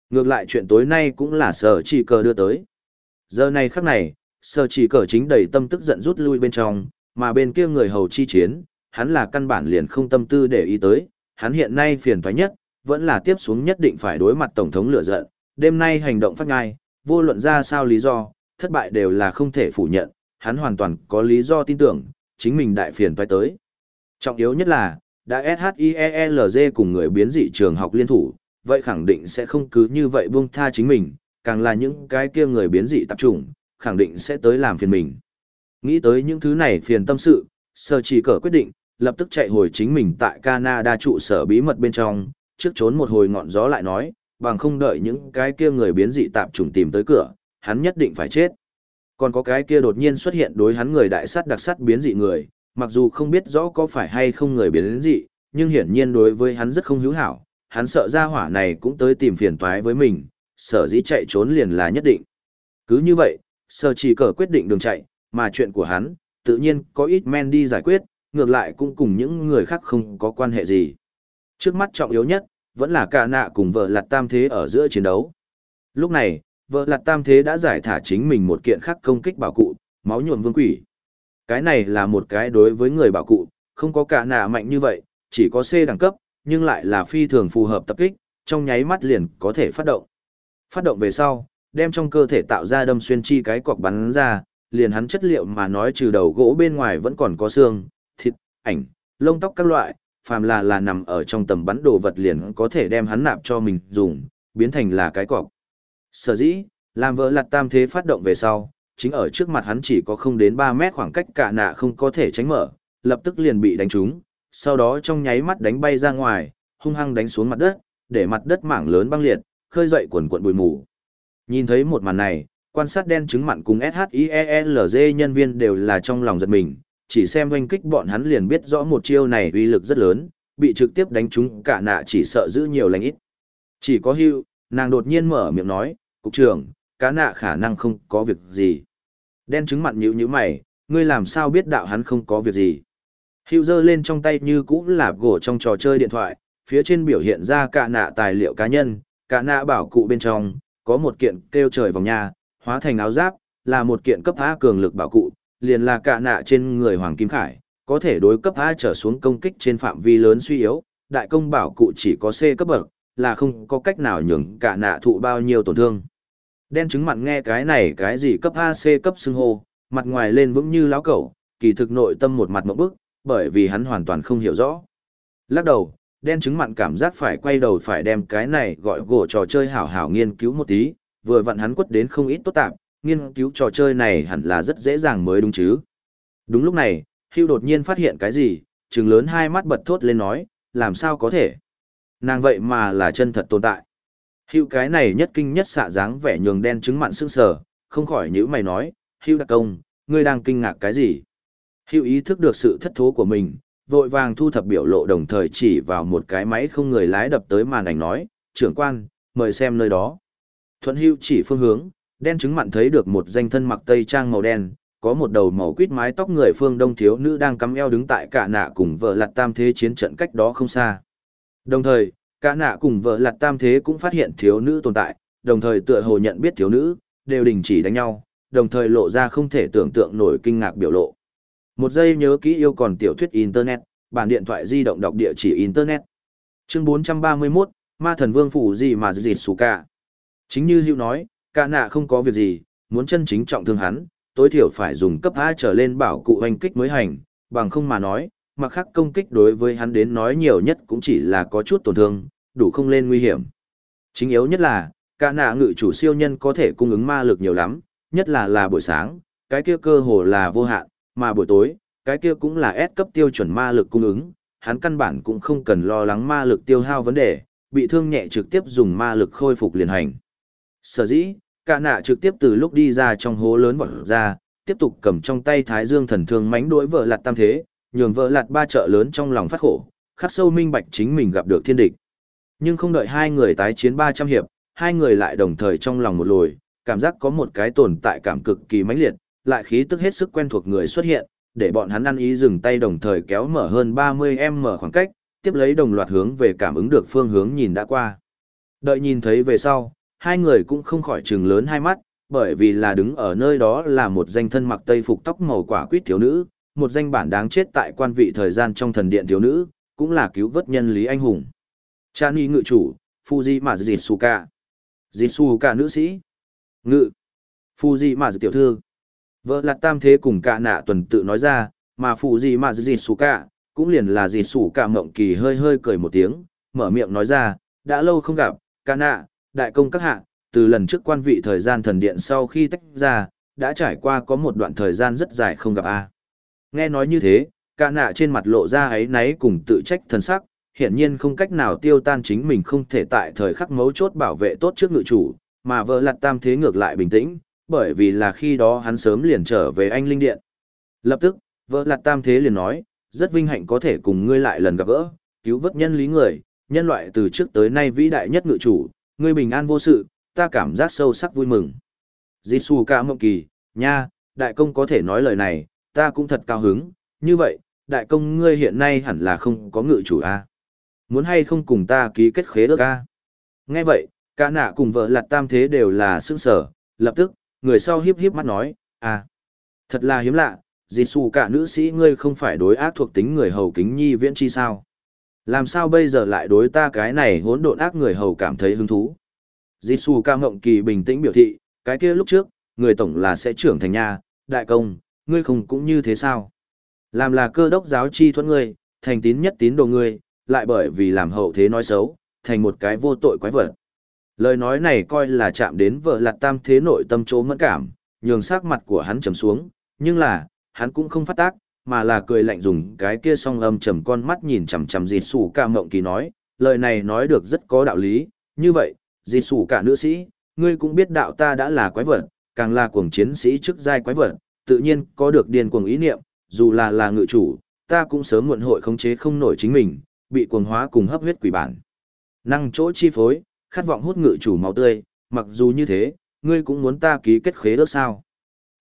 Ngược lại chuyện tối nay cũng là sở chỉ cờ đưa tới. Giờ này khắc này, sở chỉ cờ chính đầy tâm tức giận rút lui bên trong, mà bên kia người hầu chi chiến, hắn là căn bản liền không tâm tư để ý tới, hắn hiện nay phiền toái nhất, vẫn là tiếp xuống nhất định phải đối mặt Tổng thống lửa giận, đêm nay hành động phát ngai, vô luận ra sao lý do, thất bại đều là không thể phủ nhận, hắn hoàn toàn có lý do tin tưởng, chính mình đại phiền toái tới. Trọng yếu nhất là, đã SHIELZ cùng người biến dị trường học liên thủ, vậy khẳng định sẽ không cứ như vậy buông tha chính mình, càng là những cái kia người biến dị tập trung, khẳng định sẽ tới làm phiền mình. Nghĩ tới những thứ này phiền tâm sự, sơ chỉ cờ quyết định, lập tức chạy hồi chính mình tại Canada trụ sở bí mật bên trong, trước trốn một hồi ngọn gió lại nói, bằng không đợi những cái kia người biến dị tạp trùng tìm tới cửa, hắn nhất định phải chết. Còn có cái kia đột nhiên xuất hiện đối hắn người đại sát đặc sát biến dị người, mặc dù không biết rõ có phải hay không người biến dị, nhưng hiển nhiên đối với hắn rất không hữu hảo, hắn sợ ra hỏa này cũng tới tìm phiền toái với mình, sở dĩ chạy trốn liền là nhất định. Cứ như vậy, sở chỉ cờ quyết định đường chạy, mà chuyện của hắn, tự nhiên có ít men đi giải quyết, ngược lại cũng cùng những người khác không có quan hệ gì. Trước mắt trọng yếu nhất, vẫn là cả nạ cùng vợ lặt tam thế ở giữa chiến đấu. Lúc này, vợ lặt tam thế đã giải thả chính mình một kiện khắc công kích bảo cụ, máu nhuộm vương quỷ. Cái này là một cái đối với người bảo cụ, không có cả nạ mạnh như vậy, chỉ có C đẳng cấp, nhưng lại là phi thường phù hợp tập kích, trong nháy mắt liền có thể phát động. Phát động về sau, đem trong cơ thể tạo ra đâm xuyên chi cái cọc bắn ra, liền hắn chất liệu mà nói trừ đầu gỗ bên ngoài vẫn còn có xương, thịt, ảnh, lông tóc các loại, phàm là là nằm ở trong tầm bắn đồ vật liền có thể đem hắn nạp cho mình dùng, biến thành là cái cọc. Sở dĩ, làm vỡ lặt tam thế phát động về sau, chính ở trước mặt hắn chỉ có không đến 3 mét khoảng cách cả nạ không có thể tránh mở, lập tức liền bị đánh trúng, sau đó trong nháy mắt đánh bay ra ngoài, hung hăng đánh xuống mặt đất, để mặt đất mảng lớn băng liệt, khơi dậy quần cuộn bụi mù. Nhìn thấy một màn này, quan sát đen chứng mặn cùng SHIELZ nhân viên đều là trong lòng giật mình, chỉ xem oanh kích bọn hắn liền biết rõ một chiêu này uy lực rất lớn, bị trực tiếp đánh trúng cả nạ chỉ sợ giữ nhiều lành ít. Chỉ có hưu, nàng đột nhiên mở miệng nói, cục trưởng, cá nạ khả năng không có việc gì. Đen trứng mặn nhữ nhữ mày, ngươi làm sao biết đạo hắn không có việc gì. Hưu giơ lên trong tay như cũ lạp gỗ trong trò chơi điện thoại, phía trên biểu hiện ra cả nạ tài liệu cá nhân, cả nạ bảo cụ bên trong, có một kiện kêu trời vòng nha, hóa thành áo giáp, là một kiện cấp A cường lực bảo cụ, liền là cả nạ trên người Hoàng Kim Khải, có thể đối cấp A trở xuống công kích trên phạm vi lớn suy yếu, đại công bảo cụ chỉ có C cấp bậc, là không có cách nào nhường cả nạ thụ bao nhiêu tổn thương. Đen chứng mặn nghe cái này cái gì cấp A C cấp xưng hô, mặt ngoài lên vững như láo cẩu, kỳ thực nội tâm một mặt mộng bức, bởi vì hắn hoàn toàn không hiểu rõ. Lắc đầu, đen chứng mặn cảm giác phải quay đầu phải đem cái này gọi gỗ trò chơi hảo hảo nghiên cứu một tí, vừa vặn hắn quất đến không ít tốt tạp, nghiên cứu trò chơi này hẳn là rất dễ dàng mới đúng chứ. Đúng lúc này, Hưu đột nhiên phát hiện cái gì, trừng lớn hai mắt bật thốt lên nói, làm sao có thể. Nàng vậy mà là chân thật tồn tại. Hưu cái này nhất kinh nhất xạ dáng vẻ nhường đen trứng mặn sững sờ, không khỏi nhữ mày nói, Hưu đặc công, ngươi đang kinh ngạc cái gì? Hưu ý thức được sự thất thố của mình, vội vàng thu thập biểu lộ đồng thời chỉ vào một cái máy không người lái đập tới màn ảnh nói, trưởng quan, mời xem nơi đó. Thuận Hưu chỉ phương hướng, đen trứng mặn thấy được một danh thân mặc tây trang màu đen, có một đầu màu quýt mái tóc người phương đông thiếu nữ đang cắm eo đứng tại cả nạ cùng vợ lặt tam thế chiến trận cách đó không xa. Đồng thời, cả nạ cùng vợ lặt tam thế cũng phát hiện thiếu nữ tồn tại, đồng thời tựa hồ nhận biết thiếu nữ, đều đình chỉ đánh nhau, đồng thời lộ ra không thể tưởng tượng nổi kinh ngạc biểu lộ. Một giây nhớ kỹ yêu còn tiểu thuyết Internet, bản điện thoại di động đọc địa chỉ Internet. Chương 431, Ma thần vương phủ gì mà dịt xù cả. Chính như Hữu nói, cả nạ không có việc gì, muốn chân chính trọng thương hắn, tối thiểu phải dùng cấp A trở lên bảo cụ hành kích mới hành, bằng không mà nói, mặc khắc công kích đối với hắn đến nói nhiều nhất cũng chỉ là có chút tổn thương, đủ không lên nguy hiểm. Chính yếu nhất là, cả nạ ngự chủ siêu nhân có thể cung ứng ma lực nhiều lắm, nhất là là buổi sáng, cái kia cơ hồ là vô hạn, mà buổi tối, cái kia cũng là S cấp tiêu chuẩn ma lực cung ứng, hắn căn bản cũng không cần lo lắng ma lực tiêu hao vấn đề, bị thương nhẹ trực tiếp dùng ma lực khôi phục liền hành. Sở dĩ, cả nạ trực tiếp từ lúc đi ra trong hố lớn vọt ra, tiếp tục cầm trong tay thái dương thần thương mánh đối vợ lạt tam thế, nhường vợ lạt ba trợ lớn trong lòng phát khổ, khắc sâu minh bạch chính mình gặp được thiên địch. Nhưng không đợi hai người tái chiến 300 hiệp, hai người lại đồng thời trong lòng một lồi, cảm giác có một cái tồn tại cảm cực kỳ mãnh liệt, lại khí tức hết sức quen thuộc người xuất hiện, để bọn hắn ăn ý dừng tay đồng thời kéo mở hơn 30m khoảng cách, tiếp lấy đồng loạt hướng về cảm ứng được phương hướng nhìn đã qua. Đợi nhìn thấy về sau, hai người cũng không khỏi trừng lớn hai mắt, bởi vì là đứng ở nơi đó là một danh thân mặc tây phục tóc màu quả quýt thiếu nữ, một danh bản đáng chết tại quan vị thời gian trong thần điện thiếu nữ, cũng là cứu vớt nhân lý anh hùng. Cha Ni ngự chủ, Fuji mà Jitsuka. Jitsuka nữ sĩ. Ngự. Fuji mà tiểu thư. Vợ lạt tam thế cùng cả nạ tuần tự nói ra, mà Fuji mà Jitsuka, cũng liền là Jitsuka mộng kỳ hơi hơi cười một tiếng, mở miệng nói ra, đã lâu không gặp, cả nạ, đại công các hạ, từ lần trước quan vị thời gian thần điện sau khi tách ra, đã trải qua có một đoạn thời gian rất dài không gặp a. Nghe nói như thế, cả nạ trên mặt lộ ra ấy náy cùng tự trách thần sắc, hiển nhiên không cách nào tiêu tan chính mình không thể tại thời khắc mấu chốt bảo vệ tốt trước ngự chủ, mà vợ lặt tam thế ngược lại bình tĩnh, bởi vì là khi đó hắn sớm liền trở về anh linh điện. Lập tức, vợ lặt tam thế liền nói, rất vinh hạnh có thể cùng ngươi lại lần gặp gỡ, cứu vớt nhân lý người, nhân loại từ trước tới nay vĩ đại nhất ngự chủ, ngươi bình an vô sự, ta cảm giác sâu sắc vui mừng. Jitsu ca mộng kỳ, nha, đại công có thể nói lời này, ta cũng thật cao hứng, như vậy, đại công ngươi hiện nay hẳn là không có ngự chủ a à? Muốn hay không cùng ta ký kết khế ước a à? Nghe vậy, cả nạ cùng vợ lặt tam thế đều là sững sở, lập tức, người sau hiếp hiếp mắt nói, à, thật là hiếm lạ, Jitsu cả nữ sĩ ngươi không phải đối ác thuộc tính người hầu kính nhi viễn chi sao? Làm sao bây giờ lại đối ta cái này hỗn độn ác người hầu cảm thấy hứng thú? Jitsu ca ngộng kỳ bình tĩnh biểu thị, cái kia lúc trước, người tổng là sẽ trưởng thành nha, đại công, ngươi không cũng như thế sao? Làm là cơ đốc giáo chi thuẫn ngươi, thành tín nhất tín đồ ngươi, lại bởi vì làm hậu thế nói xấu, thành một cái vô tội quái vật. Lời nói này coi là chạm đến vợ lặt tam thế nội tâm chỗ mẫn cảm, nhường sắc mặt của hắn trầm xuống, nhưng là, hắn cũng không phát tác, mà là cười lạnh dùng cái kia song âm trầm con mắt nhìn chằm chằm dì sủ ca mộng kỳ nói, lời này nói được rất có đạo lý, như vậy, dì sủ cả nữ sĩ, ngươi cũng biết đạo ta đã là quái vật, càng là cuồng chiến sĩ chức giai quái vật, tự nhiên có được điên cuồng ý niệm, dù là là ngự chủ, ta cũng sớm muộn hội khống chế không nổi chính mình, bị cuồng hóa cùng hấp huyết quỷ bản. Năng chỗ chi phối, khát vọng hút ngự chủ máu tươi, mặc dù như thế, ngươi cũng muốn ta ký kết khế ước sao.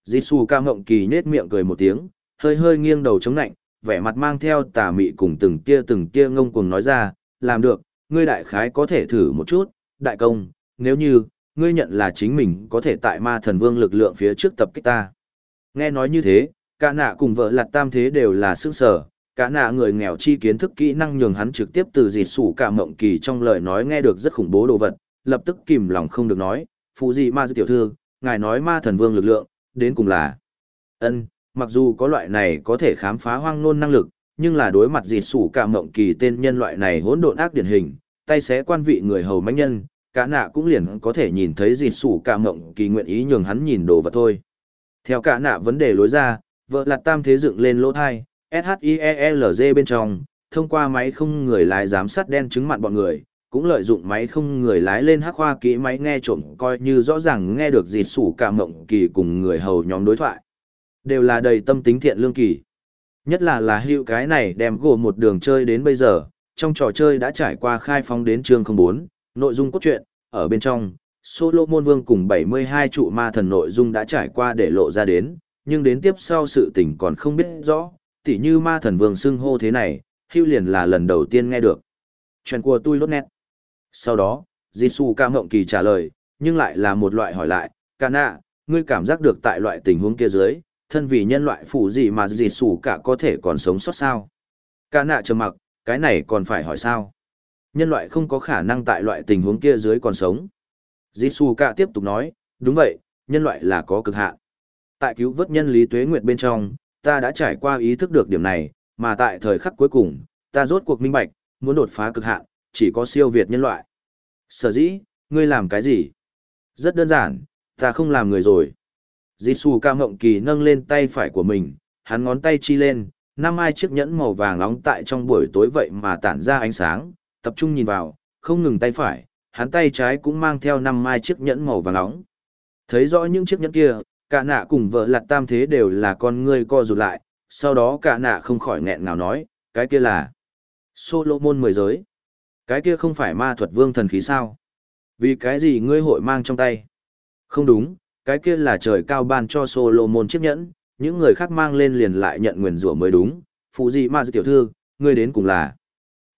Jisoo ca mộng kỳ nết miệng cười một tiếng, hơi hơi nghiêng đầu chống nạnh, vẻ mặt mang theo tà mị cùng từng tia từng tia ngông cuồng nói ra, làm được, ngươi đại khái có thể thử một chút, đại công, nếu như, ngươi nhận là chính mình có thể tại ma thần vương lực lượng phía trước tập kích ta. Nghe nói như thế, cả nạ cùng vợ lạt tam thế đều là sức sở, cả nạ người nghèo chi kiến thức kỹ năng nhường hắn trực tiếp từ dì sủ cả mộng kỳ trong lời nói nghe được rất khủng bố đồ vật, lập tức kìm lòng không được nói, phụ gì ma tiểu thư, ngài nói ma thần vương lực lượng, đến cùng là ân mặc dù có loại này có thể khám phá hoang nôn năng lực, nhưng là đối mặt dịt sủ cả mộng kỳ tên nhân loại này hỗn độn ác điển hình, tay xé quan vị người hầu mãnh nhân, cả nạ cũng liền có thể nhìn thấy dịt sủ cả mộng kỳ nguyện ý nhường hắn nhìn đồ vật thôi. Theo cả nạ vấn đề lối ra, vợ lạt tam thế dựng lên lỗ thai, SHIELZ bên trong, thông qua máy không người lái giám sát đen chứng mặn bọn người, cũng lợi dụng máy không người lái lên hắc hoa kỹ máy nghe trộm coi như rõ ràng nghe được dịt sủ cả mộng kỳ cùng người hầu nhóm đối thoại. Đều là đầy tâm tính thiện lương kỳ. Nhất là là hữu cái này đem gồ một đường chơi đến bây giờ, trong trò chơi đã trải qua khai phóng đến chương 04, nội dung cốt truyện, ở bên trong, Solomon Vương cùng 72 trụ ma thần nội dung đã trải qua để lộ ra đến, nhưng đến tiếp sau sự tình còn không biết rõ, tỉ như ma thần vương xưng hô thế này, hưu liền là lần đầu tiên nghe được. Chuyện của tôi lốt nét. Sau đó, Jisoo ca mộng kỳ trả lời, nhưng lại là một loại hỏi lại, Kana, ngươi cảm giác được tại loại tình huống kia dưới, thân vì nhân loại phủ gì mà Jisoo cả có thể còn sống sót sao? Cả nạ trầm mặc, cái này còn phải hỏi sao? Nhân loại không có khả năng tại loại tình huống kia dưới còn sống. Jisoo cả tiếp tục nói, đúng vậy, nhân loại là có cực hạn. Tại cứu vớt nhân lý tuế nguyệt bên trong, ta đã trải qua ý thức được điểm này, mà tại thời khắc cuối cùng, ta rốt cuộc minh bạch, muốn đột phá cực hạn, chỉ có siêu việt nhân loại. Sở dĩ, ngươi làm cái gì? Rất đơn giản, ta không làm người rồi. Jisoo ca ngộng kỳ nâng lên tay phải của mình, hắn ngón tay chi lên, năm ai chiếc nhẫn màu vàng nóng tại trong buổi tối vậy mà tản ra ánh sáng, tập trung nhìn vào, không ngừng tay phải, hắn tay trái cũng mang theo năm mai chiếc nhẫn màu vàng nóng. Thấy rõ những chiếc nhẫn kia, cả nạ cùng vợ lặt tam thế đều là con ngươi co rụt lại, sau đó cả nạ không khỏi nghẹn ngào nói, cái kia là Solomon mười giới. Cái kia không phải ma thuật vương thần khí sao? Vì cái gì ngươi hội mang trong tay? Không đúng, cái kia là trời cao ban cho Solomon chiếc nhẫn, những người khác mang lên liền lại nhận nguyền rủa mới đúng. Phụ gì ma tiểu thư, ngươi đến cùng là.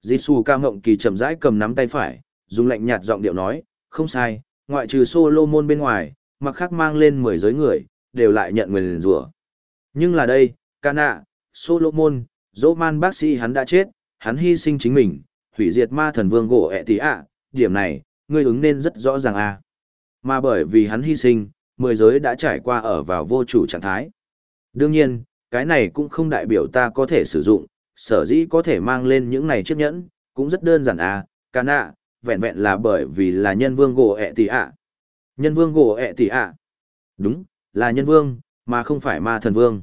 Jisù ca ngộng kỳ chậm rãi cầm nắm tay phải, dùng lạnh nhạt giọng điệu nói, không sai, ngoại trừ Solomon bên ngoài, mặc khác mang lên mười giới người, đều lại nhận nguyền rủa. Nhưng là đây, Cana, Solomon, Roman bác sĩ hắn đã chết, hắn hy sinh chính mình, hủy diệt ma thần vương gỗ ẹ tí ạ, điểm này, ngươi ứng nên rất rõ ràng à. Mà bởi vì hắn hy sinh, mười giới đã trải qua ở vào vô chủ trạng thái. Đương nhiên, cái này cũng không đại biểu ta có thể sử dụng, sở dĩ có thể mang lên những này chiếc nhẫn, cũng rất đơn giản à, Cana, vẹn vẹn là bởi vì là nhân vương gỗ ẹ tỷ ạ. Nhân vương gỗ ẹ tỷ ạ. Đúng, là nhân vương, mà không phải ma thần vương.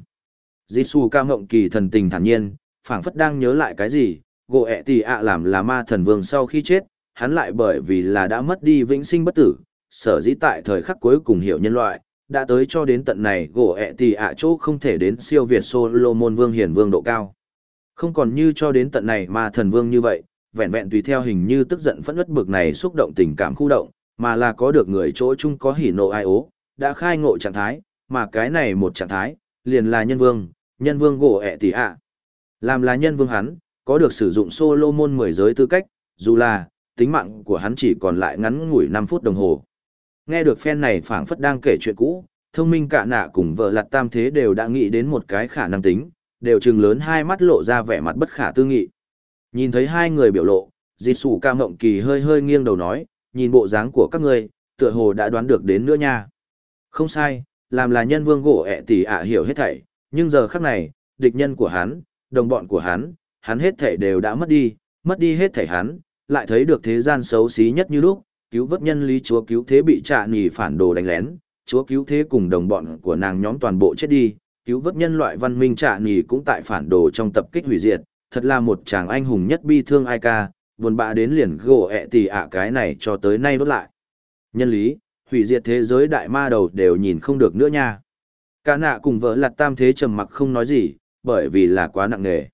Jisoo ca ngộng kỳ thần tình thản nhiên, phảng phất đang nhớ lại cái gì, gỗ ẹ tỷ ạ làm là ma thần vương sau khi chết, hắn lại bởi vì là đã mất đi vĩnh sinh bất tử, sở dĩ tại thời khắc cuối cùng hiểu nhân loại, đã tới cho đến tận này gỗ ẹ tì ạ chỗ không thể đến siêu việt Solomon vương hiển vương độ cao. Không còn như cho đến tận này mà thần vương như vậy, vẹn vẹn tùy theo hình như tức giận phẫn ướt bực này xúc động tình cảm khu động, mà là có được người chỗ chung có hỉ nộ ai ố, đã khai ngộ trạng thái, mà cái này một trạng thái, liền là nhân vương, nhân vương gỗ ẹ tỷ ạ. Làm là nhân vương hắn, có được sử dụng Solomon mười giới tư cách, dù là, tính mạng của hắn chỉ còn lại ngắn ngủi 5 phút đồng hồ. Nghe được phen này phảng phất đang kể chuyện cũ, thông minh cả nạ cùng vợ lặt tam thế đều đã nghĩ đến một cái khả năng tính, đều trừng lớn hai mắt lộ ra vẻ mặt bất khả tư nghị. Nhìn thấy hai người biểu lộ, dì sủ ca mộng kỳ hơi hơi nghiêng đầu nói, nhìn bộ dáng của các ngươi, tựa hồ đã đoán được đến nữa nha. Không sai, làm là nhân vương gỗ ẹ tỷ ạ hiểu hết thảy, nhưng giờ khắc này, địch nhân của hắn, đồng bọn của hắn, hắn hết thảy đều đã mất đi, mất đi hết thảy hắn, lại thấy được thế gian xấu xí nhất như lúc, cứu vớt nhân lý chúa cứu thế bị trả nỉ phản đồ đánh lén, chúa cứu thế cùng đồng bọn của nàng nhóm toàn bộ chết đi, cứu vớt nhân loại văn minh trả nỉ cũng tại phản đồ trong tập kích hủy diệt, thật là một chàng anh hùng nhất bi thương ai ca, buồn bã đến liền gỗ ẹ tì ạ cái này cho tới nay đốt lại. Nhân lý, hủy diệt thế giới đại ma đầu đều nhìn không được nữa nha. Cả nạ cùng vợ lặt tam thế trầm mặc không nói gì, bởi vì là quá nặng nề.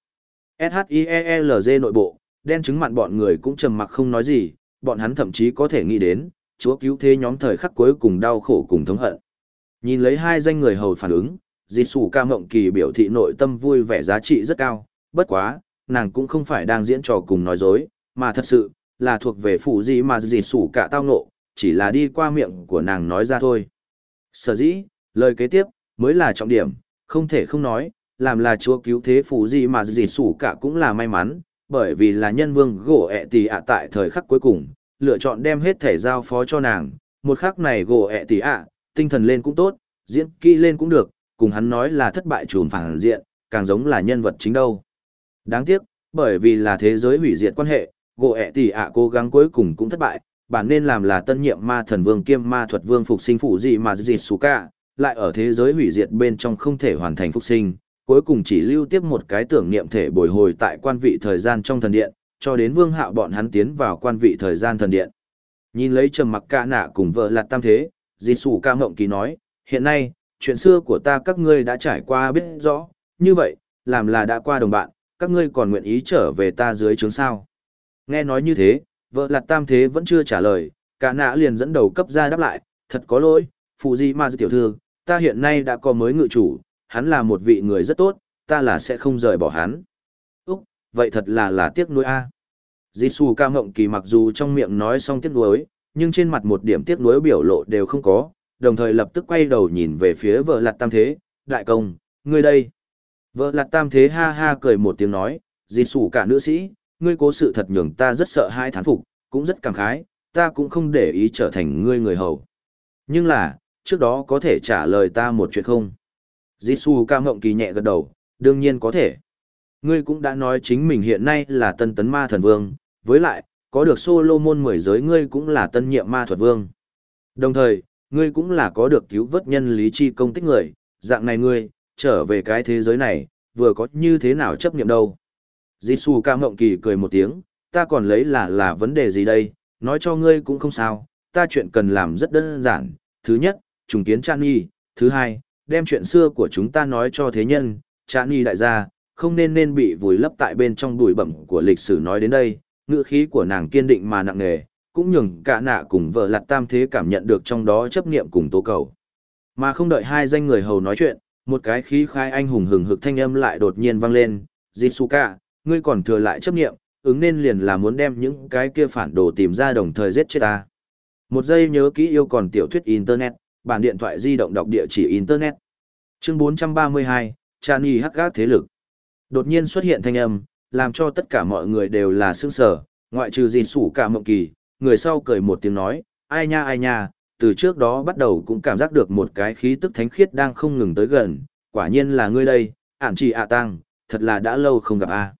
SHIELZ nội bộ, đen chứng mặn bọn người cũng trầm mặc không nói gì, bọn hắn thậm chí có thể nghĩ đến, chúa cứu thế nhóm thời khắc cuối cùng đau khổ cùng thống hận. Nhìn lấy hai danh người hầu phản ứng, dì sủ ca mộng kỳ biểu thị nội tâm vui vẻ giá trị rất cao, bất quá, nàng cũng không phải đang diễn trò cùng nói dối, mà thật sự, là thuộc về phụ gì mà dì sủ cả tao ngộ, chỉ là đi qua miệng của nàng nói ra thôi. Sở dĩ, lời kế tiếp, mới là trọng điểm, không thể không nói, làm là chúa cứu thế phụ gì mà dì sủ cả cũng là may mắn, bởi vì là nhân vương gỗ ẹ tì ạ tại thời khắc cuối cùng, lựa chọn đem hết thể giao phó cho nàng, một khắc này gỗ ẹ tì ạ, tinh thần lên cũng tốt, diễn kỹ lên cũng được, cùng hắn nói là thất bại trùm phản diện, càng giống là nhân vật chính đâu. Đáng tiếc, bởi vì là thế giới hủy diệt quan hệ, gỗ ẹ tỷ ạ cố gắng cuối cùng cũng thất bại, bản nên làm là tân nhiệm ma thần vương kiêm ma thuật vương phục sinh phụ gì mà gì xù cả, lại ở thế giới hủy diệt bên trong không thể hoàn thành phục sinh, cuối cùng chỉ lưu tiếp một cái tưởng niệm thể bồi hồi tại quan vị thời gian trong thần điện, cho đến vương hạo bọn hắn tiến vào quan vị thời gian thần điện. Nhìn lấy trầm mặc ca nạ cùng vợ lạt tam thế, dì sủ ca mộng kỳ nói, hiện nay, chuyện xưa của ta các ngươi đã trải qua biết rõ, như vậy, làm là đã qua đồng bạn, các ngươi còn nguyện ý trở về ta dưới trướng sao. Nghe nói như thế, vợ lạt tam thế vẫn chưa trả lời, cả nạ liền dẫn đầu cấp ra đáp lại, thật có lỗi, phụ gì mà tiểu thư, ta hiện nay đã có mới ngự chủ, hắn là một vị người rất tốt, ta là sẽ không rời bỏ hắn. Úc, vậy thật là là tiếc nuối a. Jisoo ca ngộng kỳ mặc dù trong miệng nói xong tiếc nuối, nhưng trên mặt một điểm tiếc nuối biểu lộ đều không có, đồng thời lập tức quay đầu nhìn về phía vợ lạt tam thế, đại công, ngươi đây. Vợ lạt tam thế ha ha cười một tiếng nói, Jisoo cả nữ sĩ, ngươi cố sự thật nhường ta rất sợ hai thán phục, cũng rất cảm khái, ta cũng không để ý trở thành ngươi người hầu. Nhưng là, trước đó có thể trả lời ta một chuyện không? Jisoo ca ngộng kỳ nhẹ gật đầu, đương nhiên có thể. Ngươi cũng đã nói chính mình hiện nay là tân tấn ma thần vương, với lại, có được Solomon mười giới ngươi cũng là tân nhiệm ma thuật vương. Đồng thời, ngươi cũng là có được cứu vớt nhân lý chi công tích người, dạng này ngươi, trở về cái thế giới này, vừa có như thế nào chấp nhiệm đâu. Jitsu ca mộng kỳ cười một tiếng, ta còn lấy là là vấn đề gì đây, nói cho ngươi cũng không sao, ta chuyện cần làm rất đơn giản. Thứ nhất, trùng kiến Chan Nhi, thứ hai, đem chuyện xưa của chúng ta nói cho thế nhân, Chan Nhi đại gia, không nên nên bị vùi lấp tại bên trong bụi bẩm của lịch sử nói đến đây, ngữ khí của nàng kiên định mà nặng nề, cũng nhường cả nạ cùng vợ lặt tam thế cảm nhận được trong đó chấp niệm cùng tố cầu. Mà không đợi hai danh người hầu nói chuyện, một cái khí khai anh hùng hừng hực thanh âm lại đột nhiên vang lên, Jisuka, ngươi còn thừa lại chấp niệm, ứng nên liền là muốn đem những cái kia phản đồ tìm ra đồng thời giết chết ta. Một giây nhớ kỹ yêu còn tiểu thuyết Internet, bản điện thoại di động đọc địa chỉ Internet. Chương 432, Chani hắc gác thế lực. Đột nhiên xuất hiện thanh âm, làm cho tất cả mọi người đều là sững sở, ngoại trừ gì sủ cả mộng kỳ, người sau cười một tiếng nói, ai nha ai nha, từ trước đó bắt đầu cũng cảm giác được một cái khí tức thánh khiết đang không ngừng tới gần, quả nhiên là ngươi đây, ản chỉ ạ tăng, thật là đã lâu không gặp a.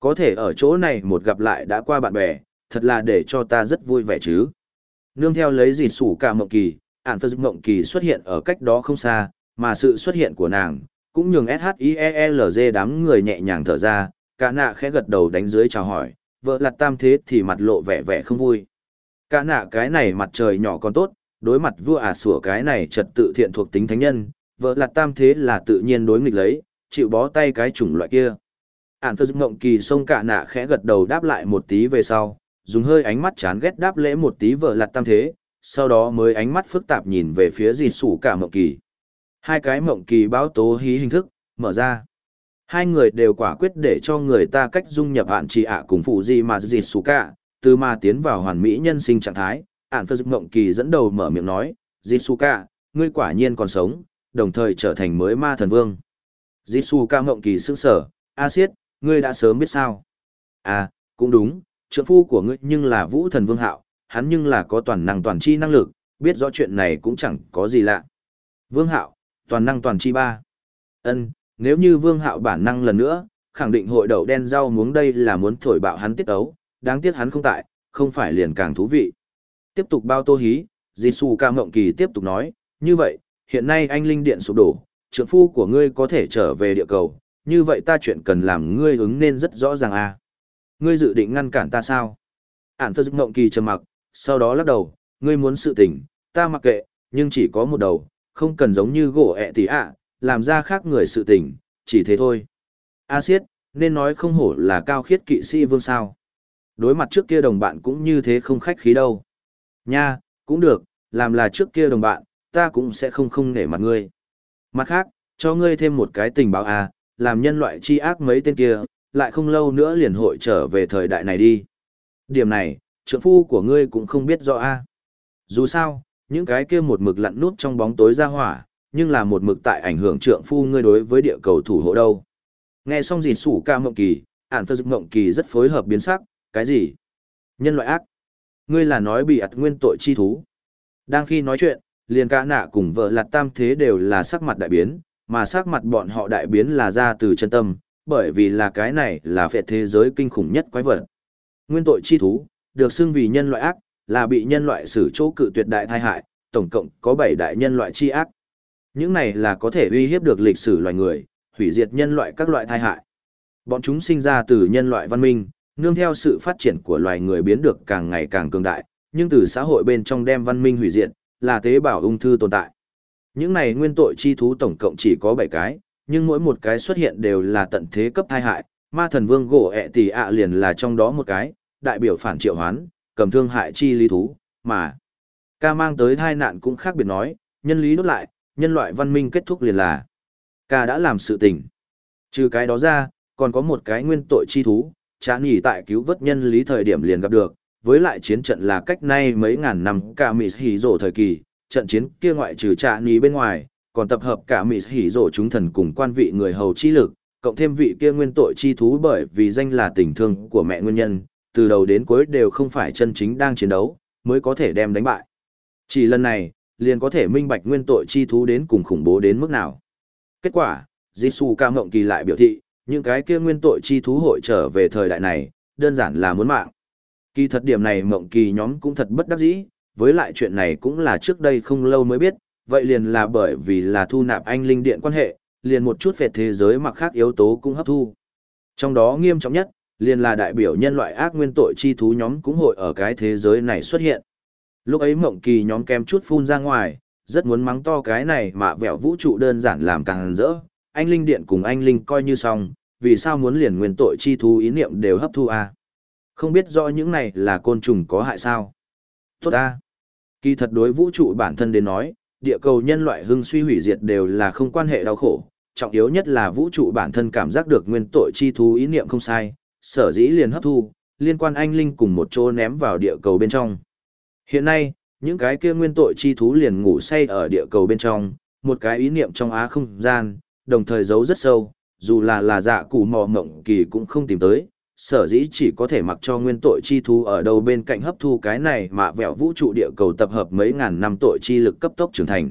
Có thể ở chỗ này một gặp lại đã qua bạn bè, thật là để cho ta rất vui vẻ chứ. Nương theo lấy dịt sủ cả mộng kỳ, ản phật mộng kỳ xuất hiện ở cách đó không xa, mà sự xuất hiện của nàng, cũng nhường SHIELZ đám người nhẹ nhàng thở ra, cả nạ khẽ gật đầu đánh dưới chào hỏi, vợ lặt tam thế thì mặt lộ vẻ vẻ không vui. Cả nạ cái này mặt trời nhỏ còn tốt, đối mặt vua ả à sủa cái này trật tự thiện thuộc tính thánh nhân, vợ lặt tam thế là tự nhiên đối nghịch lấy, chịu bó tay cái chủng loại kia. Ản phật mộng kỳ xông cả nạ khẽ gật đầu đáp lại một tí về sau, dùng hơi ánh mắt chán ghét đáp lễ một tí vợ lặt tam thế, sau đó mới ánh mắt phức tạp nhìn về phía dì sủ cả mộng kỳ. Hai cái mộng kỳ báo tố hí hình thức, mở ra. Hai người đều quả quyết để cho người ta cách dung nhập hạn trì ạ cùng phụ gì mà dì sủ cả, từ mà tiến vào hoàn mỹ nhân sinh trạng thái. Ản phật mộng kỳ dẫn đầu mở miệng nói, dì sủ cả, ngươi quả nhiên còn sống, đồng thời trở thành mới ma thần vương. Dì sủ cả mộng kỳ sững sở, a siết, ngươi đã sớm biết sao. À, cũng đúng, trượng phu của ngươi nhưng là vũ thần vương hạo, hắn nhưng là có toàn năng toàn chi năng lực, biết rõ chuyện này cũng chẳng có gì lạ. Vương hạo, toàn năng toàn chi ba. Ân, nếu như vương hạo bản năng lần nữa, khẳng định hội đậu đen rau muống đây là muốn thổi bạo hắn tiết ấu, đáng tiếc hắn không tại, không phải liền càng thú vị. Tiếp tục bao tô hí, Gisu ca mộng kỳ tiếp tục nói, như vậy, hiện nay anh linh điện sụp đổ, trưởng phu của ngươi có thể trở về địa cầu, như vậy ta chuyện cần làm ngươi ứng nên rất rõ ràng à. Ngươi dự định ngăn cản ta sao? Ản phơ mộng kỳ trầm mặc, sau đó lắc đầu, ngươi muốn sự tình, ta mặc kệ, nhưng chỉ có một đầu, không cần giống như gỗ ẹ tỉ ạ, làm ra khác người sự tình, chỉ thế thôi. A siết, nên nói không hổ là cao khiết kỵ sĩ vương sao. Đối mặt trước kia đồng bạn cũng như thế không khách khí đâu. Nha, cũng được, làm là trước kia đồng bạn, ta cũng sẽ không không nể mặt ngươi. Mặt khác, cho ngươi thêm một cái tình báo à, làm nhân loại chi ác mấy tên kia, lại không lâu nữa liền hội trở về thời đại này đi. Điểm này, trượng phu của ngươi cũng không biết rõ a. Dù sao, những cái kia một mực lặn nút trong bóng tối ra hỏa, nhưng là một mực tại ảnh hưởng trượng phu ngươi đối với địa cầu thủ hộ đâu. Nghe xong gì sủ ca mộng kỳ, ản phơ dực mộng kỳ rất phối hợp biến sắc, cái gì? Nhân loại ác. Ngươi là nói bị ạt nguyên tội chi thú. Đang khi nói chuyện, liền ca nạ cùng vợ lạt tam thế đều là sắc mặt đại biến, mà sắc mặt bọn họ đại biến là ra từ chân tâm, bởi vì là cái này là phệ thế giới kinh khủng nhất quái vật. Nguyên tội chi thú, được xưng vì nhân loại ác, là bị nhân loại xử chỗ cự tuyệt đại thai hại, tổng cộng có 7 đại nhân loại chi ác. Những này là có thể uy hiếp được lịch sử loài người, hủy diệt nhân loại các loại thai hại. Bọn chúng sinh ra từ nhân loại văn minh, nương theo sự phát triển của loài người biến được càng ngày càng cường đại, nhưng từ xã hội bên trong đem văn minh hủy diệt, là tế bào ung thư tồn tại. Những này nguyên tội chi thú tổng cộng chỉ có 7 cái, nhưng mỗi một cái xuất hiện đều là tận thế cấp thai hại, ma thần vương gỗ ẹ tỷ ạ liền là trong đó một cái, đại biểu phản triệu hoán, cầm thương hại chi lý thú, mà ca mang tới tai nạn cũng khác biệt nói, nhân lý đốt lại, nhân loại văn minh kết thúc liền là ca đã làm sự tình. Trừ cái đó ra, còn có một cái nguyên tội chi thú, chả nghỉ tại cứu vớt nhân lý thời điểm liền gặp được, với lại chiến trận là cách nay mấy ngàn năm ca mị hỉ rổ thời kỳ, trận chiến kia ngoại trừ chả nghỉ bên ngoài, còn tập hợp cả mị hỉ rổ chúng thần cùng quan vị người hầu chi lực, cộng thêm vị kia nguyên tội chi thú bởi vì danh là tình thương của mẹ nguyên nhân, từ đầu đến cuối đều không phải chân chính đang chiến đấu, mới có thể đem đánh bại. Chỉ lần này, liền có thể minh bạch nguyên tội chi thú đến cùng khủng bố đến mức nào. Kết quả, Jisù ca mộng kỳ lại biểu thị, những cái kia nguyên tội chi thú hội trở về thời đại này, đơn giản là muốn mạng. Kỳ thật điểm này mộng kỳ nhóm cũng thật bất đắc dĩ, với lại chuyện này cũng là trước đây không lâu mới biết, vậy liền là bởi vì là thu nạp anh linh điện quan hệ, liền một chút về thế giới mặc khác yếu tố cũng hấp thu. Trong đó nghiêm trọng nhất, liền là đại biểu nhân loại ác nguyên tội chi thú nhóm cũng hội ở cái thế giới này xuất hiện. Lúc ấy mộng kỳ nhóm kem chút phun ra ngoài, rất muốn mắng to cái này mà vẹo vũ trụ đơn giản làm càng rỡ, anh linh điện cùng anh linh coi như xong, vì sao muốn liền nguyên tội chi thú ý niệm đều hấp thu à? Không biết rõ những này là côn trùng có hại sao? Tốt à? Kỳ thật đối vũ trụ bản thân đến nói, địa cầu nhân loại hưng suy hủy diệt đều là không quan hệ đau khổ, trọng yếu nhất là vũ trụ bản thân cảm giác được nguyên tội chi thú ý niệm không sai, sở dĩ liền hấp thu, liên quan anh linh cùng một chỗ ném vào địa cầu bên trong. Hiện nay, những cái kia nguyên tội chi thú liền ngủ say ở địa cầu bên trong, một cái ý niệm trong á không gian, đồng thời giấu rất sâu, dù là là dạ cụ mò mộng kỳ cũng không tìm tới, sở dĩ chỉ có thể mặc cho nguyên tội chi thú ở đâu bên cạnh hấp thu cái này mà vẹo vũ trụ địa cầu tập hợp mấy ngàn năm tội chi lực cấp tốc trưởng thành.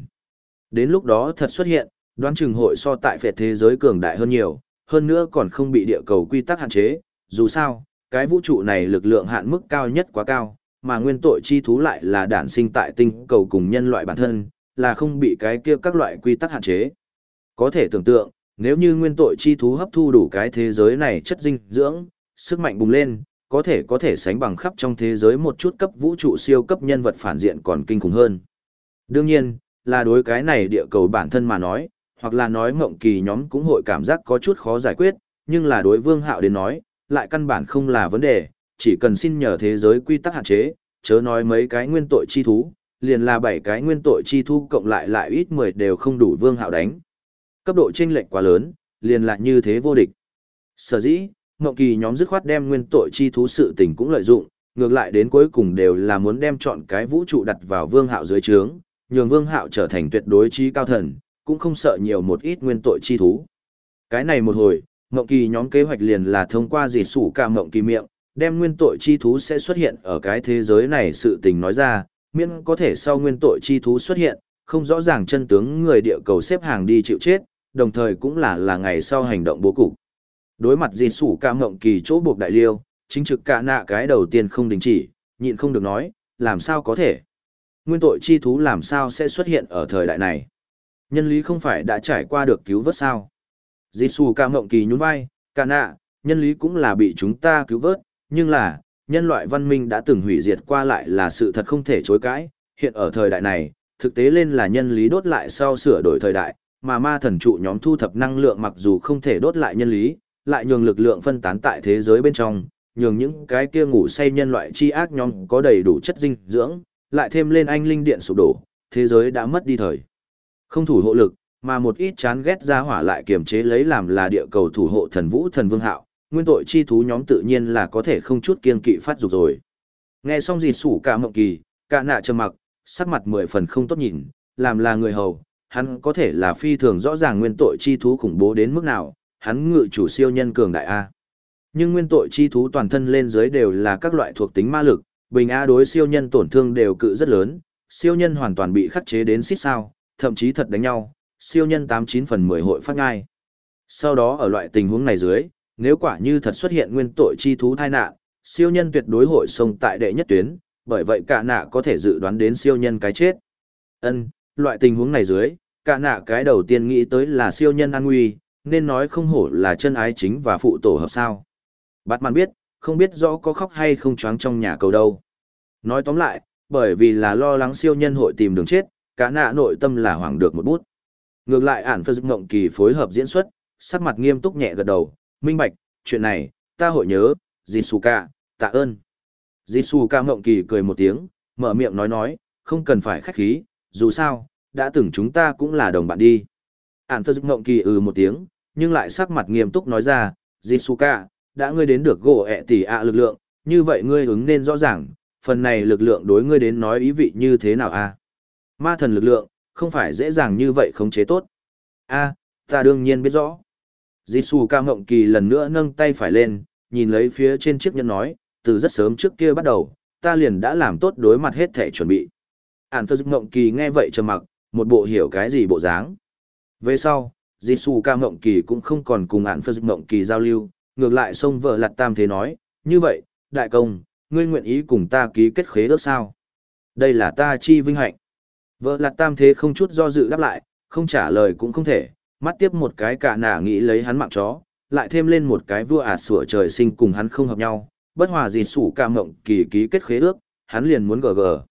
Đến lúc đó thật xuất hiện, đoán chừng hội so tại phệ thế giới cường đại hơn nhiều, hơn nữa còn không bị địa cầu quy tắc hạn chế, dù sao, cái vũ trụ này lực lượng hạn mức cao nhất quá cao, mà nguyên tội chi thú lại là đản sinh tại tinh cầu cùng nhân loại bản thân, là không bị cái kia các loại quy tắc hạn chế. Có thể tưởng tượng, nếu như nguyên tội chi thú hấp thu đủ cái thế giới này chất dinh dưỡng, sức mạnh bùng lên, có thể có thể sánh bằng khắp trong thế giới một chút cấp vũ trụ siêu cấp nhân vật phản diện còn kinh khủng hơn. Đương nhiên, là đối cái này địa cầu bản thân mà nói, hoặc là nói mộng kỳ nhóm cũng hội cảm giác có chút khó giải quyết, nhưng là đối vương hạo đến nói, lại căn bản không là vấn đề, chỉ cần xin nhờ thế giới quy tắc hạn chế, chớ nói mấy cái nguyên tội chi thú, liền là bảy cái nguyên tội chi thú cộng lại lại ít 10 đều không đủ vương hạo đánh. Cấp độ chênh lệch quá lớn, liền là như thế vô địch. Sở dĩ, Ngộng Kỳ nhóm dứt khoát đem nguyên tội chi thú sự tình cũng lợi dụng, ngược lại đến cuối cùng đều là muốn đem chọn cái vũ trụ đặt vào vương hạo dưới trướng, nhường vương hạo trở thành tuyệt đối chi cao thần, cũng không sợ nhiều một ít nguyên tội chi thú. Cái này một hồi, Mộng Kỳ nhóm kế hoạch liền là thông qua dì sủ cả mộng Kỳ miệng, đem nguyên tội chi thú sẽ xuất hiện ở cái thế giới này sự tình nói ra, miễn có thể sau nguyên tội chi thú xuất hiện, không rõ ràng chân tướng người địa cầu xếp hàng đi chịu chết, đồng thời cũng là là ngày sau hành động bố cục. Đối mặt dì sủ cả mộng Kỳ chỗ buộc đại liêu, chính trực cả nạ cái đầu tiên không đình chỉ, nhịn không được nói, làm sao có thể. Nguyên tội chi thú làm sao sẽ xuất hiện ở thời đại này. Nhân lý không phải đã trải qua được cứu vớt sao. Dì xù ca mộng kỳ nhún vai, ca nạ, nhân lý cũng là bị chúng ta cứu vớt, nhưng là, nhân loại văn minh đã từng hủy diệt qua lại là sự thật không thể chối cãi. Hiện ở thời đại này, thực tế lên là nhân lý đốt lại sau sửa đổi thời đại, mà ma thần trụ nhóm thu thập năng lượng mặc dù không thể đốt lại nhân lý, lại nhường lực lượng phân tán tại thế giới bên trong, nhường những cái kia ngủ say nhân loại chi ác nhóm có đầy đủ chất dinh dưỡng, lại thêm lên anh linh điện sụp đổ, thế giới đã mất đi thời. Không thủ hộ lực, mà một ít chán ghét ra hỏa lại kiềm chế lấy làm là địa cầu thủ hộ thần vũ thần vương hạo, nguyên tội chi thú nhóm tự nhiên là có thể không chút kiên kỵ phát dục rồi. Nghe xong gì sủ cả mộng kỳ, cả nạ trầm mặc, sắc mặt mười phần không tốt nhìn, làm là người hầu, hắn có thể là phi thường rõ ràng nguyên tội chi thú khủng bố đến mức nào, hắn ngự chủ siêu nhân cường đại A. Nhưng nguyên tội chi thú toàn thân lên dưới đều là các loại thuộc tính ma lực, bình A đối siêu nhân tổn thương đều cự rất lớn, siêu nhân hoàn toàn bị khắc chế đến xít sao, thậm chí thật đánh nhau, siêu nhân 89 phần 10 hội phát ngai. Sau đó ở loại tình huống này dưới, nếu quả như thật xuất hiện nguyên tội chi thú thai nạn, siêu nhân tuyệt đối hội sông tại đệ nhất tuyến, bởi vậy cả nạ có thể dự đoán đến siêu nhân cái chết. Ân, loại tình huống này dưới, cả nạ cái đầu tiên nghĩ tới là siêu nhân an nguy, nên nói không hổ là chân ái chính và phụ tổ hợp sao. Bát màn biết, không biết rõ có khóc hay không choáng trong nhà cầu đâu. Nói tóm lại, bởi vì là lo lắng siêu nhân hội tìm đường chết, cả nạ nội tâm là hoảng được một bút. Ngược lại ản phật mộng ngộng kỳ phối hợp diễn xuất, sắc mặt nghiêm túc nhẹ gật đầu, minh bạch, chuyện này, ta hội nhớ, Jisuka, tạ ơn. Jisuka ngộng kỳ cười một tiếng, mở miệng nói nói, không cần phải khách khí, dù sao, đã từng chúng ta cũng là đồng bạn đi. Ản phật mộng ngộng kỳ ừ một tiếng, nhưng lại sắc mặt nghiêm túc nói ra, Jisuka, đã ngươi đến được gỗ ẹ tỷ ạ lực lượng, như vậy ngươi ứng nên rõ ràng, phần này lực lượng đối ngươi đến nói ý vị như thế nào a? Ma thần lực lượng, không phải dễ dàng như vậy khống chế tốt. a ta đương nhiên biết rõ. Jisoo ca ngộng kỳ lần nữa nâng tay phải lên, nhìn lấy phía trên chiếc nhẫn nói, từ rất sớm trước kia bắt đầu, ta liền đã làm tốt đối mặt hết thể chuẩn bị. Ản phơ ngộng kỳ nghe vậy trầm mặc, một bộ hiểu cái gì bộ dáng. Về sau, Jisoo ca ngộng kỳ cũng không còn cùng ản phật ngộng kỳ giao lưu, ngược lại xông vợ lặt tam thế nói, như vậy, đại công, ngươi nguyện ý cùng ta ký kết khế ước sao? Đây là ta chi vinh hạnh. Vợ lạt tam thế không chút do dự đáp lại, không trả lời cũng không thể, mắt tiếp một cái cả nả nghĩ lấy hắn mạng chó, lại thêm lên một cái vua ả sủa trời sinh cùng hắn không hợp nhau, bất hòa gì sủ ca mộng kỳ ký kết khế ước, hắn liền muốn gờ gờ.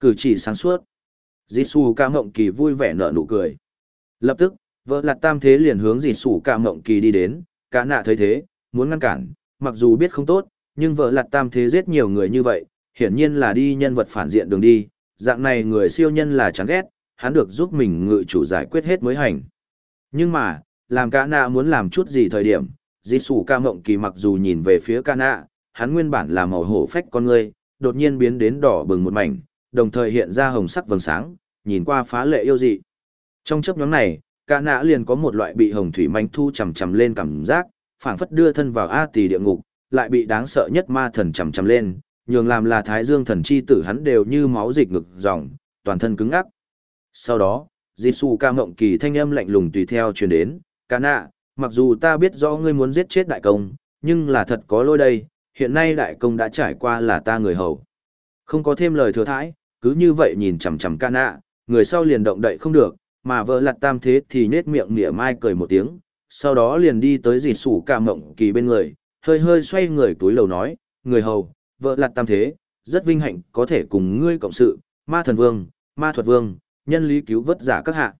Cử chỉ sáng suốt. Dì sủ ca mộng kỳ vui vẻ nở nụ cười. Lập tức, vợ lạt tam thế liền hướng dì sủ ca mộng kỳ đi đến, cả nạ thấy thế, muốn ngăn cản, mặc dù biết không tốt, nhưng vợ lạt tam thế giết nhiều người như vậy, hiển nhiên là đi nhân vật phản diện đường đi, dạng này người siêu nhân là chán ghét, hắn được giúp mình ngự chủ giải quyết hết mới hành. Nhưng mà, làm ca nạ muốn làm chút gì thời điểm, dì sủ ca mộng kỳ mặc dù nhìn về phía ca nạ, hắn nguyên bản là màu hổ phách con người, đột nhiên biến đến đỏ bừng một mảnh, đồng thời hiện ra hồng sắc vầng sáng, nhìn qua phá lệ yêu dị. Trong chấp nhóm này, ca nạ liền có một loại bị hồng thủy manh thu chầm chầm lên cảm giác, phảng phất đưa thân vào A tỷ địa ngục, lại bị đáng sợ nhất ma thần chầm chầm lên, nhường làm là thái dương thần chi tử hắn đều như máu dịch ngực dòng, toàn thân cứng ngắc. Sau đó, Gisu ca mộng kỳ thanh âm lạnh lùng tùy theo truyền đến, ca nạ, mặc dù ta biết rõ ngươi muốn giết chết đại công, nhưng là thật có lỗi đây, hiện nay đại công đã trải qua là ta người hầu. Không có thêm lời thừa thãi, cứ như vậy nhìn chằm chằm ca nạ, người sau liền động đậy không được, mà vợ lặt tam thế thì nết miệng mỉa mai cười một tiếng, sau đó liền đi tới dì sủ ca mộng kỳ bên người, hơi hơi xoay người túi lầu nói, người hầu, vợ lặt tam thế, rất vinh hạnh có thể cùng ngươi cộng sự, ma thần vương, ma thuật vương, nhân lý cứu vớt giả các hạ.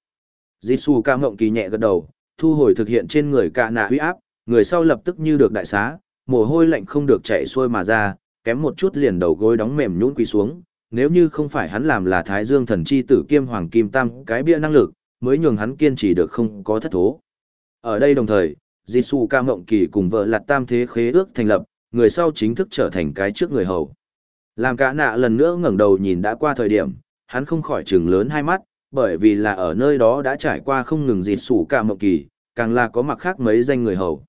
Dì ca mộng kỳ nhẹ gật đầu, thu hồi thực hiện trên người ca nạ huy áp, người sau lập tức như được đại xá, mồ hôi lạnh không được chạy xuôi mà ra, kém một chút liền đầu gối đóng mềm nhũn quỳ xuống, nếu như không phải hắn làm là Thái Dương thần chi tử kiêm hoàng kim tam cái bia năng lực, mới nhường hắn kiên trì được không có thất thố. Ở đây đồng thời, Gisu ca mộng kỳ cùng vợ lặt tam thế khế ước thành lập, người sau chính thức trở thành cái trước người hầu. Làm cả nạ lần nữa ngẩng đầu nhìn đã qua thời điểm, hắn không khỏi trừng lớn hai mắt, bởi vì là ở nơi đó đã trải qua không ngừng dịt sủ cả mộng kỳ, càng là có mặc khác mấy danh người hầu.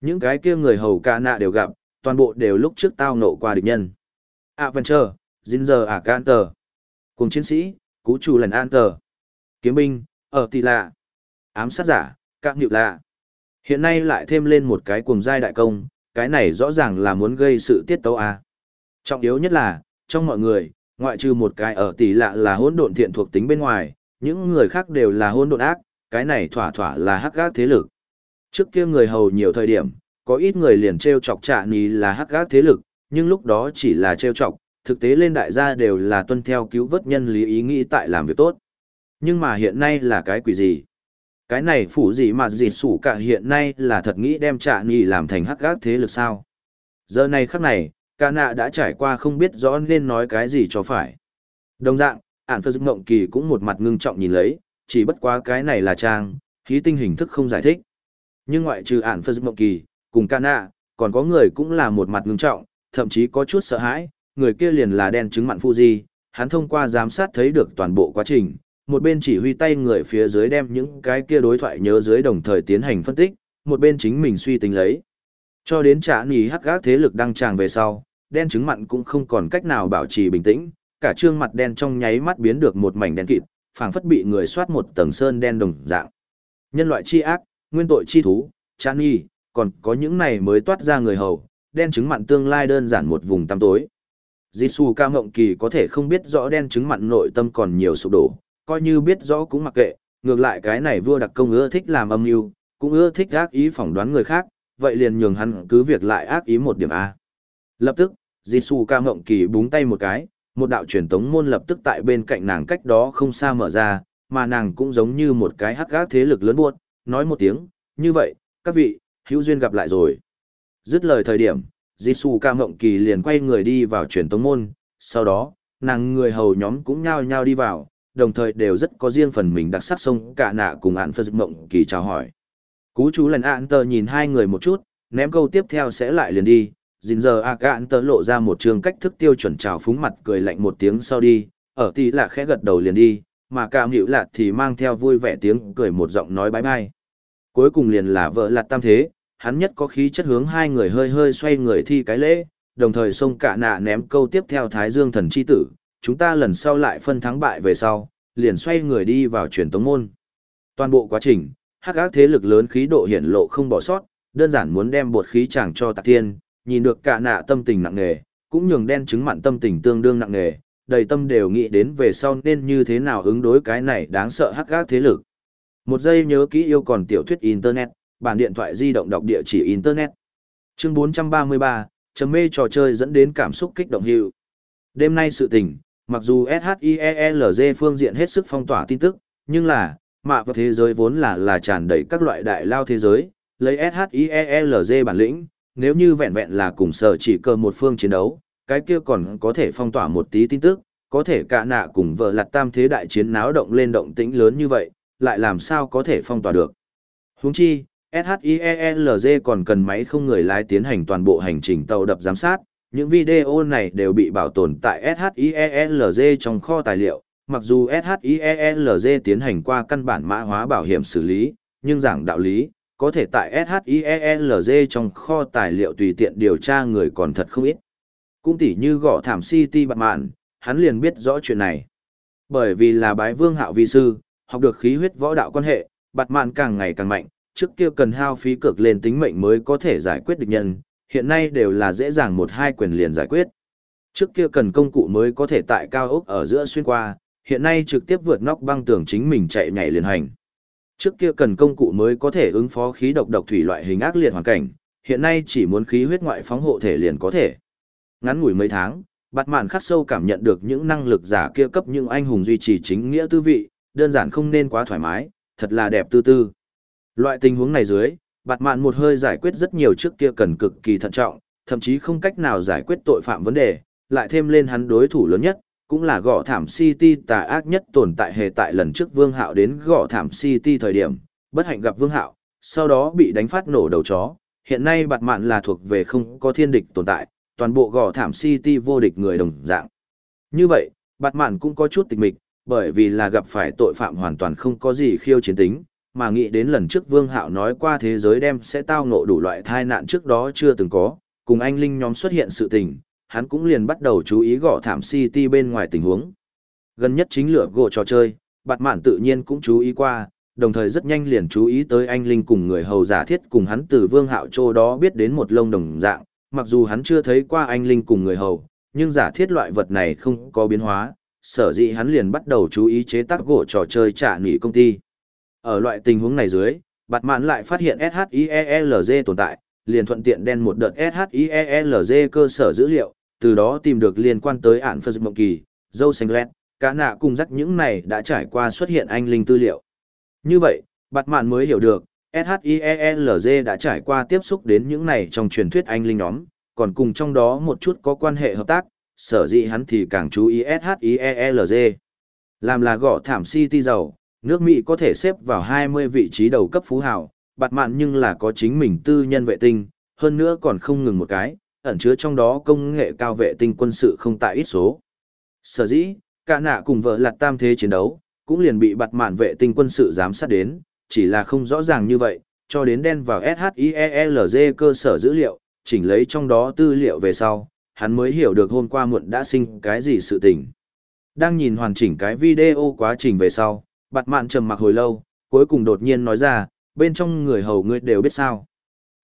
Những cái kia người hầu cả nạ đều gặp, toàn bộ đều lúc trước tao nộ qua địch nhân. Adventure, Ginger à Arcanter, cùng chiến sĩ, cú chủ lần Anter, kiếm binh, ở tỷ lạ, ám sát giả, các nhự lạ. Hiện nay lại thêm lên một cái cuồng giai đại công, cái này rõ ràng là muốn gây sự tiết tấu à. Trọng yếu nhất là, trong mọi người, ngoại trừ một cái ở tỷ lạ là hỗn độn thiện thuộc tính bên ngoài, những người khác đều là hỗn độn ác, cái này thỏa thỏa là hắc gác thế lực. Trước kia người hầu nhiều thời điểm, có ít người liền treo chọc trả ní là hắc gác thế lực, nhưng lúc đó chỉ là treo chọc, thực tế lên đại gia đều là tuân theo cứu vớt nhân lý ý nghĩ tại làm việc tốt. Nhưng mà hiện nay là cái quỷ gì? Cái này phủ gì mà gì sủ cả hiện nay là thật nghĩ đem trả nghi làm thành hắc gác thế lực sao? Giờ này khắc này, ca nạ đã trải qua không biết rõ nên nói cái gì cho phải. Đồng dạng, ản phật mộng kỳ cũng một mặt ngưng trọng nhìn lấy, chỉ bất quá cái này là trang, khí tinh hình thức không giải thích. Nhưng ngoại trừ ản phật mộng kỳ, cùng ca nạ, còn có người cũng là một mặt ngưng trọng, thậm chí có chút sợ hãi, người kia liền là đen chứng mặn Fuji, hắn thông qua giám sát thấy được toàn bộ quá trình, một bên chỉ huy tay người phía dưới đem những cái kia đối thoại nhớ dưới đồng thời tiến hành phân tích, một bên chính mình suy tính lấy. Cho đến trả nì hắc gác thế lực đăng tràng về sau, đen chứng mặn cũng không còn cách nào bảo trì bình tĩnh, cả trương mặt đen trong nháy mắt biến được một mảnh đen kịt, phảng phất bị người soát một tầng sơn đen đồng dạng. Nhân loại chi ác, nguyên tội chi thú, chán nghi, còn có những này mới toát ra người hầu, đen chứng mặn tương lai đơn giản một vùng tăm tối. Jisù ca mộng kỳ có thể không biết rõ đen chứng mặn nội tâm còn nhiều sụp đổ, coi như biết rõ cũng mặc kệ, ngược lại cái này vua đặc công ưa thích làm âm mưu, cũng ưa thích ác ý phỏng đoán người khác, vậy liền nhường hắn cứ việc lại ác ý một điểm A. Lập tức, Jisoo ca ngộng kỳ búng tay một cái, một đạo truyền tống môn lập tức tại bên cạnh nàng cách đó không xa mở ra, mà nàng cũng giống như một cái hắc gác thế lực lớn buốt, nói một tiếng, như vậy, các vị, hữu duyên gặp lại rồi. Dứt lời thời điểm, Jisoo ca ngộng kỳ liền quay người đi vào truyền tống môn, sau đó, nàng người hầu nhóm cũng nhao nhao đi vào, đồng thời đều rất có riêng phần mình đặc sắc sông cả nạ cùng ạn phật mộng kỳ chào hỏi. Cú chú lần ạn tờ nhìn hai người một chút, ném câu tiếp theo sẽ lại liền đi, dình giờ ạc ạn tờ lộ ra một trường cách thức tiêu chuẩn chào phúng mặt cười lạnh một tiếng sau đi, ở tỷ là khẽ gật đầu liền đi, mà cảm hữu lạt thì mang theo vui vẻ tiếng cười một giọng nói bái bai. Cuối cùng liền là vợ lạt tam thế, hắn nhất có khí chất hướng hai người hơi hơi xoay người thi cái lễ, đồng thời xông cả nạ ném câu tiếp theo Thái Dương thần chi tử, chúng ta lần sau lại phân thắng bại về sau, liền xoay người đi vào truyền tống môn. Toàn bộ quá trình, hắc ác thế lực lớn khí độ hiển lộ không bỏ sót, đơn giản muốn đem bột khí chàng cho tạc thiên, nhìn được cả nạ tâm tình nặng nề, cũng nhường đen chứng mặn tâm tình tương đương nặng nề, đầy tâm đều nghĩ đến về sau nên như thế nào ứng đối cái này đáng sợ hắc ác thế lực. Một giây nhớ kỹ yêu còn tiểu thuyết Internet, bản điện thoại di động đọc địa chỉ Internet. Chương 433, chấm mê trò chơi dẫn đến cảm xúc kích động hiệu. Đêm nay sự tình, mặc dù SHIELZ phương diện hết sức phong tỏa tin tức, nhưng là, mạ và thế giới vốn là là tràn đầy các loại đại lao thế giới, lấy SHIELZ bản lĩnh, nếu như vẹn vẹn là cùng sở chỉ cơ một phương chiến đấu, cái kia còn có thể phong tỏa một tí tin tức, có thể cả nạ cùng vợ lặt tam thế đại chiến náo động lên động tĩnh lớn như vậy, lại làm sao có thể phong tỏa được. Huống chi, SHIELZ còn cần máy không người lái tiến hành toàn bộ hành trình tàu đập giám sát, những video này đều bị bảo tồn tại SHIELZ trong kho tài liệu, mặc dù SHIELZ tiến hành qua căn bản mã hóa bảo hiểm xử lý, nhưng giảng đạo lý, có thể tại SHIELZ trong kho tài liệu tùy tiện điều tra người còn thật không ít. Cũng tỉ như gõ thảm City bạc mạn, hắn liền biết rõ chuyện này. Bởi vì là bái vương hạo vi sư, học được khí huyết võ đạo quan hệ, bạc mạn càng ngày càng mạnh, trước kia cần hao phí cực lên tính mệnh mới có thể giải quyết địch nhân, hiện nay đều là dễ dàng một hai quyền liền giải quyết. Trước kia cần công cụ mới có thể tại cao ốc ở giữa xuyên qua, hiện nay trực tiếp vượt nóc băng tường chính mình chạy nhảy liền hành. Trước kia cần công cụ mới có thể ứng phó khí độc độc thủy loại hình ác liệt hoàn cảnh, hiện nay chỉ muốn khí huyết ngoại phóng hộ thể liền có thể. Ngắn ngủi mấy tháng, Bạt Mạn khắc sâu cảm nhận được những năng lực giả kia cấp những anh hùng duy trì chính nghĩa tư vị, đơn giản không nên quá thoải mái, thật là đẹp tư tư. Loại tình huống này dưới, Bạt Mạn một hơi giải quyết rất nhiều trước kia cần cực kỳ thận trọng, thậm chí không cách nào giải quyết tội phạm vấn đề, lại thêm lên hắn đối thủ lớn nhất, cũng là gõ thảm City tà ác nhất tồn tại hề tại lần trước Vương Hạo đến gõ thảm City thời điểm, bất hạnh gặp Vương Hạo, sau đó bị đánh phát nổ đầu chó. Hiện nay bạt mạn là thuộc về không có thiên địch tồn tại, toàn bộ gõ thảm City vô địch người đồng dạng. Như vậy, bạt mạn cũng có chút tịch mịch, bởi vì là gặp phải tội phạm hoàn toàn không có gì khiêu chiến tính, mà nghĩ đến lần trước Vương Hạo nói qua thế giới đem sẽ tao ngộ đủ loại tai nạn trước đó chưa từng có, cùng anh Linh nhóm xuất hiện sự tình, hắn cũng liền bắt đầu chú ý gõ thảm City bên ngoài tình huống. Gần nhất chính lửa gỗ trò chơi, bạt mạn tự nhiên cũng chú ý qua, đồng thời rất nhanh liền chú ý tới anh Linh cùng người hầu giả thiết cùng hắn từ vương hạo châu đó biết đến một lông đồng dạng, mặc dù hắn chưa thấy qua anh Linh cùng người hầu, nhưng giả thiết loại vật này không có biến hóa, sở dĩ hắn liền bắt đầu chú ý chế tác gỗ trò chơi trả nghỉ công ty. Ở loại tình huống này dưới, bạt mạn lại phát hiện SHIELZ tồn tại, liền thuận tiện đen một đợt SHIELZ cơ sở dữ liệu, từ đó tìm được liên quan tới ản phật mộng kỳ, dâu xanh lét, cả nạ cùng dắt những này đã trải qua xuất hiện anh linh tư liệu. Như vậy, bạt mạn mới hiểu được, SHIELZ đã trải qua tiếp xúc đến những này trong truyền thuyết anh linh nhóm, còn cùng trong đó một chút có quan hệ hợp tác, sở dĩ hắn thì càng chú ý SHIELZ. Làm là gõ thảm City giàu, nước Mỹ có thể xếp vào 20 vị trí đầu cấp phú hào, bạt mạn nhưng là có chính mình tư nhân vệ tinh, hơn nữa còn không ngừng một cái, ẩn chứa trong đó công nghệ cao vệ tinh quân sự không tại ít số. Sở dĩ, cả nạ cùng vợ lặt tam thế chiến đấu, cũng liền bị bạt mạn vệ tinh quân sự giám sát đến, chỉ là không rõ ràng như vậy, cho đến đen vào SHIELZ cơ sở dữ liệu, chỉnh lấy trong đó tư liệu về sau, hắn mới hiểu được hôm qua muộn đã sinh cái gì sự tình. Đang nhìn hoàn chỉnh cái video quá trình về sau, Bạt mạn trầm mặc hồi lâu, cuối cùng đột nhiên nói ra, bên trong người hầu ngươi đều biết sao.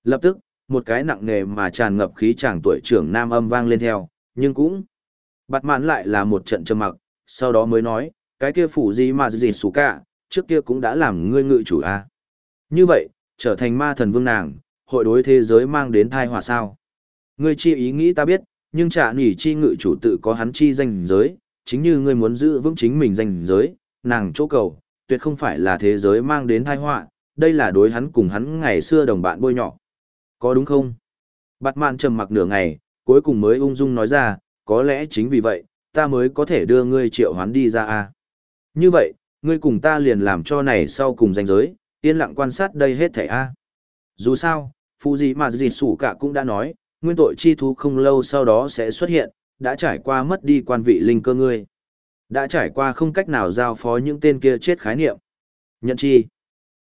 Lập tức, một cái nặng nề mà tràn ngập khí chàng tuổi trưởng nam âm vang lên theo, nhưng cũng Bạt mạn lại là một trận trầm mặc, sau đó mới nói, cái kia phủ gì mà gì xù cả, trước kia cũng đã làm ngươi ngự chủ a à? Như vậy, trở thành ma thần vương nàng, hội đối thế giới mang đến thai hòa sao. Ngươi chi ý nghĩ ta biết, nhưng trả nỉ chi ngự chủ tự có hắn chi danh giới, chính như ngươi muốn giữ vững chính mình danh giới, nàng chỗ cầu, tuyệt không phải là thế giới mang đến tai họa, đây là đối hắn cùng hắn ngày xưa đồng bạn bôi nhọ. Có đúng không? Bạt mạn trầm mặc nửa ngày, cuối cùng mới ung dung nói ra, có lẽ chính vì vậy, ta mới có thể đưa ngươi triệu hoán đi ra a. Như vậy, ngươi cùng ta liền làm cho này sau cùng danh giới, yên lặng quan sát đây hết thảy a. Dù sao, phụ gì mà gì sủ cả cũng đã nói, nguyên tội chi thú không lâu sau đó sẽ xuất hiện, đã trải qua mất đi quan vị linh cơ ngươi. Đã trải qua không cách nào giao phó những tên kia chết khái niệm. Nhận chi.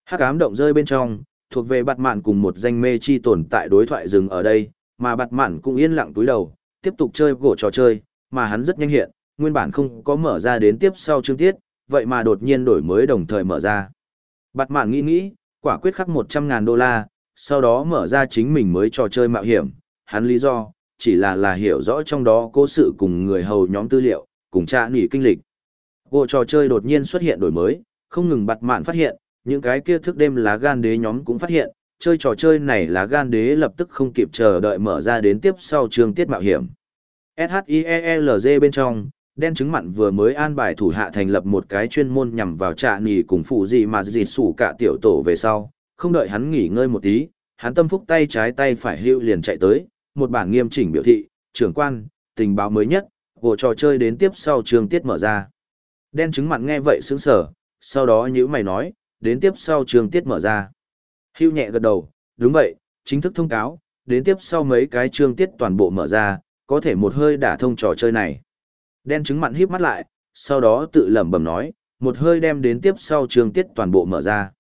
Hắc ám động rơi bên trong, thuộc về bạt mạn cùng một danh mê chi tồn tại đối thoại dừng ở đây, mà bạt mạn cũng yên lặng túi đầu, tiếp tục chơi gỗ trò chơi, mà hắn rất nhanh hiện, nguyên bản không có mở ra đến tiếp sau chương tiết, vậy mà đột nhiên đổi mới đồng thời mở ra. Bạt mạn nghĩ nghĩ, quả quyết khắc 100.000 đô la, sau đó mở ra chính mình mới trò chơi mạo hiểm, hắn lý do, chỉ là là hiểu rõ trong đó cố sự cùng người hầu nhóm tư liệu, cùng tra nỉ kinh lịch. Bộ trò chơi đột nhiên xuất hiện đổi mới, không ngừng bặt mạn phát hiện, những cái kia thức đêm lá gan đế nhóm cũng phát hiện, chơi trò chơi này lá gan đế lập tức không kịp chờ đợi mở ra đến tiếp sau chương tiết mạo hiểm. SHIELZ bên trong, đen chứng mặn vừa mới an bài thủ hạ thành lập một cái chuyên môn nhằm vào trạ nỉ cùng phụ gì mà gì sủ cả tiểu tổ về sau, không đợi hắn nghỉ ngơi một tí, hắn tâm phúc tay trái tay phải hữu liền chạy tới, một bản nghiêm chỉnh biểu thị, trưởng quan, tình báo mới nhất, của trò chơi đến tiếp sau trường tiết mở ra. Đen chứng mặn nghe vậy sững sở, sau đó nhữ mày nói, đến tiếp sau trường tiết mở ra. Hưu nhẹ gật đầu, đúng vậy, chính thức thông cáo, đến tiếp sau mấy cái chương tiết toàn bộ mở ra, có thể một hơi đả thông trò chơi này. Đen chứng mặn híp mắt lại, sau đó tự lẩm bẩm nói, một hơi đem đến tiếp sau chương tiết toàn bộ mở ra.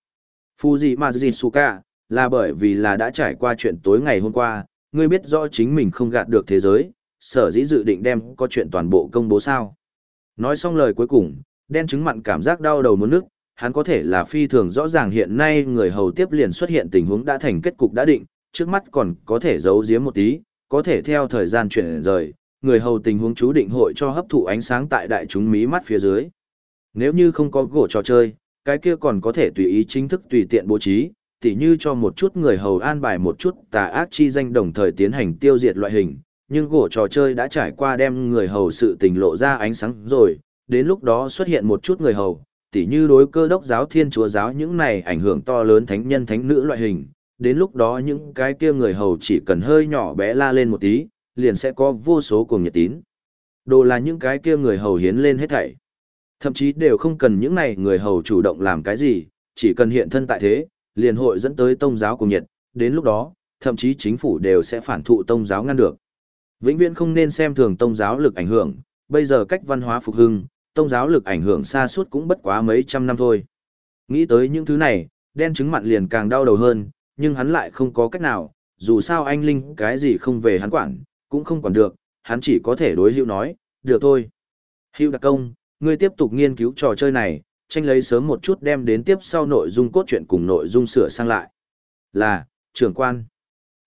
Fuji Mazuzuka, là bởi vì là đã trải qua chuyện tối ngày hôm qua, ngươi biết rõ chính mình không gạt được thế giới, sở dĩ dự định đem có chuyện toàn bộ công bố sao. Nói xong lời cuối cùng, đen chứng mặn cảm giác đau đầu muốn nước, hắn có thể là phi thường rõ ràng hiện nay người hầu tiếp liền xuất hiện tình huống đã thành kết cục đã định, trước mắt còn có thể giấu giếm một tí, có thể theo thời gian chuyển rời, người hầu tình huống chú định hội cho hấp thụ ánh sáng tại đại chúng mí mắt phía dưới. Nếu như không có gỗ trò chơi, cái kia còn có thể tùy ý chính thức tùy tiện bố trí, tỉ như cho một chút người hầu an bài một chút tà ác chi danh đồng thời tiến hành tiêu diệt loại hình, nhưng gỗ trò chơi đã trải qua đem người hầu sự tình lộ ra ánh sáng rồi, đến lúc đó xuất hiện một chút người hầu, tỉ như đối cơ đốc giáo thiên chúa giáo những này ảnh hưởng to lớn thánh nhân thánh nữ loại hình, đến lúc đó những cái kia người hầu chỉ cần hơi nhỏ bé la lên một tí, liền sẽ có vô số cuồng nhiệt tín. Đồ là những cái kia người hầu hiến lên hết thảy. Thậm chí đều không cần những này người hầu chủ động làm cái gì, chỉ cần hiện thân tại thế, liền hội dẫn tới tông giáo cùng nhiệt, đến lúc đó, thậm chí chính phủ đều sẽ phản thụ tông giáo ngăn được. Vĩnh viễn không nên xem thường tông giáo lực ảnh hưởng, bây giờ cách văn hóa phục hưng, tông giáo lực ảnh hưởng xa suốt cũng bất quá mấy trăm năm thôi. Nghĩ tới những thứ này, đen trứng mặn liền càng đau đầu hơn, nhưng hắn lại không có cách nào, dù sao anh Linh cái gì không về hắn quản, cũng không quản được, hắn chỉ có thể đối hữu nói, được thôi. Hữu đặc công, ngươi tiếp tục nghiên cứu trò chơi này, tranh lấy sớm một chút đem đến tiếp sau nội dung cốt truyện cùng nội dung sửa sang lại. Là, trưởng quan.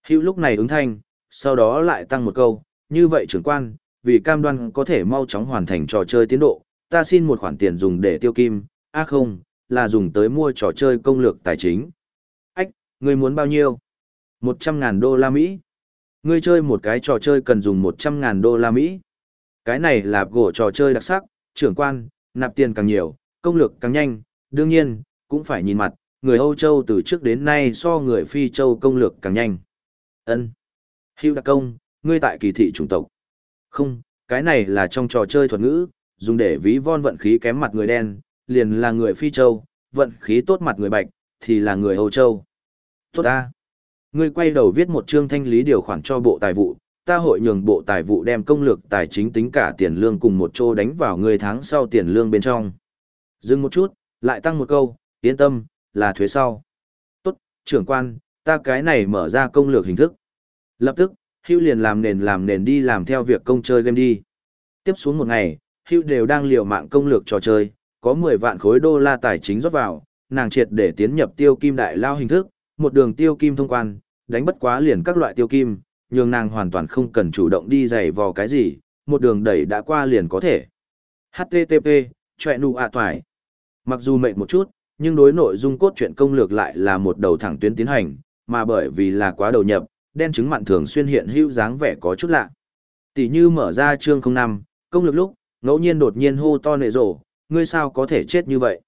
Hữu lúc này ứng thanh, sau đó lại tăng một câu, như vậy trưởng quan, vì cam đoan có thể mau chóng hoàn thành trò chơi tiến độ, ta xin một khoản tiền dùng để tiêu kim, a à không, là dùng tới mua trò chơi công lược tài chính. Ách, ngươi muốn bao nhiêu? 100.000 đô la Mỹ. Ngươi chơi một cái trò chơi cần dùng 100.000 đô la Mỹ. Cái này là gỗ trò chơi đặc sắc, trưởng quan, nạp tiền càng nhiều, công lược càng nhanh, đương nhiên, cũng phải nhìn mặt, người Âu Châu từ trước đến nay so người Phi Châu công lược càng nhanh. Ân. Hưu đặc công, ngươi tại kỳ thị chủng tộc. Không, cái này là trong trò chơi thuật ngữ, dùng để ví von vận khí kém mặt người đen, liền là người Phi Châu, vận khí tốt mặt người bạch, thì là người Âu Châu. Tốt ta. Ngươi quay đầu viết một chương thanh lý điều khoản cho bộ tài vụ, ta hội nhường bộ tài vụ đem công lược tài chính tính cả tiền lương cùng một chỗ đánh vào người tháng sau tiền lương bên trong. Dừng một chút, lại tăng một câu, yên tâm, là thuế sau. Tốt, trưởng quan, ta cái này mở ra công lược hình thức. Lập tức, Hưu liền làm nền làm nền đi làm theo việc công chơi game đi. Tiếp xuống một ngày, Hưu đều đang liều mạng công lược trò chơi, có 10 vạn khối đô la tài chính rót vào, nàng triệt để tiến nhập tiêu kim đại lao hình thức, một đường tiêu kim thông quan, đánh bất quá liền các loại tiêu kim, nhường nàng hoàn toàn không cần chủ động đi giày vò cái gì, một đường đẩy đã qua liền có thể. HTTP, chọe nụ ạ toài. Mặc dù mệt một chút, nhưng đối nội dung cốt truyện công lược lại là một đầu thẳng tuyến tiến hành, mà bởi vì là quá đầu nhập, đen chứng mặn thường xuyên hiện hữu dáng vẻ có chút lạ. Tỷ như mở ra chương 05, công lực lúc, ngẫu nhiên đột nhiên hô to nệ rổ, ngươi sao có thể chết như vậy?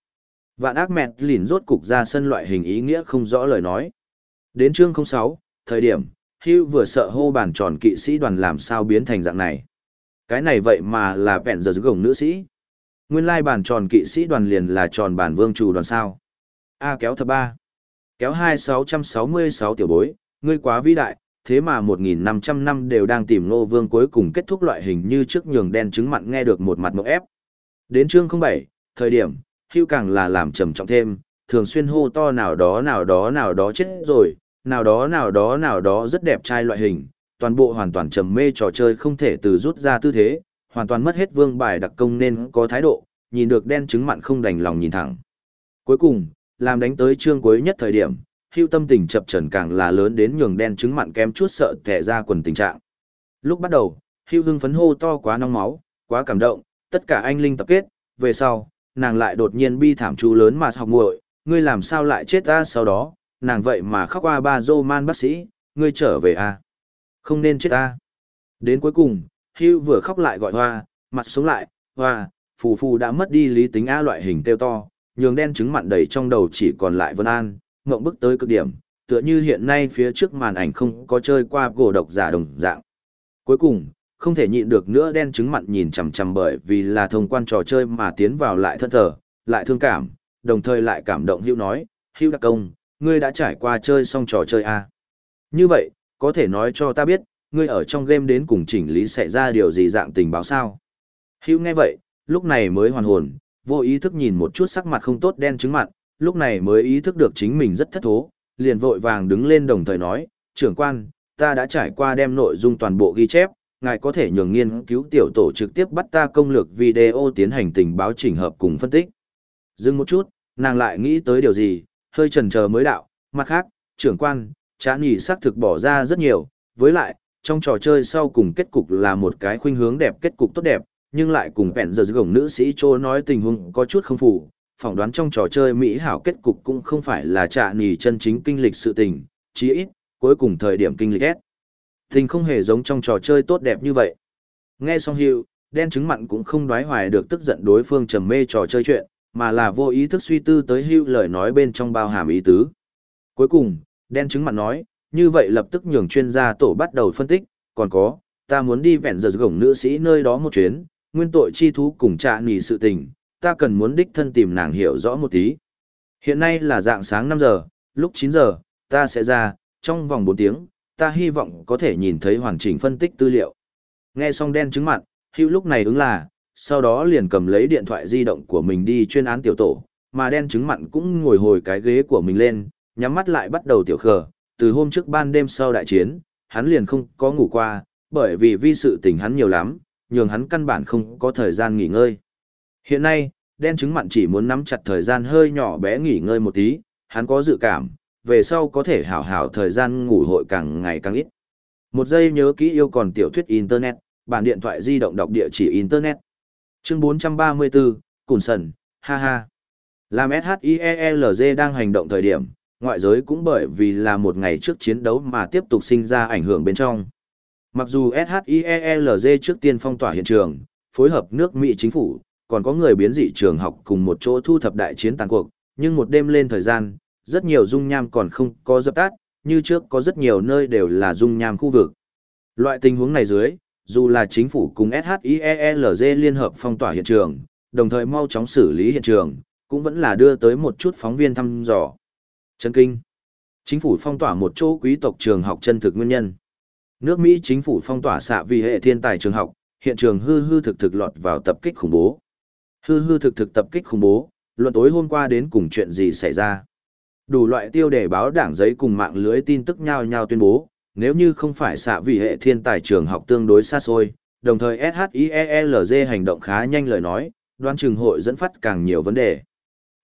Vạn ác mẹt lìn rốt cục ra sân loại hình ý nghĩa không rõ lời nói. Đến chương 06, thời điểm, hữu vừa sợ hô bản tròn kỵ sĩ đoàn làm sao biến thành dạng này. Cái này vậy mà là vẹn giờ gồng nữ sĩ. Nguyên lai bản tròn kỵ sĩ đoàn liền là tròn bản vương chủ đoàn sao. A kéo thập ba. Kéo hai sáu trăm sáu mươi sáu tiểu bối, ngươi quá vĩ đại, thế mà một nghìn năm trăm năm đều đang tìm Ngô vương cuối cùng kết thúc loại hình như trước nhường đen chứng mặn nghe được một mặt mộng ép. Đến chương bảy, thời điểm, hưu càng là làm trầm trọng thêm, thường xuyên hô to nào đó nào đó nào đó chết rồi, nào đó nào đó nào đó rất đẹp trai loại hình, toàn bộ hoàn toàn trầm mê trò chơi không thể từ rút ra tư thế, hoàn toàn mất hết vương bài đặc công nên có thái độ, nhìn được đen chứng mặn không đành lòng nhìn thẳng. Cuối cùng, làm đánh tới chương cuối nhất thời điểm, hưu tâm tình chập trần càng là lớn đến nhường đen trứng mặn kém chút sợ thẻ ra quần tình trạng. Lúc bắt đầu, hưu hưng phấn hô to quá nóng máu, quá cảm động, tất cả anh linh tập kết, về sau, nàng lại đột nhiên bi thảm chú lớn mà học muội, ngươi làm sao lại chết ta sau đó, nàng vậy mà khóc qua ba dô man bác sĩ, ngươi trở về à? Không nên chết ta. Đến cuối cùng, hưu vừa khóc lại gọi hoa, mặt xuống lại, hoa, phù phù đã mất đi lý tính A loại hình tiêu to, nhường đen trứng mặn đầy trong đầu chỉ còn lại Vân An, ngộng bức tới cực điểm, tựa như hiện nay phía trước màn ảnh không có chơi qua gỗ độc giả đồng dạng. Cuối cùng, không thể nhịn được nữa đen trứng mặn nhìn chằm chằm bởi vì là thông quan trò chơi mà tiến vào lại thân thờ, lại thương cảm, đồng thời lại cảm động hữu nói, hữu đặc công, ngươi đã trải qua chơi xong trò chơi A. Như vậy, có thể nói cho ta biết, ngươi ở trong game đến cùng chỉnh lý xảy ra điều gì dạng tình báo sao. Hữu nghe vậy, lúc này mới hoàn hồn, vô ý thức nhìn một chút sắc mặt không tốt đen trứng mặn, lúc này mới ý thức được chính mình rất thất thố, liền vội vàng đứng lên đồng thời nói, trưởng quan, ta đã trải qua đem nội dung toàn bộ ghi chép, ngài có thể nhường nghiên cứu tiểu tổ trực tiếp bắt ta công lược video tiến hành tình báo chỉnh hợp cùng phân tích. Dừng một chút, nàng lại nghĩ tới điều gì, hơi chần chờ mới đạo, mặt khác, trưởng quan, chán nhỉ xác thực bỏ ra rất nhiều, với lại, trong trò chơi sau cùng kết cục là một cái khuynh hướng đẹp kết cục tốt đẹp, nhưng lại cùng vẹn giờ gồng nữ sĩ trô nói tình huống có chút không phù, phỏng đoán trong trò chơi Mỹ hảo kết cục cũng không phải là trạ nì chân chính kinh lịch sự tình, chí ít, cuối cùng thời điểm kinh lịch ghét. Tình không hề giống trong trò chơi tốt đẹp như vậy. Nghe xong hiệu, đen chứng mặn cũng không đoái hoài được tức giận đối phương trầm mê trò chơi chuyện, mà là vô ý thức suy tư tới hưu lời nói bên trong bao hàm ý tứ. Cuối cùng, đen chứng mặn nói, như vậy lập tức nhường chuyên gia tổ bắt đầu phân tích, còn có, ta muốn đi vẹn giật gổng nữ sĩ nơi đó một chuyến, nguyên tội chi thú cùng trạ nghỉ sự tình, ta cần muốn đích thân tìm nàng hiểu rõ một tí. Hiện nay là dạng sáng 5 giờ, lúc 9 giờ, ta sẽ ra, trong vòng 4 tiếng, ta hy vọng có thể nhìn thấy hoàn chỉnh phân tích tư liệu. Nghe xong đen chứng mặt, hữu lúc này ứng là, sau đó liền cầm lấy điện thoại di động của mình đi chuyên án tiểu tổ, mà đen chứng mặn cũng ngồi hồi cái ghế của mình lên, nhắm mắt lại bắt đầu tiểu khờ, từ hôm trước ban đêm sau đại chiến, hắn liền không có ngủ qua, bởi vì vi sự tình hắn nhiều lắm, nhường hắn căn bản không có thời gian nghỉ ngơi. Hiện nay, đen trứng mặn chỉ muốn nắm chặt thời gian hơi nhỏ bé nghỉ ngơi một tí, hắn có dự cảm, về sau có thể hảo hảo thời gian ngủ hội càng ngày càng ít. Một giây nhớ kỹ yêu còn tiểu thuyết Internet, bản điện thoại di động đọc địa chỉ Internet. Chương 434, Cùn Sần, ha ha. Làm SHIELZ đang hành động thời điểm, ngoại giới cũng bởi vì là một ngày trước chiến đấu mà tiếp tục sinh ra ảnh hưởng bên trong. Mặc dù SHIELZ trước tiên phong tỏa hiện trường, phối hợp nước Mỹ chính phủ, còn có người biến dị trường học cùng một chỗ thu thập đại chiến tàn cuộc, nhưng một đêm lên thời gian, rất nhiều dung nham còn không có dập tắt, như trước có rất nhiều nơi đều là dung nham khu vực. Loại tình huống này dưới, dù là chính phủ cùng SHIELZ liên hợp phong tỏa hiện trường, đồng thời mau chóng xử lý hiện trường, cũng vẫn là đưa tới một chút phóng viên thăm dò. Chân kinh. Chính phủ phong tỏa một chỗ quý tộc trường học chân thực nguyên nhân. Nước Mỹ chính phủ phong tỏa xạ vì hệ thiên tài trường học, hiện trường hư hư thực thực lọt vào tập kích khủng bố. Hư hư thực thực tập kích khủng bố, luận tối hôm qua đến cùng chuyện gì xảy ra. Đủ loại tiêu đề báo đảng giấy cùng mạng lưới tin tức nhau nhau tuyên bố, nếu như không phải xạ vì hệ thiên tài trường học tương đối xa xôi, đồng thời SHIELZ hành động khá nhanh lời nói, đoán trường hội dẫn phát càng nhiều vấn đề.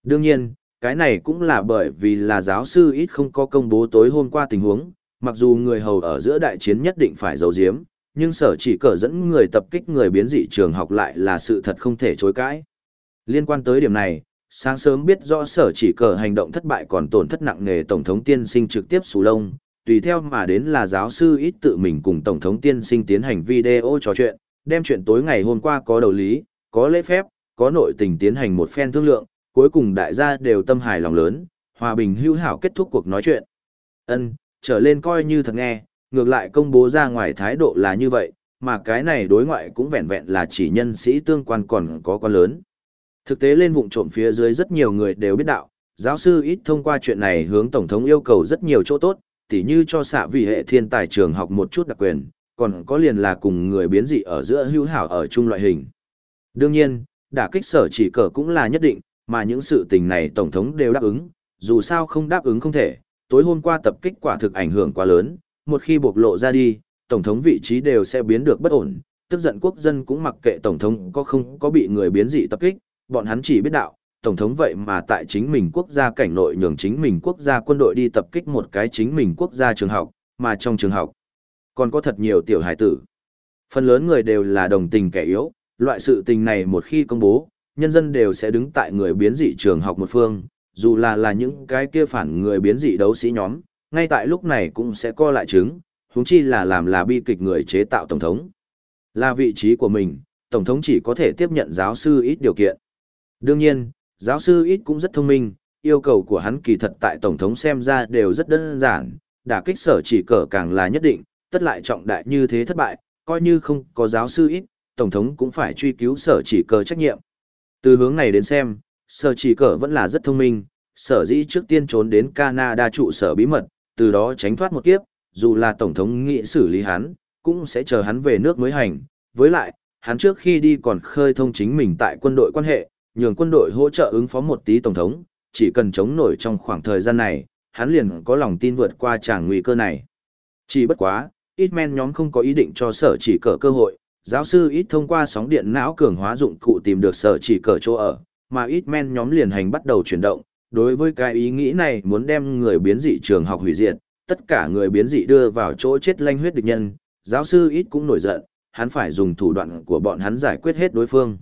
Đương nhiên, cái này cũng là bởi vì là giáo sư ít không có công bố tối hôm qua tình huống, mặc dù người hầu ở giữa đại chiến nhất định phải giấu giếm, nhưng sở chỉ cờ dẫn người tập kích người biến dị trường học lại là sự thật không thể chối cãi. Liên quan tới điểm này, sáng sớm biết rõ sở chỉ cờ hành động thất bại còn tổn thất nặng nề Tổng thống tiên sinh trực tiếp xù lông, tùy theo mà đến là giáo sư ít tự mình cùng Tổng thống tiên sinh tiến hành video trò chuyện, đem chuyện tối ngày hôm qua có đầu lý, có lễ phép, có nội tình tiến hành một phen thương lượng, cuối cùng đại gia đều tâm hài lòng lớn, hòa bình hữu hảo kết thúc cuộc nói chuyện. Ân, trở lên coi như thật nghe, ngược lại công bố ra ngoài thái độ là như vậy, mà cái này đối ngoại cũng vẹn vẹn là chỉ nhân sĩ tương quan còn có quan lớn. Thực tế lên vụng trộm phía dưới rất nhiều người đều biết đạo, giáo sư ít thông qua chuyện này hướng Tổng thống yêu cầu rất nhiều chỗ tốt, tỉ như cho xạ vị hệ thiên tài trường học một chút đặc quyền, còn có liền là cùng người biến dị ở giữa hữu hảo ở chung loại hình. Đương nhiên, đả kích sở chỉ cờ cũng là nhất định, mà những sự tình này Tổng thống đều đáp ứng, dù sao không đáp ứng không thể, tối hôm qua tập kích quả thực ảnh hưởng quá lớn, một khi bộc lộ ra đi, Tổng thống vị trí đều sẽ biến được bất ổn, tức giận quốc dân cũng mặc kệ Tổng thống có không có bị người biến dị tập kích, bọn hắn chỉ biết đạo, Tổng thống vậy mà tại chính mình quốc gia cảnh nội nhường chính mình quốc gia quân đội đi tập kích một cái chính mình quốc gia trường học, mà trong trường học còn có thật nhiều tiểu hải tử. Phần lớn người đều là đồng tình kẻ yếu, loại sự tình này một khi công bố, nhân dân đều sẽ đứng tại người biến dị trường học một phương, dù là là những cái kia phản người biến dị đấu sĩ nhóm, ngay tại lúc này cũng sẽ co lại chứng, huống chi là làm là bi kịch người chế tạo tổng thống. Là vị trí của mình, tổng thống chỉ có thể tiếp nhận giáo sư ít điều kiện. Đương nhiên, giáo sư ít cũng rất thông minh, yêu cầu của hắn kỳ thật tại tổng thống xem ra đều rất đơn giản, đả kích sở chỉ cờ càng là nhất định, tất lại trọng đại như thế thất bại, coi như không có giáo sư ít, tổng thống cũng phải truy cứu sở chỉ cờ trách nhiệm. Từ hướng này đến xem, sở chỉ cờ vẫn là rất thông minh, sở dĩ trước tiên trốn đến Canada trụ sở bí mật, từ đó tránh thoát một kiếp, dù là tổng thống nghị xử lý hắn, cũng sẽ chờ hắn về nước mới hành. Với lại, hắn trước khi đi còn khơi thông chính mình tại quân đội quan hệ, nhường quân đội hỗ trợ ứng phó một tí tổng thống, chỉ cần chống nổi trong khoảng thời gian này, hắn liền có lòng tin vượt qua tràng nguy cơ này. Chỉ bất quá, ít men nhóm không có ý định cho sở chỉ cờ cơ hội, giáo sư ít thông qua sóng điện não cường hóa dụng cụ tìm được sở chỉ cờ chỗ ở, mà ít men nhóm liền hành bắt đầu chuyển động. Đối với cái ý nghĩ này muốn đem người biến dị trường học hủy diệt, tất cả người biến dị đưa vào chỗ chết lanh huyết địch nhân, giáo sư ít cũng nổi giận, hắn phải dùng thủ đoạn của bọn hắn giải quyết hết đối phương.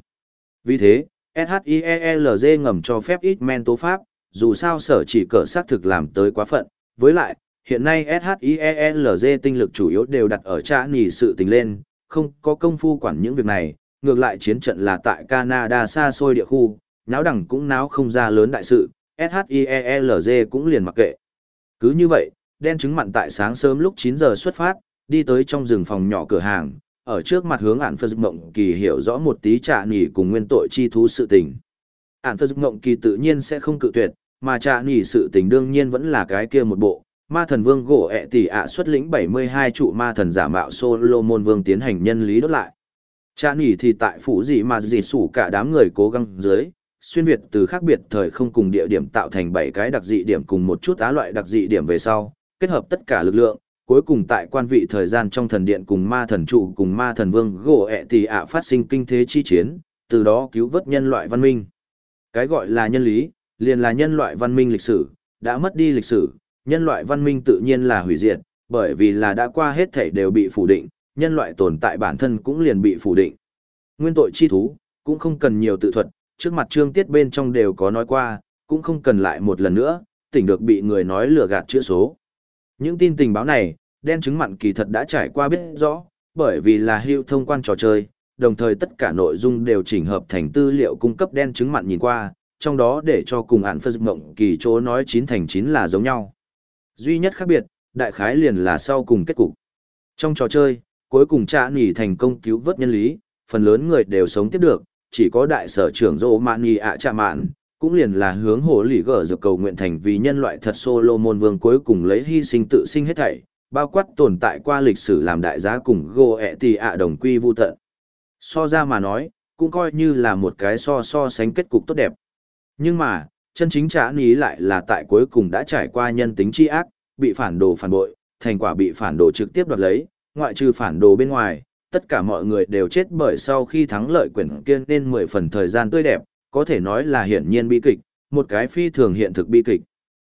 Vì thế, SHIELZ ngầm cho phép ít men tố pháp, dù sao sở chỉ cờ xác thực làm tới quá phận, với lại, hiện nay SHIELZ tinh lực chủ yếu đều đặt ở trả nhì sự tình lên, không có công phu quản những việc này, ngược lại chiến trận là tại Canada xa xôi địa khu, náo đẳng cũng náo không ra lớn đại sự, SHIELZ cũng liền mặc kệ. Cứ như vậy, đen trứng mặn tại sáng sớm lúc 9 giờ xuất phát, đi tới trong rừng phòng nhỏ cửa hàng, ở trước mặt hướng ạn phật mộng kỳ hiểu rõ một tí trả nỉ cùng nguyên tội chi thú sự tình. ạn phật mộng kỳ tự nhiên sẽ không cự tuyệt, mà trả nỉ sự tình đương nhiên vẫn là cái kia một bộ, ma thần vương gỗ ẹ tỷ ạ xuất lĩnh 72 trụ ma thần giả mạo Solomon vương tiến hành nhân lý đốt lại. trả nỉ thì tại phủ gì mà gì sủ cả đám người cố gắng dưới, xuyên Việt từ khác biệt thời không cùng địa điểm tạo thành bảy cái đặc dị điểm cùng một chút á loại đặc dị điểm về sau, kết hợp tất cả lực lượng, cuối cùng tại quan vị thời gian trong thần điện cùng ma thần trụ cùng ma thần vương gỗ ẹ tì ạ phát sinh kinh thế chi chiến, từ đó cứu vớt nhân loại văn minh. Cái gọi là nhân lý, liền là nhân loại văn minh lịch sử, đã mất đi lịch sử, nhân loại văn minh tự nhiên là hủy diệt, bởi vì là đã qua hết thảy đều bị phủ định, nhân loại tồn tại bản thân cũng liền bị phủ định. Nguyên tội chi thú, cũng không cần nhiều tự thuật, trước mặt trương tiết bên trong đều có nói qua, cũng không cần lại một lần nữa, tỉnh được bị người nói lừa gạt chữa số. Những tin tình báo này, đen chứng mặn kỳ thật đã trải qua biết rõ, bởi vì là hữu thông quan trò chơi, đồng thời tất cả nội dung đều chỉnh hợp thành tư liệu cung cấp đen chứng mặn nhìn qua, trong đó để cho cùng ản phân mộng kỳ chỗ nói chín thành chín là giống nhau. Duy nhất khác biệt, đại khái liền là sau cùng kết cục. Trong trò chơi, cuối cùng trả nỉ thành công cứu vớt nhân lý, phần lớn người đều sống tiếp được, chỉ có đại sở trưởng Dô Mạn Nhi ạ trả mạn, cũng liền là hướng hồ lì gở dược cầu nguyện thành vì nhân loại thật Solomon vương cuối cùng lấy hy sinh tự sinh hết thảy, bao quát tồn tại qua lịch sử làm đại giá cùng gô ẹ tì ạ đồng quy vu tận. So ra mà nói, cũng coi như là một cái so so sánh kết cục tốt đẹp. Nhưng mà, chân chính trả ní lại là tại cuối cùng đã trải qua nhân tính chi ác, bị phản đồ phản bội, thành quả bị phản đồ trực tiếp đoạt lấy, ngoại trừ phản đồ bên ngoài, tất cả mọi người đều chết bởi sau khi thắng lợi quyển kiên nên 10 phần thời gian tươi đẹp, có thể nói là hiển nhiên bi kịch, một cái phi thường hiện thực bi kịch.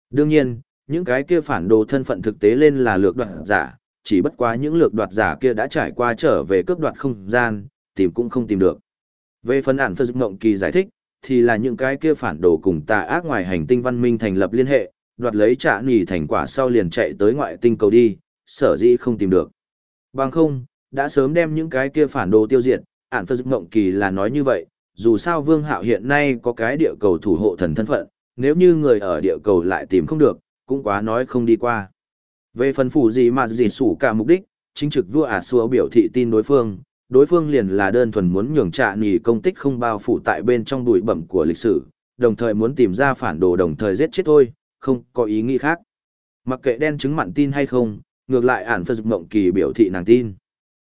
Đương nhiên, những cái kia phản đồ thân phận thực tế lên là lược đoạt giả, chỉ bất quá những lược đoạt giả kia đã trải qua trở về cướp đoạt không gian, tìm cũng không tìm được. Về phần ản phân mộng kỳ giải thích, thì là những cái kia phản đồ cùng tà ác ngoài hành tinh văn minh thành lập liên hệ, đoạt lấy trả nỉ thành quả sau liền chạy tới ngoại tinh cầu đi, sở dĩ không tìm được. Bằng không, đã sớm đem những cái kia phản đồ tiêu diệt, ản phân mộng kỳ là nói như vậy, dù sao vương hạo hiện nay có cái địa cầu thủ hộ thần thân phận, nếu như người ở địa cầu lại tìm không được, cũng quá nói không đi qua. Về phần phủ gì mà gì sủ cả mục đích, chính trực vua ả xua biểu thị tin đối phương, đối phương liền là đơn thuần muốn nhường trạ nỉ công tích không bao phủ tại bên trong bụi bẩm của lịch sử, đồng thời muốn tìm ra phản đồ đồng thời giết chết thôi, không có ý nghĩ khác. Mặc kệ đen chứng mặn tin hay không, ngược lại ản phật mộng kỳ biểu thị nàng tin.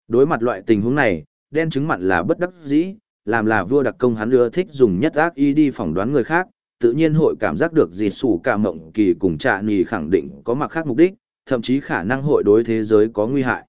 Đối mặt loại tình huống này, đen chứng mặn là bất đắc dĩ, làm là vua đặc công hắn ưa thích dùng nhất ác ý đi phỏng đoán người khác, tự nhiên hội cảm giác được gì sủ cả mộng kỳ cùng trạ nì khẳng định có mặt khác mục đích, thậm chí khả năng hội đối thế giới có nguy hại.